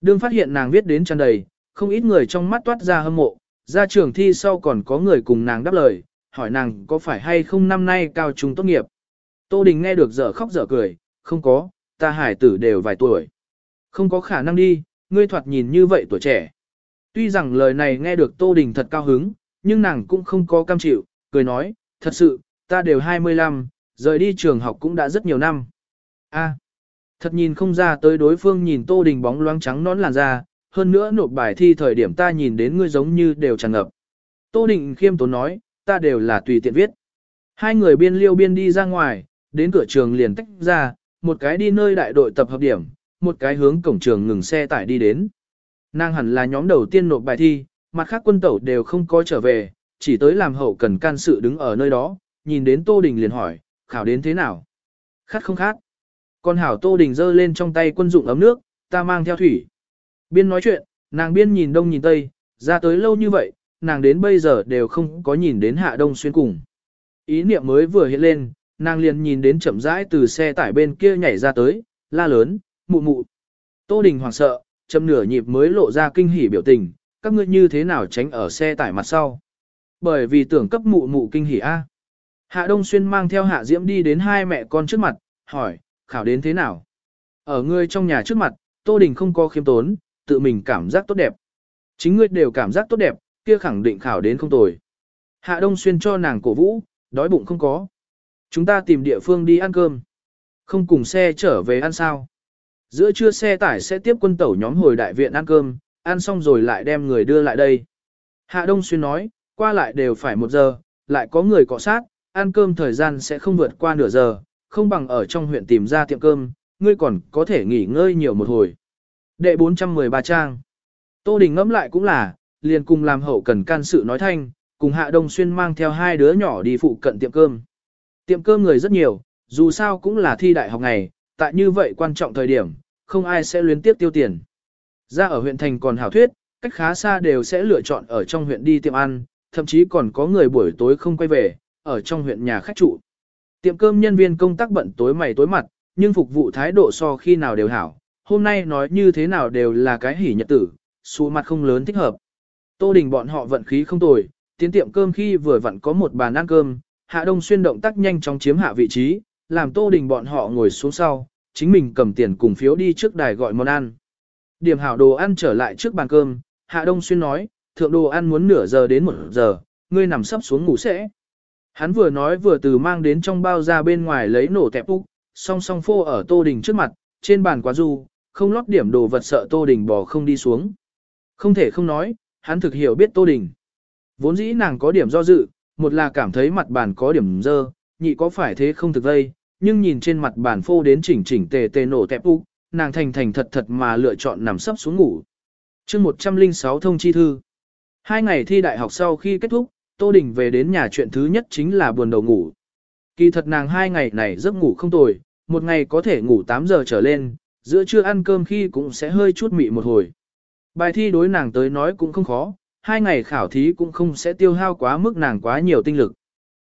Đương phát hiện nàng viết đến tràn đầy, không ít người trong mắt toát ra hâm mộ, ra trường thi sau còn có người cùng nàng đáp lời, hỏi nàng có phải hay không năm nay cao trung tốt nghiệp. Tô Đình nghe được dở khóc dở cười, không có, ta hải tử đều vài tuổi. Không có khả năng đi, ngươi thoạt nhìn như vậy tuổi trẻ. Tuy rằng lời này nghe được Tô Đình thật cao hứng, nhưng nàng cũng không có cam chịu, cười nói, thật sự, ta đều 25, rời đi trường học cũng đã rất nhiều năm. A, à, thật nhìn không ra tới đối phương nhìn Tô Đình bóng loáng trắng nón làn da, hơn nữa nộp bài thi thời điểm ta nhìn đến ngươi giống như đều tràn ngập. Tô Đình khiêm tốn nói, ta đều là tùy tiện viết. Hai người biên liêu biên đi ra ngoài, đến cửa trường liền tách ra, một cái đi nơi đại đội tập hợp điểm, một cái hướng cổng trường ngừng xe tải đi đến. Nàng hẳn là nhóm đầu tiên nộp bài thi, mặt khác quân tẩu đều không có trở về, chỉ tới làm hậu cần can sự đứng ở nơi đó, nhìn đến Tô Đình liền hỏi, khảo đến thế nào? Khát không khát? Con hảo Tô Đình giơ lên trong tay quân dụng ấm nước, ta mang theo thủy. Biên nói chuyện, nàng biên nhìn đông nhìn tây, ra tới lâu như vậy, nàng đến bây giờ đều không có nhìn đến hạ đông xuyên cùng. Ý niệm mới vừa hiện lên, nàng liền nhìn đến chậm rãi từ xe tải bên kia nhảy ra tới, la lớn, mụ mụ. Tô Đình hoảng sợ, chậm nửa nhịp mới lộ ra kinh hỉ biểu tình, các ngươi như thế nào tránh ở xe tải mặt sau. Bởi vì tưởng cấp mụ mụ kinh hỉ a. Hạ Đông Xuyên mang theo Hạ Diễm đi đến hai mẹ con trước mặt, hỏi, khảo đến thế nào? Ở ngươi trong nhà trước mặt, Tô Đình không có khiêm tốn, tự mình cảm giác tốt đẹp. Chính ngươi đều cảm giác tốt đẹp, kia khẳng định khảo đến không tồi. Hạ Đông Xuyên cho nàng cổ vũ, đói bụng không có. Chúng ta tìm địa phương đi ăn cơm. Không cùng xe trở về ăn sao. Giữa trưa xe tải sẽ tiếp quân tẩu nhóm hồi đại viện ăn cơm, ăn xong rồi lại đem người đưa lại đây. Hạ Đông Xuyên nói, qua lại đều phải một giờ, lại có người cọ sát, ăn cơm thời gian sẽ không vượt qua nửa giờ, không bằng ở trong huyện tìm ra tiệm cơm, ngươi còn có thể nghỉ ngơi nhiều một hồi. Đệ 413 trang. Tô Đình ngẫm lại cũng là, liền cùng làm hậu cần can sự nói thanh, cùng Hạ Đông Xuyên mang theo hai đứa nhỏ đi phụ cận tiệm cơm. Tiệm cơm người rất nhiều, dù sao cũng là thi đại học ngày, tại như vậy quan trọng thời điểm, không ai sẽ luyến tiếp tiêu tiền. Ra ở huyện thành còn hảo thuyết, cách khá xa đều sẽ lựa chọn ở trong huyện đi tiệm ăn, thậm chí còn có người buổi tối không quay về, ở trong huyện nhà khách trụ. Tiệm cơm nhân viên công tác bận tối mày tối mặt, nhưng phục vụ thái độ so khi nào đều hảo, hôm nay nói như thế nào đều là cái hỉ nhật tử, số mặt không lớn thích hợp. Tô Đình bọn họ vận khí không tồi, tiến tiệm cơm khi vừa vặn có một bàn ăn cơm, Hạ Đông Xuyên động tác nhanh chóng chiếm hạ vị trí, làm Tô Đình bọn họ ngồi xuống sau, chính mình cầm tiền cùng phiếu đi trước đài gọi món ăn. Điểm hảo đồ ăn trở lại trước bàn cơm, Hạ Đông Xuyên nói, thượng đồ ăn muốn nửa giờ đến một giờ, ngươi nằm sấp xuống ngủ sẽ. Hắn vừa nói vừa từ mang đến trong bao ra bên ngoài lấy nổ tẹp úc, song song phô ở Tô Đình trước mặt, trên bàn quá du, không lót điểm đồ vật sợ Tô Đình bỏ không đi xuống. Không thể không nói, hắn thực hiểu biết Tô Đình. Vốn dĩ nàng có điểm do dự, một là cảm thấy mặt bàn có điểm dơ, nhị có phải thế không thực vây, nhưng nhìn trên mặt bàn phô đến chỉnh chỉnh tề tề nổ tẹp úc, nàng thành thành thật thật mà lựa chọn nằm sấp xuống ngủ. chương 106 thông chi thư. Hai ngày thi đại học sau khi kết thúc, Tô Đình về đến nhà chuyện thứ nhất chính là buồn đầu ngủ. Kỳ thật nàng hai ngày này giấc ngủ không tồi, một ngày có thể ngủ 8 giờ trở lên, giữa trưa ăn cơm khi cũng sẽ hơi chút mị một hồi. Bài thi đối nàng tới nói cũng không khó, hai ngày khảo thí cũng không sẽ tiêu hao quá mức nàng quá nhiều tinh lực.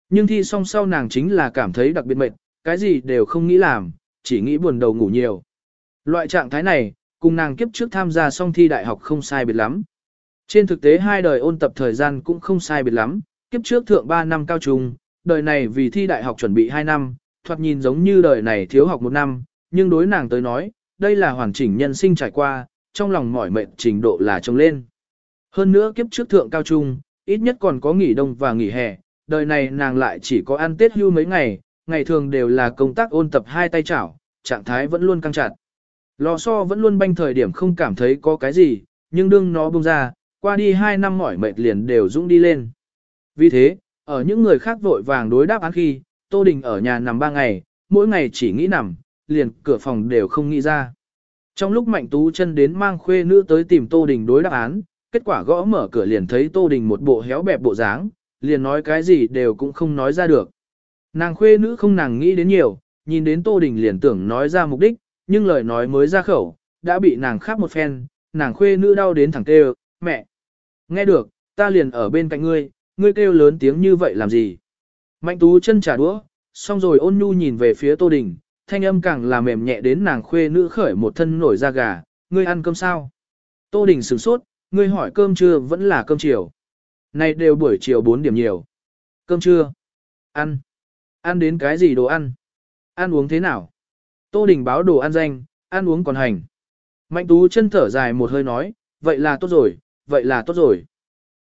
Nhưng thi xong sau nàng chính là cảm thấy đặc biệt mệt, cái gì đều không nghĩ làm, chỉ nghĩ buồn đầu ngủ nhiều. Loại trạng thái này, cùng nàng kiếp trước tham gia xong thi đại học không sai biệt lắm. Trên thực tế hai đời ôn tập thời gian cũng không sai biệt lắm, kiếp trước thượng 3 năm cao trung, đời này vì thi đại học chuẩn bị 2 năm, thoạt nhìn giống như đời này thiếu học 1 năm, nhưng đối nàng tới nói, đây là hoàn chỉnh nhân sinh trải qua, trong lòng mỏi mệt trình độ là trông lên. Hơn nữa kiếp trước thượng cao trung, ít nhất còn có nghỉ đông và nghỉ hè, đời này nàng lại chỉ có ăn Tết hưu mấy ngày, ngày thường đều là công tác ôn tập hai tay chảo, trạng thái vẫn luôn căng chặt. Lò xo vẫn luôn banh thời điểm không cảm thấy có cái gì, nhưng đương nó bung ra, qua đi hai năm mỏi mệt liền đều dũng đi lên. Vì thế, ở những người khác vội vàng đối đáp án khi, Tô Đình ở nhà nằm ba ngày, mỗi ngày chỉ nghĩ nằm, liền cửa phòng đều không nghĩ ra. Trong lúc Mạnh Tú chân đến mang khuê nữ tới tìm Tô Đình đối đáp án, kết quả gõ mở cửa liền thấy Tô Đình một bộ héo bẹp bộ dáng, liền nói cái gì đều cũng không nói ra được. Nàng khuê nữ không nàng nghĩ đến nhiều, nhìn đến Tô Đình liền tưởng nói ra mục đích, nhưng lời nói mới ra khẩu, đã bị nàng khắp một phen, nàng khuê nữ đau đến thẳng kêu, mẹ. Nghe được, ta liền ở bên cạnh ngươi, ngươi kêu lớn tiếng như vậy làm gì? Mạnh tú chân trả đũa, xong rồi ôn nhu nhìn về phía Tô Đình, thanh âm càng là mềm nhẹ đến nàng khuê nữ khởi một thân nổi da gà, ngươi ăn cơm sao? Tô Đình sửng sốt, ngươi hỏi cơm trưa vẫn là cơm chiều. Này đều buổi chiều 4 điểm nhiều. Cơm trưa? Ăn. Ăn đến cái gì đồ ăn? Ăn uống thế nào? Tô Đình báo đồ ăn danh, ăn uống còn hành. Mạnh tú chân thở dài một hơi nói, vậy là tốt rồi, vậy là tốt rồi.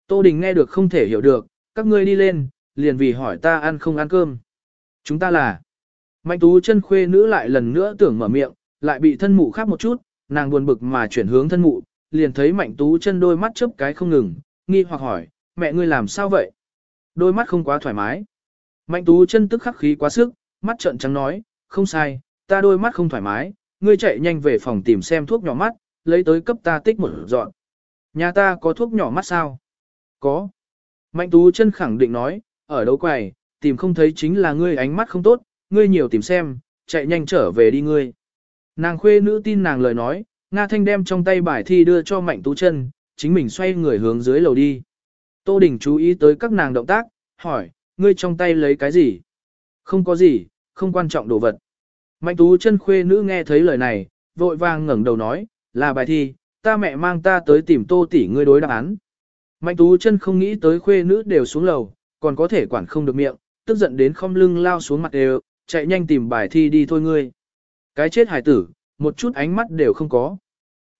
Tô Đình nghe được không thể hiểu được, các ngươi đi lên, liền vì hỏi ta ăn không ăn cơm. Chúng ta là. Mạnh tú chân khuê nữ lại lần nữa tưởng mở miệng, lại bị thân mụ khác một chút, nàng buồn bực mà chuyển hướng thân mụ, liền thấy mạnh tú chân đôi mắt chớp cái không ngừng, nghi hoặc hỏi, mẹ ngươi làm sao vậy? Đôi mắt không quá thoải mái. Mạnh tú chân tức khắc khí quá sức, mắt trợn trắng nói, không sai, ta đôi mắt không thoải mái, ngươi chạy nhanh về phòng tìm xem thuốc nhỏ mắt, lấy tới cấp ta tích một dọn. Nhà ta có thuốc nhỏ mắt sao? Có. Mạnh tú chân khẳng định nói, ở đâu quầy, tìm không thấy chính là ngươi ánh mắt không tốt, ngươi nhiều tìm xem, chạy nhanh trở về đi ngươi. Nàng khuê nữ tin nàng lời nói, Nga Thanh đem trong tay bài thi đưa cho Mạnh Tú chân, chính mình xoay người hướng dưới lầu đi. Tô Đình chú ý tới các nàng động tác, hỏi, ngươi trong tay lấy cái gì? Không có gì, không quan trọng đồ vật. Mạnh Tú chân khuê nữ nghe thấy lời này, vội vàng ngẩng đầu nói, là bài thi, ta mẹ mang ta tới tìm Tô tỷ ngươi đối đáp án. Mạnh Tú chân không nghĩ tới khuê nữ đều xuống lầu, còn có thể quản không được miệng, tức giận đến không lưng lao xuống mặt đều, chạy nhanh tìm bài thi đi thôi ngươi. Cái chết hải tử, một chút ánh mắt đều không có.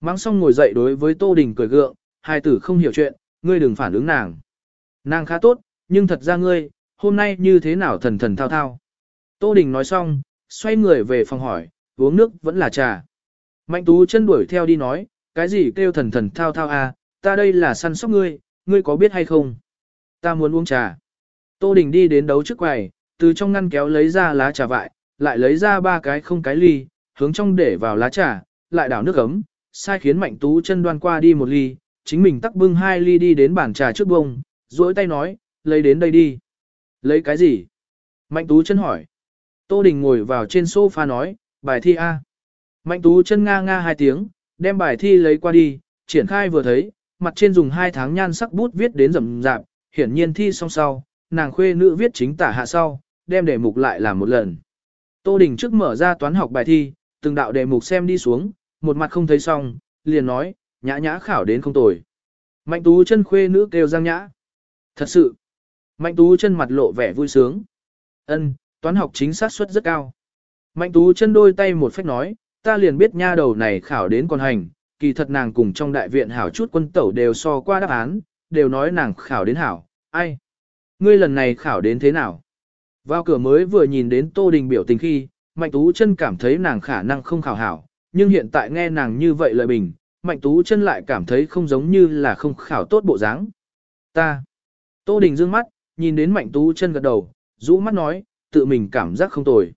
Mang xong ngồi dậy đối với Tô Đình cười gượng, hải tử không hiểu chuyện, ngươi đừng phản ứng nàng. Nàng khá tốt, nhưng thật ra ngươi, hôm nay như thế nào thần thần thao thao. Tô Đình nói xong, xoay người về phòng hỏi, uống nước vẫn là trà. Mạnh Tú chân đuổi theo đi nói, cái gì kêu thần thần thao thao à, ta đây là săn sóc ngươi, ngươi có biết hay không? Ta muốn uống trà. Tô Đình đi đến đấu trước quầy, từ trong ngăn kéo lấy ra lá trà vại, lại lấy ra ba cái không cái ly, hướng trong để vào lá trà, lại đảo nước ấm, sai khiến Mạnh Tú chân đoan qua đi một ly, chính mình tắc bưng hai ly đi đến bàn trà trước bông, duỗi tay nói, lấy đến đây đi. Lấy cái gì? Mạnh Tú chân hỏi. Tô Đình ngồi vào trên sofa nói, bài thi A. Mạnh Tú chân nga nga hai tiếng, đem bài thi lấy qua đi, triển khai vừa thấy, mặt trên dùng hai tháng nhan sắc bút viết đến rầm rạp, hiển nhiên thi xong sau, nàng khuê nữ viết chính tả hạ sau, đem đề mục lại làm một lần. Tô Đình trước mở ra toán học bài thi, từng đạo đề mục xem đi xuống, một mặt không thấy xong, liền nói, nhã nhã khảo đến không tồi. Mạnh tú chân khuê nữ kêu giang nhã. Thật sự, mạnh tú chân mặt lộ vẻ vui sướng. ân toán học chính xác suất rất cao. Mạnh tú chân đôi tay một phách nói, ta liền biết nha đầu này khảo đến con hành, kỳ thật nàng cùng trong đại viện hảo chút quân tẩu đều so qua đáp án, đều nói nàng khảo đến hảo, ai? Ngươi lần này khảo đến thế nào? Vào cửa mới vừa nhìn đến Tô Đình biểu tình khi, Mạnh Tú chân cảm thấy nàng khả năng không khảo hảo, nhưng hiện tại nghe nàng như vậy lời bình, Mạnh Tú chân lại cảm thấy không giống như là không khảo tốt bộ dáng. Ta. Tô Đình dương mắt, nhìn đến Mạnh Tú chân gật đầu, rũ mắt nói, tự mình cảm giác không tồi.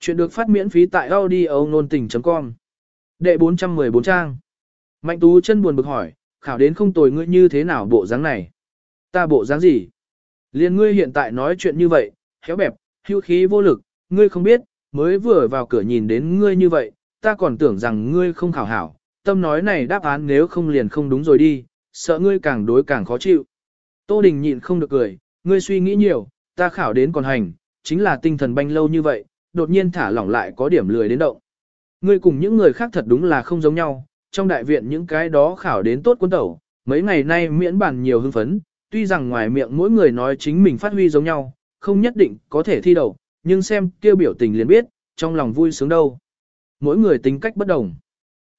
Chuyện được phát miễn phí tại audio nôn tình.com. Đệ 414 trang. Mạnh Tú chân buồn bực hỏi, khảo đến không tồi ngươi như thế nào bộ dáng này? Ta bộ dáng gì? Liên ngươi hiện tại nói chuyện như vậy, khéo bẹp, hữu khí vô lực, ngươi không biết, mới vừa vào cửa nhìn đến ngươi như vậy, ta còn tưởng rằng ngươi không khảo hảo, tâm nói này đáp án nếu không liền không đúng rồi đi, sợ ngươi càng đối càng khó chịu. Tô Đình nhịn không được cười, ngươi suy nghĩ nhiều, ta khảo đến còn hành, chính là tinh thần banh lâu như vậy, đột nhiên thả lỏng lại có điểm lười đến động. Ngươi cùng những người khác thật đúng là không giống nhau, trong đại viện những cái đó khảo đến tốt quân tẩu, mấy ngày nay miễn bản nhiều hưng phấn, tuy rằng ngoài miệng mỗi người nói chính mình phát huy giống nhau, không nhất định có thể thi đầu, nhưng xem kêu biểu tình liền biết, trong lòng vui sướng đâu. Mỗi người tính cách bất đồng.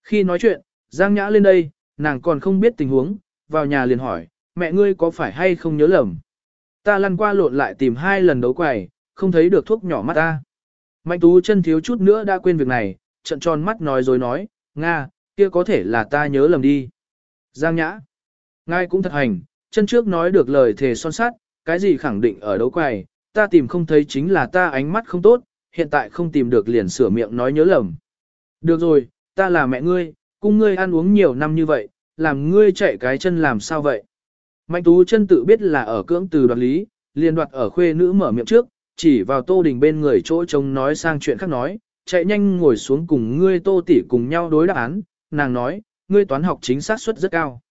Khi nói chuyện, Giang Nhã lên đây, nàng còn không biết tình huống, vào nhà liền hỏi, mẹ ngươi có phải hay không nhớ lầm? Ta lăn qua lộn lại tìm hai lần đấu quầy, không thấy được thuốc nhỏ mắt ta. Mạnh tú chân thiếu chút nữa đã quên việc này, trận tròn mắt nói rồi nói, Nga, kia có thể là ta nhớ lầm đi. Giang Nhã, ngài cũng thật hành, chân trước nói được lời thề son sát, cái gì khẳng định ở đấu quầy, ta tìm không thấy chính là ta ánh mắt không tốt, hiện tại không tìm được liền sửa miệng nói nhớ lầm. Được rồi, ta là mẹ ngươi, cùng ngươi ăn uống nhiều năm như vậy, làm ngươi chạy cái chân làm sao vậy? Mạnh tú chân tự biết là ở cưỡng từ đoạt lý, liền đoạt ở khuê nữ mở miệng trước, chỉ vào tô đình bên người chỗ trông nói sang chuyện khác nói, chạy nhanh ngồi xuống cùng ngươi tô tỷ cùng nhau đối đáp án, nàng nói, ngươi toán học chính xác suất rất cao.